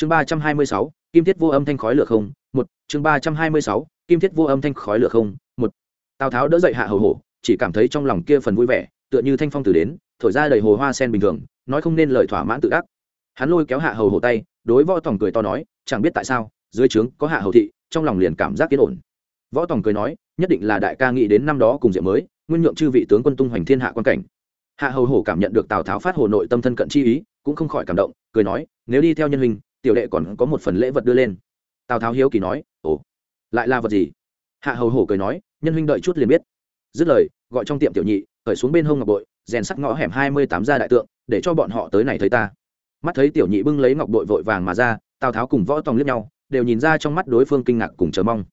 chương ba trăm hai mươi sáu, kim thiết vô âm thanh khói lửa không, một. Chương ba trăm hai mươi sáu, kim thiết vô âm thanh khói lửa không, một. Tào tháo đỡ dậy hạ hầu hổ, chỉ cảm thấy trong lòng kia phần vui vẻ, tựa như thanh phong từ đến, thổi ra đầy hồ hoa sen bình thường, nói không nên lời thỏa mãn tự đắc. Hắn lôi kéo hạ hầu hổ tay, đối võ tòng cười to nói, chẳng biết tại sao, dưới trướng có hạ hầu thị, trong lòng liền cảm giác yên ổn. Võ tòng cười nói, nhất định là đại ca nghĩ đến năm đó cùng diện mới, nguyên nhượng chư vị tướng quân tung hoành thiên hạ quan cảnh. Hạ hầu hổ cảm nhận được tào tháo phát hồ nội tâm thân cận chi ý, cũng không khỏi cảm động, cười nói, nếu đi theo nhân hình tiểu đệ còn có một phần lễ vật đưa lên. Tào tháo hiếu kỳ nói, ồ, lại là vật gì? Hạ hầu hổ cười nói, nhân huynh đợi chút liền biết. Dứt lời, gọi trong tiệm tiểu nhị khởi xuống bên hông ngọc bội, rèn sắt ngõ hẻm hai mươi tám gia đại tượng, để cho bọn họ tới này thấy ta. Mắt thấy tiểu nhị bưng lấy ngọc bội vội vàng mà ra, tào tháo cùng võ tòng liếc nhau, đều nhìn ra trong mắt đối phương kinh ngạc cùng chờ mong.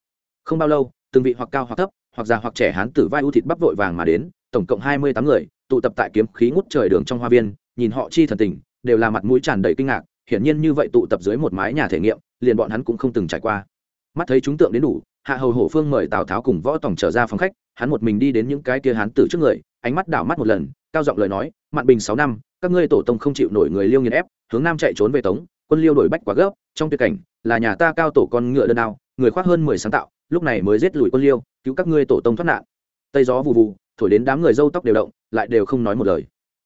Không bao lâu, từng vị hoặc cao hoặc thấp, hoặc già hoặc trẻ hán tử vai ưu thịt bắp vội vàng mà đến, tổng cộng hai mươi tám người, tụ tập tại kiếm khí ngút trời đường trong hoa viên, nhìn họ chi thần tình, đều là mặt mũi tràn đầy kinh ngạc hiển nhiên như vậy tụ tập dưới một mái nhà thể nghiệm, liền bọn hắn cũng không từng trải qua. Mắt thấy chúng tượng đến đủ, hạ hầu hổ phương mời tào tháo cùng võ tòng trở ra phòng khách, hắn một mình đi đến những cái kia hán tử trước người, ánh mắt đảo mắt một lần, cao giọng lời nói, mạn bình sáu năm, các ngươi tổ tông không chịu nổi người liêu nghiền ép, hướng nam chạy trốn về tống, quân liêu đổi bách quá gấp, trong tuyệt cảnh, là nhà ta cao tổ con ngựa đơn nào người khoác hơn mười sáng tạo, lúc này mới giết lùi quân liêu, cứu các ngươi tổ tông thoát nạn. Tây gió vụ vụ thổi đến đám người râu tóc đều động, lại đều không nói một lời.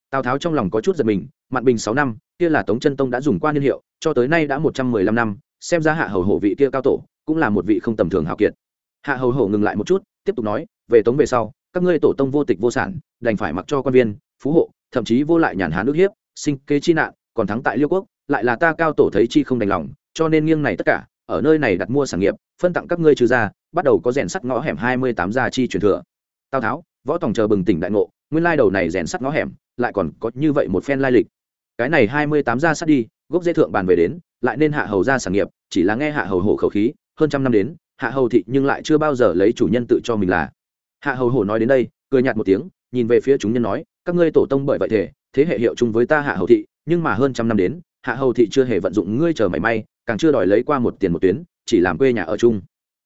Tào tháo trong lòng có chút giật mình mạn bình sáu năm kia là tống chân tông đã dùng qua niên hiệu cho tới nay đã một trăm mười lăm năm xem ra hạ hầu hổ vị kia cao tổ cũng là một vị không tầm thường hào kiệt. Hạ hầu hổ ngừng lại một chút tiếp tục nói về tống về sau các ngươi tổ tông vô tịch vô sản đành phải mặc cho quan viên phú hộ thậm chí vô lại nhàn hán nước hiếp sinh kế chi nạn còn thắng tại liêu quốc lại là ta cao tổ thấy chi không đành lòng cho nên nghiêng này tất cả ở nơi này đặt mua sản nghiệp phân tặng các ngươi trừ ra, bắt đầu có rèn sắt ngõ hẻm hai mươi tám gia chi truyền thừa. Tào tháo võ tòng chờ bừng tỉnh đại ngộ nguyên lai đầu này rèn sắt ngõ hẻm lại còn có như vậy một phen lai lịch cái này hai mươi tám gia sát đi, gốc dễ thượng bàn về đến, lại nên hạ hầu ra sản nghiệp, chỉ là nghe hạ hầu hổ khẩu khí, hơn trăm năm đến, hạ hầu thị nhưng lại chưa bao giờ lấy chủ nhân tự cho mình là. Hạ hầu hổ nói đến đây, cười nhạt một tiếng, nhìn về phía chúng nhân nói, các ngươi tổ tông bởi vậy thể thế hệ hiệu chung với ta hạ hầu thị, nhưng mà hơn trăm năm đến, hạ hầu thị chưa hề vận dụng ngươi chờ mảy may, càng chưa đòi lấy qua một tiền một tuyến, chỉ làm quê nhà ở chung.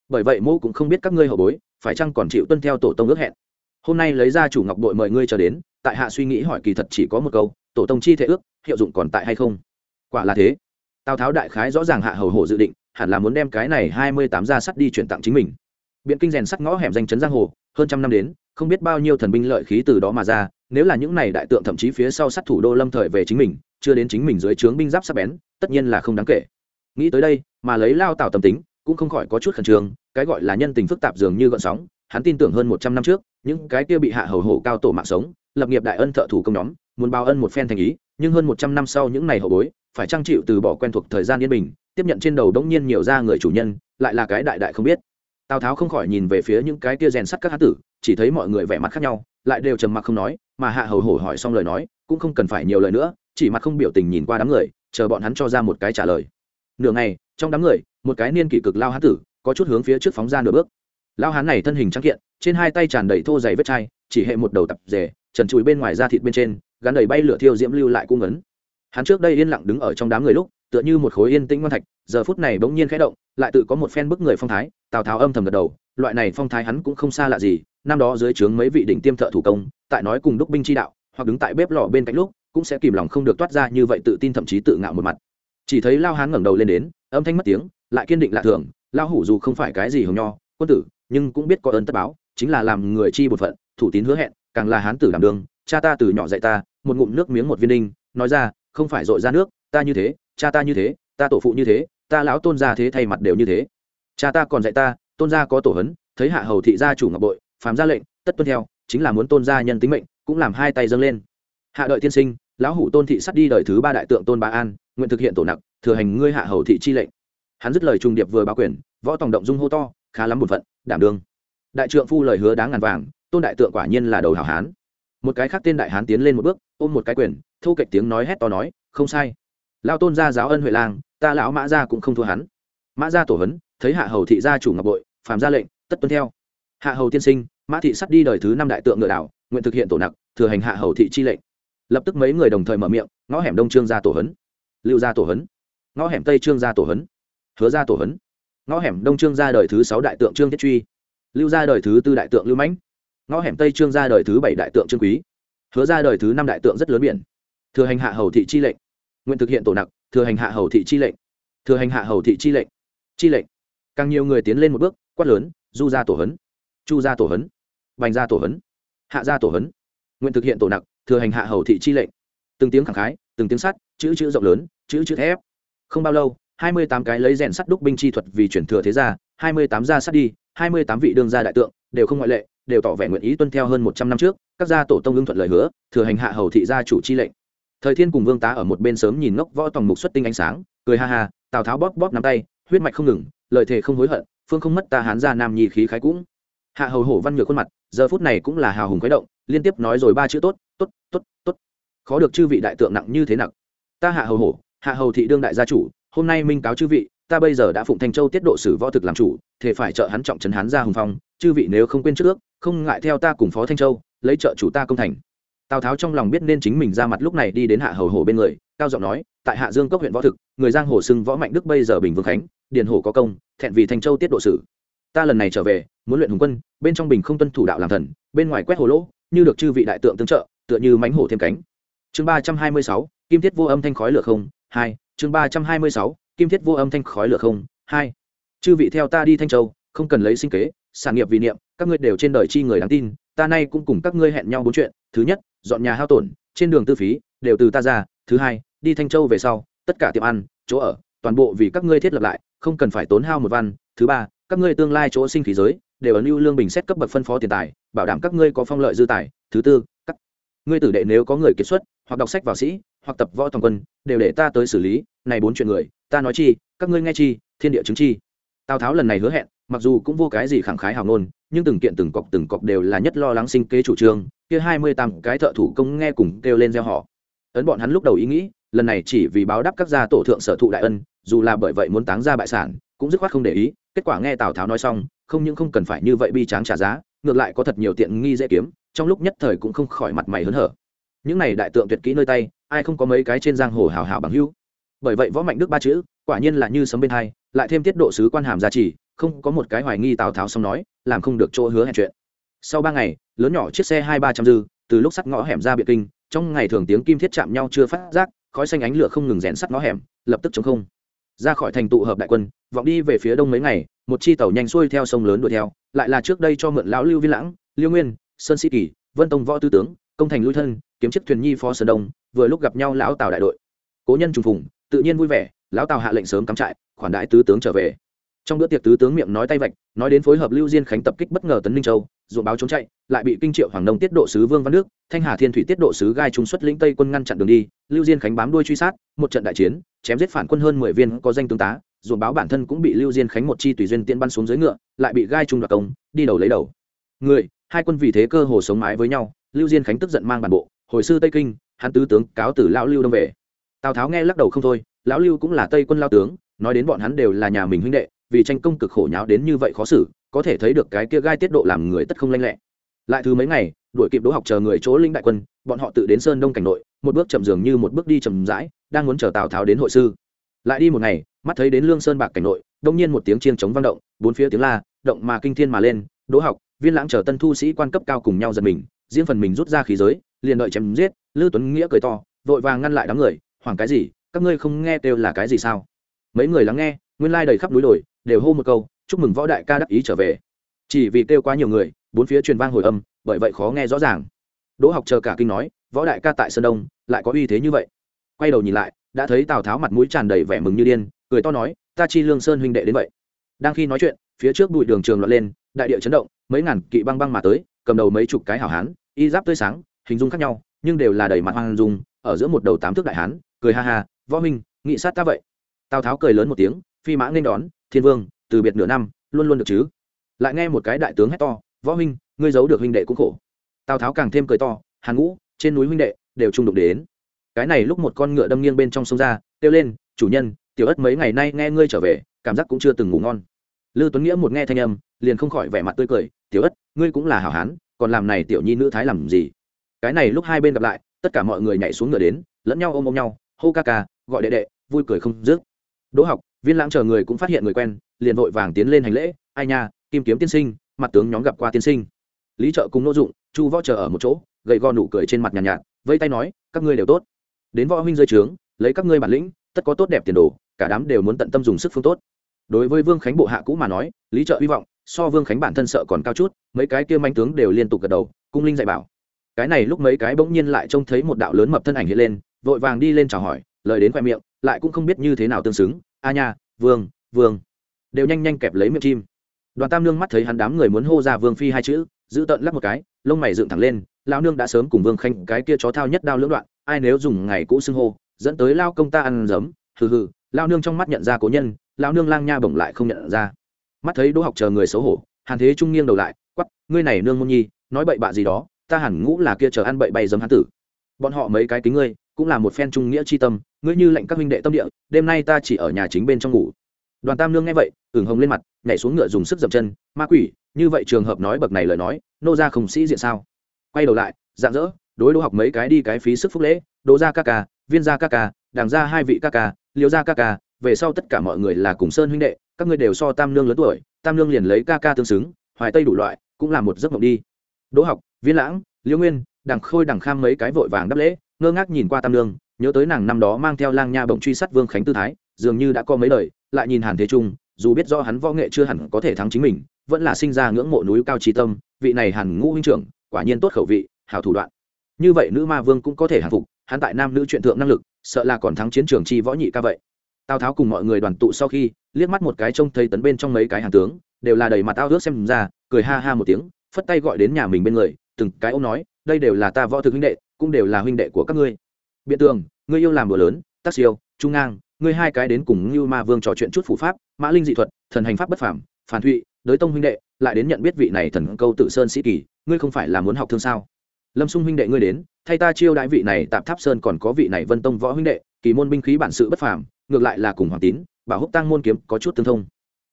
Bởi vậy mô cũng không biết các ngươi hậu bối, phải chăng còn chịu tuân theo tổ tông ước hẹn. Hôm nay lấy ra chủ ngọc bội mời ngươi chờ đến, tại hạ suy nghĩ hỏi kỳ thật chỉ có một câu tổ tông chi thể ước, hiệu dụng còn tại hay không? Quả là thế. Tào tháo đại khái rõ ràng hạ hầu hổ dự định, hẳn là muốn đem cái này hai mươi tám gia sắt đi chuyển tặng chính mình. Biện kinh rèn sắt ngõ hẻm danh chấn giang hồ, hơn trăm năm đến, không biết bao nhiêu thần binh lợi khí từ đó mà ra, nếu là những này đại tượng thậm chí phía sau sát thủ đô lâm thời về chính mình, chưa đến chính mình dưới trướng binh giáp sắc bén, tất nhiên là không đáng kể. Nghĩ tới đây, mà lấy lao tạo tâm tính, cũng không khỏi có chút khẩn trương, cái gọi là nhân tình phức tạp dường như gợn sóng, hắn tin tưởng hơn một trăm năm trước, những cái kia bị hạ hầu hổ cao tổ mạng sống, lập nghiệp đại ân thợ thủ công nhóm muốn báo ân một phen thành ý, nhưng hơn một trăm năm sau những ngày hậu bối, phải trang chịu từ bỏ quen thuộc thời gian yên bình, tiếp nhận trên đầu đống nhiên nhiều ra người chủ nhân, lại là cái đại đại không biết. Tào tháo không khỏi nhìn về phía những cái kia rèn sắt các hán tử, chỉ thấy mọi người vẻ mặt khác nhau, lại đều trầm mặc không nói, mà hạ hầu hổ hỏi xong lời nói, cũng không cần phải nhiều lời nữa, chỉ mặt không biểu tình nhìn qua đám người, chờ bọn hắn cho ra một cái trả lời. Nửa ngày, trong đám người, một cái niên kỷ cực lao hán tử, có chút hướng phía trước phóng ra nửa bước. Lao hán này thân hình trắng kiện, trên hai tay tràn đầy thô dày vết chai, chỉ hệ một đầu tập rể, trần trụi bên ngoài da thịt bên trên gắn đầy bay lửa thiêu diễm lưu lại cung ấn. Hắn trước đây yên lặng đứng ở trong đám người lúc, tựa như một khối yên tĩnh ngoan thạch, giờ phút này bỗng nhiên khẽ động, lại tự có một phen bức người phong thái, tào tháo âm thầm gật đầu, loại này phong thái hắn cũng không xa lạ gì, năm đó dưới trướng mấy vị đỉnh tiêm thợ thủ công, tại nói cùng đúc binh chi đạo, hoặc đứng tại bếp lò bên cạnh lúc, cũng sẽ kìm lòng không được toát ra như vậy tự tin thậm chí tự ngạo một mặt. Chỉ thấy lao hán ngẩng đầu lên đến, âm thanh mất tiếng, lại kiên định lạ thường lao hủ dù không phải cái gì hồng nho, quân tử, nhưng cũng biết có ơn tất báo, chính là làm người chi bột phận, thủ tín hứa hẹn, càng là hán tử làm đường cha ta từ nhỏ dạy ta, một ngụm nước miếng một viên đinh, nói ra, không phải dội ra nước, ta như thế, cha ta như thế, ta tổ phụ như thế, ta lão tôn gia thế thay mặt đều như thế. Cha ta còn dạy ta, tôn gia có tổ hấn, thấy hạ hầu thị gia chủ ngọc bội, phàm ra lệnh, tất tuân theo, chính là muốn tôn gia nhân tính mệnh, cũng làm hai tay dâng lên. Hạ đợi tiên sinh, lão hủ tôn thị sắt đi đời thứ ba đại tượng tôn ba an, nguyện thực hiện tổ nặc, thừa hành ngươi hạ hầu thị chi lệnh. Hắn dứt lời trung điệp vừa báo quyền, võ tòng động dung hô to, khá lắm một phận, đảm đương. Đại trượng phu lời hứa đáng ngàn vàng, tôn đại tượng quả nhiên là đầu hảo hán một cái khác tên đại hán tiến lên một bước, ôm một cái quyền thu kệch tiếng nói hét to nói, không sai. Lao tôn gia giáo ân huệ lang, ta lão mã gia cũng không thua hắn. Mã gia tổ hấn thấy hạ hầu thị gia chủ ngọc bội, phàm ra lệnh, tất tuân theo. Hạ hầu tiên sinh, mã thị sắp đi đời thứ năm đại tượng ngựa đảo, nguyện thực hiện tổ nặc, thừa hành hạ hầu thị chi lệnh. Lập tức mấy người đồng thời mở miệng, ngõ hẻm đông trương gia tổ hấn lưu gia tổ hấn ngõ hẻm tây trương gia tổ hấn hứa gia tổ hấn ngõ hẻm đông trương gia đời thứ sáu đại tượng trương thiết truy. Lưu gia đời thứ tư đại tượng lưu mãnh ngõ hẻm tây trương ra đời thứ bảy đại tượng trương quý. Hứa ra đời thứ năm đại tượng rất lớn biển. Thừa hành hạ hầu thị chi lệnh. Nguyện thực hiện tổ nặc, thừa hành hạ hầu thị chi lệnh. Thừa hành hạ hầu thị chi lệnh. Chi lệnh. Càng nhiều người tiến lên một bước, quát lớn du ra tổ hấn. Chu ra tổ hấn. Bành ra tổ hấn. Hạ ra tổ hấn. Nguyện thực hiện tổ nặc, thừa hành hạ hầu thị chi lệnh. Từng tiếng khẳng khái, từng tiếng sắt, chữ chữ rộng lớn, chữ chữ thép. Không bao lâu, hai mươi tám cái lấy rèn sắt đúc binh chi thuật vì chuyển thừa thế gia, hai mươi tám gia sắt đi, hai mươi tám vị đương gia đại tượng, đều không ngoại lệ đều tỏ vẻ nguyện ý tuân theo hơn một trăm năm trước, các gia tổ tông ưng thuận lời hứa, thừa hành hạ hầu thị gia chủ chi lệnh. Thời thiên cùng vương tá ở một bên sớm nhìn ngốc võ tòng mục xuất tinh ánh sáng, cười ha ha, tào tháo bóp bóp nắm tay, huyết mạch không ngừng, lời thề không hối hận, phương không mất ta hán gia nam nhi khí khái cũng. Hạ hầu hổ văn nhược khuôn mặt, giờ phút này cũng là hào hùng khuấy động, liên tiếp nói rồi ba chữ tốt tốt tốt tốt. Khó được chư vị đại tượng nặng như thế nặng. Ta hạ hầu hổ, hạ hầu thị đương đại gia chủ, hôm nay minh cáo chư vị ta bây giờ đã phụng thanh châu tiết độ sử võ thực làm chủ thể phải trợ hắn trọng trấn hán ra hùng phong, chư vị nếu không quên trước ước, không ngại theo ta cùng phó thanh châu, lấy trợ chủ ta công thành. Tào tháo trong lòng biết nên chính mình ra mặt lúc này đi đến hạ hầu hổ bên người, cao giọng nói, tại hạ dương cốc huyện võ thực, người giang hồ xưng võ mạnh đức bây giờ bình vương khánh, điền hổ có công, thẹn vì thanh châu tiết độ sử. Ta lần này trở về, muốn luyện hùng quân, bên trong bình không tuân thủ đạo làm thần, bên ngoài quét hồ lỗ, như được chư vị đại tượng tương trợ, tựa như mánh hổ thêm cánh. Chương ba trăm hai mươi sáu, kim thiết vô âm thanh khói lửa không, hai, chương ba trăm hai mươi sáu kim thiết vô âm thanh khói lửa không? Hai. Chư vị theo ta đi thanh châu, không cần lấy sinh kế, sản nghiệp vì niệm, các ngươi đều trên đời chi người đáng tin, ta nay cũng cùng các ngươi hẹn nhau bốn chuyện. Thứ nhất, dọn nhà hao tổn, trên đường tư phí, đều từ ta ra. Thứ hai, đi thanh châu về sau, tất cả tiệm ăn, chỗ ở, toàn bộ vì các ngươi thiết lập lại, không cần phải tốn hao một văn. Thứ ba, các ngươi tương lai chỗ sinh khí giới, đều ấn ưu lương bình xét cấp bậc phân phó tiền tài, bảo đảm các ngươi có phong lợi dư tài. Thứ tư, các ngươi tử đệ nếu có người kiệt xuất, hoặc đọc sách vào sĩ, hoặc tập võ toàn quân, đều để ta tới xử lý, này bốn chuyện người ta nói chi, các ngươi nghe chi, thiên địa chứng chi. Tào tháo lần này hứa hẹn, mặc dù cũng vô cái gì khẳng khái hào ngôn, nhưng từng kiện từng cọc từng cọc đều là nhất lo lắng sinh kế chủ trương, kia hai mươi tám cái thợ thủ công nghe cùng kêu lên gieo họ ấn bọn hắn lúc đầu ý nghĩ, lần này chỉ vì báo đáp các gia tổ thượng sở thụ đại ân, dù là bởi vậy muốn táng ra bại sản, cũng dứt khoát không để ý, kết quả nghe tào tháo nói xong, không những không cần phải như vậy bi tráng trả giá, ngược lại có thật nhiều tiện nghi dễ kiếm, trong lúc nhất thời cũng không khỏi mặt mày hớn hở. Những này đại tượng tuyệt kỹ nơi tay, ai không có mấy cái trên giang hồ hào hào bằng hữu? Bởi vậy võ mạnh đức ba chữ, quả nhiên là như sấm bên hai, lại thêm tiết độ sứ quan hàm gia trì, không có một cái hoài nghi tào tháo xong nói, làm không được chỗ hứa hẹn chuyện. Sau ba ngày, lớn nhỏ chiếc xe hai ba trăm dư, từ lúc sắt ngõ hẻm ra biệt kinh, trong ngày thường tiếng kim thiết chạm nhau chưa phát giác, khói xanh ánh lửa không ngừng rèn sắt ngõ hẻm, lập tức chống không. Ra khỏi thành tụ hợp đại quân, vọng đi về phía đông mấy ngày, một chi tàu nhanh xuôi theo sông lớn đuổi theo, lại là trước đây cho mượn lão lưu vi lãng, liêu nguyên, sơn sĩ kỳ, vân tông võ tư tướng, công thành lui thân, kiếm chiếc thuyền nhi phó sơn đông, vừa lúc gặp nhau lão tào đại đội. Cố nhân trùng phùng tự nhiên vui vẻ, lão tào hạ lệnh sớm cắm trại, khoản đại tứ tướng trở về. Trong bữa tiệc tứ tướng miệng nói tay vạch, nói đến phối hợp lưu diên khánh tập kích bất ngờ tấn ninh châu, ruộng báo trốn chạy, lại bị kinh triệu hoàng nông tiết độ sứ vương văn nước thanh hà thiên thủy tiết độ sứ gai trung xuất lĩnh tây quân ngăn chặn đường đi, lưu diên khánh bám đuôi truy sát, một trận đại chiến, chém giết phản quân hơn mười viên có danh tướng tá, ruộng báo bản thân cũng bị lưu diên khánh một chi tùy duyên tiên bắn xuống dưới ngựa, lại bị gai trung đoạt công, đi đầu lấy đầu. Người, hai quân vì thế cơ hồ sống mái với nhau, lưu diên khánh tức giận mang bản bộ, hồi sư tây kinh, hắn tứ tướng cáo từ lão lưu đông về tào tháo nghe lắc đầu không thôi, lão lưu cũng là tây quân lao tướng, nói đến bọn hắn đều là nhà mình huynh đệ, vì tranh công cực khổ nháo đến như vậy khó xử, có thể thấy được cái kia gai tiết độ làm người tất không lanh lẹ. Lại thứ mấy ngày, đuổi kịp đỗ học chờ người chỗ linh đại quân, bọn họ tự đến sơn đông cảnh nội, một bước chậm dường như một bước đi chậm rãi, đang muốn chờ tào tháo đến hội sư. Lại đi một ngày, mắt thấy đến lương sơn bạc cảnh nội, đông nhiên một tiếng chiêng chống vang động, bốn phía tiếng la, động mà kinh thiên mà lên, đỗ học, viên lãng chờ tân thu sĩ quan cấp cao cùng nhau giật mình, riêng phần mình rút ra khí giới, liền đợi chém giết, lư tuấn nghĩa cười to, vội vàng ngăn lại đám người hoảng cái gì? Các ngươi không nghe kêu là cái gì sao? Mấy người lắng nghe, nguyên lai đầy khắp núi đồi đều hô một câu, chúc mừng võ đại ca đắc ý trở về. Chỉ vì kêu quá nhiều người, bốn phía truyền vang hồi âm, bởi vậy khó nghe rõ ràng. Đỗ học chờ cả kinh nói, võ đại ca tại sơn đông, lại có uy thế như vậy? Quay đầu nhìn lại, đã thấy tào tháo mặt mũi tràn đầy vẻ mừng như điên, cười to nói, ta chi lương sơn huynh đệ đến vậy. Đang khi nói chuyện, phía trước bụi đường trường loạn lên, đại địa chấn động, mấy ngàn kỵ băng băng mà tới, cầm đầu mấy chục cái hảo hán, y giáp tươi sáng, hình dung khác nhau, nhưng đều là đầy mặt hoang dung, ở giữa một đầu tám thước đại hán cười ha ha, võ minh nghị sát ta vậy. Tào tháo cười lớn một tiếng, phi mã nên đón, thiên vương, từ biệt nửa năm, luôn luôn được chứ? Lại nghe một cái đại tướng hét to, võ minh ngươi giấu được huynh đệ cũng khổ. Tào tháo càng thêm cười to, hàn ngũ, trên núi huynh đệ đều trung đụng đến. Cái này lúc một con ngựa đâm nghiêng bên trong sông ra, kêu lên, chủ nhân, tiểu ất mấy ngày nay nghe ngươi trở về, cảm giác cũng chưa từng ngủ ngon. Lư tuấn nghĩa một nghe thanh âm, liền không khỏi vẻ mặt tươi cười, tiểu ất, ngươi cũng là hảo hán, còn làm này tiểu nhi nữ thái làm gì? Cái này lúc hai bên gặp lại, tất cả mọi người nhảy xuống ngựa đến, lẫn nhau ôm ôm nhau hô ca ca gọi đệ đệ vui cười không dứt. Đỗ học viên lãng chờ người cũng phát hiện người quen liền vội vàng tiến lên hành lễ ai nha kim kiếm tiên sinh mặt tướng nhóm gặp qua tiên sinh. Lý trợ cùng nô dụng chu võ chờ ở một chỗ gậy gò nụ cười trên mặt nhàn nhạt, nhạt vây tay nói các ngươi đều tốt. Đến võ huynh rơi trướng lấy các ngươi bản lĩnh tất có tốt đẹp tiền đồ cả đám đều muốn tận tâm dùng sức phương tốt. Đối với vương khánh bộ hạ cũ mà nói lý trợ hy vọng so vương khánh bản thân sợ còn cao chút mấy cái kia manh tướng đều liên tục gật đầu cung linh dạy bảo. Cái này lúc mấy cái bỗng nhiên lại trông thấy một đạo lớn mập thân ảnh hiện lên vội vàng đi lên chào hỏi, lời đến khoe miệng, lại cũng không biết như thế nào tương xứng. A nha, vương vương. Đều nhanh nhanh kẹp lấy miệng chim. Đoàn tam nương mắt thấy hắn đám người muốn hô ra vương phi hai chữ, giữ tận lắp một cái, lông mày dựng thẳng lên lao nương đã sớm cùng vương khanh cái kia chó thao nhất đao lưỡng đoạn, ai nếu dùng ngày cũ xưng hô, dẫn tới lao công ta ăn giấm. Hừ hừ lao nương trong mắt nhận ra cố nhân lao nương lang nha bổng lại không nhận ra. Mắt thấy đỗ học chờ người xấu hổ, hàn thế trung nghiêng đầu lại quắp ngươi này nương môn nhi, nói bậy bạ gì đó, ta hẳn ngũ là kia chờ ăn bậy bay giấm hán tử. Bọn họ mấy cái kính ngươi cũng là một phen trung nghĩa chi tâm, ngươi như lệnh các huynh đệ tâm địa, đêm nay ta chỉ ở nhà chính bên trong ngủ. Đoàn tam nương nghe vậy, ửng hồng lên mặt, nhảy xuống ngựa dùng sức dậm chân, ma quỷ, như vậy trường hợp nói bậc này lời nói, nô ra không sĩ diện sao? Quay đầu lại, dạng dỡ, đối đỗ học mấy cái đi cái phí sức phúc lễ, đỗ ra ca ca, viên ra ca ca đảng ra hai vị ca ca, liêu ra ca ca, về sau tất cả mọi người là cùng sơn huynh đệ, các ngươi đều so tam nương lớn tuổi, tam nương liền lấy ca ca tương xứng, hoài tây đủ loại, cũng là một giấc mộng đi. Đỗ học, viên lãng liễu nguyên đằng khôi đằng kham mấy cái vội vàng đáp lễ ngơ ngác nhìn qua tam lương nhớ tới nàng năm đó mang theo lang nha bỗng truy sát vương khánh tư thái, dường như đã có mấy đời, lại nhìn hàn thế trung, dù biết do hắn võ nghệ chưa hẳn có thể thắng chính mình, vẫn là sinh ra ngưỡng mộ núi cao trí tâm, vị này hàn ngũ huynh trưởng, quả nhiên tốt khẩu vị, hảo thủ đoạn. Như vậy nữ ma vương cũng có thể hạ phục, hắn tại nam nữ chuyện thượng năng lực, sợ là còn thắng chiến trường chi võ nhị ca vậy. Tào tháo cùng mọi người đoàn tụ sau khi, liếc mắt một cái trông thấy tấn bên trong mấy cái hàng tướng, đều là đầy mặt tao ước xem ra, cười ha ha một tiếng, phất tay gọi đến nhà mình bên người, từng cái ông nói, đây đều là ta võ thực huynh đệ cũng đều là huynh đệ của các ngươi. Biện tường, ngươi yêu làm bữa lớn, tác siêu, trung ngang, ngươi hai cái đến cùng như ma vương trò chuyện chút phù pháp, mã linh dị thuật, thần hành pháp bất phàm, phản thụy, đới tông huynh đệ, lại đến nhận biết vị này thần câu tự sơn sĩ kỳ, ngươi không phải là muốn học thương sao? Lâm xung huynh đệ ngươi đến, thay ta chiêu đại vị này tạp tháp sơn còn có vị này vân tông võ huynh đệ, kỳ môn binh khí bản sự bất phàm, ngược lại là cùng hoàng tín, bảo húc tăng môn kiếm có chút tương thông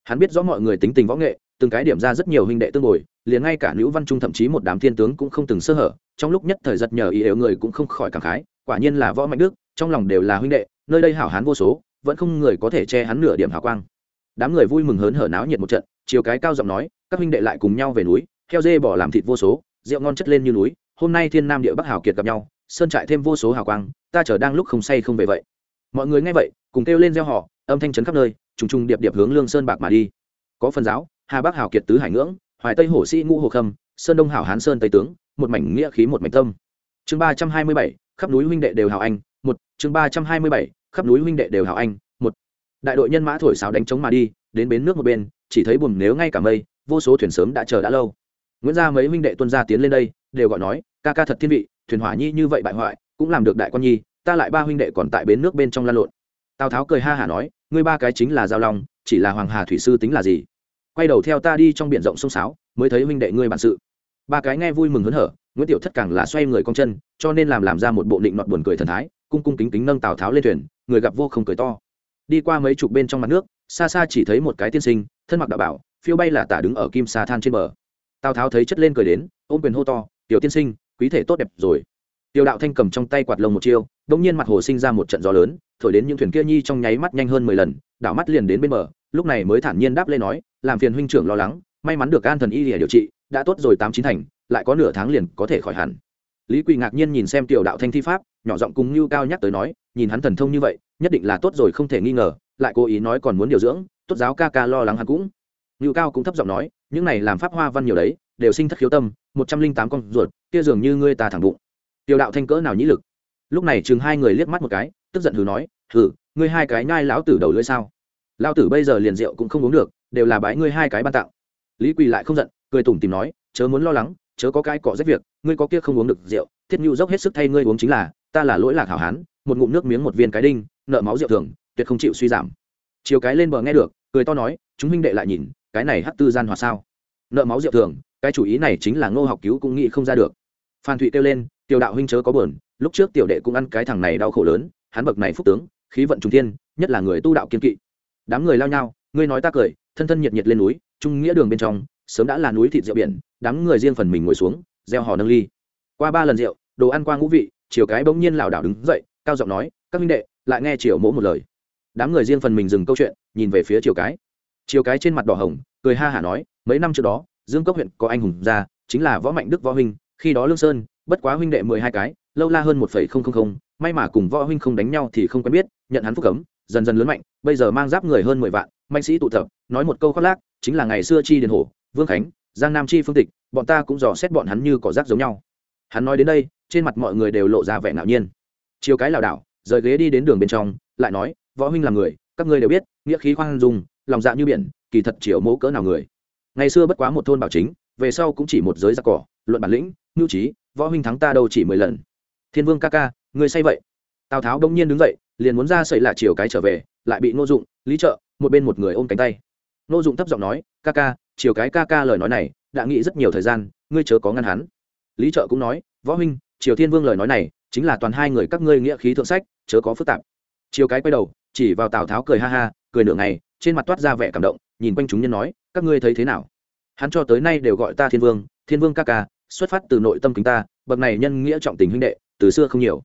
hắn biết rõ mọi người tính tình võ nghệ, từng cái điểm ra rất nhiều huynh đệ tương bồi, liền ngay cả nữ văn trung thậm chí một đám thiên tướng cũng không từng sơ hở, trong lúc nhất thời giật nhờ ý đều người cũng không khỏi cảm khái, quả nhiên là võ mạnh đức, trong lòng đều là huynh đệ, nơi đây hảo hán vô số, vẫn không người có thể che hắn nửa điểm hào quang. Đám người vui mừng hớn hở náo nhiệt một trận, chiều cái cao giọng nói, các huynh đệ lại cùng nhau về núi theo dê bỏ làm thịt vô số, rượu ngon chất lên như núi, hôm nay thiên nam địa bắc hào kiệt gặp nhau, sơn trại thêm vô số hào quang, ta chờ đang lúc không say không về vậy mọi người nghe vậy, cùng kêu lên gieo họ âm thanh trấn khắp nơi, trùng trùng điệp điệp hướng lương sơn bạc mà đi. Có phần giáo, hà bắc hào kiệt tứ hải ngưỡng, hoài tây hổ sĩ ngũ hồ khâm, sơn đông hảo hán sơn tây tướng, một mảnh nghĩa khí một mảnh tâm. Chương ba trăm hai mươi bảy, khắp núi huynh đệ đều hào anh, một, chương ba trăm hai mươi bảy, khắp núi huynh đệ đều hào anh, một. Đại đội nhân mã thổi sáo đánh trống mà đi, đến bến nước một bên, chỉ thấy buồm nếu ngay cả mây, vô số thuyền sớm đã chờ đã lâu. Nguyễn gia mấy huynh đệ tuân gia tiến lên đây, đều gọi nói, ca ca thật thiên vị, thuyền hỏa nhi như vậy bại hoại, cũng làm được đại quan nhi ta lại ba huynh đệ còn tại bến nước bên trong lan lộn. Tào tháo cười ha hả nói, ngươi ba cái chính là giao long, chỉ là hoàng hà thủy sư tính là gì? Quay đầu theo ta đi trong biển rộng sông sáo, mới thấy huynh đệ ngươi bản sự. Ba cái nghe vui mừng hớn hở, nguyễn tiểu thất càng là xoay người cong chân, cho nên làm làm ra một bộ định nọt buồn cười thần thái, cung cung kính kính nâng tào tháo lên thuyền, người gặp vô không cười to. Đi qua mấy chục bên trong mặt nước, xa xa chỉ thấy một cái tiên sinh, thân mặc đạo bảo, phiêu bay là tả đứng ở kim sa than trên bờ. Tào tháo thấy chất lên cười đến, ôm quyền hô to, tiểu tiên sinh, quý thể tốt đẹp rồi. Tiểu đạo thanh cầm trong tay quạt lông một chiêu đông nhiên mặt hồ sinh ra một trận gió lớn, thổi đến những thuyền kia nhi trong nháy mắt nhanh hơn mười lần, đảo mắt liền đến bên bờ, lúc này mới thản nhiên đáp lên nói, làm phiền huynh trưởng lo lắng, may mắn được an thần y để điều trị, đã tốt rồi tám chín thành, lại có nửa tháng liền có thể khỏi hẳn. Lý quỳ ngạc nhiên nhìn xem tiểu đạo thanh thi pháp, nhỏ giọng cùng như cao nhắc tới nói, nhìn hắn thần thông như vậy, nhất định là tốt rồi không thể nghi ngờ, lại cố ý nói còn muốn điều dưỡng, tốt giáo ca ca lo lắng hắn cũng. Như cao cũng thấp giọng nói, những này làm pháp hoa văn nhiều đấy, đều sinh thất khiếu tâm, một trăm linh tám con ruột, kia dường như ngươi ta thẳng bụng. Tiểu đạo thanh cỡ nào nhĩ lực lúc này chừng hai người liếc mắt một cái, tức giận hừ nói, hừ, ngươi hai cái nhai lão tử đầu lưỡi sao? Lão tử bây giờ liền rượu cũng không uống được, đều là bái ngươi hai cái ban tặng. Lý quỳ lại không giận, cười tủm tìm nói, chớ muốn lo lắng, chớ có cái cọ rách việc, ngươi có kia không uống được rượu, thiết nhu dốc hết sức thay ngươi uống chính là, ta là lỗi lạc hảo hán, một ngụm nước miếng một viên cái đinh, nợ máu rượu thường, tuyệt không chịu suy giảm. Chiều cái lên bờ nghe được, cười to nói, chúng huynh đệ lại nhìn, cái này hắc tư gian hòa sao? Nợ máu rượu thường, cái chủ ý này chính là ngô học cứu cũng nghĩ không ra được. Phan thụy kêu lên, tiểu đạo huynh chớ có buồn lúc trước tiểu đệ cũng ăn cái thằng này đau khổ lớn, hắn bậc này phúc tướng, khí vận trung thiên, nhất là người tu đạo kiên kỵ. Đám người lao nhau, ngươi nói ta cười, thân thân nhiệt nhiệt lên núi, trung nghĩa đường bên trong, sớm đã là núi thịt rượu biển, đám người riêng phần mình ngồi xuống, gieo hò nâng ly. Qua ba lần rượu, đồ ăn qua ngũ vị, chiều cái bỗng nhiên lảo đảo đứng dậy, cao giọng nói, các minh đệ, lại nghe chiều mỗ một lời. Đám người riêng phần mình dừng câu chuyện, nhìn về phía chiều cái. Chiều cái trên mặt đỏ hồng, cười ha hả nói, mấy năm trước đó, dương cốc huyện có anh hùng ra chính là võ mạnh đức võ huynh, khi đó lương sơn, bất quá huynh đệ mười hai cái lâu la hơn một phẩy không không không, may mà cùng võ huynh không đánh nhau thì không quen biết, nhận hắn phúc cấm, dần dần lớn mạnh, bây giờ mang giáp người hơn mười vạn, mạnh sĩ tụ tập, nói một câu khoác lác, chính là ngày xưa chi điền hổ, vương khánh, giang nam chi phương tịch, bọn ta cũng dò xét bọn hắn như cỏ rác giống nhau. Hắn nói đến đây, trên mặt mọi người đều lộ ra vẻ ngạo nhiên. Chiều cái lảo đảo, rời ghế đi đến đường bên trong, lại nói, võ huynh là người, các ngươi đều biết, nghĩa khí khoan dung, lòng dạ như biển, kỳ thật chiều mẫu cỡ nào người. Ngày xưa bất quá một thôn bảo chính, về sau cũng chỉ một giới giặc cỏ, luận bản lĩnh nhu trí, võ huynh thắng ta đâu chỉ mười lần thiên vương ca ca, ngươi say vậy. Tào tháo đông nhiên đứng dậy, liền muốn ra xây lạ chiều cái trở về, lại bị ngô dụng, lý trợ, một bên một người ôm cánh tay. Ngô dụng thấp giọng nói, ca ca, chiều cái ca ca lời nói này, đã nghĩ rất nhiều thời gian, ngươi chớ có ngăn hắn. Lý trợ cũng nói, võ huynh triều thiên vương lời nói này, chính là toàn hai người các ngươi nghĩa khí thượng sách, chớ có phức tạp. Chiều cái quay đầu, chỉ vào tào tháo cười ha ha, cười nửa ngày, trên mặt toát ra vẻ cảm động, nhìn quanh chúng nhân nói, các ngươi thấy thế nào? Hắn cho tới nay đều gọi ta thiên vương thiên vương ca ca, xuất phát từ nội tâm kính ta, bậc này nhân nghĩa trọng tình huynh đệ từ xưa không nhiều.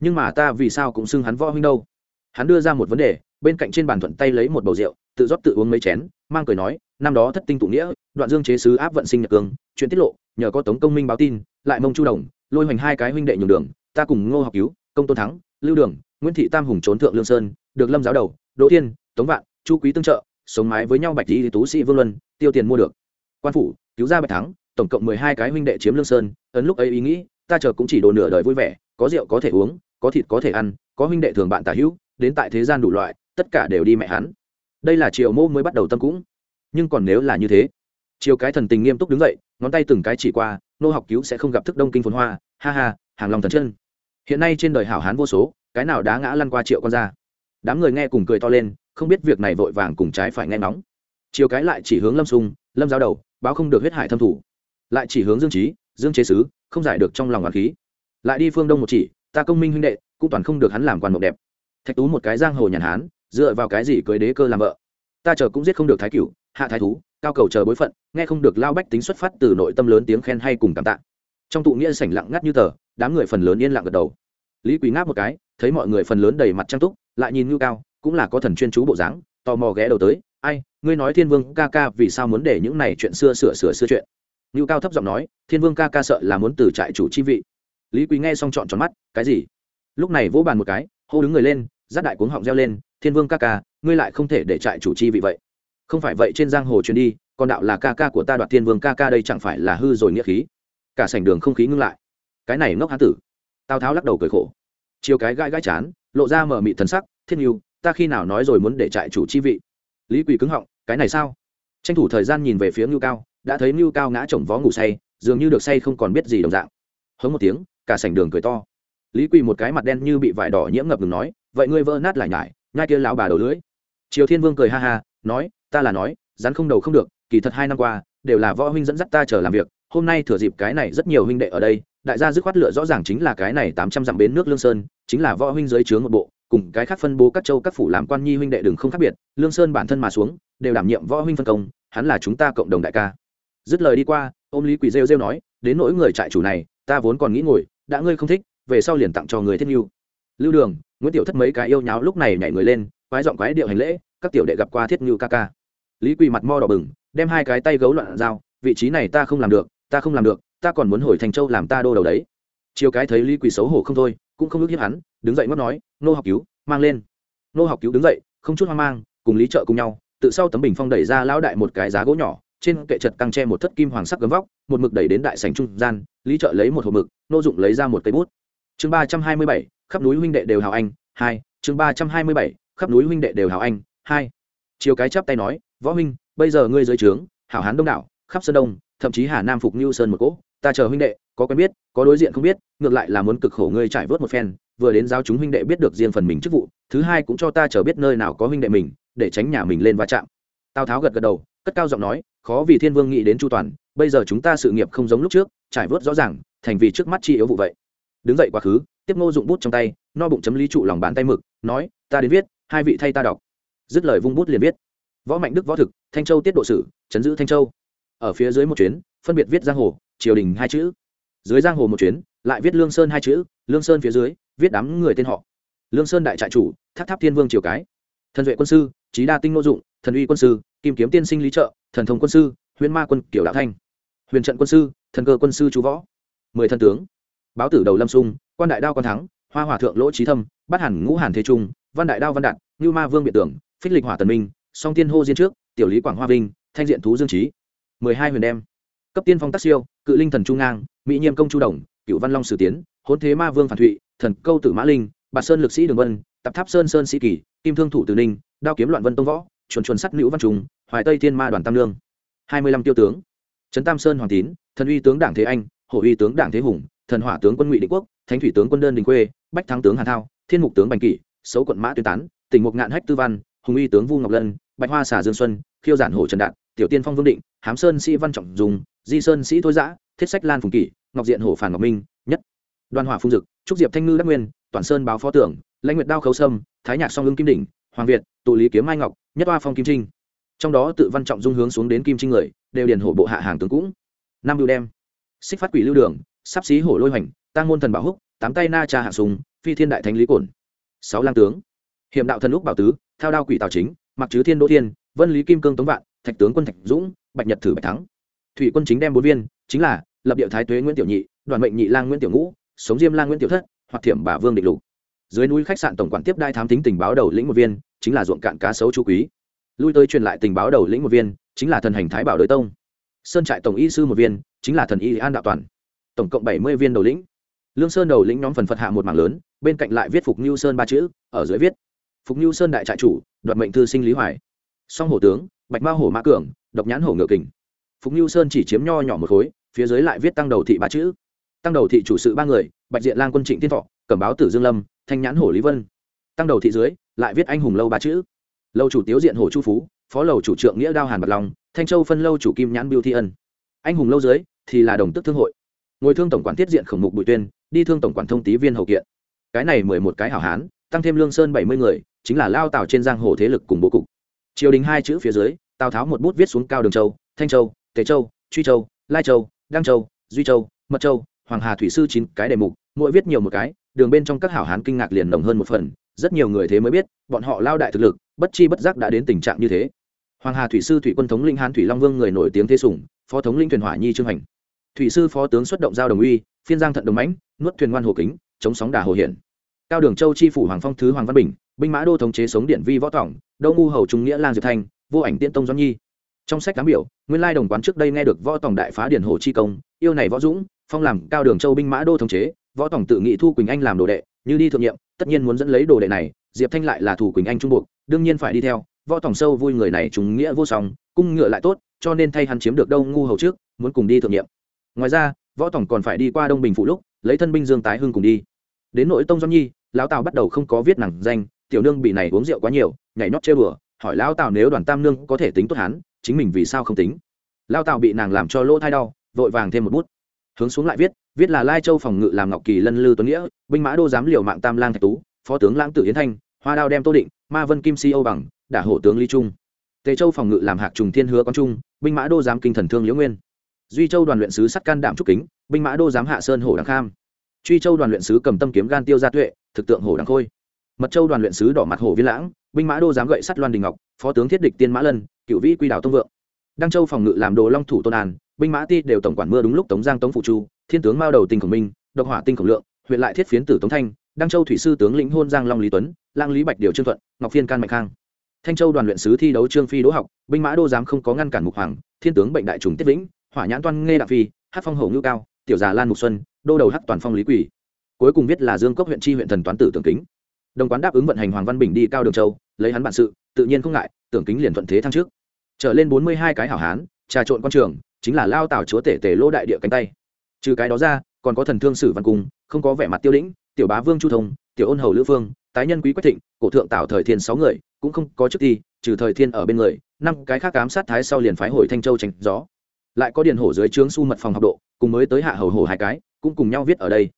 Nhưng mà ta vì sao cũng xưng hắn võ huynh đâu? Hắn đưa ra một vấn đề, bên cạnh trên bàn thuận tay lấy một bầu rượu, tự rót tự uống mấy chén, mang cười nói, năm đó thất tinh tụ nghĩa, đoạn dương chế sứ áp vận sinh nhật cương chuyện tiết lộ, nhờ có tống công minh báo tin, lại mông chu đồng, lôi hoành hai cái huynh đệ nhường đường, ta cùng ngô học cứu, công tôn thắng, lưu đường, nguyễn thị tam hùng trốn thượng lương sơn, được lâm giáo đầu, đỗ thiên, tống vạn, chu quý tương trợ, sống mái với nhau bạch lý tú sĩ vương luân, tiêu tiền mua được. Quan phủ, cứu ra bạch thắng, tổng cộng mười hai cái huynh đệ chiếm lương sơn, ấn lúc ấy ý nghĩ ta chờ cũng chỉ đồ nửa đời vui vẻ, có rượu có thể uống, có thịt có thể ăn, có huynh đệ thường bạn tả hữu, đến tại thế gian đủ loại, tất cả đều đi mẹ hắn. Đây là triều mô mới bắt đầu tâm cũng. Nhưng còn nếu là như thế, triều cái thần tình nghiêm túc đứng dậy, ngón tay từng cái chỉ qua, nô học cứu sẽ không gặp thức đông kinh phồn hoa, ha ha, hàng lòng thần chân. Hiện nay trên đời hảo hán vô số, cái nào đá ngã lăn qua triệu con ra đám người nghe cùng cười to lên, không biết việc này vội vàng cùng trái phải nghe nóng chiều cái lại chỉ hướng lâm sung lâm giáo đầu, báo không được huyết hải thâm thủ. Lại chỉ hướng dương trí dương chế sứ không giải được trong lòng oán khí. Lại đi phương đông một chỉ, ta công minh huynh đệ, cũng toàn không được hắn làm quan mộng đẹp. Thạch tú một cái giang hồ nhàn hán, dựa vào cái gì cưới đế cơ làm vợ? Ta chờ cũng giết không được thái cửu, hạ thái thú, cao cầu chờ bối phận, nghe không được lao bách tính xuất phát từ nội tâm lớn tiếng khen hay cùng cảm tạ. Trong tụ nghĩa sảnh lặng ngắt như tờ, đám người phần lớn yên lặng gật đầu. Lý quý ngáp một cái, thấy mọi người phần lớn đầy mặt trang túc, lại nhìn ngưu cao, cũng là có thần chuyên chú bộ dáng, tò mò ghé đầu tới, ai, ngươi nói thiên vương ca ca vì sao muốn để những này chuyện xưa sửa sửa xưa chuyện? Ngưu cao thấp giọng nói, thiên vương ca ca sợ là muốn từ trại chủ chi vị. Lý quý nghe xong trọn tròn mắt, cái gì? Lúc này vỗ bàn một cái, hô đứng người lên giáp đại cuống họng reo lên, thiên vương ca ca, ngươi lại không thể để trại chủ chi vị vậy. Không phải vậy trên giang hồ truyền đi, còn đạo là ca ca của ta đoạt thiên vương ca ca đây chẳng phải là hư rồi nghĩa khí? Cả sảnh đường không khí ngưng lại. Cái này ngốc hán tử. Tào tháo lắc đầu cười khổ. Chiều cái gãi gãi chán, lộ ra mở mị thần sắc, thiên yêu ta khi nào nói rồi muốn để trại chủ chi vị? Lý quỳ cứng họng, cái này sao? Tranh thủ thời gian nhìn về phía ngưu cao đã thấy mưu cao ngã chồng vó ngủ say, dường như được say không còn biết gì đồng dạng. Hống một tiếng, cả sảnh đường cười to. Lý quỳ một cái mặt đen như bị vải đỏ nhiễm ngập ngừng nói, vậy ngươi vỡ nát lại nhải ngay kia lão bà đầu lưỡi. Triều thiên vương cười ha ha, nói, ta là nói, rắn không đầu không được, kỳ thật hai năm qua, đều là võ huynh dẫn dắt ta chờ làm việc, hôm nay thừa dịp cái này rất nhiều huynh đệ ở đây, đại gia dứt khoát lựa rõ ràng chính là cái này tám trăm dặm bến nước lương sơn, chính là võ huynh dưới chướng một bộ, cùng cái khác phân bố các châu các phủ làm quan nhi huynh đệ đừng không khác biệt, lương sơn bản thân mà xuống, đều đảm nhiệm võ huynh phân công, hắn là chúng ta cộng đồng đại ca dứt lời đi qua, ôm lý quỳ rêu rêu nói, đến nỗi người trại chủ này, ta vốn còn nghĩ ngồi, đã ngươi không thích, về sau liền tặng cho người thiết nhu lưu đường, nguyễn tiểu thất mấy cái yêu nháo lúc này nhảy người lên, quái giọng quái điệu hành lễ, các tiểu đệ gặp qua thiết nhu ca ca. Lý quỳ mặt mo đỏ bừng, đem hai cái tay gấu loạn dao, vị trí này ta không làm được, ta không làm được, ta còn muốn hồi thành châu làm ta đô đầu đấy. Chiều cái thấy lý quỳ xấu hổ không thôi, cũng không ước hiếp hắn, đứng dậy ngót nói, nô học cứu, mang lên. Nô học cứu đứng dậy, không chút hoang mang, cùng lý trợ cùng nhau, tự sau tấm bình phong đẩy ra lão đại một cái giá gỗ nhỏ trên kệ chật căng tre một thất kim hoàng sắc gấm vóc, một mực đẩy đến đại sành trung gian, lý trợ lấy một hộp mực, nô dụng lấy ra một cây bút. Chương ba trăm hai mươi bảy, khắp núi huynh đệ đều hào anh, hai, chương ba trăm hai mươi bảy, khắp núi huynh đệ đều hào anh, hai. Chiều cái chắp tay nói, võ huynh, bây giờ ngươi dưới trướng, hảo hán đông đảo, khắp sơn đông, thậm chí hà nam phục như sơn một cỗ, ta chờ huynh đệ, có quen biết, có đối diện không biết, ngược lại là muốn cực khổ ngươi trải vớt một phen, vừa đến giao chúng huynh đệ biết được riêng phần mình chức vụ, thứ hai cũng cho ta chờ biết nơi nào có huynh đệ mình, để tránh nhà mình lên va chạm. Tào tháo gật gật đầu, cất cao giọng nói khó vì thiên vương nghĩ đến chu toàn, bây giờ chúng ta sự nghiệp không giống lúc trước, trải vớt rõ ràng, thành vì trước mắt chi yếu vụ vậy. Đứng dậy quá khứ, tiếp ngô dụng bút trong tay, no bụng chấm lý trụ lòng bàn tay mực, nói, ta đến viết, hai vị thay ta đọc. Dứt lời vung bút liền viết. Võ mạnh đức võ thực, thanh châu tiết độ sử, chấn giữ thanh châu. Ở phía dưới một chuyến, phân biệt viết giang hồ, triều đình hai chữ. Dưới giang hồ một chuyến, lại viết lương sơn hai chữ, lương sơn phía dưới, viết đám người tên họ. Lương sơn đại trại chủ tháp tháp thiên vương triều cái. Thần duệ quân sư trí đa tinh nô dụng, thần uy quân sư kim kiếm tiên sinh lý trợ, thần thông quân sư huyền ma quân kiểu đạo thanh. Huyền trận quân sư, thần cơ quân sư chú võ. Mười thân tướng. Báo tử đầu lâm sung quan đại đao quan thắng, hoa hòa thượng lỗ trí thâm bắt hẳn ngũ hàn thế trung, văn đại đao văn đạt, ngưu ma vương biện tưởng, phích lịch hỏa tần minh, song tiên hô diên trước, tiểu lý quảng hoa vinh, thanh diện thú dương trí mười hai huyền đem. Cấp tiên phong tác siêu, cự linh thần trung ngang, mỹ nhiêm công chu đồng cựu văn long sử tiến hôn thế ma vương phản thụy, thần câu tử mã linh, bạt sơn lực sĩ đường vân tập tháp sơn sơn sĩ kỳ, kim thương thủ từ ninh, đao kiếm loạn vân tông võ chuẩn chuẩn sắt nữ văn trung, hoài tây thiên ma đoàn tam lương. Hai mươi lăm tiêu tướng. Trấn tam sơn hoàng tín, thần uy tướng đảng thế anh, hổ uy tướng đảng thế hùng, thần hỏa tướng quân ngụy định quốc, thánh thủy tướng quân đơn đình quê bách thắng tướng hàn thao, thiên mục tướng bành kỷ xấu quận mã tuyên tán, tỉnh mục ngạn hách tư văn, hùng uy tướng vu ngọc lân, bạch hoa xà dương xuân, khiêu giản hồ trần đạn tiểu tiên phong vương định, hám sơn sĩ văn trọng dùng, di sơn sĩ thôi giã, thiết sách lan phùng kỷ, ngọc diện hổ phản ngọc minh, nhất. Đoàn hỏa phung dực, trúc diệp thanh ngư đắc nguyên, toàn sơn báo phó tưởng, lãnh nguyệt đao khấu sâm, thái nhạc song hưng kim đỉnh, hoàng việt, tụ lý kiếm mai ngọc nhất oa phong kim trinh. Trong đó tự văn trọng dung hướng xuống đến kim trinh người, đều điền hổ bộ hạ hàng tướng cũng. Năm lưu đem, xích phát quỷ lưu đường, sắp xí hổ lôi hoành tăng môn thần bảo húc, tám tay na cha hạ sùng, phi thiên đại thánh lý cổn. Sáu lang tướng, hiểm đạo thần lúc bảo tứ, thao đao quỷ tào chính, mặc chứ thiên đỗ thiên, vân lý kim cương tống vạn, thạch tướng quân thạch dũng, bạch nhật thử bạch thắng. Thủy quân chính đem bốn viên, chính là lập địa thái tuế nguyễn tiểu nhị, đoàn mệnh nhị lang nguyễn tiểu ngũ, sống diêm lang nguyễn tiểu thất, hoặc thiểm bà vương định lục. Dưới núi khách sạn tổng quản tiếp đai thám tính tình báo đầu lĩnh một viên chính là ruộng cạn cá sấu chú quý. Lui tới truyền lại tình báo đầu lĩnh một viên, chính là thần hành thái bảo đới tông. Sơn trại tổng y sư một viên, chính là thần y an đạo toàn. Tổng cộng bảy mươi viên đầu lĩnh. Lương sơn đầu lĩnh nhóm phần phật hạ một mảng lớn, bên cạnh lại viết phục như sơn ba chữ, ở dưới viết, phục như sơn đại trại chủ, đoạt mệnh thư sinh lý hoài. Song hổ tướng, bạch ma hổ mã cường, độc nhãn hổ ngựa kình. Phục như sơn chỉ chiếm nho nhỏ một khối, phía dưới lại viết tăng đầu thị ba chữ. Tăng đầu thị chủ sự ba người, bạch diện lang quân trịnh tiên thọ, cẩm báo tử dương lâm, thanh nhãn hổ lý vân. Tăng đầu thị dưới lại viết anh hùng lâu ba chữ. Lâu chủ tiếu diện hồ chu phú, phó lầu chủ trượng nghĩa đao hàn bạc long, thanh châu phân lâu chủ kim nhãn biêu thi ân. Anh hùng lâu dưới thì là đồng tức thương hội. Ngồi thương tổng quản tiết diện khổng mục bùi tuyên, đi thương tổng quản thông tý viên hậu kiện. Cái này mười một cái hảo hán, tăng thêm lương sơn bảy mươi người, chính là lao tào trên giang hồ thế lực cùng bố cục. Triều đình hai chữ phía dưới, tào tháo một bút viết xuống cao đường châu, thanh châu, tề châu, truy châu, lai châu, đăng châu, duy châu, mật châu, hoàng hà thủy sư chín cái đề mục, mỗi viết nhiều một cái, đường bên trong các hảo hán kinh ngạc liền nồng hơn một phần rất nhiều người thế mới biết, bọn họ lao đại thực lực, bất chi bất giác đã đến tình trạng như thế. Hoàng hà thủy sư thủy quân thống linh hán thủy long vương người nổi tiếng thế sủng, phó thống linh thuyền hỏa nhi trương hành. Thủy sư phó tướng xuất động giao đồng uy, phiên giang thận đồng mãnh, nuốt thuyền ngoan hồ kính, chống sóng đà hồ hiển. Cao đường châu chi phủ hoàng phong thứ hoàng văn bình, binh mã đô thống chế sống điện vi võ tỏng đâu ngu hầu trung nghĩa lang diệp thanh, vô ảnh tiễn tông doãn nhi. Trong sách cám biểu, nguyên lai đồng quán trước đây nghe được võ tòng đại phá điển hồ chi công, yêu này võ dũng, phong làm cao đường châu binh mã đô thống chế, võ tòng tự nghị thu quỳnh anh làm đồ đệ, như đi thượng nhiệm tất nhiên muốn dẫn lấy đồ đệ này, diệp thanh lại là thủ quỳnh anh trung buộc, đương nhiên phải đi theo, võ tòng sâu vui người này chúng nghĩa vô song, cung ngựa lại tốt, cho nên thay hắn chiếm được đâu ngu hầu trước, muốn cùng đi thử nhiệm ngoài ra, võ tòng còn phải đi qua đông bình phụ lúc, lấy thân binh dương tái hưng cùng đi. Đến nội tông doanh nhi, lão tào bắt đầu không có viết nặng danh, tiểu nương bị này uống rượu quá nhiều, nhảy nhót chơi bừa, hỏi lão tào nếu đoàn tam nương có thể tính tốt hắn, chính mình vì sao không tính. Lão tào bị nàng làm cho lỗ thai đau, vội vàng thêm một bút. Hướng xuống lại viết viết là lai châu phòng ngự làm ngọc kỳ lân lư tuấn nghĩa, binh mã đô giám liều mạng tam lang thạch tú, phó tướng lãng tử yến thanh, hoa đao đem tô định, ma vân kim si âu bằng, đả hổ tướng ly trung. Tề châu phòng ngự làm hạc trùng thiên hứa quang trung, binh mã đô giám kinh thần thương liễu nguyên. Duy châu đoàn luyện sứ sắt can đảm trúc kính, binh mã đô giám hạ sơn hổ đăng kham. Truy châu đoàn luyện sứ cầm tâm kiếm gan tiêu gia tuệ, thực tượng hổ đăng khôi. Mật châu đoàn luyện sứ đỏ mặt hổ viên lãng, binh mã đô giám gậy sắt loan đình ngọc, phó tướng thiết địch tiên mã lân, cựu vĩ quy đảo tông vượng. Đăng châu phòng ngự làm đồ long thủ tôn an binh mã ti đều tổng quản mưa đúng lúc tống giang tống phụ chu, thiên tướng mao đầu tinh khổng minh, độc hỏa tinh khổng lượng, huyện lại thiết phiến tử tống thanh, đăng châu thủy sư tướng lĩnh hôn giang long lý tuấn, lang lý bạch điều trương thuận, ngọc phiên can mạnh khang. Thanh châu đoàn luyện sứ thi đấu trương phi đỗ học, binh mã đô giám không có ngăn cản mục hoàng, thiên tướng bệnh đại trùng tiết vĩnh, hỏa nhãn toan nghe đặng phi, hát phong hổ ngữ cao, tiểu già lan mục xuân, đô đầu hát toàn phong lý quỷ cuối cùng viết là dương cốc huyện tri huyện thần toán tử tưởng kính. Đồng quán đáp ứng vận hành hoàng văn bình đi cao đường châu, lấy hắn bản sự, tự nhiên không ngại, tưởng kính liền thuận thế thăng trước. Trở lên bốn mươi hai cái hảo hán, trà trộn quan trường chính là lao tào chúa tể tể lô đại địa cánh tay. Trừ cái đó ra, còn có thần thương sử văn cung, không có vẻ mặt tiêu lĩnh, tiểu bá vương chu thông, tiểu ôn hầu lữ phương tái nhân quý quách thịnh, cổ thượng tạo thời thiên sáu người, cũng không có chức thi, trừ thời thiên ở bên người, năm cái khác cám sát thái sau liền phái hồi thanh châu tránh gió. Lại có điện hổ dưới trướng su mật phòng học độ, cùng mới tới hạ hầu hổ hai cái, cũng cùng nhau viết ở đây.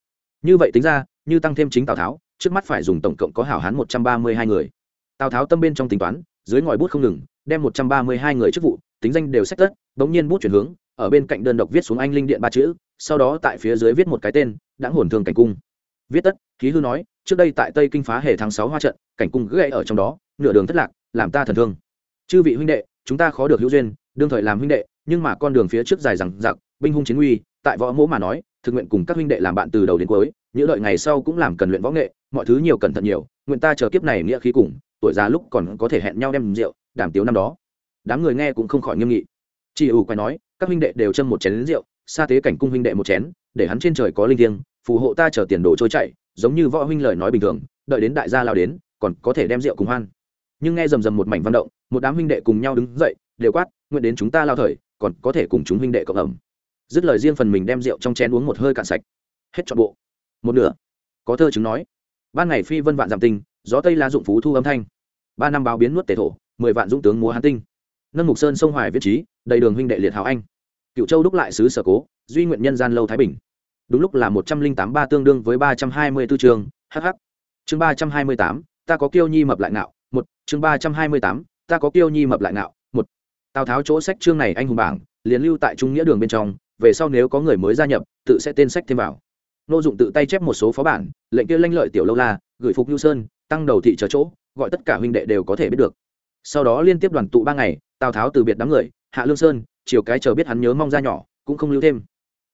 Như vậy tính ra, như tăng thêm chính tào tháo, trước mắt phải dùng tổng cộng có hảo hán một trăm ba mươi hai người. Tào tháo tâm bên trong tính toán, dưới ngòi bút không ngừng, đem một trăm ba mươi hai người chức vụ, tính danh đều xét tất bỗng nhiên bút chuyển hướng, ở bên cạnh đơn độc viết xuống anh linh điện ba chữ, sau đó tại phía dưới viết một cái tên đã hồn thương cảnh cung. Viết tất khí hư nói, trước đây tại tây kinh phá hệ tháng sáu hoa trận, cảnh cung gãy ở trong đó, nửa đường thất lạc, làm ta thần thương. Chư vị huynh đệ, chúng ta khó được hữu duyên, đương thời làm huynh đệ, nhưng mà con đường phía trước dài rằng giặc binh hung chiến uy tại võ mỗ mà nói, thực nguyện cùng các huynh đệ làm bạn từ đầu đến cuối những đợi ngày sau cũng làm cần luyện võ nghệ, mọi thứ nhiều cẩn thận nhiều, nguyện ta chờ kiếp này nghĩa khí cùng, tuổi già lúc còn có thể hẹn nhau đem rượu đảm tiếu năm đó. Đám người nghe cũng không khỏi nghiêm nghị chị ủ quay nói, các huynh đệ đều châm một chén rượu xa tế cảnh cung huynh đệ một chén, để hắn trên trời có linh thiêng, phù hộ ta chờ tiền đồ trôi chảy, giống như võ huynh lời nói bình thường, đợi đến đại gia lao đến, còn có thể đem rượu cùng hoan. Nhưng nghe rầm rầm một mảnh văn động, một đám huynh đệ cùng nhau đứng dậy, đều quát, nguyện đến chúng ta lao thời, còn có thể cùng chúng huynh đệ cộng ẩm. Dứt lời riêng phần mình đem rượu trong chén uống một hơi cạn sạch. Hết trọn bộ. Một nửa. Có thơ chứng nói, ban ngày phi vân vạn giảm tinh, gió tây lá dụng phú thu âm thanh. Ba năm báo biến nuốt tề thổ, mười vạn dũng tướng múa hán tinh. Nâng mục sơn sông hoài viết trí đầy đường huynh đệ liệt hào anh. Cựu châu đúc lại sứ sở cố, duy nguyện nhân gian lâu thái bình. Đúng lúc là một trăm linh tám ba tương đương với ba trăm hai mươi b ố chương hh chương ba trăm hai mươi tám, ta có kiêu nhi mập lại ngạo, một. Chương ba trăm hai mươi tám, ta có kiêu nhi mập lại ngạo, một. Tào tháo chỗ sách chương này anh hùng bảng, liền lưu tại trung nghĩa đường bên trong, về sau nếu có người mới gia nhập, tự sẽ tên sách thêm vào. Nô dụng tự tay chép một số phó bản, lệnh kia lanh lợi tiểu lâu la, gửi phục nhu sơn, tăng đầu thị chờ chỗ, gọi tất cả huynh đệ đều có thể biết được. Sau đó liên tiếp đoàn tụ ba ngày, tào tháo từ biệt đám người hạ lương sơn, chiều cái chờ biết hắn nhớ mong ra nhỏ, cũng không lưu thêm.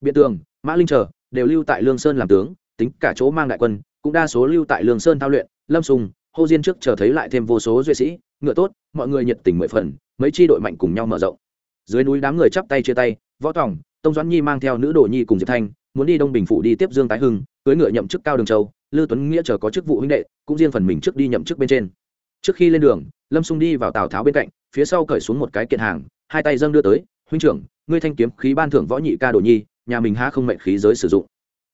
Biện tường, mã linh chờ, đều lưu tại lương sơn làm tướng, tính cả chỗ mang đại quân, cũng đa số lưu tại lương sơn thao luyện, lâm sùng, hô diên trước chờ thấy lại thêm vô số duệ sĩ, ngựa tốt, mọi người nhiệt tình mười phần, mấy chi đội mạnh cùng nhau mở rộng. Dưới núi đám người chắp tay chia tay, võ tòng, tông doãn nhi mang theo nữ đồ nhi cùng diệp thanh, muốn đi đông bình phủ đi tiếp dương tái hưng cưới ngựa nhậm chức cao đường châu, lư tuấn nghĩa chờ có chức vụ huynh đệ, cũng riêng phần mình trước đi nhậm chức bên trên. Trước khi lên đường, lâm xung đi vào tào tháo bên cạnh, phía sau cởi xuống một cái kiện hàng hai tay dâng đưa tới, huynh trưởng, ngươi thanh kiếm khí ban thưởng võ nhị ca đồ nhi, nhà mình há không mệnh khí giới sử dụng.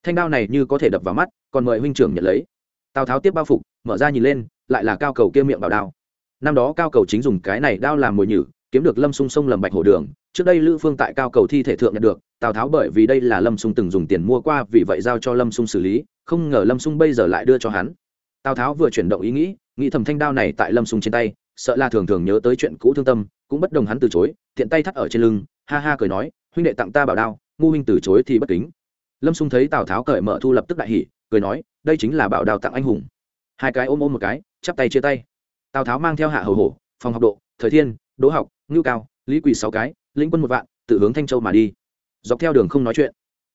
Thanh đao này như có thể đập vào mắt, còn mời huynh trưởng nhận lấy. Tào tháo tiếp bao phục, mở ra nhìn lên, lại là cao cầu kia miệng bảo đao. Năm đó cao cầu chính dùng cái này đao làm mồi nhử, kiếm được lâm sung sông lầm bạch hổ đường. Trước đây lữ phương tại cao cầu thi thể thượng nhận được, tào tháo bởi vì đây là lâm sung từng dùng tiền mua qua, vì vậy giao cho lâm sung xử lý, không ngờ lâm sung bây giờ lại đưa cho hắn. Tào tháo vừa chuyển động ý nghĩ nghĩ thầm thanh đao này tại lâm sung trên tay sợ là thường thường nhớ tới chuyện cũ thương tâm, cũng bất đồng hắn từ chối, thiện tay thắt ở trên lưng, ha ha cười nói, huynh đệ tặng ta bảo đao, ngu huynh từ chối thì bất kính. Lâm Xung thấy tào tháo cởi mở thu lập tức đại hỉ, cười nói, đây chính là bảo đao tặng anh hùng. Hai cái ôm ôm một cái, chắp tay chia tay. Tào tháo mang theo hạ hầu hổ, phòng học độ, thời thiên, đỗ học, ngưu cao, lý quỳ sáu cái, lĩnh quân một vạn, tự hướng thanh châu mà đi. Dọc theo đường không nói chuyện.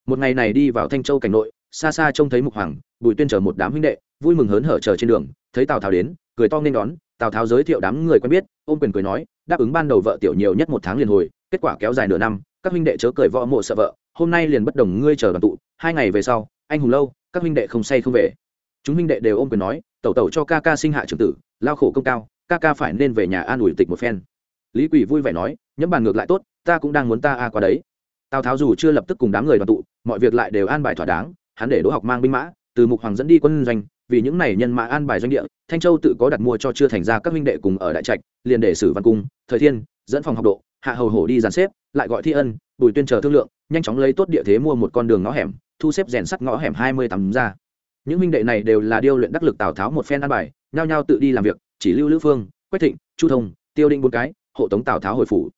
Một ngày này đi vào thanh châu cảnh nội, xa xa trông thấy mục hoàng, bùi tuyên chờ một đám huynh đệ, vui mừng hớn hở chờ trên đường, thấy tào tháo đến, cười to nên đón tào tháo giới thiệu đám người quen biết, ôm quyền cười nói, đáp ứng ban đầu vợ tiểu nhiều nhất một tháng liền hồi, kết quả kéo dài nửa năm, các huynh đệ chớ cười võ mộ sợ vợ, hôm nay liền bất đồng ngươi chờ đoàn tụ, hai ngày về sau, anh hùng lâu, các huynh đệ không say không về. Chúng huynh đệ đều ôm quyền nói, tẩu tẩu cho ca ca sinh hạ trưởng tử, lao khổ công cao, ca ca phải nên về nhà an ủi tịch một phen. Lý quỷ vui vẻ nói nhẫm bàn ngược lại tốt, ta cũng đang muốn ta a qua đấy. Tào tháo dù chưa lập tức cùng đám người đoàn tụ, mọi việc lại đều an bài thỏa đáng, hắn để đỗ học mang binh mã, từ mục hoàng dẫn đi quân doanh vì những này nhân mã an bài doanh địa, thanh châu tự có đặt mua cho chưa thành ra các huynh đệ cùng ở đại trạch, liền để sử văn cung, thời thiên, dẫn phòng học độ, hạ hầu hổ đi dàn xếp, lại gọi thi ân, bùi tuyên chờ thương lượng, nhanh chóng lấy tốt địa thế mua một con đường ngõ hẻm, thu xếp rèn sắt ngõ hẻm hai mươi tắm ra. Những huynh đệ này đều là điêu luyện đắc lực tào tháo một phen an bài, nhao nhao tự đi làm việc, chỉ lưu lữ phương, quách thịnh, chu thông, tiêu định bốn cái, hộ tống tào tháo hồi phủ.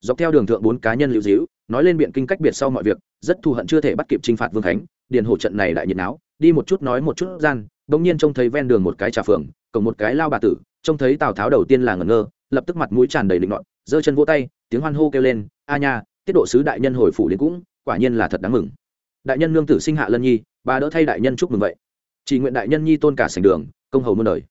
Dọc theo đường thượng bốn cá nhân lưu dĩu nói lên biện kinh cách biệt sau mọi việc, rất thù hận chưa thể bắt kịp t r i n h phạt vương khánh, điền hổ trận này đại nhiệt náo, đi một chút nói một chút gian bỗng nhiên trông thấy ven đường một cái trà phường cộng một cái lao bà tử, trông thấy tào tháo đầu tiên là ngẩn ngơ, lập tức mặt mũi tràn đầy định ngọn giơ chân vỗ tay, tiếng hoan hô kêu lên, a nha, tiết độ sứ đại nhân hồi phủ đến cũng, quả nhiên là thật đáng mừng. Đại nhân nương tử sinh hạ lân nhi, bà đỡ thay đại nhân chúc mừng vậy. Chỉ nguyện đại nhân nhi tôn cả sành đường, công hầu muôn đời.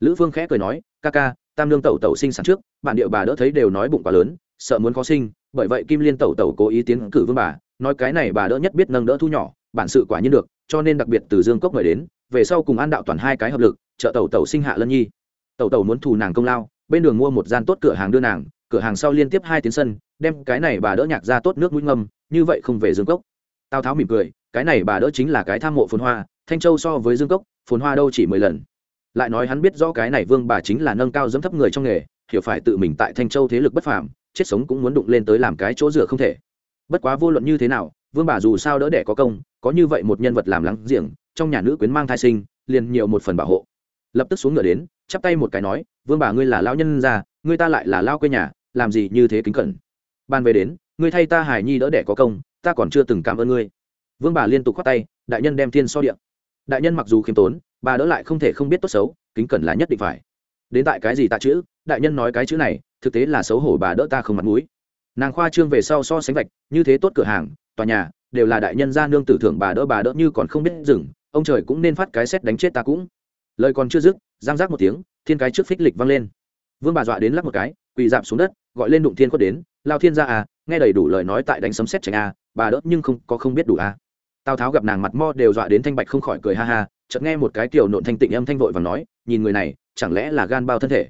Lữ phương khẽ cười nói, ca ca, tam nương tẩu tẩu sinh sản trước, bản địa bà đỡ thấy đều nói bụng quá lớn, sợ muốn khó sinh, bởi vậy kim liên tẩu tẩu cố ý tiến cử vương bà, nói cái này bà đỡ nhất biết nâng đỡ thu nhỏ, bản sự quả nhiên được, cho nên đặc biệt từ dương cốc mời đến về sau cùng an đạo toàn hai cái hợp lực, trợ tẩu tẩu sinh hạ lân nhi. Tẩu tẩu muốn thù nàng công lao, bên đường mua một gian tốt cửa hàng đưa nàng, cửa hàng sau liên tiếp hai tiến sân, đem cái này bà đỡ nhạc ra tốt nước mũi ngâm, như vậy không về dương cốc. Tào tháo mỉm cười, cái này bà đỡ chính là cái tham mộ phồn hoa, thanh châu so với dương cốc, phồn hoa đâu chỉ mười lần. Lại nói hắn biết rõ cái này vương bà chính là nâng cao dẫm thấp người trong nghề, hiểu phải tự mình tại thanh châu thế lực bất phàm, chết sống cũng muốn đụng lên tới làm cái chỗ dựa không thể. Bất quá vô luận như thế nào, vương bà dù sao đỡ đẻ có công, có như vậy một nhân vật làm lắng giềng trong nhà nữ quyến mang thai sinh, liền nhiều một phần bảo hộ. Lập tức xuống ngựa đến, chắp tay một cái nói, vương bà ngươi là lao nhân ra ngươi ta lại là lao quê nhà, làm gì như thế kính cẩn? Ban về đến, ngươi thay ta hải nhi đỡ đẻ có công, ta còn chưa từng cảm ơn ngươi. Vương bà liên tục khoát tay, đại nhân đem thiên so điện đại nhân mặc dù khiêm tốn, bà đỡ lại không thể không biết tốt xấu, kính cẩn là nhất định phải. Đến tại cái gì tạ chữ, đại nhân nói cái chữ này, thực tế là xấu hổ bà đỡ ta không mặt mũi. Nàng khoa trương về sau so sánh vạch, như thế tốt cửa hàng, tòa nhà, đều là đại nhân gia nương tử thưởng bà đỡ bà đỡ như còn không biết dừng ông trời cũng nên phát cái xét đánh chết ta cũng. Lời còn chưa dứt giang giác một tiếng thiên cái trước phích lịch văng lên. Vương bà dọa đến lắp một cái quỳ dạp xuống đất gọi lên đụng thiên khuất đến lao thiên ra à nghe đầy đủ lời nói tại đánh sấm xét tránh à, bà đỡ nhưng không có không biết đủ à. tào tháo gặp nàng mặt mo đều dọa đến thanh bạch không khỏi cười ha ha chợt nghe một cái kiểu nộn thanh tịnh âm thanh vội và nói nhìn người này chẳng lẽ là gan bao thân thể?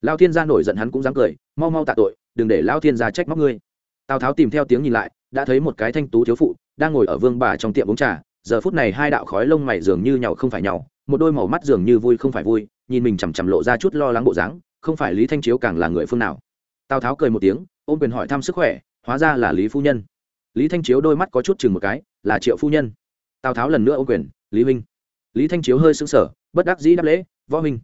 Lao thiên gia nổi giận hắn cũng dám cười mau mau tạ tội đừng để lao thiên gia trách móc ngươi. Tào tháo tìm theo tiếng nhìn lại đã thấy một cái thanh tú thiếu phụ đang ngồi ở vương bà trong tiệm uống trà giờ phút này hai đạo khói lông mày dường như nhau không phải nhau, một đôi màu mắt dường như vui không phải vui, nhìn mình chằm chằm lộ ra chút lo lắng bộ dáng, không phải lý thanh chiếu càng là người phương nào. Tào tháo cười một tiếng, ôm quyền hỏi thăm sức khỏe, hóa ra là lý phu nhân. Lý thanh chiếu đôi mắt có chút chừng một cái, là triệu phu nhân. Tào tháo lần nữa ôm quyền, lý huynh. Lý thanh chiếu hơi sững sờ, bất đắc dĩ đáp lễ, võ huynh.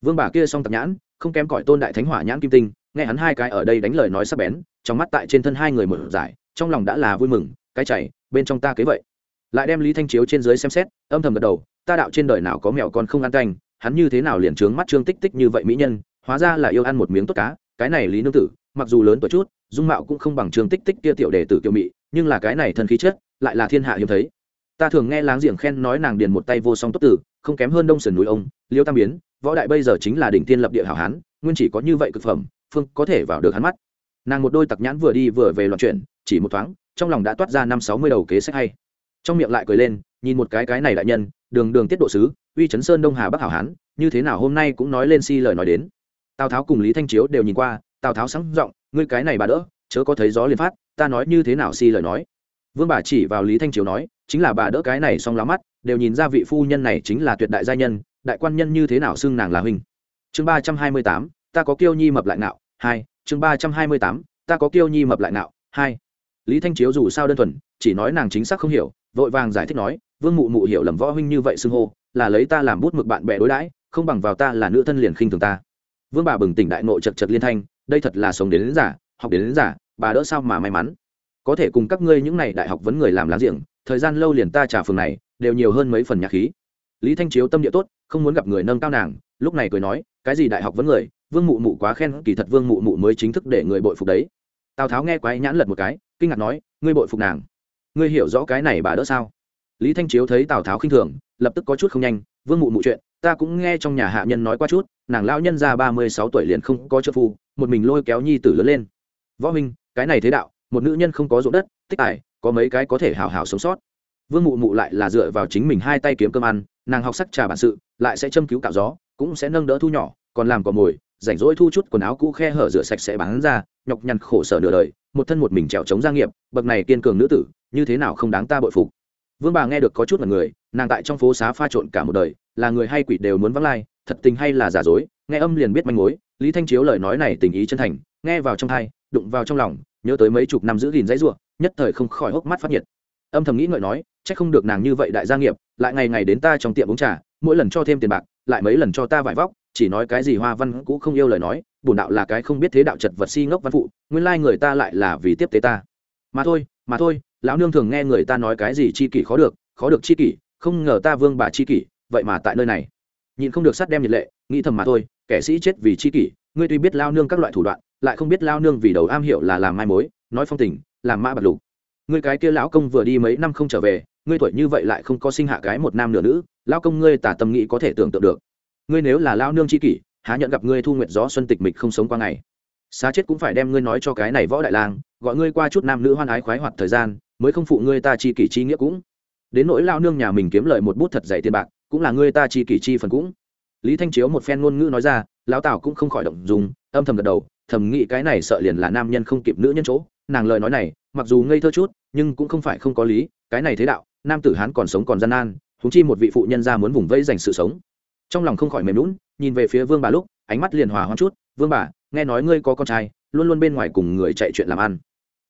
Vương bà kia xong tập nhãn, không kém cỏi tôn đại thánh hỏa nhãn kim tinh, nghe hắn hai cái ở đây đánh lời nói sắc bén, trong mắt tại trên thân hai người mở giải, trong lòng đã là vui mừng, cái chảy bên trong ta kế vậy lại đem lý thanh chiếu trên dưới xem xét, âm thầm gật đầu, ta đạo trên đời nào có mèo con không ăn canh, hắn như thế nào liền trướng mắt trương tích tích như vậy mỹ nhân, hóa ra là yêu ăn một miếng tốt cá, cái này lý nương tử, mặc dù lớn tuổi chút, dung mạo cũng không bằng trương tích tích kia tiểu đề tử kiều mỹ nhưng là cái này thân khí chất, lại là thiên hạ hiếm thấy. Ta thường nghe láng giềng khen nói nàng điền một tay vô song tốt tử, không kém hơn đông sườn núi ông, liêu tam biến, võ đại bây giờ chính là đỉnh tiên lập địa hảo hán, nguyên chỉ có như vậy cực phẩm, phương có thể vào được hắn mắt. Nàng một đôi tặc nhãn vừa đi vừa về loạn chuyển, chỉ một thoáng, trong lòng đã toát ra năm sáu mươi đầu kế sách hay trong miệng lại cười lên, nhìn một cái cái này đại nhân, đường đường tiết độ sứ, uy chấn sơn đông hà bắc hảo hán, như thế nào hôm nay cũng nói lên si lời nói đến. Tào tháo cùng lý thanh chiếu đều nhìn qua, tào tháo sáng giọng, ngươi cái này bà đỡ, chớ có thấy gió liền phát, ta nói như thế nào si lời nói. Vương bà chỉ vào lý thanh chiếu nói, chính là bà đỡ cái này xong lá mắt, đều nhìn ra vị phu nhân này chính là tuyệt đại gia nhân, đại quan nhân như thế nào xưng nàng là huynh. Chương ba trăm hai mươi tám, ta có kiêu nhi mập lại nạo hai, chương ba trăm hai mươi tám, ta có kiêu nhi mập lại nạo hai. Lý thanh chiếu dù sao đơn thuần chỉ nói nàng chính xác không hiểu vội vàng giải thích nói vương mụ mụ hiểu lầm võ huynh như vậy xưng hô là lấy ta làm bút mực bạn bè đối đãi không bằng vào ta là nữ thân liền khinh thường ta. Vương bà bừng tỉnh đại nội chật chật liên thanh đây thật là sống đến, đến giả học đến, đến giả bà đỡ sao mà may mắn? Có thể cùng các ngươi những này đại học vấn người làm láng giềng thời gian lâu liền ta trả phường này đều nhiều hơn mấy phần nhạc khí. Lý thanh chiếu tâm địa tốt không muốn gặp người nâng cao nàng lúc này cười nói cái gì đại học vấn người vương mụ mụ quá khen kỳ thật vương mụ mụ mới chính thức để người bội phục đấy. Tào tháo nghe quái nhãn lật một cái kinh ngạc nói ngươi bội phục nàng? Ngươi hiểu rõ cái này bà đỡ sao? Lý thanh chiếu thấy tào tháo khinh thường, lập tức có chút không nhanh, vương mụ mụ chuyện, ta cũng nghe trong nhà hạ nhân nói qua chút, nàng lão nhân ra ba mươi sáu tuổi liền không có trợ phu, một mình lôi kéo nhi tử lớn lên. Võ minh cái này thế đạo, một nữ nhân không có ruộng đất, tích tài, có mấy cái có thể hào hào sống sót. Vương mụ mụ lại là dựa vào chính mình hai tay kiếm cơm ăn, nàng học sắc trà bản sự, lại sẽ châm cứu cạo gió, cũng sẽ nâng đỡ thu nhỏ, còn làm cỏ mồi rảnh rỗi thu chút quần áo cũ khe hở rửa sạch sẽ bán ra, nhọc nhằn khổ sở nửa đời, một thân một mình trèo chống gia nghiệp, bậc này kiên cường nữ tử, như thế nào không đáng ta bội phục. Vương bà nghe được có chút là người, nàng tại trong phố xá pha trộn cả một đời, là người hay quỷ đều muốn vắng lai, thật tình hay là giả dối, nghe âm liền biết manh mối, lý thanh chiếu lời nói này tình ý chân thành, nghe vào trong thai đụng vào trong lòng, nhớ tới mấy chục năm giữ gìn dãy ruộng, nhất thời không khỏi hốc mắt phát nhiệt. Âm thầm nghĩ ngợi nói, chắc không được nàng như vậy đại gia nghiệp, lại ngày ngày đến ta trong tiệm uống trà, mỗi lần cho thêm tiền bạc, lại mấy lần cho ta vải vóc chỉ nói cái gì hoa văn cũng không yêu lời nói, bổn đạo là cái không biết thế đạo chật vật si ngốc văn phụ, nguyên lai người ta lại là vì tiếp tế ta. Mà thôi mà thôi, lão nương thường nghe người ta nói cái gì chi kỷ khó được khó được chi kỷ, không ngờ ta vương bà chi kỷ, vậy mà tại nơi này. Nhìn không được sắt đem nhiệt lệ, nghĩ thầm mà thôi, kẻ sĩ chết vì chi kỷ, ngươi tuy biết lao nương các loại thủ đoạn, lại không biết lao nương vì đầu am hiểu là làm mai mối, nói phong tình, làm mã bạc lục. Ngươi cái kia lão công vừa đi mấy năm không trở về, ngươi tuổi như vậy lại không có sinh hạ cái một nam nửa nữ lao công ngươi tả tâm nghĩ có thể tưởng tượng được ngươi nếu là lao nương chi kỷ, há nhận gặp ngươi thu nguyện gió xuân tịch mịch không sống qua ngày. Xá chết cũng phải đem ngươi nói cho cái này võ đại lang, gọi ngươi qua chút nam nữ hoan ái khoái hoạt thời gian, mới không phụ ngươi ta chi kỷ chi nghĩa cũng. Đến nỗi lao nương nhà mình kiếm lợi một bút thật dày tiền bạc, cũng là ngươi ta chi kỷ chi phần cũng. Lý thanh chiếu một phen ngôn ngữ nói ra, lão tào cũng không khỏi động dùng âm thầm gật đầu, thầm nghĩ cái này sợ liền là nam nhân không kịp nữ nhân chỗ. Nàng lời nói này, mặc dù ngây thơ chút, nhưng cũng không phải không có lý, cái này thế đạo, nam tử hán còn sống còn gian nan húng chi một vị phụ nhân ra muốn vùng vẫy dành sự sống trong lòng không khỏi mềm lún nhìn về phía vương bà lúc, ánh mắt liền hòa hoang chút, vương bà, nghe nói ngươi có con trai, luôn luôn bên ngoài cùng người chạy chuyện làm ăn.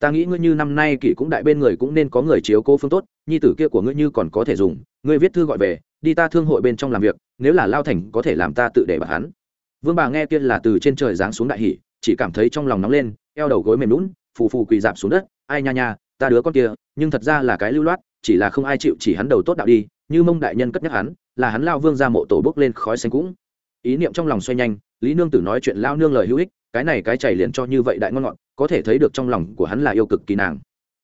Ta nghĩ ngươi như năm nay kỷ cũng đại bên người cũng nên có người chiếu cố phương tốt, nhi tử kia của ngươi như còn có thể dùng, ngươi viết thư gọi về, đi ta thương hội bên trong làm việc, nếu là lao thành có thể làm ta tự để bạc hắn. Vương bà nghe kia là từ trên trời giáng xuống đại hỷ chỉ cảm thấy trong lòng nóng lên, eo đầu gối mềm lún phù phù quỳ dạp xuống đất, ai nha nha, ta đứa con kia, nhưng thật ra là cái lưu loát, chỉ là không ai chịu chỉ hắn đầu tốt đạo đi, như mông đại nhân cất nhắc hắn là hắn lao vương ra mộ tổ bốc lên khói xanh cũng. Ý niệm trong lòng xoay nhanh, lý nương tử nói chuyện lao nương lời hữu ích, cái này cái chảy liền cho như vậy đại ngon ngọt, có thể thấy được trong lòng của hắn là yêu cực kỳ nàng.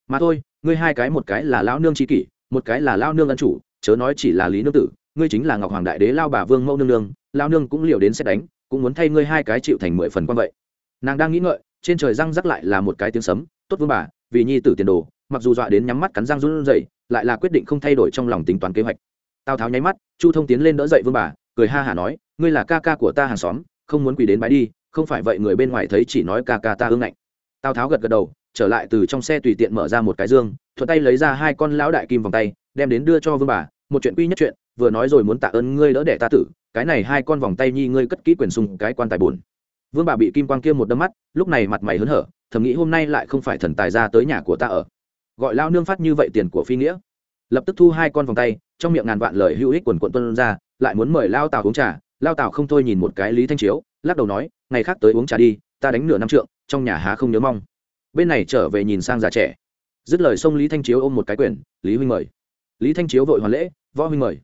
Mà thôi, ngươi hai cái một cái là lao nương tri kỷ, một cái là lao nương ân chủ, chớ nói chỉ là lý nương tử, ngươi chính là ngọc hoàng đại đế lao bà vương mẫu nương nương, lao nương cũng liều đến xét đánh, cũng muốn thay ngươi hai cái chịu thành mười phần quan vậy. Nàng đang nghĩ ngợi, trên trời răng rắc lại là một cái tiếng sấm, tốt vương bà, vì nhi tử tiền đồ, mặc dù dọa đến nhắm mắt cắn răng run rẩy, lại là quyết định không thay đổi trong lòng tính toán kế hoạch tào tháo nháy mắt, chu thông tiến lên đỡ dậy vương bà, cười ha hả nói, ngươi là ca ca của ta hàng xóm, không muốn quỳ đến bái đi, không phải vậy người bên ngoài thấy chỉ nói ca ca ta hương ngạnh. Tào tháo gật gật đầu, trở lại từ trong xe tùy tiện mở ra một cái dương, thuận tay lấy ra hai con lão đại kim vòng tay, đem đến đưa cho vương bà, một chuyện quy nhất chuyện, vừa nói rồi muốn tạ ơn ngươi đỡ đẻ ta tử, cái này hai con vòng tay nhi ngươi cất kỹ quyền sùng cái quan tài buồn. Vương bà bị kim quang kia một đâm mắt, lúc này mặt mày hớn hở, thầm nghĩ hôm nay lại không phải thần tài ra tới nhà của ta ở. Gọi lao nương phát như vậy tiền của phi nghĩa lập tức thu hai con vòng tay, trong miệng ngàn vạn lời hữu ích quần quận tuân ra, lại muốn mời lao tào uống trà. Lao tào không thôi nhìn một cái lý thanh chiếu, lắc đầu nói, ngày khác tới uống trà đi, ta đánh nửa năm trượng, trong nhà há không nhớ mong. Bên này trở về nhìn sang già trẻ. Dứt lời xông lý thanh chiếu ôm một cái quyền, lý huynh mời. Lý thanh chiếu vội hoàn lễ, võ huynh mời.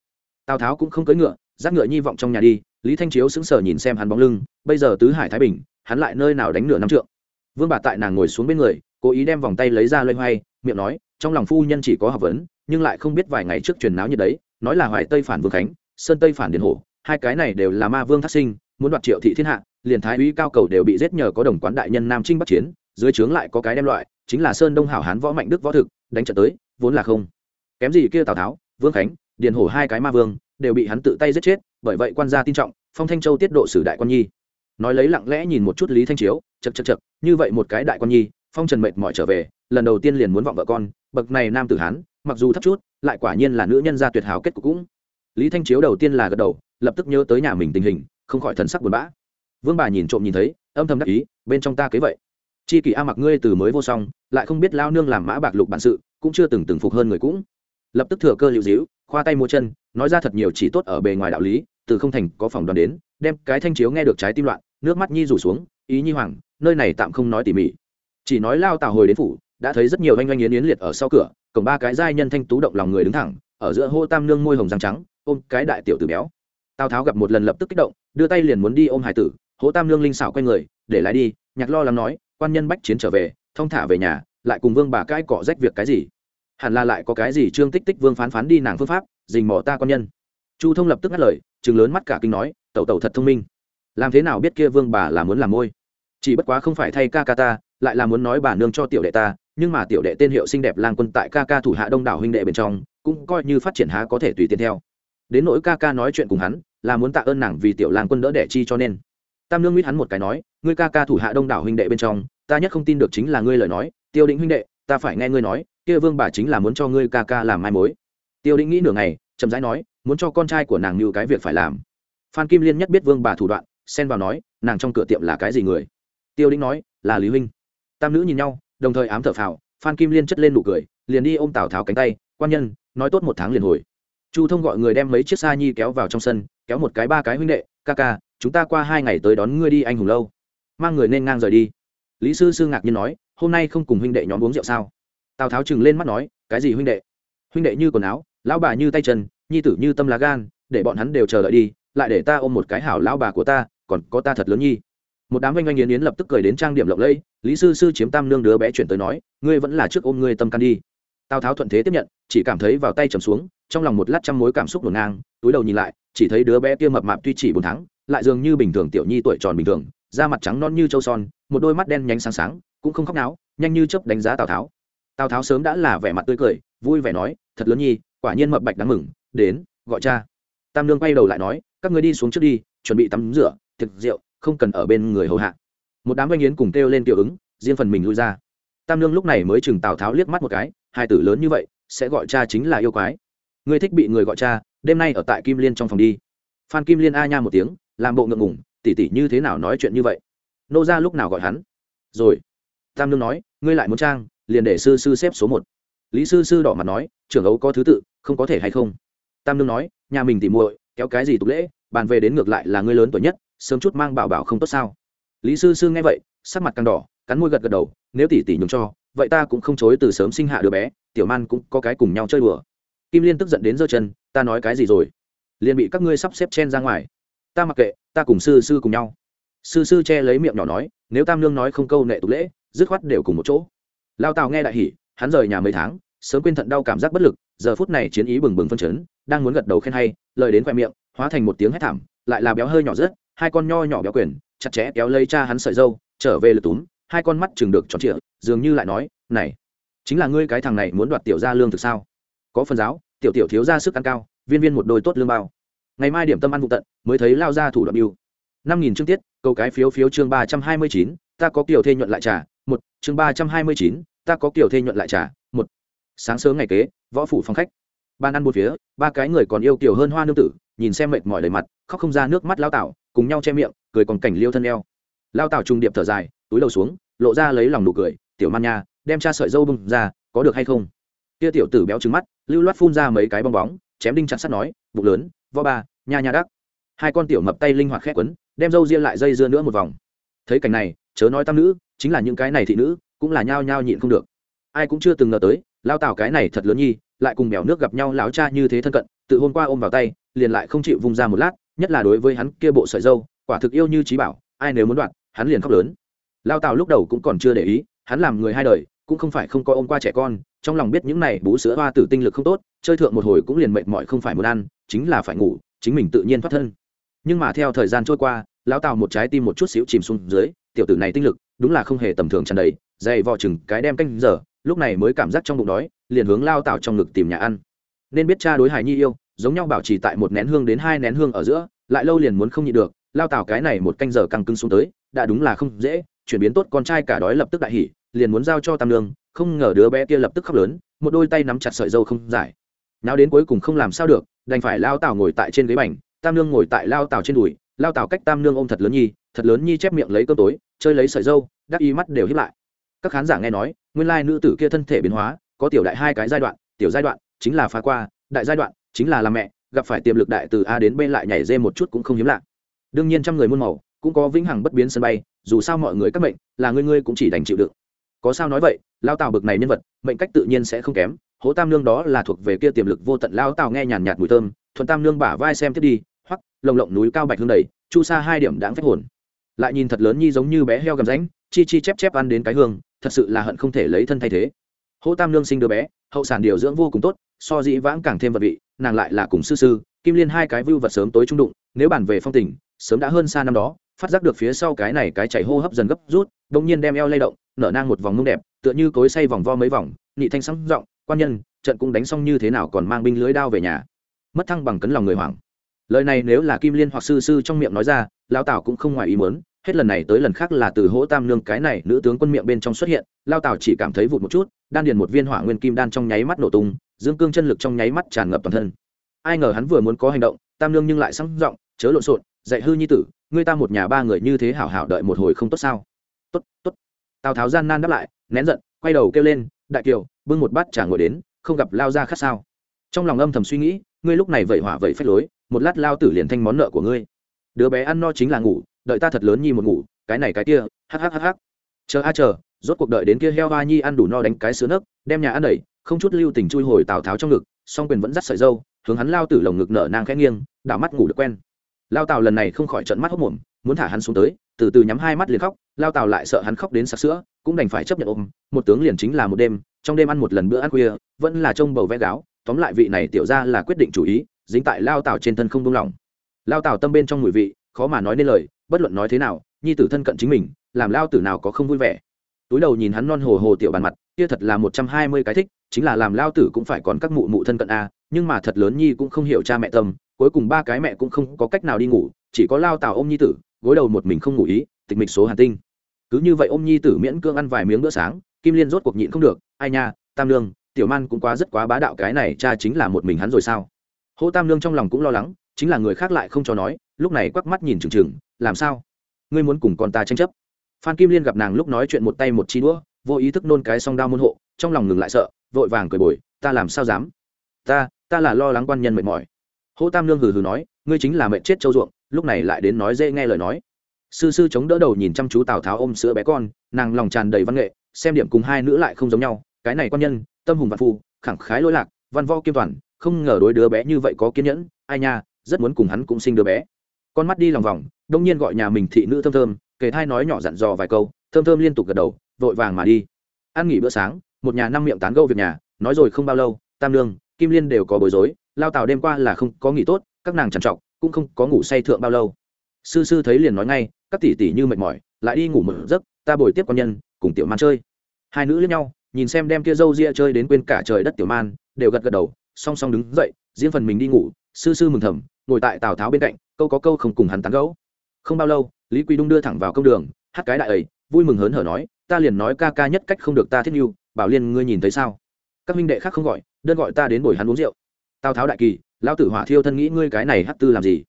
Tào tháo cũng không cưỡi ngựa dắt ngựa nhi vọng trong nhà đi. Lý thanh chiếu sững sờ nhìn xem hắn bóng lưng, bây giờ tứ hải thái bình, hắn lại nơi nào đánh nửa năm trượng? Vương bà tại nàng ngồi xuống bên người, cố ý đem vòng tay lấy ra loay hoay, miệng nói, trong lòng phu nhân chỉ có học vấn nhưng lại không biết vài ngày trước truyền náo như đấy, nói là hoài tây phản vương khánh, sơn tây phản điền hổ, hai cái này đều là ma vương thác sinh, muốn đoạt triệu thị thiên hạ, liền thái úy cao cầu đều bị giết nhờ có đồng quán đại nhân nam trinh bắc chiến, dưới trướng lại có cái đem loại, chính là sơn đông hảo hán võ mạnh đức võ thực, đánh trận tới, vốn là không. Kém gì kia tào tháo, vương khánh, điền hổ hai cái ma vương, đều bị hắn tự tay giết chết, bởi vậy quan gia tin trọng, phong thanh châu tiết độ sử đại quan nhi. Nói lấy lặng lẽ nhìn một chút lý thanh chiếu chật chật chật như vậy một cái đại quan nhi, phong trần mệt mỏi trở về, lần đầu tiên liền muốn vọng vợ con, bậc này nam tử hán mặc dù thấp chút, lại quả nhiên là nữ nhân gia tuyệt hảo kết cục cũng. Lý thanh chiếu đầu tiên là gật đầu, lập tức nhớ tới nhà mình tình hình, không khỏi thần sắc buồn bã. Vương bà nhìn trộm nhìn thấy, âm thầm đắc ý, bên trong ta kế vậy. Chi kỷ a mặc ngươi từ mới vô song, lại không biết lao nương làm mã bạc lục bản sự, cũng chưa từng từng phục hơn người cũng. Lập tức thừa cơ liệu dĩu khoa tay mua chân, nói ra thật nhiều chỉ tốt ở bề ngoài đạo lý, từ không thành có phòng đoàn đến, đem cái thanh chiếu nghe được trái tim loạn, nước mắt nhi rủ xuống, ý nhi hoàng, nơi này tạm không nói tỉ mỉ. Chỉ nói lao tào hồi đến phủ, đã thấy rất nhiều oanh oanh yến yến liệt ở sau cửa cổng ba cái giai nhân thanh tú động lòng người đứng thẳng, ở giữa hô tam nương môi hồng răng trắng, ôm cái đại tiểu tử béo. Tào tháo gặp một lần lập tức kích động, đưa tay liền muốn đi ôm hải tử hỗ tam nương linh xảo quay người, để lại đi, nhạc lo lắng nói, quan nhân bách chiến trở về thong thả về nhà, lại cùng vương bà cãi cọ rách việc cái gì? Hẳn là lại có cái gì trương tích tích vương phán phán đi nàng phương pháp, dình mỏ ta quan nhân. Chu thông lập tức ngắt lời chừng lớn mắt cả kinh nói, tẩu tẩu thật thông minh. Làm thế nào biết kia vương bà là muốn làm môi? Chỉ bất quá không phải thay ca ca ta, lại là muốn nói bà nương cho tiểu đệ ta nhưng mà tiểu đệ tên hiệu xinh đẹp lang quân tại ca ca thủ hạ đông đảo huynh đệ bên trong, cũng coi như phát triển há có thể tùy tiện theo. Đến nỗi ca ca nói chuyện cùng hắn, là muốn tạ ơn nàng vì tiểu lang quân đỡ đẻ chi cho nên. Tam lương nguyễn hắn một cái nói, ngươi ca ca thủ hạ đông đảo huynh đệ bên trong, ta nhất không tin được chính là ngươi lời nói, tiêu định huynh đệ, ta phải nghe ngươi nói, kia vương bà chính là muốn cho ngươi ca ca làm mai mối. Tiêu định nghĩ nửa ngày, chậm rãi nói, muốn cho con trai của nàng như cái việc phải làm. Phan kim liên nhất biết vương bà thủ đoạn, xen vào nói, nàng trong cửa tiệm là cái gì người? Tiêu định nói, là lý huynh. Tam nữ nhìn nhau đồng thời ám thở phào, phan kim liên chất lên nụ cười, liền đi ôm tào tháo cánh tay, quan nhân, nói tốt một tháng liền hồi. Chu thông gọi người đem mấy chiếc xa nhi kéo vào trong sân, kéo một cái ba cái huynh đệ, ca ca, chúng ta qua hai ngày tới đón ngươi đi anh hùng lâu. Mang người nên ngang rời đi. Lý sư sư ngạc nhiên nói, hôm nay không cùng huynh đệ nhóm uống rượu sao? Tào tháo chừng lên mắt nói, cái gì huynh đệ? Huynh đệ như quần áo, lão bà như tay chân, nhi tử như tâm lá gan, để bọn hắn đều chờ đợi đi, lại để ta ôm một cái hảo lão bà của ta, còn có ta thật lớn nhi một đám oanh oanh yến yến lập tức cười đến trang điểm lộng lẫy, lý sư sư chiếm tam nương đứa bé chuyển tới nói, ngươi vẫn là trước ôm ngươi tâm can đi. Tào tháo thuận thế tiếp nhận, chỉ cảm thấy vào tay trầm xuống, trong lòng một lát trăm mối cảm xúc ngổn ngang, túi đầu nhìn lại, chỉ thấy đứa bé kia mập mạp tuy chỉ bốn tháng, lại dường như bình thường tiểu nhi tuổi tròn bình thường, da mặt trắng non như châu son, một đôi mắt đen nhánh sáng sáng, cũng không khóc náo, nhanh như chớp đánh giá tào tháo. Tào tháo sớm đã là vẻ mặt tươi cười, vui vẻ nói, thật lớn nhi, quả nhiên mập bạch đáng mừng, đến, gọi cha. Tam nương quay đầu lại nói, các người đi xuống trước đi, chuẩn bị tắm rửa, thực rượu không cần ở bên người hầu hạ. Một đám oanh yến cùng kêu lên tiểu ứng, riêng phần mình lui ra. Tam nương lúc này mới chừng tào tháo liếc mắt một cái, hai tử lớn như vậy, sẽ gọi cha chính là yêu quái. Ngươi thích bị người gọi cha, đêm nay ở tại kim liên trong phòng đi. Phan kim liên a nha một tiếng, làm bộ ngượng ngủng tỉ tỉ như thế nào nói chuyện như vậy? Nô ra lúc nào gọi hắn? Rồi. Tam nương nói, ngươi lại muốn trang, liền để sư sư xếp số một. Lý sư sư đỏ mặt nói, trưởng ấu có thứ tự, không có thể hay không? Tam nương nói, nhà mình tỉ muội, kéo cái gì tục lễ, bàn về đến ngược lại là ngươi lớn tuổi nhất sớm chút mang bảo bảo không tốt sao? Lý sư sư nghe vậy, sắc mặt càng đỏ, cắn môi gật gật đầu, nếu tỷ tỷ nhường cho, vậy ta cũng không chối từ sớm sinh hạ đứa bé, tiểu man cũng có cái cùng nhau chơi đùa. Kim liên tức giận đến giơ chân, ta nói cái gì rồi? Liền bị các ngươi sắp xếp chen ra ngoài. Ta mặc kệ, ta cùng sư sư cùng nhau. Sư sư che lấy miệng nhỏ nói, nếu tam lương nói không câu nệ tục lễ, dứt khoát đều cùng một chỗ. Lao tào nghe đại hỉ, hắn rời nhà mấy tháng, sớm quên thận đau cảm giác bất lực, giờ phút này chiến ý bừng bừng phân chấn, đang muốn gật đầu khen hay, lời đến khoe miệng, hóa thành một tiếng hét thảm, lại là béo hơi nhỏ rớt hai con nho nhỏ béo quyền, chặt chẽ kéo lấy cha hắn sợi dâu, trở về lật túm, hai con mắt chừng được tròn trịa, dường như lại nói, này, chính là ngươi cái thằng này muốn đoạt tiểu gia lương thực sao? Có phần giáo, tiểu tiểu thiếu ra sức ăn cao, viên viên một đôi tốt lương bao. Ngày mai điểm tâm ăn vụ tận, mới thấy lao ra thủ đoạn yêu năm nghìn chương tiết, câu cái phiếu phiếu chương ba trăm hai mươi chín, ta có kiểu thê nhuận lại trả, một, chương ba trăm hai mươi chín, ta có kiểu thê nhuận lại trả, một. Sáng sớm ngày kế, võ phủ phòng khách. Ban ăn một phía, ba cái người còn yêu kiểu hơn hoa nương tử, nhìn xem mệt mỏi đầy mặt, khóc không ra nước mắt lao tạo cùng nhau che miệng, cười còn cảnh liêu thân eo. Lao tảo trung điệp thở dài, túi đầu xuống, lộ ra lấy lòng nụ cười, tiểu man nha, đem cha sợi dâu bưng ra, có được hay không? Kia tiểu tử béo trứng mắt, lưu loát phun ra mấy cái bong bóng, chém đinh chặt sắt nói, bụng lớn, vo ba, nha nha đắc. Hai con tiểu mập tay linh hoạt khét quấn, đem dâu riêng lại dây dưa nữa một vòng. Thấy cảnh này, chớ nói tam nữ, chính là những cái này thị nữ, cũng là nhao nhao nhịn không được. Ai cũng chưa từng ngờ tới, lao tảo cái này thật lớn nhi, lại cùng mèo nước gặp nhau láo cha như thế thân cận, tự hôm qua ôm vào tay, liền lại không chịu vung ra một lát nhất là đối với hắn kia bộ sợi dâu, quả thực yêu như trí bảo, ai nếu muốn đoạn, hắn liền khóc lớn. Lao tào lúc đầu cũng còn chưa để ý, hắn làm người hai đời, cũng không phải không có ôm qua trẻ con, trong lòng biết những này bú sữa hoa tử tinh lực không tốt, chơi thượng một hồi cũng liền mệt mỏi không phải muốn ăn, chính là phải ngủ, chính mình tự nhiên thoát thân. Nhưng mà theo thời gian trôi qua lão tào một trái tim một chút xíu chìm xuống dưới, tiểu tử này tinh lực, đúng là không hề tầm thường tràn đầy, dày vò chừng cái đem canh giờ, lúc này mới cảm giác trong bụng đói, liền hướng lao tào trong ngực tìm nhà ăn. Nên biết cha đối hài nhi yêu giống nhau bảo trì tại một nén hương đến hai nén hương ở giữa, lại lâu liền muốn không nhịn được, lao tảo cái này một canh giờ căng cứng xuống tới, đã đúng là không dễ, chuyển biến tốt con trai cả đói lập tức đại hỉ, liền muốn giao cho tam lương không ngờ đứa bé kia lập tức khóc lớn, một đôi tay nắm chặt sợi dâu không giải. Nào đến cuối cùng không làm sao được, đành phải lao tảo ngồi tại trên ghế bành, tam lương ngồi tại lao tảo trên đùi, lao tảo cách tam lương ôm thật lớn nhi, thật lớn nhi chép miệng lấy cơm tối, chơi lấy sợi dâu, đắc y mắt đều hiếp lại. Các khán giả nghe nói, nguyên lai nữ tử kia thân thể biến hóa, có tiểu đại hai cái giai đoạn, tiểu giai đoạn chính là phá qua, đại giai đoạn chính là làm mẹ, gặp phải tiềm lực đại từ a đến b lại nhảy dê một chút cũng không hiếm lạ. Đương nhiên trăm người muôn màu, cũng có vĩnh hằng bất biến sân bay, dù sao mọi người các mệnh, là ngươi ngươi cũng chỉ đành chịu đựng. Có sao nói vậy, lao tào bực này nhân vật, mệnh cách tự nhiên sẽ không kém, hố tam nương đó là thuộc về kia tiềm lực vô tận, lao tào nghe nhàn nhạt mùi thơm, thuận tam nương bả vai xem tiếp đi hoặc lồng lộng núi cao bạch hương đầy, chu sa hai điểm đáng phép hồn. Lại nhìn thật lớn nhi giống như bé heo gầm ránh chi chi chép chép ăn đến cái hương, thật sự là hận không thể lấy thân thay thế. Hố tam nương sinh đứa bé, hậu sản điều dưỡng vô cùng tốt, so dĩ vãng càng thêm vật vị nàng lại là cùng sư sư, kim liên hai cái vưu vật sớm tối trung đụng, nếu bàn về phong tình, sớm đã hơn xa năm đó, phát giác được phía sau cái này cái chảy hô hấp dần gấp rút đông nhiên đem eo lay động, nở nang một vòng mông đẹp, tựa như cối say vòng vo mấy vòng nị thanh sáng giọng, quan nhân, trận cũng đánh xong như thế nào còn mang binh lưới đao về nhà? Mất thăng bằng cấn lòng người hoảng. Lời này nếu là kim liên hoặc sư sư trong miệng nói ra lao tảo cũng không ngoài ý muốn, hết lần này tới lần khác là từ hỗ tam nương cái này nữ tướng quân miệng bên trong xuất hiện lao tảo chỉ cảm thấy vụt một chút, đan điền một viên hỏa nguyên kim đan trong nháy mắt nổ tung dương cương chân lực trong nháy mắt tràn ngập toàn thân. Ai ngờ hắn vừa muốn có hành động tam lương nhưng lại sáng giọng chớ lộn xộn dạy hư nhi tử ngươi ta một nhà ba người như thế hảo hảo đợi một hồi không tốt sao? Tốt tốt. Tào tháo gian nan đáp lại nén giận quay đầu kêu lên đại kiều bưng một bát trà ngồi đến không gặp lao ra khát sao? Trong lòng âm thầm suy nghĩ ngươi lúc này vẩy hỏa vẩy phách lối một lát lao tử liền thanh món nợ của ngươi. Đứa bé ăn no chính là ngủ đợi ta thật lớn nhi một ngủ cái này cái kia hắc hắc hắc, chờ a chờ rốt cuộc đợi đến kia heo hoa nhi ăn đủ no đánh cái sữa nấc đem nhà ăn đẩy không chút lưu tình chui hồi tào tháo trong ngực, song quyền vẫn dắt sợi dâu, hướng hắn lao tử lồng ngực nở nang khẽ nghiêng, đảo mắt ngủ được quen. Lao tào lần này không khỏi trận mắt hốc mồm, muốn thả hắn xuống tới, từ từ nhắm hai mắt liền khóc, lao tào lại sợ hắn khóc đến sặc sữa, cũng đành phải chấp nhận ôm, một tướng liền chính là một đêm, trong đêm ăn một lần bữa ăn khuya, vẫn là trông bầu vẽ gáo, tóm lại vị này tiểu ra là quyết định chủ ý, dính tại lao tào trên thân không đông lòng lao tào tâm bên trong mùi vị, khó mà nói nên lời, bất luận nói thế nào, nhi tử thân cận chính mình, làm lao tử nào có không vui vẻ. Túi đầu nhìn hắn non hồ hồ tiểu bàn mặt kia thật là một trăm hai mươi cái thích, chính là làm lao tử cũng phải còn các mụ mụ thân cận a, nhưng mà thật lớn nhi cũng không hiểu cha mẹ tâm, cuối cùng ba cái mẹ cũng không có cách nào đi ngủ, chỉ có lao tào ôm nhi tử, gối đầu một mình không ngủ ý, tịch mịch số hàn tinh. Cứ như vậy ôm nhi tử miễn cương ăn vài miếng bữa sáng, kim liên rốt cuộc nhịn không được, ai nha, tam lương tiểu man cũng quá rất quá bá đạo, cái này cha chính là một mình hắn rồi sao? Hô tam lương trong lòng cũng lo lắng, chính là người khác lại không cho nói, lúc này quắc mắt nhìn trừng trừng làm sao? Ngươi muốn cùng con ta tranh chấp? Phan kim liên gặp nàng lúc nói chuyện một tay một chi đũa vô ý thức nôn cái song đao môn hộ, trong lòng ngừng lại sợ, vội vàng cười bồi, ta làm sao dám? Ta ta là lo lắng quan nhân mệt mỏi. Hô tam lương hừ hừ nói, ngươi chính là mệt chết châu ruộng, lúc này lại đến nói dễ nghe lời nói. Sư sư chống đỡ đầu nhìn chăm chú tào tháo ôm sữa bé con, nàng lòng tràn đầy văn nghệ, xem điểm cùng hai nữ lại không giống nhau, cái này quan nhân, tâm hùng văn phu khẳng khái lỗi lạc, văn vo kiêm toàn, không ngờ đối đứa bé như vậy có kiên nhẫn, ai nha, rất muốn cùng hắn cũng sinh đứa bé. Con mắt đi lòng vòng, đông nhiên gọi nhà mình thị nữ thơm thơm kể thai nói nhỏ dặn dò vài câu, thơm thơm liên tục gật đầu vội vàng mà đi. Ăn nghỉ bữa sáng, một nhà năm miệng tán gâu việc nhà, nói rồi không bao lâu, tam lương, kim liên đều có bối rối, lao tào đêm qua là không có nghỉ tốt, các nàng trằn trọc, cũng không có ngủ say thượng bao lâu. Sư sư thấy liền nói ngay, các tỷ tỷ như mệt mỏi, lại đi ngủ một giấc, ta bồi tiếp con nhân, cùng tiểu man chơi. Hai nữ lẫn nhau, nhìn xem đem kia dâu ria chơi đến quên cả trời đất tiểu man, đều gật gật đầu, song song đứng dậy, riêng phần mình đi ngủ, sư sư mừng thầm, ngồi tại tào tháo bên cạnh, câu có câu không cùng hắn tán gẫu. Không bao lâu, lý quy đung đưa thẳng vào công đường hát cái đại ấy, vui mừng hớn hở nói, ta liền nói ca ca nhất cách không được ta thiết nhu bảo liên ngươi nhìn thấy sao? Các minh đệ khác không gọi, đơn gọi ta đến bồi hắn uống rượu. Tào tháo đại kỳ lao tử hỏa thiêu thân nghĩ ngươi cái này hát tư làm gì?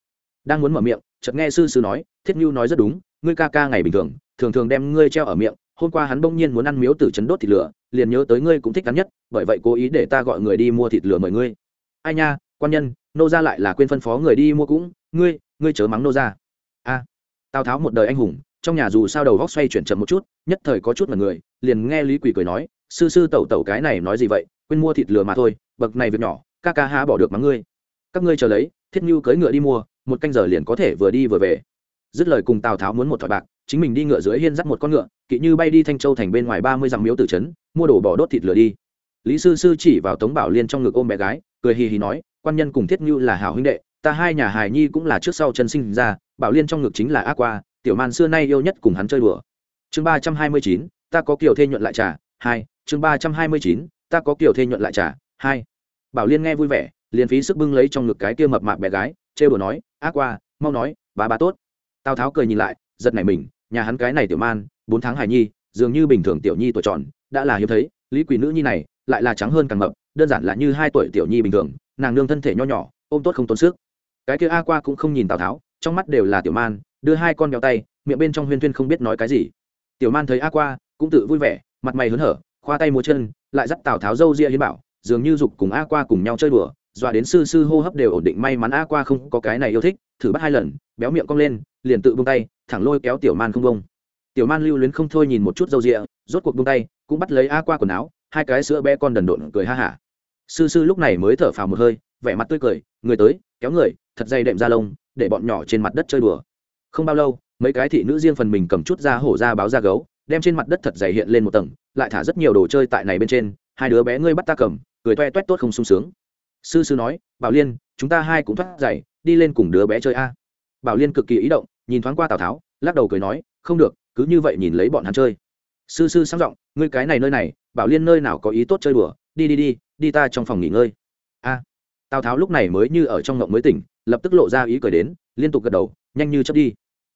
Đang muốn mở miệng, chợt nghe sư sư nói, thiết nhu nói rất đúng, ngươi ca ca ngày bình thường thường thường đem ngươi treo ở miệng, hôm qua hắn bỗng nhiên muốn ăn miếu tử chấn đốt thịt lửa, liền nhớ tới ngươi cũng thích cắn nhất, bởi vậy cố ý để ta gọi người đi mua thịt lửa mời ngươi. Ai nha, quan nhân, nô ra lại là quên phân phó người đi mua cũng, ngươi ngươi chớ mắng nô ra a. Tào tháo một đời anh hùng trong nhà dù sao đầu góc xoay chuyển chậm một chút, nhất thời có chút mà người, liền nghe lý quỳ cười nói, sư sư tẩu tẩu cái này nói gì vậy, quên mua thịt lừa mà thôi, bậc này việc nhỏ, ca ca há bỏ được mắng ngươi. Các ngươi chờ lấy, thiết như cưỡi ngựa đi mua, một canh giờ liền có thể vừa đi vừa về. Dứt lời cùng tào tháo muốn một thỏi bạc, chính mình đi ngựa dưới hiên dắt một con ngựa, kỵ như bay đi thanh châu thành bên ngoài ba mươi dặm miếu tử trấn, mua đồ bỏ đốt thịt lửa đi. Lý sư sư chỉ vào tống bảo liên trong ngực ôm bé gái, cười hì hì nói, quan nhân cùng thiết như là hảo huynh đệ, ta hai nhà hài nhi cũng là trước sau chân sinh ra, bảo liên trong ngực chính là ác qua tiểu man xưa nay yêu nhất cùng hắn chơi đùa. Chương ba trăm hai mươi chín, ta có kiểu thê nhuận lại trà, hai. Chương ba trăm hai mươi chín, ta có kiểu thê nhuận lại trà, hai. Bảo liên nghe vui vẻ, liền phí sức bưng lấy trong ngực cái kia mập mạp bé gái, trêu đùa nói ác qua, mau nói, bà bà tốt. Tào tháo cười nhìn lại, giật nảy mình, nhà hắn cái này tiểu man, bốn tháng hài nhi, dường như bình thường tiểu nhi tuổi tròn, đã là hiếm thấy, lý quỳ nữ nhi này, lại là trắng hơn càng mập, đơn giản là như hai tuổi tiểu nhi bình thường, nàng nương thân thể nho nhỏ, ôm tốt không tốn sức. Cái kia a qua cũng không nhìn tào tháo, trong mắt đều là tiểu man đưa hai con béo tay, miệng bên trong huyên thuyên không biết nói cái gì. Tiểu man thấy a qua, cũng tự vui vẻ, mặt mày hớn hở, khoa tay múa chân, lại dắt tào tháo râu ria hiến bảo, dường như dục cùng a qua cùng nhau chơi đùa, dọa đến sư sư hô hấp đều ổn định, may mắn a qua không có cái này yêu thích, thử bắt hai lần, béo miệng cong lên, liền tự bông tay, thẳng lôi kéo tiểu man không bông tiểu man lưu luyến không thôi nhìn một chút râu rịa rốt cuộc bông tay, cũng bắt lấy a qua quần áo, hai cái sữa bé con đần độn cười ha hả. Sư sư lúc này mới thở phào một hơi, vẻ mặt tươi cười, người tới, kéo người, thật dày đệm ra lông, để bọn nhỏ trên mặt đất chơi đùa không bao lâu mấy cái thị nữ riêng phần mình cầm chút ra hổ ra báo ra gấu đem trên mặt đất thật dày hiện lên một tầng lại thả rất nhiều đồ chơi tại này bên trên hai đứa bé ngươi bắt ta cầm cười toe toét tốt không sung sướng. Sư sư nói bảo liên chúng ta hai cũng thoát dày, đi lên cùng đứa bé chơi a. Bảo liên cực kỳ ý động nhìn thoáng qua tào tháo lắc đầu cười nói không được cứ như vậy nhìn lấy bọn hắn chơi. Sư sư sang giọng ngươi cái này nơi này bảo liên nơi nào có ý tốt chơi đùa đi đi đi đi ta trong phòng nghỉ ngơi. A. Tào tháo lúc này mới như ở trong ngộng mới tỉnh lập tức lộ ra ý cười đến liên tục gật đầu nhanh như chấp đi.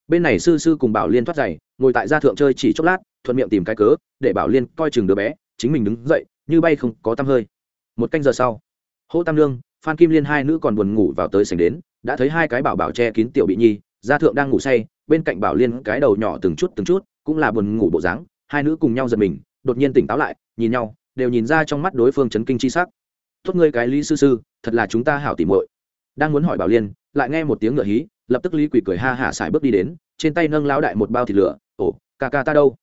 Bên này sư sư cùng bảo liên thoát giày, ngồi tại gia thượng chơi chỉ chốc lát, thuận miệng tìm cái cớ, để bảo liên coi chừng đứa bé, chính mình đứng dậy, như bay không có tăm hơi. Một canh giờ sau, hô tam lương, phan kim liên hai nữ còn buồn ngủ vào tới sành đến, đã thấy hai cái bảo bảo che kín tiểu bị nhi, gia thượng đang ngủ say, bên cạnh bảo liên cái đầu nhỏ từng chút từng chút, cũng là buồn ngủ bộ dáng, hai nữ cùng nhau giật mình, đột nhiên tỉnh táo lại, nhìn nhau, đều nhìn ra trong mắt đối phương chấn kinh chi sắc. Tốt ngươi cái lý sư sư, thật là chúng ta hảo tỉ muội. Đang muốn hỏi bảo liên, lại nghe một tiếng ngựa hí lập tức lý quỷ cười ha hả xài bước đi đến, trên tay nâng lão đại một bao thịt lửa, ồ, ca ca ta đâu?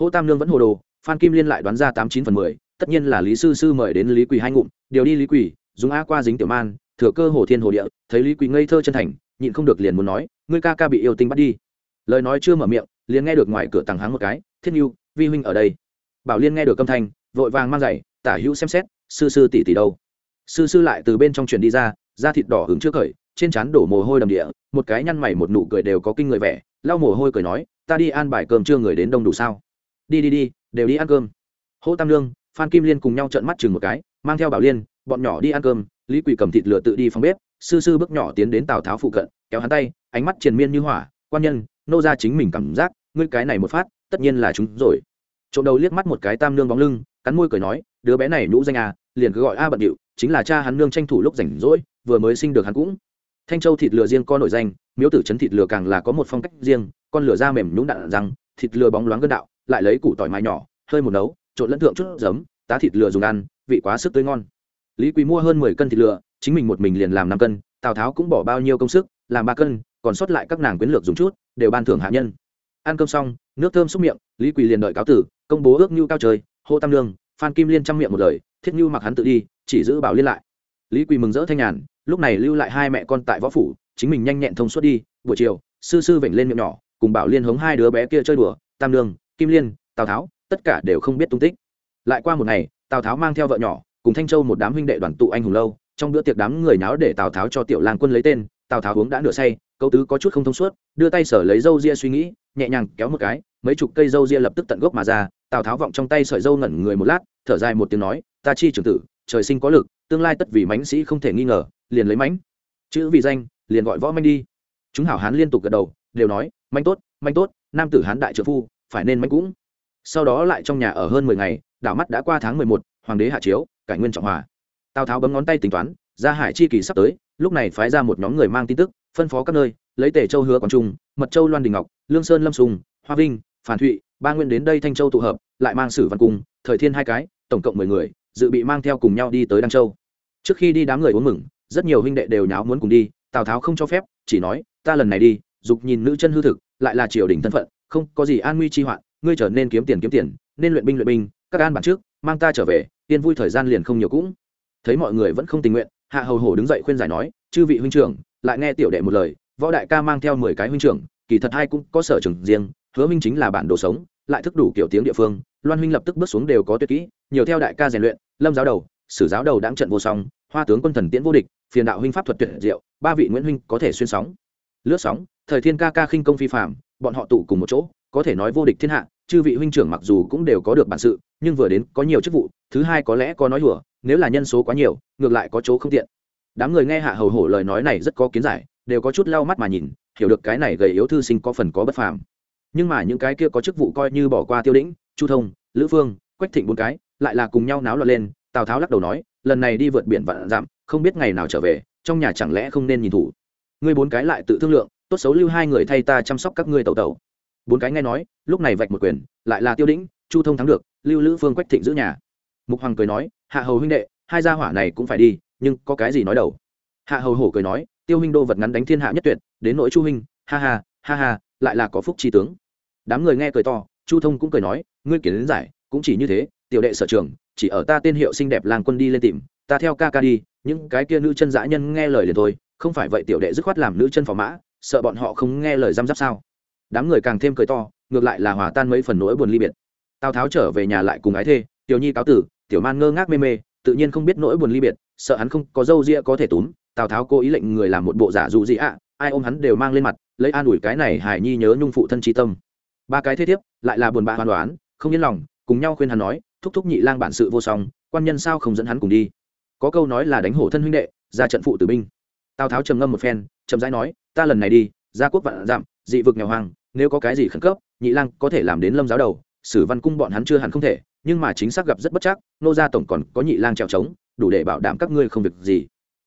Hỗ tam lương vẫn hồ đồ, phan kim liên lại đoán ra tám chín phần mười, tất nhiên là lý sư sư mời đến lý quỳ hai ngụm, điều đi lý quỳ dùng a qua dính tiểu man, thừa cơ hồ thiên hồ địa, thấy lý quỳ ngây thơ chân thành, nhịn không được liền muốn nói, ngươi ca ca bị yêu tinh bắt đi. Lời nói chưa mở miệng, liền nghe được ngoài cửa tàng háng một cái, thiết nhu vi huynh ở đây. Bảo liên nghe được âm thanh, vội vàng mang giày, tả hữu xem xét, sư sư tỷ tỷ đâu? Sư sư lại từ bên trong chuyển đi ra, da thịt đỏ hứng trước khởi trên trán đổ mồ hôi đầm địa, một cái nhăn mày một nụ cười đều có kinh người vẻ, lau mồ hôi cười nói, ta đi ăn bài cơm chưa người đến đông đủ sao? Đi đi đi, đều đi ăn cơm. Hỗ tam lương phan kim liên cùng nhau trợn mắt chừng một cái, mang theo bảo liên, bọn nhỏ đi ăn cơm, lý quỷ cầm thịt lửa tự đi phòng bếp, sư sư bước nhỏ tiến đến tào tháo phụ cận, kéo hắn tay, ánh mắt triền miên như hỏa, quan nhân, nô ra chính mình cảm giác, ngươi cái này một phát, tất nhiên là chúng rồi. Trộm đầu liếc mắt một cái tam nương bóng lưng, cắn môi cười nói, đứa bé này nhũ danh à liền cứ gọi a bận điệu, chính là cha hắn nương tranh thủ lúc rảnh rỗi, vừa mới sinh được hắn cũng thanh châu thịt lừa riêng có nổi danh, miếu tử chấn thịt lừa càng là có một phong cách riêng, con lửa da mềm nhũng đạn răng, thịt lừa bóng loáng gân đạo, lại lấy củ tỏi mái nhỏ, hơi một nấu, trộn lẫn thượng chút giấm, tá thịt lừa dùng ăn, vị quá sức tươi ngon. Lý quý mua hơn mười cân thịt lừa, chính mình một mình liền làm năm cân, tào tháo cũng bỏ bao nhiêu công sức, làm ba cân, còn sót lại các nàng quyến lược dùng chút, đều ban thưởng hạ nhân. Ăn cơm xong, nước thơm xúc miệng, lý quỳ liền đợi cáo tử, công bố ước nhu cao trời, hô tam lương, phan kim liên chăm miệng một lời, thiết nhu mặc hắn tự đi, chỉ giữ bảo liên lại. Lý quỳ mừng rỡ thanh nhàn lúc này lưu lại hai mẹ con tại võ phủ, chính mình nhanh nhẹn thông suốt đi, buổi chiều, sư sư vểnh lên miệng nhỏ, cùng bảo liên hống hai đứa bé kia chơi đùa, tam lương kim liên, tào tháo, tất cả đều không biết tung tích. Lại qua một ngày, tào tháo mang theo vợ nhỏ, cùng thanh châu một đám huynh đệ đoàn tụ anh hùng lâu, trong bữa tiệc đám người náo để tào tháo cho tiểu lang quân lấy tên, tào tháo uống đã nửa say câu tứ có chút không thông suốt, đưa tay sở lấy dâu ria suy nghĩ, nhẹ nhàng kéo một cái, mấy chục cây dâu ria lập tức tận gốc mà ra, tào tháo vọng trong tay sợi dâu ngẩn người một lát, thở dài một tiếng nói, ta chi trưởng tử, trời sinh có lực, tương lai tất vì mãnh sĩ không thể nghi ngờ liền lấy mánh, chữ vì danh liền gọi võ manh đi. Chúng hảo hán liên tục gật đầu đều nói manh tốt manh tốt nam tử hán đại trợ phu phải nên manh cũng. Sau đó lại trong nhà ở hơn mười ngày đảo mắt đã qua tháng mười một hoàng đế hạ chiếu cải nguyên trọng hòa. Tào tháo bấm ngón tay tính toán ra hải chi kỳ sắp tới lúc này phái ra một nhóm người mang tin tức phân phó các nơi lấy tể châu hứa quảng trung mật châu loan đình ngọc lương sơn lâm sùng hoa vinh phản thụy ba nguyên đến đây thanh châu tụ hợp lại mang sử văn cung thời thiên hai cái tổng cộng mười người dự bị mang theo cùng nhau đi tới đăng châu. Trước khi đi đám người uống mừng rất nhiều huynh đệ đều nháo muốn cùng đi, tào tháo không cho phép, chỉ nói, ta lần này đi. Dục nhìn nữ chân hư thực, lại là triều đình thân phận, không, có gì an nguy chi hoạn, ngươi trở nên kiếm tiền kiếm tiền, nên luyện binh luyện binh, các an bản trước, mang ta trở về tiên vui thời gian liền không nhiều cũng. Thấy mọi người vẫn không tình nguyện, hạ hầu hổ đứng dậy khuyên giải nói, chư vị huynh trưởng, lại nghe tiểu đệ một lời, võ đại ca mang theo mười cái huynh trưởng, kỳ thật hai cũng có sở trường riêng, hứa minh chính là bản đồ sống, lại thức đủ kiểu tiếng địa phương, loan huynh lập tức bước xuống đều có tuyệt kỹ, nhiều theo đại ca rèn luyện, lâm giáo đầu, sử giáo đầu đáng trận vô song hoa tướng quân thần tiễn vô địch, phiền đạo huynh pháp thuật tuyệt diệu, ba vị nguyễn huynh có thể xuyên sóng. Lướt sóng, thời thiên ca ca khinh công phi phạm bọn họ tụ cùng một chỗ, có thể nói vô địch thiên hạ, chư vị huynh trưởng mặc dù cũng đều có được bản sự, nhưng vừa đến có nhiều chức vụ, thứ hai có lẽ có nói hùa nếu là nhân số quá nhiều, ngược lại có chỗ không tiện. Đám người nghe hạ hầu hổ lời nói này rất có kiến giải, đều có chút lau mắt mà nhìn, hiểu được cái này gầy yếu thư sinh có phần có bất phàm. Nhưng mà những cái kia có chức vụ coi như bỏ qua tiêu đĩnh, chu thông, lữ phương, quách thịnh bốn cái, lại là cùng nhau náo loạn lên, tào tháo lắc đầu nói lần này đi vượt biển vạn dặm, không biết ngày nào trở về, trong nhà chẳng lẽ không nên nhìn thủ? Ngươi bốn cái lại tự thương lượng, tốt xấu lưu hai người thay ta chăm sóc các ngươi tẩu tẩu. Bốn cái nghe nói, lúc này vạch một quyền, lại là tiêu đĩnh, chu thông thắng được, lưu lữ phương quách thịnh giữ nhà. Mục hoàng cười nói, hạ hầu huynh đệ, hai gia hỏa này cũng phải đi, nhưng có cái gì nói đầu? Hạ hầu hổ cười nói, tiêu huynh đô vật ngắn đánh thiên hạ nhất tuyệt, đến nỗi chu huynh, ha ha ha ha, lại là có phúc tri tướng. Đám người nghe cười to, chu thông cũng cười nói, ngươi kiến giải, cũng chỉ như thế, tiểu đệ sở trường chỉ ở ta tên hiệu xinh đẹp làng quân đi lên tìm, ta theo ca ca đi, những cái kia nữ chân dã nhân nghe lời liền thôi, không phải vậy tiểu đệ dứt khoát làm nữ chân phò mã, sợ bọn họ không nghe lời răm rắp sao? Đám người càng thêm cười to, ngược lại là hòa tan mấy phần nỗi buồn ly biệt. Tào tháo trở về nhà lại cùng ái thê, tiểu nhi cáo tử, tiểu man ngơ ngác mê mê, tự nhiên không biết nỗi buồn ly biệt, sợ hắn không có dâu ria có thể túm, tào tháo cố ý lệnh người làm một bộ giả dụ gì ạ, ai ôm hắn đều mang lên mặt, lấy an ủi cái này hải nhi nhớ nhung phụ thân tri tâm. Ba cái thế thiếp, lại là buồn bã hoàn đoán, không yên lòng, cùng nhau khuyên hắn nói thúc thúc nhị lang bản sự vô song, quan nhân sao không dẫn hắn cùng đi? Có câu nói là đánh hổ thân huynh đệ, ra trận phụ tử binh. Tào tháo trầm ngâm một phen, chậm rãi nói, ta lần này đi ra quốc vạn dặm, dị vực nghèo hoang, nếu có cái gì khẩn cấp, nhị lang có thể làm đến lâm giáo đầu, sử văn cung bọn hắn chưa hẳn không thể, nhưng mà chính xác gặp rất bất chắc, nô gia tổng còn có nhị lang trèo trống, đủ để bảo đảm các ngươi không việc gì.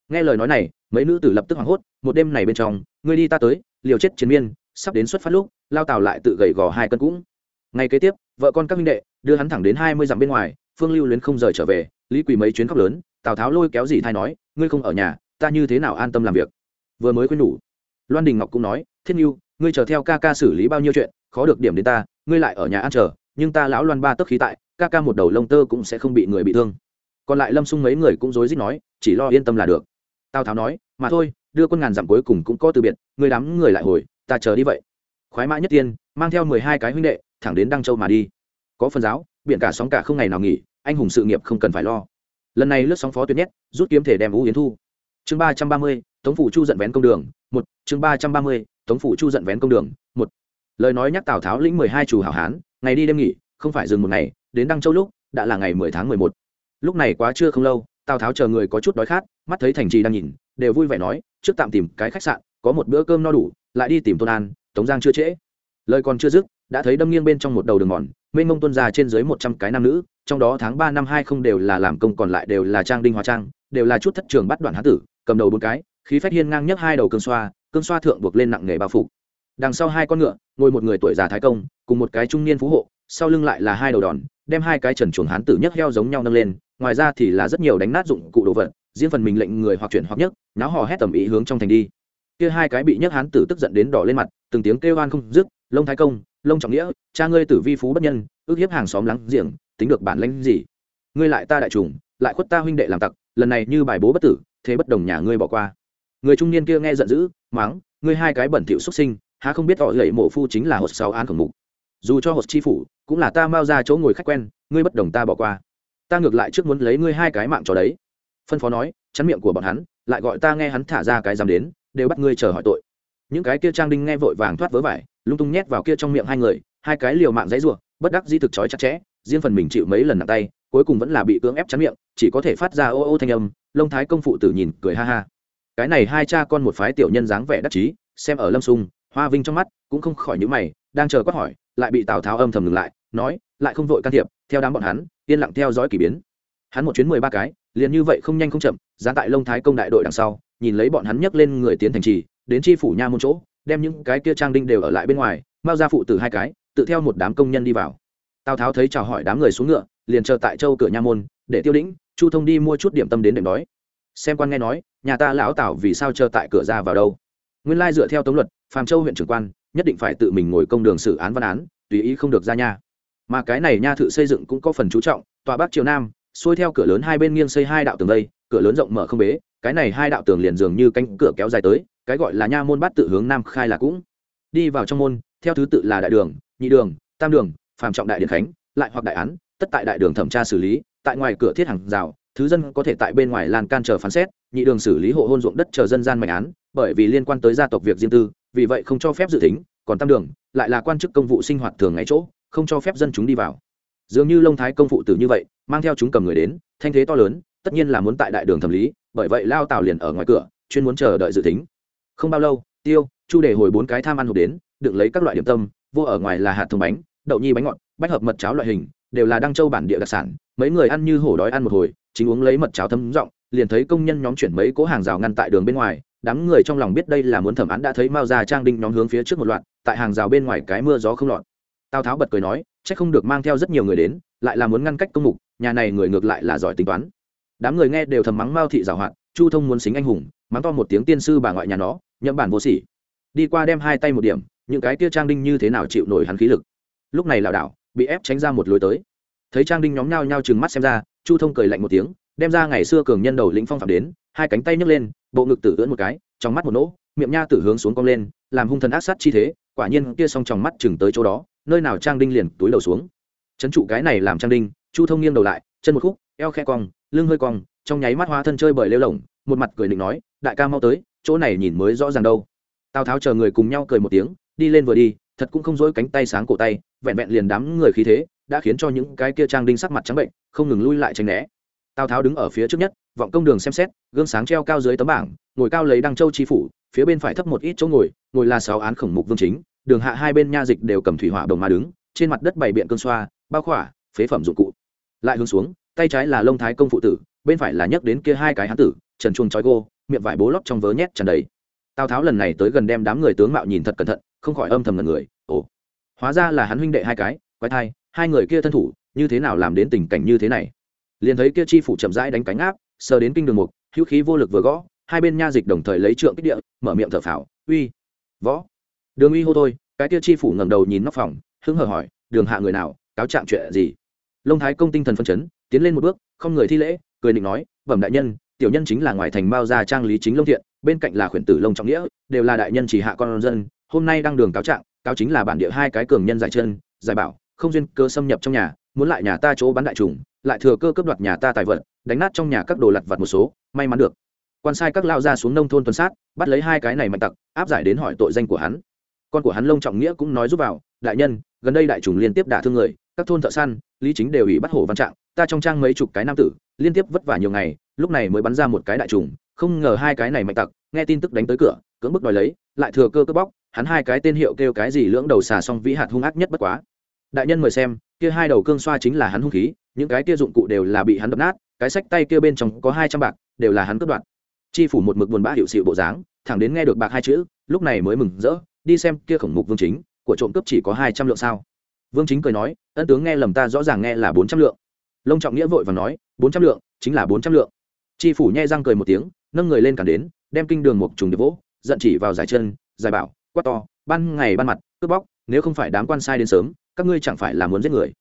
Nghe lời nói này, mấy nữ tử lập tức hoảng hốt, một đêm này bên trong, ngươi đi ta tới, liều chết chiến miên, sắp đến xuất phát lúc, lao tào lại tự gầy gò hai cân cũng ngày kế tiếp, vợ con các minh đệ đưa hắn thẳng đến hai mươi dặm bên ngoài, phương lưu luyến không rời trở về, lý quỳ mấy chuyến khóc lớn, tào tháo lôi kéo dì thai nói, ngươi không ở nhà, ta như thế nào an tâm làm việc? Vừa mới quên nhủ loan đình ngọc cũng nói thiên nhu ngươi chờ theo ca ca xử lý bao nhiêu chuyện, khó được điểm đến ta, ngươi lại ở nhà ăn chờ, nhưng ta lão loan ba tức khí tại, ca ca một đầu lông tơ cũng sẽ không bị người bị thương. Còn lại lâm xung mấy người cũng rối rít nói, chỉ lo yên tâm là được. Tào tháo nói, mà thôi, đưa quân ngàn dặm cuối cùng cũng có từ biệt người đám người lại hồi, ta chờ đi vậy. Khoái mã nhất tiên, mang theo mười hai cái huynh đệ thẳng đến đăng châu mà đi. Có phần giáo, biển cả sóng cả không ngày nào nghỉ, anh hùng sự nghiệp không cần phải lo. Lần này lướt sóng phó tuyệt nhất, rút kiếm thể đem vũ yến thu. Chương ba trăm ba mươi, tống phủ chu giận vén công đường, một. Chương ba trăm ba mươi, tống phủ chu giận vén công đường, một. Lời nói nhắc tào tháo lĩnh mười hai chủ hảo hán, ngày đi đêm nghỉ, không phải dừng một ngày, đến đăng châu lúc, đã là ngày mười tháng mười một. Lúc này quá trưa không lâu, tào tháo chờ người có chút đói khát, mắt thấy thành trì đang nhìn, đều vui vẻ nói, trước tạm tìm cái khách sạn, có một bữa cơm no đủ, lại đi tìm tôn an, tống giang chưa trễ. Lời còn chưa dứt đã thấy đâm nghiêng bên trong một đầu đường mòn, mênh mông tuân ra trên dưới một trăm cái nam nữ, trong đó tháng ba năm hai không đều là làm công còn lại đều là trang đinh hóa trang, đều là chút thất trường bắt đoạn hán tử, cầm đầu bốn cái, khí phách hiên ngang nhất hai đầu cương xoa cương xoa thượng buộc lên nặng nghề bao phục đằng sau hai con ngựa, ngồi một người tuổi già thái công, cùng một cái trung niên phú hộ, sau lưng lại là hai đầu đòn, đem hai cái trần chuồng hán tử nhấc heo giống nhau nâng lên, ngoài ra thì là rất nhiều đánh nát dụng cụ đồ vật, riêng phần mình lệnh người hoặc chuyển hoặc nhấc, náo hò hét tầm ý hướng trong thành đi. Kia hai cái bị nhấc hán tử tức giận đến đỏ lên mặt, từng tiếng kêu oan không dứt lông thái công lông trọng nghĩa, cha ngươi tử vi phú bất nhân, ước hiếp hàng xóm lắng giềng, tính được bản lãnh gì? Ngươi lại ta đại trùng, lại khuất ta huynh đệ làm tặc, lần này như bài bố bất tử, thế bất đồng nhà ngươi bỏ qua. Người trung niên kia nghe giận dữ, mắng, ngươi hai cái bẩn thỉu xuất sinh, há không biết họ gậy mộ phu chính là hột sáu an khổng mục. Dù cho hột chi phủ, cũng là ta mau ra chỗ ngồi khách quen, ngươi bất đồng ta bỏ qua. Ta ngược lại trước muốn lấy ngươi hai cái mạng cho đấy. Phân phó nói, chắn miệng của bọn hắn, lại gọi ta nghe hắn thả ra cái dám đến, đều bắt ngươi chờ hỏi tội. Những cái kia trang đinh nghe vội vàng thoát vớ vải lung tung nhét vào kia trong miệng hai người, hai cái liều mạng dãy rủa, bất đắc di thực chói chặt chẽ, riêng phần mình chịu mấy lần nặng tay, cuối cùng vẫn là bị cưỡng ép chắn miệng, chỉ có thể phát ra ô ô thanh âm, lông thái công phụ tử nhìn, cười ha ha. Cái này hai cha con một phái tiểu nhân dáng vẻ đắc chí, xem ở lâm sung, hoa vinh trong mắt cũng không khỏi những mày, đang chờ quát hỏi, lại bị tào tháo âm thầm ngừng lại, nói, lại không vội can thiệp, theo đám bọn hắn, yên lặng theo dõi k ỳ biến. Hắn một chuyến mười ba cái, liền như vậy không nhanh không chậm, dán tại lông thái công đại đội đằng sau, nhìn lấy bọn hắn nhấc lên người tiến thành trì, đến chi phủ nha môn chỗ đem những cái kia trang đinh đều ở lại bên ngoài, mao ra phụ tử hai cái, tự theo một đám công nhân đi vào. Tào tháo thấy chào hỏi đám người xuống ngựa, liền chờ tại châu cửa nha môn, để tiêu đĩnh, chu thông đi mua chút điểm tâm đến đệm đói xem quan nghe nói, nhà ta lão tảo vì sao chờ tại cửa ra vào đâu? Nguyên lai dựa theo tống luật, phàm châu huyện trưởng quan, nhất định phải tự mình ngồi công đường xử án văn án, tùy ý không được ra nha. Mà cái này nha thự xây dựng cũng có phần chú trọng, tòa bắc triều nam, xuôi theo cửa lớn hai bên nghiêng xây hai đạo tường đây cửa lớn rộng mở không bế, cái này hai đạo tường liền dường như cánh cửa kéo dài tới cái gọi là nha môn bát tự hướng nam khai là cũng. Đi vào trong môn, theo thứ tự là đại đường, nhị đường, tam đường, phàm trọng đại điện khánh, lại hoặc đại án, tất tại đại đường thẩm tra xử lý, tại ngoài cửa thiết hàng rào, thứ dân có thể tại bên ngoài lan can chờ phán xét, nhị đường xử lý hộ hôn ruộng đất chờ dân gian mạnh án, bởi vì liên quan tới gia tộc việc riêng tư, vì vậy không cho phép dự tính, còn tam đường, lại là quan chức công vụ sinh hoạt thường ngày chỗ, không cho phép dân chúng đi vào. Dường như lông thái công phụ tử như vậy, mang theo chúng cầm người đến, thanh thế to lớn, tất nhiên là muốn tại đại đường thẩm lý, bởi vậy lao tào liền ở ngoài cửa, chuyên muốn chờ đợi dự tính không bao lâu, tiêu, chu để hồi bốn cái tham ăn hộp đến, đựng lấy các loại điểm tâm, vô ở ngoài là hạt thông bánh, đậu nhi bánh ngọt, bách hợp mật cháo loại hình, đều là đăng châu bản địa đặc sản. Mấy người ăn như hổ đói ăn một hồi, chính uống lấy mật cháo thấm rộng liền thấy công nhân nhóm chuyển mấy cỗ hàng rào ngăn tại đường bên ngoài. Đám người trong lòng biết đây là muốn thẩm án đã thấy mao già trang đinh nhóm hướng phía trước một loạt, tại hàng rào bên ngoài cái mưa gió không lọt. Tào tháo bật cười nói c h ắ c không được mang theo rất nhiều người đến, lại là muốn ngăn cách công mục, nhà này người ngược lại là giỏi tính toán. Đám người nghe đều thầm mắng mao thị giảo hoạt chu thông muốn xính anh hùng, mắng to một tiếng tiên sư bà ngoại nhà nó, nhậm bản vô sỉ. Đi qua đem hai tay một điểm, những cái kia trang đinh như thế nào chịu nổi hắn khí lực. Lúc này lảo đảo, bị ép tránh ra một lối tới. Thấy trang đinh nhóm nhao nhao chừng mắt xem ra, chu thông cười lạnh một tiếng, đem ra ngày xưa cường nhân đầu lĩnh phong phạm đến, hai cánh tay nhấc lên, bộ ngực tử ưỡn một cái, trong mắt một nỗ, miệng nha tử hướng xuống cong lên, làm hung thần ác sát chi thế, quả nhiên kia xong trong mắt chừng tới chỗ đó, nơi nào trang đinh liền túi đầu xuống. Chấn trụ cái này làm trang đinh, chu thông nghiêng đầu lại, chân một khúc, eo khe cong, lưng hơi cong trong nháy mắt hoa thân chơi bời lêu lồng, một mặt cười định nói, đại ca mau tới, chỗ này nhìn mới rõ ràng đâu. Tào tháo chờ người cùng nhau cười một tiếng, đi lên vừa đi, thật cũng không dối cánh tay sáng cổ tay, vẹn vẹn liền đám người khí thế, đã khiến cho những cái kia trang đinh sắc mặt trắng bệnh, không ngừng lui lại tránh né. Tào tháo đứng ở phía trước nhất, vọng công đường xem xét, gương sáng treo cao dưới tấm bảng, ngồi cao lấy đăng châu chi phủ, phía bên phải thấp một ít chỗ ngồi ngồi là sáu án khổng mục vương chính, đường hạ hai bên nha dịch đều cầm thủy hỏa đồng mà đứng, trên mặt đất bày biện cơn xoa, bao khỏa, phế phẩm dụng cụ. Lại hướng xuống, tay trái là lông thái công phụ tử bên phải là nhấc đến kia hai cái hán tử, trần chuông trói gô, miệng vải bố lóc trong vớ nhét tràn đầy. Tào tháo lần này tới gần đem đám người tướng mạo nhìn thật cẩn thận, không khỏi âm thầm ngần người, ồ, hóa ra là hắn huynh đệ hai cái, quái thai, hai người kia thân thủ, như thế nào làm đến tình cảnh như thế này? Liền thấy kia chi phủ chậm rãi đánh cánh áp, sờ đến kinh đường mục, hữu khí vô lực vừa gõ, hai bên nha dịch đồng thời lấy trượng kích địa, mở miệng thở phào, uy, võ. Đường uy hô thôi, cái kia chi phủ ngẩng đầu nhìn nóc phòng, hứng hờ hỏi, đường hạ người nào, cáo trạng chuyện gì? Lông thái công tinh thần phân chấn, tiến lên một bước, không người thi lễ cười định nói, bẩm đại nhân, tiểu nhân chính là ngoài thành bao gia trang lý chính lông thiện, bên cạnh là khuyển tử lông trọng nghĩa, đều là đại nhân chỉ hạ con dân, hôm nay đang đường cáo trạng, cáo chính là bản địa hai cái cường nhân giải chân, giải bảo, không duyên cơ xâm nhập trong nhà, muốn lại nhà ta chỗ bắn đại trùng, lại thừa cơ cướp đoạt nhà ta tài vật, đánh nát trong nhà các đồ lặt vặt một số, may mắn được. Quan sai các lao ra xuống nông thôn tuần sát, bắt lấy hai cái này mạnh tặc, áp giải đến hỏi tội danh của hắn. Con của hắn lông trọng nghĩa cũng nói giúp vào, đại nhân, gần đây đại trùng liên tiếp đả thương người, các thôn thợ săn, lý chính đều ủy bắt hổ văn trạng, ta trong trang mấy chục cái nam tử liên tiếp vất vả nhiều ngày, lúc này mới bắn ra một cái đại trùng, không ngờ hai cái này mạnh tặc, nghe tin tức đánh tới cửa, cưỡng bức đòi lấy, lại thừa cơ cướp bóc, hắn hai cái tên hiệu kêu cái gì lưỡng đầu xà xong vĩ hạt hung ác nhất bất quá. Đại nhân mời xem, kia hai đầu cương xoa chính là hắn hung khí, những cái kia dụng cụ đều là bị hắn đập nát, cái sách tay kia bên trong có hai trăm bạc, đều là hắn cướp đoạt. Chi phủ một mực buồn bã hiệu sự bộ dáng, thẳng đến nghe được bạc hai chữ, lúc này mới mừng rỡ, đi xem kia khổng mục vương chính, của trộm cướp chỉ có hai trăm lượng sao? Vương chính cười nói, ân tướng nghe lầm ta rõ ràng nghe là bốn trăm lượng lông trọng nghĩa vội và nói, bốn trăm lượng, chính là bốn trăm lượng. Tri phủ nhai răng cười một tiếng, nâng người lên cản đến, đem kinh đường một trùng điệp vỗ, giận chỉ vào giải chân, giải bảo, quát to, ban ngày ban mặt, cướp bóc, nếu không phải đám quan sai đến sớm, các ngươi chẳng phải là muốn giết người.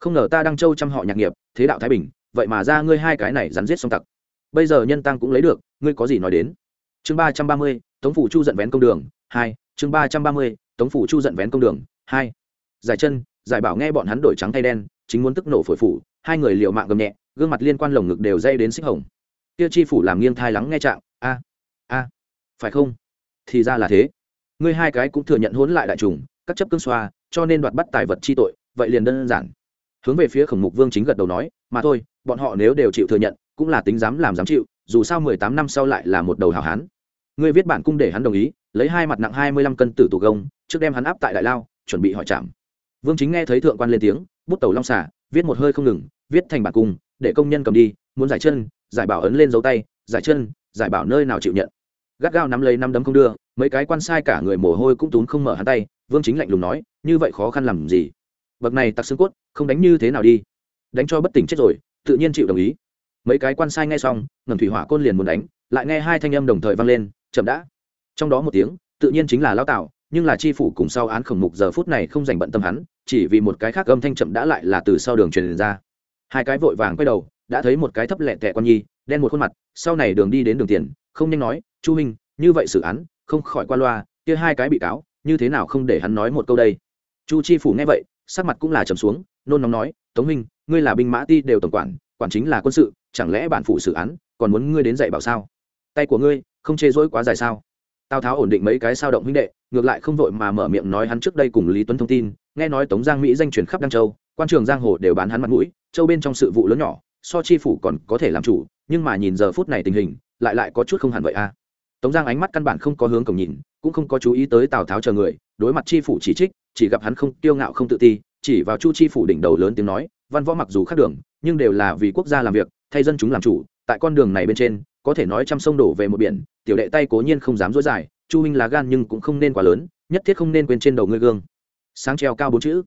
Không ngờ ta đang trâu chăm họ nhạc nghiệp, thế đạo thái bình, vậy mà ra ngươi hai cái này rắn giết xong tặc. Bây giờ nhân tăng cũng lấy được, ngươi có gì nói đến? Chương ba trăm ba mươi, tống phủ chu giận vén công đường, hai, chương ba trăm ba mươi, tống phủ chu giận vén công đường, hai. Giải chân, giải bảo nghe bọn hắn đổi trắng thay đen chính muốn tức nổ phổi phủ, hai người liều mạng gầm nhẹ, gương mặt liên quan lồng ngực đều dây đến xích hồng. Tiêu chi phủ làm nghiêng thai lắng nghe trạng, a a, phải không? Thì ra là thế. Ngươi hai cái cũng thừa nhận hỗn lại đại trùng, các chấp cương xoa, cho nên đoạt bắt tài vật chi tội, vậy liền đơn giản. Hướng về phía khổng mục vương chính gật đầu nói, mà thôi, bọn họ nếu đều chịu thừa nhận, cũng là tính dám làm dám chịu, dù sao mười tám năm sau lại là một đầu hào hán. Ngươi viết bản cung để hắn đồng ý, lấy hai mặt nặng hai mươi lăm cân tử tù gông, trước đem hắn áp tại đại lao, chuẩn bị hỏi chạm vương chính nghe thấy thượng quan lên tiếng, bút tẩu long xả viết một hơi không ngừng, viết thành bản cung, để công nhân cầm đi, muốn giải chân, giải bảo ấn lên dấu tay, giải chân, giải bảo nơi nào chịu nhận. Gắt gao nắm lấy năm đấm không đưa, mấy cái quan sai cả người mồ hôi cũng tốn không mở hắn tay, vương chính lạnh lùng nói, như vậy khó khăn làm gì? Bậc này tặc xương cốt, không đánh như thế nào đi? Đánh cho bất tỉnh chết rồi, tự nhiên chịu đồng ý. Mấy cái quan sai nghe xong, ngầm thủy hỏa côn liền muốn đánh, lại nghe hai thanh âm đồng thời vang lên, chậm đã. Trong đó một tiếng, tự nhiên chính là lao tạo nhưng là chi phủ cùng sau án khổng mục giờ phút này không dành bận tâm hắn, chỉ vì một cái khác âm thanh chậm đã lại là từ sau đường truyền ra. Hai cái vội vàng quay đầu, đã thấy một cái thấp lẹ tẹ con nhi, đen một khuôn mặt, sau này đường đi đến đường tiền, không nhanh nói, chu minh như vậy xử án, không khỏi qua loa, kia hai cái bị cáo, như thế nào không để hắn nói một câu đây? Chu chi phủ nghe vậy, sắc mặt cũng là trầm xuống, nôn nóng nói, tống minh ngươi là binh mã ti đều tổng quản quản chính là quân sự, chẳng lẽ bản phủ xử án, còn muốn ngươi đến dạy bảo sao? Tay của ngươi, không chê dỗi quá dài sao? Tào tháo ổn định mấy cái sao động huynh đệ ngược lại không vội mà mở miệng nói hắn trước đây cùng lý tuấn thông tin, nghe nói tống giang mỹ danh truyền khắp đăng châu, quan trường giang hồ đều bán hắn mặt mũi, châu bên trong sự vụ lớn nhỏ, so chi phủ còn có thể làm chủ, nhưng mà nhìn giờ phút này tình hình, lại lại có chút không hẳn vậy a à. tống giang ánh mắt căn bản không có hướng cổng nhìn, cũng không có chú ý tới tào tháo chờ người, đối mặt chi phủ chỉ trích, chỉ gặp hắn không tiêu ngạo không tự ti, chỉ vào chu chi phủ đỉnh đầu lớn tiếng nói, văn võ mặc dù khác đường, nhưng đều là vì quốc gia làm việc, thay dân chúng làm chủ, tại con đường này bên trên, có thể nói trăm sông đổ về một biển, tiểu đệ tay cố nhiên không dám dối dài chu minh lá gan nhưng cũng không nên quá lớn, nhất thiết không nên quên trên đầu ngươi gương. Sáng treo cao bốn chữ.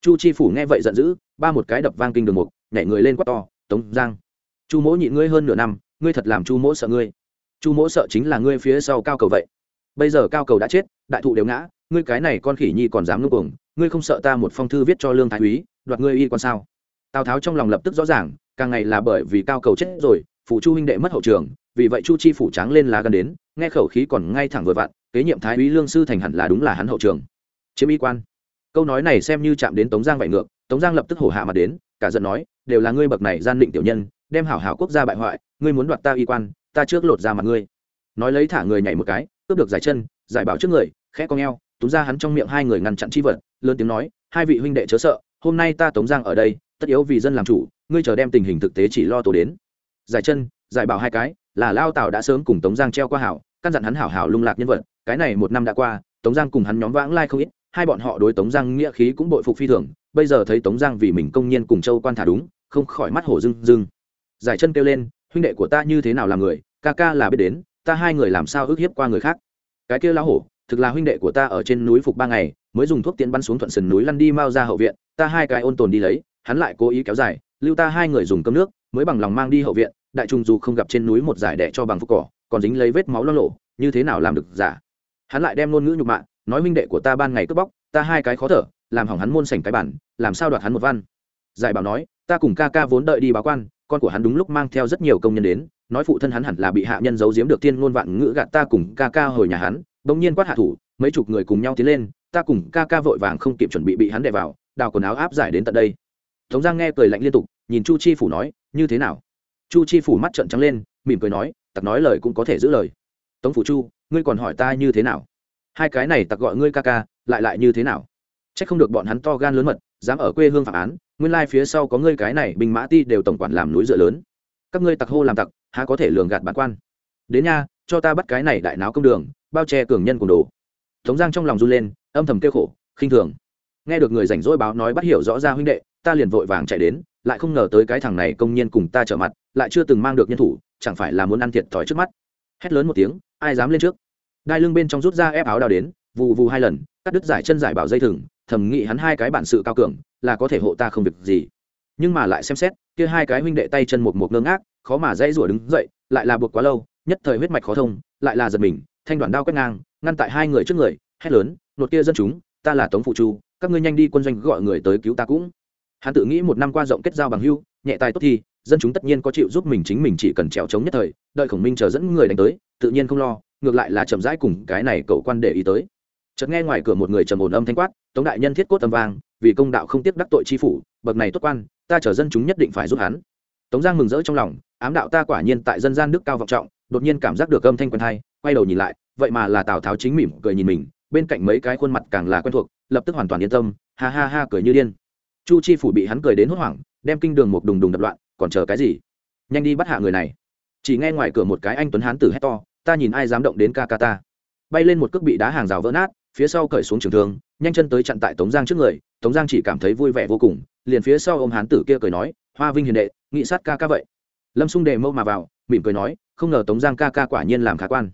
Chu chi phủ nghe vậy giận dữ, ba một cái đập vang kinh đường mục, nhảy người lên quát to, tống giang, chu mỗ nhịn ngươi hơn nửa năm, ngươi thật làm chu mỗ sợ ngươi. Chu mỗ sợ chính là ngươi phía sau cao cầu vậy. Bây giờ cao cầu đã chết, đại thụ đều ngã, ngươi cái này con khỉ nhi còn dám ngưng cuồng ngươi không sợ ta một phong thư viết cho lương thái úy, đoạt ngươi y quan sao? Tào tháo trong lòng lập tức rõ ràng, càng ngày là bởi vì cao cầu chết rồi, phủ chu huynh đệ mất hậu trường vì vậy chu chi phủ trắng lên lá gần đến, nghe khẩu khí còn ngay thẳng vừa vặn, kế nhiệm thái úy lương sư thành hẳn là đúng là hắn hậu trường. Chiếm y quan. Câu nói này xem như chạm đến tống giang vậy ngược, tống giang lập tức hổ hạ mặt đến, cả giận nói, đều là ngươi bậc này gian định tiểu nhân, đem hảo hảo quốc gia bại hoại, ngươi muốn đoạt ta y quan, ta trước lột ra mặt ngươi. Nói lấy thả người nhảy một cái, cướp được giải chân, giải bảo trước người, khẽ con eo, túm ra hắn trong miệng hai người ngăn chặn chi vật, lớn tiếng nói, hai vị huynh đệ chớ sợ, hôm nay ta tống giang ở đây, tất yếu vì dân làm chủ, ngươi chờ đem tình hình thực tế chỉ lo tổ đến. Giải chân, giải bảo hai cái là lao tào đã sớm cùng tống giang treo qua hảo, căn dặn hắn hảo hảo lung lạc nhân vật, cái này một năm đã qua, tống giang cùng hắn nhóm vãng lai không ít, hai bọn họ đối tống giang nghĩa khí cũng bội phục phi thường, bây giờ thấy tống giang vì mình công nhiên cùng châu quan thả đúng, không khỏi mắt hổ dưng dưng. giải chân kêu lên, huynh đệ của ta như thế nào là người ca ca là biết đến, ta hai người làm sao ước hiếp qua người khác cái kia lão hổ, thực là huynh đệ của ta ở trên núi phục ba ngày, mới dùng thuốc tiến bắn xuống thuận sườn núi lăn đi mau ra hậu viện, ta hai cái ôn tồn đi lấy, hắn lại cố ý kéo dài, lưu ta hai người dùng cơm nước, mới bằng lòng mang đi hậu viện đại trung dù không gặp trên núi một giải đẻ cho bằng phúc cỏ, còn dính lấy vết máu lo lộ, như thế nào làm được giả? Hắn lại đem ngôn ngữ nhục mạ, nói minh đệ của ta ban ngày cướp bóc, ta hai cái khó thở, làm hỏng hắn môn sảnh cái bản, làm sao đoạt hắn một văn? Giải bảo nói, ta cùng ca ca vốn đợi đi báo quan, con của hắn đúng lúc mang theo rất nhiều công nhân đến, nói phụ thân hắn hẳn là bị hạ nhân giấu giếm được tiên ngôn vạn ngữ gạt ta cùng ca ca hồi nhà hắn, bỗng nhiên quát hạ thủ, mấy chục người cùng nhau tiến lên, ta cùng ca ca vội vàng không kịp chuẩn bị bị hắn đè vào, đào quần áo áp giải đến tận đây. Tống giang nghe cười lạnh liên tục, nhìn chu chi phủ nói, như thế nào? Chu chi phủ mắt trợn trắng lên, mỉm cười nói, tặc nói lời cũng có thể giữ lời. Tống phủ chu, ngươi còn hỏi ta như thế nào? Hai cái này tặc gọi ngươi ca ca, lại lại như thế nào? C h ắ c không được bọn hắn to gan lớn mật, dám ở quê hương phạm án, nguyên lai phía sau có ngươi cái này bình mã ti đều tổng quản làm núi dựa lớn. Các ngươi tặc hô làm tặc, há có thể lường gạt bản quan? Đến nha, cho ta bắt cái này đại náo công đường, bao che cường nhân cùng đồ. Tống giang trong lòng run lên, âm thầm kêu khổ, khinh thường. Nghe được người rảnh rỗi báo nói bắt hiểu rõ ra huynh đệ, ta liền vội vàng chạy đến, lại không ngờ tới cái thằng này công nhiên cùng ta trở mặt lại chưa từng mang được nhân thủ, chẳng phải là muốn ăn thiệt thòi trước mắt. Hét lớn một tiếng, ai dám lên trước? Đai lưng bên trong rút ra ép áo đào đến, vù vù hai lần, cắt đứt giải chân giải bảo dây thừng, thầm nghĩ hắn hai cái bản sự cao cường, là có thể hộ ta không việc gì. Nhưng mà lại xem xét, kia hai cái huynh đệ tay chân một một ngơ ngác, khó mà dây rủa đứng dậy, lại là buộc quá lâu, nhất thời huyết mạch khó thông, lại là giật mình, thanh đoạn đao quét ngang, ngăn tại hai người trước người, hét lớn, nột kia dân chúng, ta là tống phụ chu, các ngươi nhanh đi quân doanh gọi người tới cứu ta cũng. Hắn tự nghĩ một năm qua rộng kết giao bằng hưu, nhẹ tài tốt thì dân chúng tất nhiên có chịu giúp mình chính mình chỉ cần trèo trống nhất thời, đợi khổng minh chờ dẫn người đánh tới, tự nhiên không lo, ngược lại là chậm rãi cùng cái này cậu quan để ý tới. Chợt nghe ngoài cửa một người trầm ổn âm thanh quát, tống đại nhân thiết cốt âm vang, vì công đạo không tiếp đắc tội chi phủ, bậc này tốt quan, ta chờ dân chúng nhất định phải giúp hắn. Tống giang mừng rỡ trong lòng, ám đạo ta quả nhiên tại dân gian đức cao vọng trọng, đột nhiên cảm giác được âm thanh quen thai quay đầu nhìn lại, vậy mà là tào tháo chính mỉm cười nhìn mình, bên cạnh mấy cái khuôn mặt càng là quen thuộc, lập tức hoàn toàn yên tâm, ha ha ha cười như điên. Chu chi phủ bị hắn cười đến hốt hoảng, đem kinh đường một đùng đùng đập loạn còn chờ cái gì? Nhanh đi bắt hạ người này. Chỉ nghe ngoài cửa một cái anh tuấn hán tử hét to, ta nhìn ai dám động đến ca ca ta. Bay lên một cước bị đá hàng rào vỡ nát, phía sau cởi xuống trường thương, nhanh chân tới chặn tại tống giang trước người, tống giang chỉ cảm thấy vui vẻ vô cùng, liền phía sau ô m hán tử kia cười nói, hoa vinh hiền đệ, nghị sát ca ca vậy. Lâm xung đề mâu mà vào, mỉm cười nói, không ngờ tống giang ca ca quả nhiên làm khả quan.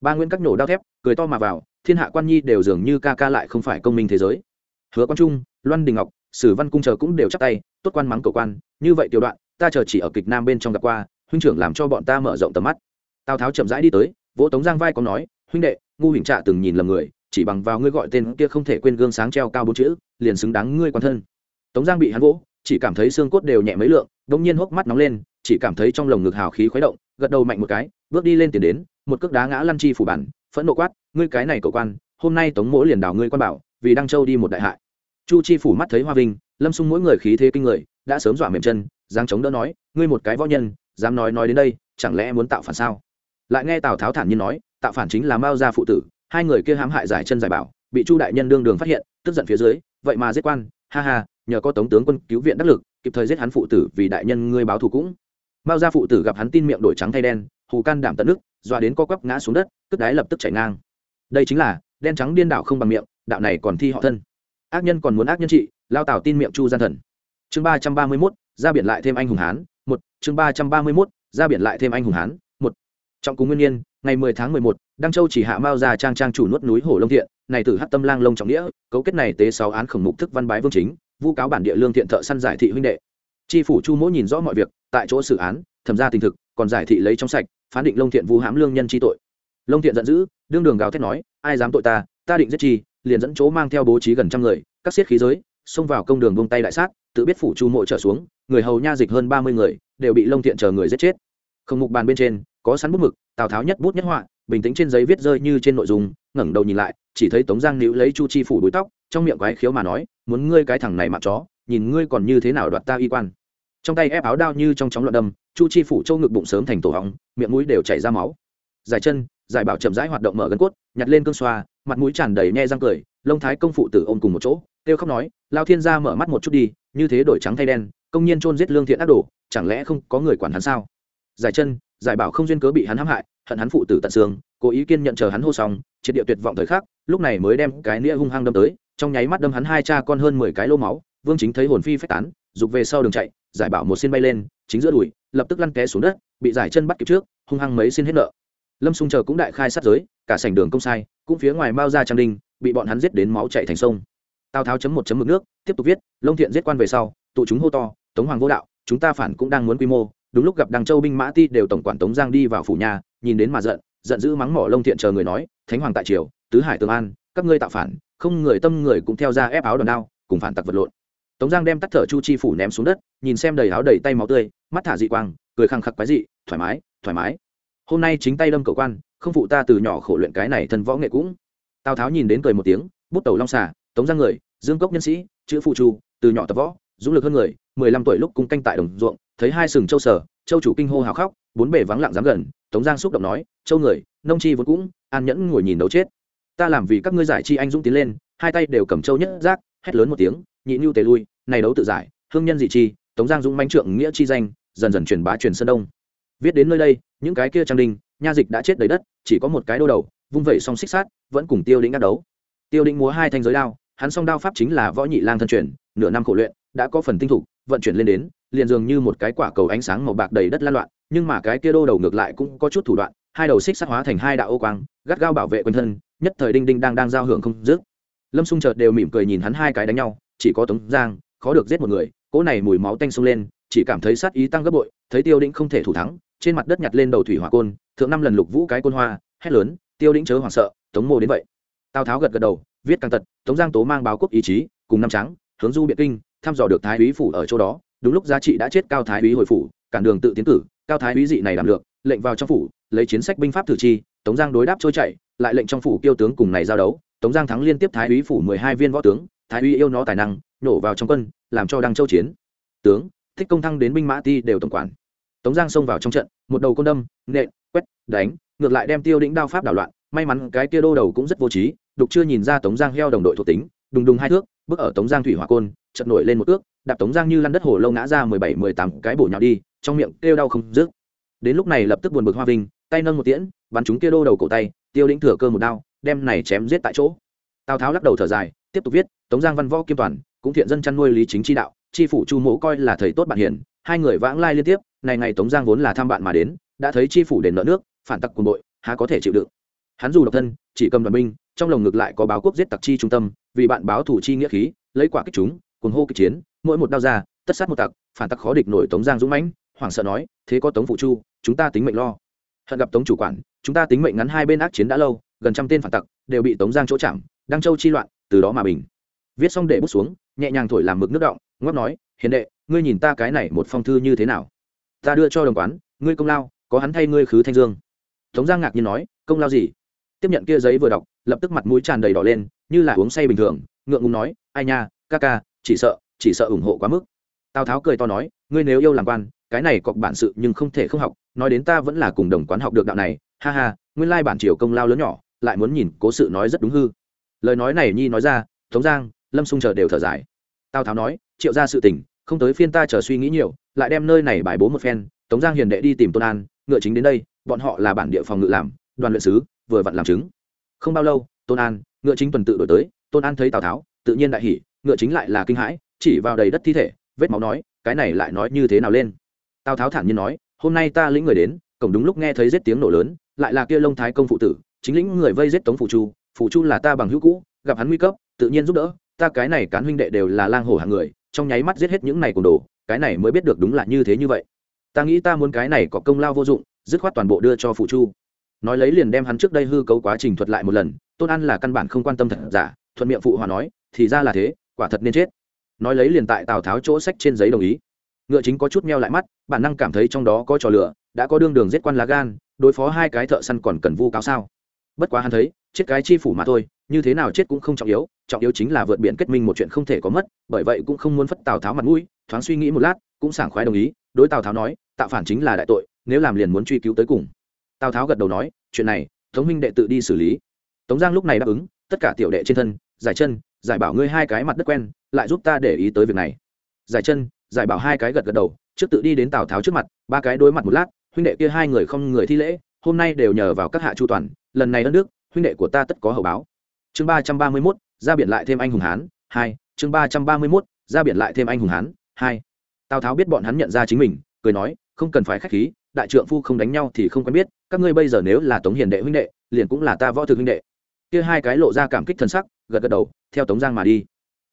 Ba nguyễn các nhổ đao thép, cười to mà vào, thiên hạ quan nhi đều dường như ca ca lại không phải công minh thế giới. Hứa quan trung, loan đình ngọc, sử văn cung chờ cũng đều chắc tay, tốt quan mắng cầu quan, như vậy tiểu đoạn ta chờ chỉ ở kịch nam bên trong gặp qua, huynh trưởng làm cho bọn ta mở rộng tầm mắt. Tào tháo chậm rãi đi tới, vỗ tống giang vai có nói, huynh đệ, ngu hình trạ từng nhìn lầm người, chỉ bằng vào ngươi gọi tên kia không thể quên gương sáng treo cao bốn chữ, liền xứng đáng ngươi quan thân. Tống giang bị hắn vỗ, chỉ cảm thấy xương cốt đều nhẹ mấy lượng đống nhiên hốc mắt nóng lên, chỉ cảm thấy trong lồng ngực hào khí khuấy động, gật đầu mạnh một cái, bước đi lên tiền đến, một cước đá ngã lăn chi phủ bản, phẫn nộ quát, ngươi cái này cầu quan, hôm nay tống mỗi liền đào ngươi quan bảo, vì đăng châu đi một đại hại. Chu chi phủ mắt thấy hoa vinh, lâm xung mỗi người khí thế kinh người, đã sớm dọa mềm chân giang chống đỡ nói, ngươi một cái võ nhân, dám nói nói đến đây, chẳng lẽ muốn tạo phản sao? Lại nghe tào tháo thản nhiên nói, tạo phản chính là mao gia phụ tử, hai người kia hãm hại giải chân giải bảo, bị chu đại nhân đương đường phát hiện, tức giận phía dưới, vậy mà giết quan, ha ha, nhờ có tống tướng quân cứu viện đắc lực, kịp thời giết hắn phụ tử vì đại nhân ngươi báo thù cũng. Mao gia phụ tử gặp hắn tin miệng đổi trắng thay đen, hù can đảm tận nước, dọa đến co quắp ngã xuống đất tức đái lập tức chảy ngang. Đây chính là, đen trắng điên đạo không bằng miệng, đạo này còn thi họ thân. Ác nhân còn muốn ác nhân trị, lao tào tin miệng chu gian thần. Chương ba trăm ba mươi mốt ra biển lại thêm anh hùng hán, một, chương ba trăm ba mươi mốt, ra biển lại thêm anh hùng hán, một. Trọng cúng nguyên nhiên, ngày mười tháng mười một, đăng châu chỉ hạ mao ra trang trang chủ nuốt núi hồ lông thiện, này tử hát tâm lang lông trọng nghĩa, cấu kết này tế sáu án khổng mục thức văn bái vương chính, vu cáo bản địa lương thiện thợ săn giải thị huynh đệ. Tri phủ chu mỗ nhìn rõ mọi việc, tại chỗ xử án, thẩm ra tình thực, còn giải thị lấy trong sạch, phán định lông thiện vu hãm lương nhân tri tội. Lông thiện giận dữ, đương đường gào thét nói, ai dám tội ta ta định giết chi, liền dẫn chỗ mang theo bố trí gần trăm người, các xiết khí giới, xông vào công đường bông tay đại sát tự biết phủ chu mộ trở xuống, người hầu nha dịch hơn ba mươi người, đều bị lông thiện chờ người giết chết. Không mục bàn bên trên, có sẵn bút mực, tào tháo nhất bút nhất họa, bình tĩnh trên giấy viết rơi như trên nội dung, ngẩng đầu nhìn lại, chỉ thấy tống giang níu lấy chu chi phủ đuôi tóc, trong miệng quái khiếu mà nói, muốn ngươi cái thằng này mặc chó, nhìn ngươi còn như thế nào đoạt ta y quan. Trong tay ép áo đao như trong chóng loạn đâm, chu chi phủ châu ngực bụng sớm thành tổ hóng miệng mũi đều chảy ra máu. Giải chân, giải bảo chậm rãi hoạt động mở gân cốt, nhặt lên cương xoa, mặt mũi tràn đầy nhe răng cười, lông thái công phụ tử ôm cùng một chỗ, kêu khóc nói, lao thiên gia mở mắt một chút đi như thế đổi trắng thay đen, công nhiên trôn giết lương thiện ác đồ, chẳng lẽ không có người quản hắn sao? Giải chân, giải bảo không duyên cớ bị hắn hãm hại, hận hắn phụ tử tận xương, cố ý kiên nhận chờ hắn hô xong, triệt địa tuyệt vọng thời khắc, lúc này mới đem cái nĩa hung hăng đâm tới, trong nháy mắt đâm hắn hai cha con hơn mười cái lô máu, vương chính thấy hồn phi phách tán rục về sau đường chạy, giải bảo một xin bay lên, chính giữa đùi, lập tức lăn té xuống đất, bị giải chân bắt kịp trước, hung hăng mấy xin hết nợ. Lâm xung chờ cũng đại khai sát giới, cả sảnh đường công sai, cũng phía ngoài mao ra trang đinh, bị bọn hắn giết đến máu chạy thành sông tào tháo chấm một chấm mực nước, tiếp tục viết lông thiện giết quan về sau, tụ chúng hô to, tống hoàng vô đạo, chúng ta phản cũng đang muốn quy mô. Đúng lúc gặp đằng châu binh mã ti đều tổng quản tống giang đi vào phủ nhà, nhìn đến mà giận giận dữ mắng mỏ lông thiện chờ người nói, thánh hoàng tại triều, tứ hải tương an, các ngươi tạo phản, không người tâm người cũng theo ra ép áo đòn đao, cùng phản tặc vật lộn. Tống giang đem tắt thở chu chi phủ ném xuống đất, nhìn xem đầy áo đầy tay máu tươi, mắt thả dị quang, cười khăng khắc quái dị, thoải mái thoải mái. Hôm nay chính tay đâm cầu quan, không phụ ta từ nhỏ khổ luyện cái này thân võ nghệ cũng. Tào tháo nhìn đến cười một tiếng, bút tẩu long xà, tống giang người dương cốc nhân sĩ, chữ phụ chu, từ nhỏ tập võ, dũng lực hơn người, mười lăm tuổi lúc cung canh tại đồng ruộng, thấy hai sừng châu sở, châu chủ kinh hô hào khóc, bốn bề vắng lặng dám gần, tống giang xúc động nói, châu người, nông chi vốn cũng, an nhẫn ngồi nhìn đấu chết. Ta làm vì các ngươi giải chi anh dũng tiến lên, hai tay đều cầm châu nhất giác, hét lớn một tiếng, nhị nhu tề lui, này đấu tự giải, hương nhân dị chi, tống giang dũng manh trượng nghĩa chi danh, dần dần truyền bá truyền sơn đông. Viết đến nơi đây, những cái kia trang đinh, nha dịch đã chết đầy đất, chỉ có một cái đô đầu, vung vẩy song xích sát vẫn cùng tiêu lĩnh đắc đấu. Tiêu lĩnh múa hai thanh giới đao hắn song đao pháp chính là võ nhị lang thân truyền, nửa năm khổ luyện, đã có phần tinh thục, vận chuyển lên đến, liền dường như một cái quả cầu ánh sáng màu bạc đầy đất lan loạn, nhưng mà cái kia đô đầu ngược lại cũng có chút thủ đoạn, hai đầu xích sắc hóa thành hai đạo ô quang, gắt gao bảo vệ quần thân, nhất thời đinh đinh đang đang giao hưởng không dứt. Lâm xung chợt đều mỉm cười nhìn hắn hai cái đánh nhau, chỉ có tống giang, khó được giết một người, cỗ này mùi máu tanh xông lên, chỉ cảm thấy sát ý tăng gấp bội, thấy tiêu đĩnh không thể thủ thắng, trên mặt đất nhặt lên đầu thủy hỏa côn, thượng năm lần lục vũ cái côn hoa, hét lớn, tiêu đĩnh chớ hoảng sợ, tống mô đến vậy. Tào tháo gật gật đầu viết càng tật, tống giang tố mang báo quốc ý chí, cùng năm trắng, hướng du biện kinh, thăm dò được thái úy phủ ở chỗ đó. Đúng lúc giá trị đã chết cao thái úy hồi phủ, cản đường tự tiến cử, cao thái úy dị này đảm lượng lệnh vào trong phủ, lấy chiến sách binh pháp thử chi, tống giang đối đáp trôi chạy lại lệnh trong phủ kiêu tướng cùng này giao đấu. Tống giang thắng liên tiếp thái úy phủ mười hai viên võ tướng, thái úy yêu nó tài năng, nổ vào trong quân, làm cho đăng châu chiến. Tướng, thích công thăng đến binh mã ti đều tổng quản. Tống giang xông vào trong trận, một đầu côn đâm, nện, quét, đánh, ngược lại đem tiêu đĩnh đao pháp đảo loạn. May mắn cái kia đô đầu cũng rất vô trí đục chưa nhìn ra tống giang heo đồng đội thuộc tính, đùng đùng hai thước, bước ở tống giang thủy hỏa côn chật nổi lên một ước, đạp tống giang như lăn đất hồ lâu ngã ra mười bảy, mười tám cái bổ nhào đi, trong miệng kêu đau không dứt. Đến lúc này lập tức buồn bực hoa vinh, tay nâng một tiễn, bắn chúng kia đô đầu cổ tay, tiêu lĩnh thừa cơ một đao, đem này chém giết tại chỗ. Tào tháo lắc đầu thở dài, tiếp tục viết, tống giang văn võ kim toàn, cũng thiện dân chăn nuôi lý chính chi đạo, chi phủ chu mỗ coi là thầy tốt bạn hiền, hai người vãng lai liên tiếp, này ngày tống giang vốn là thăm bạn mà đến, đã thấy chi phủ đền nợ nước, phản tặc quân đội, há có thể chịu đựng. Hắn dù độc thân, chỉ cầm đoàn binh trong lồng ngực lại có báo quốc giết tặc chi trung tâm, vì bạn báo thủ chi nghĩa khí, lấy quả kích chúng, cuồng hô kích chiến, mỗi một đao ra, tất sát một tặc, phản tặc khó địch nổi tống giang dũng mãnh, hoảng sợ nói, thế có tống phụ chu, chúng ta tính mệnh lo. Hận gặp tống chủ quản, chúng ta tính mệnh ngắn hai bên ác chiến đã lâu, gần trăm tên phản tặc đều bị tống giang chỗ chạm, đăng châu chi loạn, từ đó mà bình. Viết xong để bút xuống, nhẹ nhàng thổi làm mực nước động ngóc nói, hiền đệ, ngươi nhìn ta cái này một phong thư như thế nào? Ta đưa cho đồng quán, ngươi công lao, có hắn thay ngươi khứ thanh dương. Tống giang ngạc nhiên nói, công lao gì? Tiếp nhận kia giấy vừa đọc lập tức mặt mũi tràn đầy đỏ lên, như là uống say bình thường, ngượng ngùng nói, ai nha, ca ca, chỉ sợ chỉ sợ ủng hộ quá mức. Tào tháo cười to nói, ngươi nếu yêu làm quan, cái này cọc bản sự nhưng không thể không học, nói đến ta vẫn là cùng đồng quán học được đạo này, ha ha, nguyên lai bản triều công lao lớn nhỏ, lại muốn nhìn cố sự nói rất đúng hư. Lời nói này nhi nói ra, tống giang, lâm xung chờ đều thở dài. Tào tháo nói, triệu ra sự tình, không tới phiên ta chờ suy nghĩ nhiều, lại đem nơi này bài bố một phen, tống giang hiền đệ đi tìm tôn an, ngựa chính đến đây, bọn họ là bản địa phòng ngự làm, đoàn luyện sứ, vừa vặn làm chứng không bao lâu, tôn an, ngựa chính tuần tự đổi tới, tôn an thấy tào tháo, tự nhiên đại hỉ, ngựa chính lại là kinh hãi, chỉ vào đầy đất thi thể, vết máu nói, cái này lại nói như thế nào lên? Tào tháo thản nhiên nói, hôm nay ta lĩnh người đến, cổng đúng lúc nghe thấy giết tiếng nổ lớn, lại là kia lông thái công phụ tử, chính lĩnh người vây giết tống phụ chu phụ chu là ta bằng hữu cũ, gặp hắn nguy cấp, tự nhiên giúp đỡ, ta cái này cán huynh đệ đều là lang hổ hạng người, trong nháy mắt giết hết những này cùng đồ, cái này mới biết được đúng là như thế như vậy. Ta nghĩ ta muốn cái này có công lao vô dụng, dứt khoát toàn bộ đưa cho phụ chu nói lấy liền đem hắn trước đây hư cấu quá trình thuật lại một lần, tôn an là căn bản không quan tâm thật giả, thuận miệng phụ hòa nói, thì ra là thế, quả thật nên chết. Nói lấy liền tại tào tháo chỗ sách trên giấy đồng ý. Ngựa chính có chút meo lại mắt, bản năng cảm thấy trong đó có trò lửa đã có đương đường giết quan lá gan, đối phó hai cái thợ săn còn cần vu cáo sao. Bất quá hắn thấy, chết cái chi phủ mà thôi, như thế nào chết cũng không trọng yếu trọng yếu chính là vượt biển kết minh một chuyện không thể có mất, bởi vậy cũng không muốn phất tào tháo mặt mũi, thoáng suy nghĩ một lát, cũng sảng khoái đồng ý, đối tào tháo nói, tạo phản chính là đại tội, nếu làm liền muốn truy cứu tới cùng tào tháo gật đầu nói, chuyện này, tống minh đệ tự đi xử lý. Tống giang lúc này đáp ứng, tất cả tiểu đệ trên thân, giải chân, giải bảo ngươi hai cái mặt đất quen, lại giúp ta để ý tới việc này. Giải chân, giải bảo hai cái gật gật đầu, trước tự đi đến tào tháo trước mặt, ba cái đối mặt một lát, huynh đệ kia hai người không người thi lễ, hôm nay đều nhờ vào các hạ chu toàn, lần này đất nước huynh đệ của ta tất có hậu báo. Chương ba trăm ba mươi mốt, ra biển lại thêm anh hùng hán, hai, chương ba trăm ba mươi mốt, ra biển lại thêm anh hùng hán, hai. Tào tháo biết bọn hắn nhận ra chính mình, cười nói, không cần phải k h á c h khí, đại trượng phu không đánh nhau thì không quen biết các ngươi bây giờ nếu là tống hiền đệ huynh đệ, liền cũng là ta võ thực huynh đệ. Kia hai cái lộ ra cảm kích thân sắc, gật gật đầu, theo tống giang mà đi.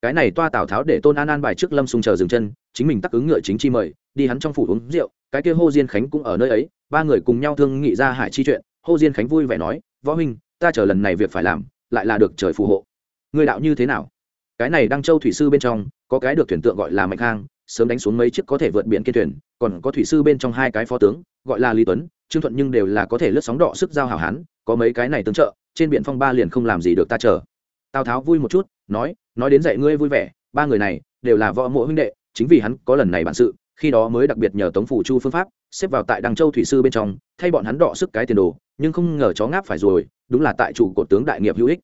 Cái này toa tào tháo để tôn an an bài trước lâm sùng chờ dừng chân, chính mình tắc ứng ngựa chính chi mời, đi hắn trong phủ uống rượu, cái kia hô diên khánh cũng ở nơi ấy, ba người cùng nhau thương nghị ra hải chi chuyện, hô diên khánh vui vẻ nói, võ huynh, ta chờ lần này việc phải làm, lại là được trời phù hộ. Người đạo như thế nào? Cái này đăng châu thủy sư bên trong, có cái được thuyền tượng gọi là mạnh khang, sớm đánh xuống mấy chiếc có thể vượt biển kiên thuyền, còn có thủy sư bên trong hai cái phó tướng, gọi là lý tuấn trương thuận nhưng đều là có thể lướt sóng đỏ sức giao hảo hán, có mấy cái này tương trợ, trên biển phong ba liền không làm gì được ta chờ. Tào tháo vui một chút, nói nói đến dạy ngươi vui vẻ, ba người này đều là võ mộ huynh đệ, chính vì hắn có lần này bản sự, khi đó mới đặc biệt nhờ tống phủ chu phương pháp, xếp vào tại đăng châu thủy sư bên trong, thay bọn hắn đọ sức cái tiền đồ, nhưng không ngờ chó ngáp phải rồi, đúng là tại chủ cột tướng đại nghiệp hữu ích.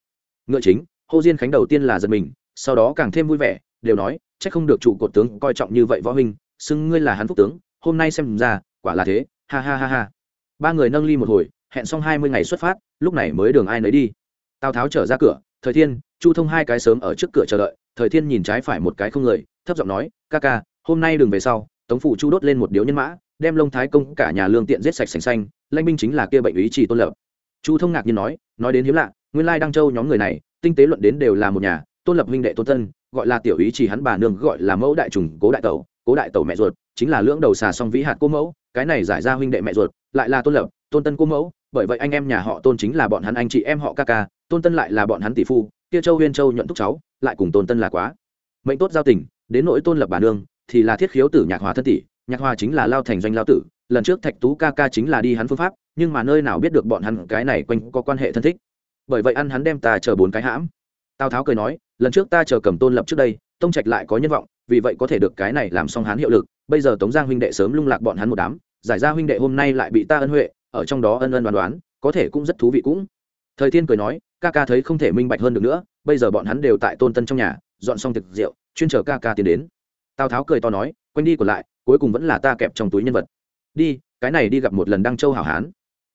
Ngựa chính, hô diên khánh đầu tiên là giật mình, sau đó càng thêm vui vẻ, đều nói, chắc không được chủ cột tướng coi trọng như vậy võ huynh, xưng ngươi là hắn phúc tướng, hôm nay xem ra, quả là thế, ha ha ha ha ba người nâng ly một hồi, hẹn xong hai mươi ngày xuất phát, lúc này mới đường ai nấy đi. Tào tháo trở ra cửa, thời thiên, chu thông hai cái sớm ở trước cửa chờ đợi. Thời thiên nhìn trái phải một cái không người, thấp giọng nói, ca ca, hôm nay đừng về sau. Tống phủ chu đốt lên một điếu nhân mã, đem lông thái công cả nhà lương tiện giết sạch sành xanh lanh binh chính là kia bệnh ý chỉ tôn lập. Chu thông ngạc nhiên nói nói đến hiếm lạ, nguyên lai đăng châu nhóm người này, tinh tế luận đến đều là một nhà, tôn lập huynh đệ tôn tân gọi là tiểu ý chỉ hắn bà nương, gọi là mẫu đại trùng, cố đại tẩu, cố đại tẩu mẹ ruột, chính là lưỡng đầu xà song vĩ hạt cô mẫu cái này giải ra huynh đệ mẹ ruột, lại là tôn lập, tôn tân cô mẫu, bởi vậy anh em nhà họ tôn chính là bọn hắn anh chị em họ ca ca, tôn tân lại là bọn hắn tỷ phu, kia châu huyên châu nhuận thúc cháu, lại cùng tôn tân là quá. Mệnh tốt giao tình, đến nỗi tôn lập bà nương, thì là thiết khiếu tử nhạc hòa thân tỷ, nhạc hòa chính là lao thành doanh lao tử, lần trước thạch tú ca ca chính là đi hắn phương pháp, nhưng mà nơi nào biết được bọn hắn cái này quanh có quan hệ thân thích. Bởi vậy ăn hắn đem ta chờ bốn cái hãm. Tào tháo cười nói, lần trước ta chờ cầm tôn lập trước đây, tông trạch lại có nhân vọng vì vậy có thể được cái này làm xong hắn hiệu lực, bây giờ tống giang huynh đệ sớm lung lạc bọn hắn một đám, giải ra huynh đệ hôm nay lại bị ta ân huệ, ở trong đó ân ân đoán đoán, có thể cũng rất thú vị cũng. Thời thiên cười nói, ca ca thấy không thể minh bạch hơn được nữa, bây giờ bọn hắn đều tại tôn tân trong nhà, dọn xong thực rượu, chuyên chờ ca ca tiến đến. Tào tháo cười to nói, quanh đi còn lại, cuối cùng vẫn là ta kẹp trong túi nhân vật. Đi, cái này đi gặp một lần đăng châu hảo hán.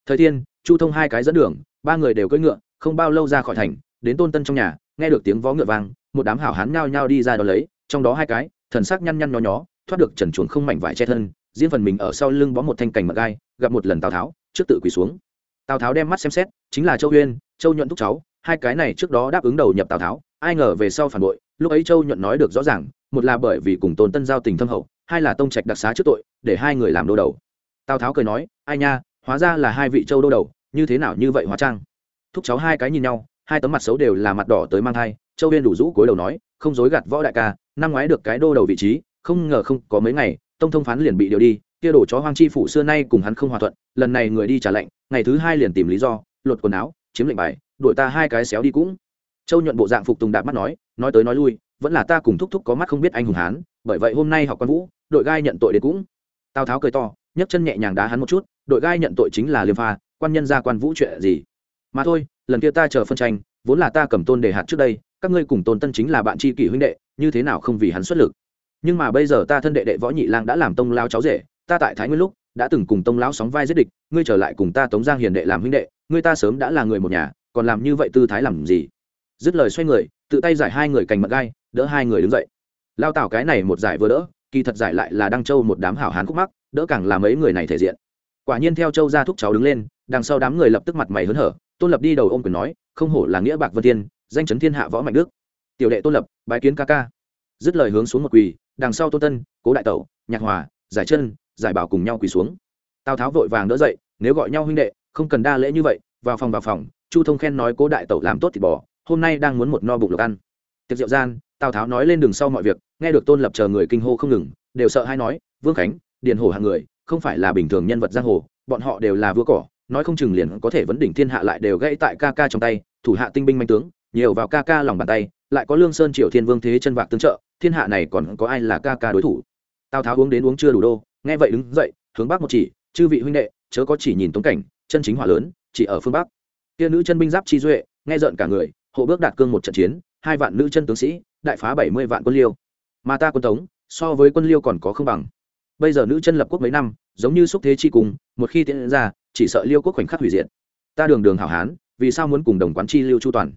Thời thiên, chu thông hai cái dẫn đường, ba người đều cưỡi ngựa, không bao lâu ra khỏi thành, đến tôn tân trong nhà, nghe được tiếng vó ngựa vang, một đám hảo hán nhao nhao đi ra đó lấy trong đó hai cái, thần sắc nhăn nhăn nhó nhó, thoát được trần chuồng không mảnh vải che thân, riêng phần mình ở sau lưng bó một thanh cành mật gai, gặp một lần tào tháo, trước tự quỳ xuống. Tào tháo đem mắt xem xét, chính là châu uyên châu nhuận thúc cháu, hai cái này trước đó đáp ứng đầu nhập tào tháo, ai ngờ về sau phản bội, lúc ấy châu nhuận nói được rõ ràng, một là bởi vì cùng tôn tân giao tình thâm hậu, hai là tông trạch đặc xá trước tội, để hai người làm đô đầu. Tào tháo cười nói, ai nha, hóa ra là hai vị châu đô đầu, như thế nào như vậy hóa trang? Thúc cháu hai cái nhìn nhau, hai tấm mặt xấu đều là mặt đỏ tới mang thai, châu uyên đủ rũ cối đầu nói, không dối gạt võ đại ca năm ngoái được cái đô đầu vị trí, không ngờ không có mấy ngày, tông thông phán liền bị điều đi, kia đổ chó hoang chi phủ xưa nay cùng hắn không hòa thuận, lần này người đi trả lệnh, ngày thứ hai liền tìm lý do, lột quần áo, chiếm lệnh bài, đuổi ta hai cái xéo đi cũng. Châu nhuận bộ dạng phục tùng đạp mắt nói nói tới nói lui, vẫn là ta cùng thúc thúc có mắt không biết anh hùng hán, bởi vậy hôm nay học quan vũ, đội gai nhận tội đến cũng. Tào tháo cười to, nhấc chân nhẹ nhàng đá hắn một chút, đội gai nhận tội chính là liêm pha, quan nhân ra quan vũ chuyện gì? Mà thôi, lần kia ta chờ phân tranh, vốn là ta cầm tôn đề hạt trước đây, các ngươi cùng tôn tân chính là bạn tri kỷ huynh đệ như thế nào không vì hắn xuất lực. Nhưng mà bây giờ ta thân đệ đệ võ nhị lang đã làm tông lao cháu rể, ta tại thái nguyên lúc đã từng cùng tông lão sóng vai giết địch, ngươi trở lại cùng ta tống giang hiền đệ làm huynh đệ, ngươi ta sớm đã là người một nhà, còn làm như vậy tư thái làm gì? Dứt lời xoay người, tự tay giải hai người cành mật gai, đỡ hai người đứng dậy. Lao tảo cái này một giải vừa đỡ, kỳ thật giải lại là đăng châu một đám hảo hán khúc mắc, đỡ càng làm mấy người này thể diện. Quả nhiên theo châu ra thúc cháu đứng lên, đằng sau đám người lập tức mặt mày hớn hở, tôn lập đi đầu ôm quyền nói, không hổ là nghĩa bạc vân tiên, danh chấn thiên hạ võ mạnh đức tiểu đệ tôn lập, bái kiến ca ca. Dứt lời hướng xuống một quỳ, đằng sau tôn tân, cố đại tẩu, nhạc hòa, giải chân, giải bảo cùng nhau quỳ xuống. Tào tháo vội vàng đỡ dậy, nếu gọi nhau huynh đệ, không cần đa lễ như vậy, vào phòng vào phòng, chu thông khen nói cố đại tẩu làm tốt thịt bò, hôm nay đang muốn một no bụng lộc ăn. Tiệc rượu gian, tào tháo nói lên đường sau mọi việc, nghe được tôn lập chờ người kinh hô không ngừng, đều sợ hay nói, vương khánh điện hồ hạng người, không phải là bình thường nhân vật giang hồ, bọn họ đều là vua cỏ, nói không chừng liền có thể vấn đỉnh thiên hạ lại đều gãy tại ca ca trong tay, thủ hạ tinh binh manh tướng, nhiều vào ca ca lòng bàn tay lại có lương sơn triều thiên vương thế chân vạc tương trợ, thiên hạ này còn có ai là ca ca đối thủ? Tào tháo uống đến uống chưa đủ đô, nghe vậy đứng dậy, hướng bắc một chỉ, chư vị huynh đệ, chớ có chỉ nhìn tống cảnh, chân chính hỏa lớn, chỉ ở phương bắc. Kia nữ chân binh giáp chi duệ, nghe giận cả người, hộ bước đạt cương một trận chiến, hai vạn nữ chân tướng sĩ, đại phá bảy mươi vạn quân liêu. Mà ta quân tống, so với quân liêu còn có không bằng. Bây giờ nữ chân lập quốc mấy năm, giống như xúc thế chi cùng, một khi tiến ra, chỉ sợ liêu quốc khoảnh khắc hủy diệt. Ta đường đường hảo hán, vì sao muốn cùng đồng quán chi lưu chu toàn?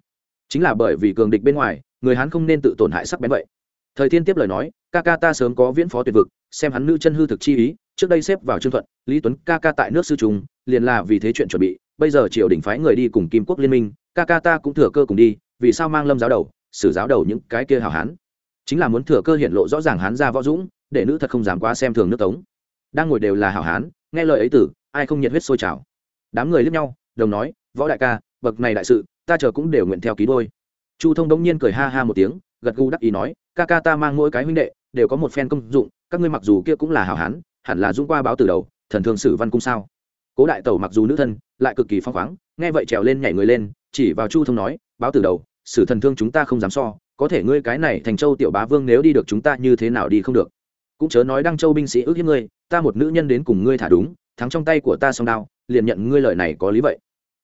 Chính là bởi vì cường địch bên ngoài, người hán không nên tự tổn hại sắc bén vậy. Thời thiên tiếp lời nói, ca ca ta sớm có viễn phó tuyệt vực, xem hắn nữ chân hư thực chi ý, trước đây xếp vào trương thuận, lý tuấn ca ca tại nước sư trung, liền là vì thế chuyện chuẩn bị, bây giờ triều đình phái người đi cùng kim quốc liên minh, ca ca ta cũng thừa cơ cùng đi, vì sao mang lâm giáo đầu, xử giáo đầu những cái kia hảo hán. Chính là muốn thừa cơ hiện lộ rõ ràng hán ra võ dũng, để nữ thật không dám quá xem thường nước tống. Đang ngồi đều là hảo hán, nghe lời ấy tử ai không nhiệt huyết sôi trào. Đám người liếc nhau, đồng nói, võ đại ca bậc này đại sự, ta chờ cũng đều nguyện theo ký đôi. Chu thông đống nhiên cười ha ha một tiếng, gật gù đắc ý nói, ca ca ta mang mỗi cái huynh đệ, đều có một phen công dụng, các ngươi mặc dù kia cũng là hảo hán, hẳn là dung qua báo từ đầu, thần thường sử văn cung sao. Cố đại tẩu mặc dù nữ thân, lại cực kỳ phong khoáng, nghe vậy trèo lên nhảy người lên, chỉ vào chu thông nói, báo từ đầu, sử thần thương chúng ta không dám so, có thể ngươi cái này thành châu tiểu bá vương nếu đi được chúng ta như thế nào đi không được. Cũng chớ nói đăng châu binh sĩ ước hiếp ngươi, ta một nữ nhân đến cùng ngươi thả đúng, thắng trong tay của ta song đao, liền nhận ngươi lời này có lý vậy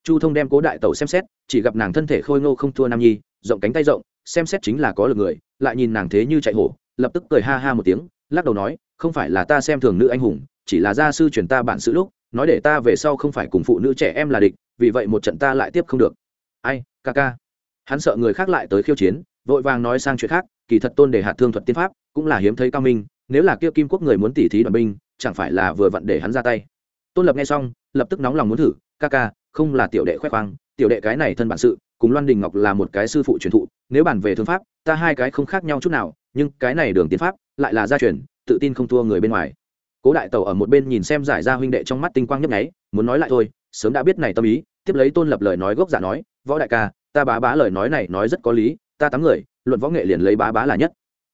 chu thông đem cố đại tẩu xem xét, chỉ gặp nàng thân thể khôi ngô không thua nam nhi, rộng cánh tay rộng, xem xét chính là có lực người, lại nhìn nàng thế như chạy hổ, lập tức cười ha ha một tiếng, lắc đầu nói, không phải là ta xem thường nữ anh hùng, chỉ là gia sư truyền ta bản sự lúc, nói để ta về sau không phải cùng phụ nữ trẻ em là địch, vì vậy một trận ta lại tiếp không được. Ai, ca ca. Hắn sợ người khác lại tới khiêu chiến, vội vàng nói sang chuyện khác, kỳ thật tôn để hạt thương thuật tiên pháp, cũng là hiếm thấy cao minh, nếu là kia kim quốc người muốn tỉ thí đoàn binh, chẳng phải là vừa vặn để hắn ra tay. Tôn lập nghe xong, lập tức nóng lòng muốn thử, ca ca không là tiểu đệ khoe khoang, tiểu đệ cái này thân bản sự, cùng loan đình ngọc là một cái sư phụ truyền thụ, nếu bản về thương pháp, ta hai cái không khác nhau chút nào, nhưng cái này đường tiến pháp, lại là gia truyền, tự tin không thua người bên ngoài. Cố đại tẩu ở một bên nhìn xem giải ra huynh đệ trong mắt tinh quang nhấp nháy, muốn nói lại thôi, sớm đã biết này tâm ý, tiếp lấy tôn lập lời nói gốc giả nói, võ đại ca, ta bá bá lời nói này nói rất có lý, ta tám người, luận võ nghệ liền lấy bá bá là nhất.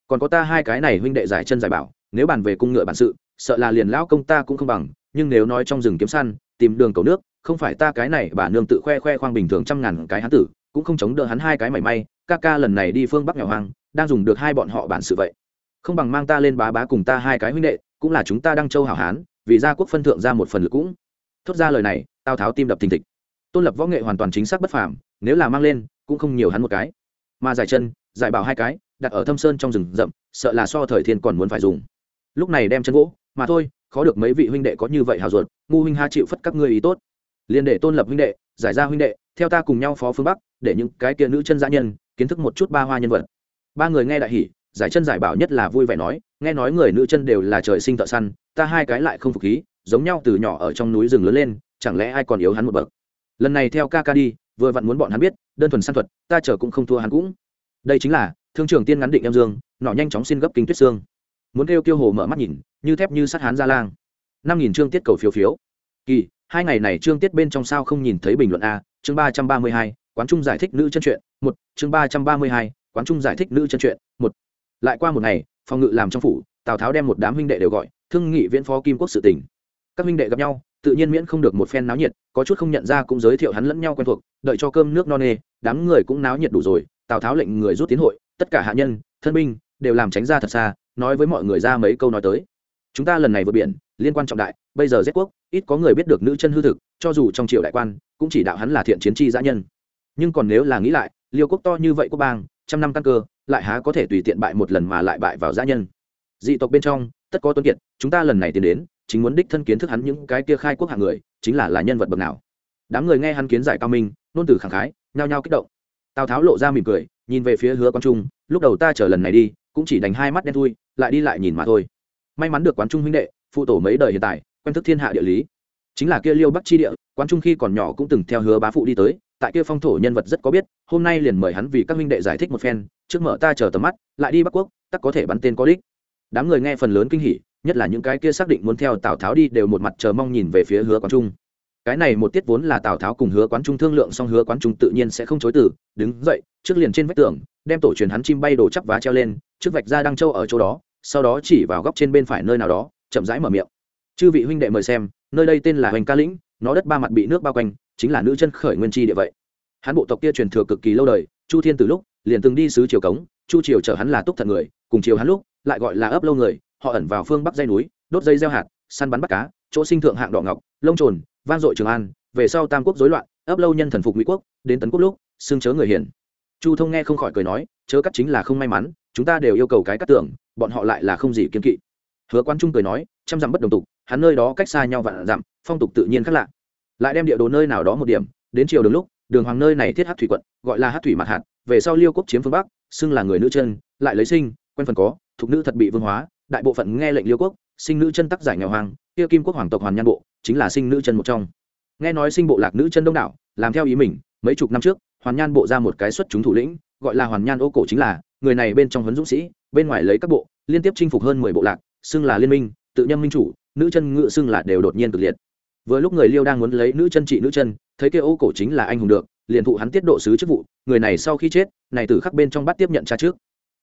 Còn có ta hai cái này huynh đệ giải chân giải bảo, nếu bàn về cung ngựa bản sự, sợ là liền lão công ta cũng không bằng, nhưng nếu nói trong rừng kiếm săn, tìm đường cầu nước không phải ta cái này, bà nương tự khoe khoe khoang bình thường trăm ngàn cái hán tử, cũng không chống đỡ hắn hai cái mảy may, ca ca lần này đi phương bắc nghèo hoang, đang dùng được hai bọn họ bản sự vậy. Không bằng mang ta lên bá bá cùng ta hai cái huynh đệ, cũng là chúng ta đăng châu hảo hán, vì gia quốc phân thượng ra một phần lực cũng. Thốt ra lời này tao tháo tim đập thình thịch. Tôn lập võ nghệ hoàn toàn chính xác bất phàm, nếu là mang lên, cũng không nhiều hắn một cái. Mà giải chân, giải bảo hai cái, đặt ở thâm sơn trong rừng rậm, sợ là so thời thiên còn muốn phải dùng. Lúc này đem chân gỗ, mà thôi, khó được mấy vị huynh đệ có như vậy hào ruột, ngu huynh ha chịu phất các ngươi ý tốt liền để tôn lập huynh đệ, giải ra huynh đệ, theo ta cùng nhau phó phương bắc, để những cái kia nữ chân dã nhân, kiến thức một chút ba hoa nhân vật. Ba người nghe đại hỉ, giải chân giải bảo nhất là vui vẻ nói, nghe nói người nữ chân đều là trời sinh thợ săn, ta hai cái lại không phục khí, giống nhau từ nhỏ ở trong núi rừng lớn lên, chẳng lẽ ai còn yếu hắn một bậc? Lần này theo ca ca đi, vừa vặn muốn bọn hắn biết, đơn thuần săn thuật, ta chờ cũng không thua hắn cũng. Đây chính là, thương trường tiên ngắn định em dương, nọ nhanh chóng xin gấp kinh tuyết xương. Muốn kêu kêu hồ mở mắt nhìn, như thép như sát hán gia lang. Năm nghìn chương tiết cầu phiếu phiếu. Kỳ hai ngày này chương tiết bên trong sao không nhìn thấy bình luận a, chương ba trăm ba mươi hai, quán trung giải thích nữ chân truyện một, chương ba trăm ba mươi hai, quán trung giải thích nữ chân truyện một. Lại qua một ngày, phòng ngự làm trong phủ, tào tháo đem một đám huynh đệ đều gọi, thương nghị viễn phó kim quốc sự tỉnh các huynh đệ gặp nhau, tự nhiên miễn không được một phen náo nhiệt, có chút không nhận ra cũng giới thiệu hắn lẫn nhau quen thuộc, đợi cho cơm nước no nê, đám người cũng náo nhiệt đủ rồi, tào tháo lệnh người rút tiến hội, tất cả hạ nhân, thân binh, đều làm tránh ra thật xa, nói với mọi người ra mấy câu nói tới. Chúng ta lần này vượt biển, liên quan trọng đại, bây giờ rét quốc ít có người biết được nữ chân hư thực, cho dù trong triều đại quan, cũng chỉ đạo hắn là thiện chiến tri giã nhân. Nhưng còn nếu là nghĩ lại, liêu quốc to như vậy quốc bang, trăm năm căn cơ, lại há có thể tùy tiện bại một lần mà lại bại vào giã nhân. Dị tộc bên trong, tất có tuân kiệt, chúng ta lần này tiến đến, chính muốn đích thân kiến thức hắn những cái kia khai quốc hạng người, chính là là nhân vật bậc nào. Đám người nghe hắn kiến giải cao minh, nôn từ khẳng khái, nhao nhao kích động. Tào tháo lộ ra mỉm cười, nhìn về phía hứa quang trung, lúc đầu ta chờ lần này đi, cũng chỉ đành hai mắt đen thui, lại đi lại nhìn mà thôi. May mắn được quán trung huynh đệ, phụ tổ mấy đời hiện tại quen thức thiên hạ địa lý. Chính là kia liêu bắc chi địa, quán trung khi còn nhỏ cũng từng theo hứa bá phụ đi tới, tại kia phong thổ nhân vật rất có biết, hôm nay liền mời hắn vì các minh đệ giải thích một phen, trước mở ta chờ tầm mắt, lại đi bắc quốc, tắc có thể bắn tên có đích. Đám người nghe phần lớn kinh hỉ, nhất là những cái kia xác định muốn theo tào tháo đi đều một mặt chờ mong nhìn về phía hứa quán trung. Cái này một tiết vốn là tào tháo cùng hứa quán trung thương lượng xong hứa quán trung tự nhiên sẽ không chối từ, đứng dậy, trước liền trên vách tường, đem tổ truyền hắn chim bay đồ chắp vá treo lên, trước vạch ra đăng châu ở chỗ đó, sau đó chỉ vào góc trên bên phải nơi nào đó, chậm rãi mở miệng chư vị huynh đệ mời xem, nơi đây tên là hoành ca lĩnh, nó đất ba mặt bị nước bao quanh, chính là nữ chân khởi nguyên chi địa vậy. Hắn bộ tộc kia truyền thừa cực kỳ lâu đời, chu thiên từ lúc, liền từng đi sứ triều cống, chu triều chở hắn là túc thận người, cùng triều hắn lúc, lại gọi là ấp lâu người, họ ẩn vào phương bắc dây núi, đốt dây gieo hạt, săn bắn bắt cá, chỗ sinh thượng hạng đỏ ngọc, lông trồn, vang dội trường an, về sau tam quốc rối loạn, ấp lâu nhân thần phục mỹ quốc, đến tấn quốc lúc xương chớ người hiền. Chu thông nghe không khỏi cười nói, chớ cắt chính là không may mắn, chúng ta đều yêu cầu cái cắt tưởng bọn họ lại là không gì kiên kỵ hứa quan trung cười nói, trăm dặm bất đồng tục, hắn nơi đó cách xa nhau vạn dặm, phong tục tự nhiên khác lạ. Lại đem địa đồ nơi nào đó một điểm, đến chiều đường lúc, đường hoàng nơi này thiết hát thủy quận, gọi là hát thủy mặt hạt, về sau liêu quốc chiếm phương bắc, xưng là người nữ chân, lại lấy sinh, quen phần có, thuộc nữ thật bị vương hóa, đại bộ phận nghe lệnh liêu quốc, sinh nữ chân tắc giải nghèo hoàng kia kim quốc hoàng tộc hoàn nhan bộ, chính là sinh nữ chân một trong. Nghe nói sinh bộ lạc nữ chân đông đảo, làm theo ý mình, mấy chục năm trước, hoàn nhan bộ ra một cái xuất chúng thủ lĩnh, gọi là hoàn nhan ô cổ chính là, người này bên trong huấn dũng sĩ, bên ngoài lấy các bộ, liên tiếp chinh phục hơn mười bộ lạc xưng là liên minh, tự nhâm minh chủ, nữ chân ngự xưng là đều đột nhiên cực liệt. Vừa lúc người liêu đang muốn lấy nữ chân trị nữ chân, thấy kia ô cổ chính là anh hùng được, liền thụ hắn tiết độ sứ chức vụ, người này sau khi chết, này từ khắc bên trong bắt tiếp nhận cha trước.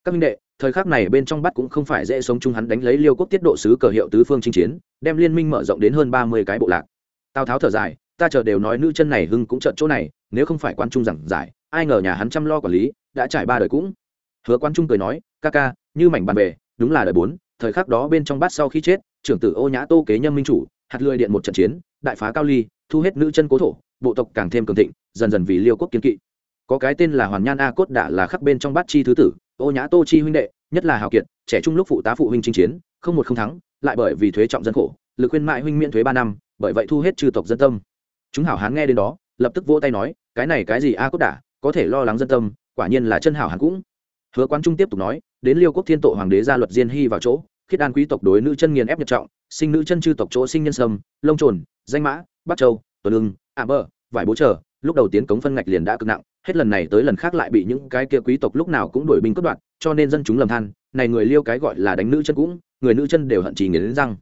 Các minh đệ, thời khắc này bên trong bắt cũng không phải dễ sống chung hắn đánh lấy liêu quốc tiết độ sứ cờ hiệu tứ phương chinh chiến, đem liên minh mở rộng đến hơn ba mươi cái bộ lạc. Tào tháo thở dài, ta chờ đều nói nữ chân này hưng cũng trợn chỗ này, nếu không phải quan trung giảng giải, ai ngờ nhà hắn chăm lo quản lý, đã trải ba đời cũng. Hứa quan trung cười nói, ca ca, như mảnh bàn về, đúng là đời bốn thời khắc đó bên trong bát sau khi chết, trưởng tử ô nhã tô kế nhâm minh chủ, hạt lười điện một trận chiến, đại phá cao ly, thu hết nữ chân cố thổ, bộ tộc càng thêm cường thịnh, dần dần vì liêu quốc kiến kỵ. Có cái tên là hoàn nhan a cốt đã là khắc bên trong bát chi thứ tử, ô nhã tô chi huynh đệ, nhất là hào kiệt, trẻ trung lúc phụ tá phụ huynh chinh chiến, không một không thắng, lại bởi vì thuế trọng dân khổ, lực khuyên mại huynh miễn thuế ba năm, bởi vậy thu hết chư tộc dân tâm. Chúng hảo hán nghe đến đó, lập tức vỗ tay nói, cái này cái gì a cốt đả có thể lo lắng dân tâm, quả nhiên là chân hảo hán cũng. Hứa quán trung tiếp tục nói, đến liêu quốc thiên tổ hoàng đế ra luật diên hy vào chỗ khiết đan quý tộc đối nữ chân nghiền ép nhật trọng, sinh nữ chân chư tộc chỗ sinh nhân sâm, lông trồn, danh mã bắc châu, tuần ưng ạ bờ, vải bố chờ lúc đầu tiến cống phân ngạch liền đã cực nặng, hết lần này tới lần khác lại bị những cái kia quý tộc lúc nào cũng đổi binh cướp đoạt, cho nên dân chúng lầm than, này người liêu cái gọi là đánh nữ chân cũng, người nữ chân đều hận chỉ nghiến răng.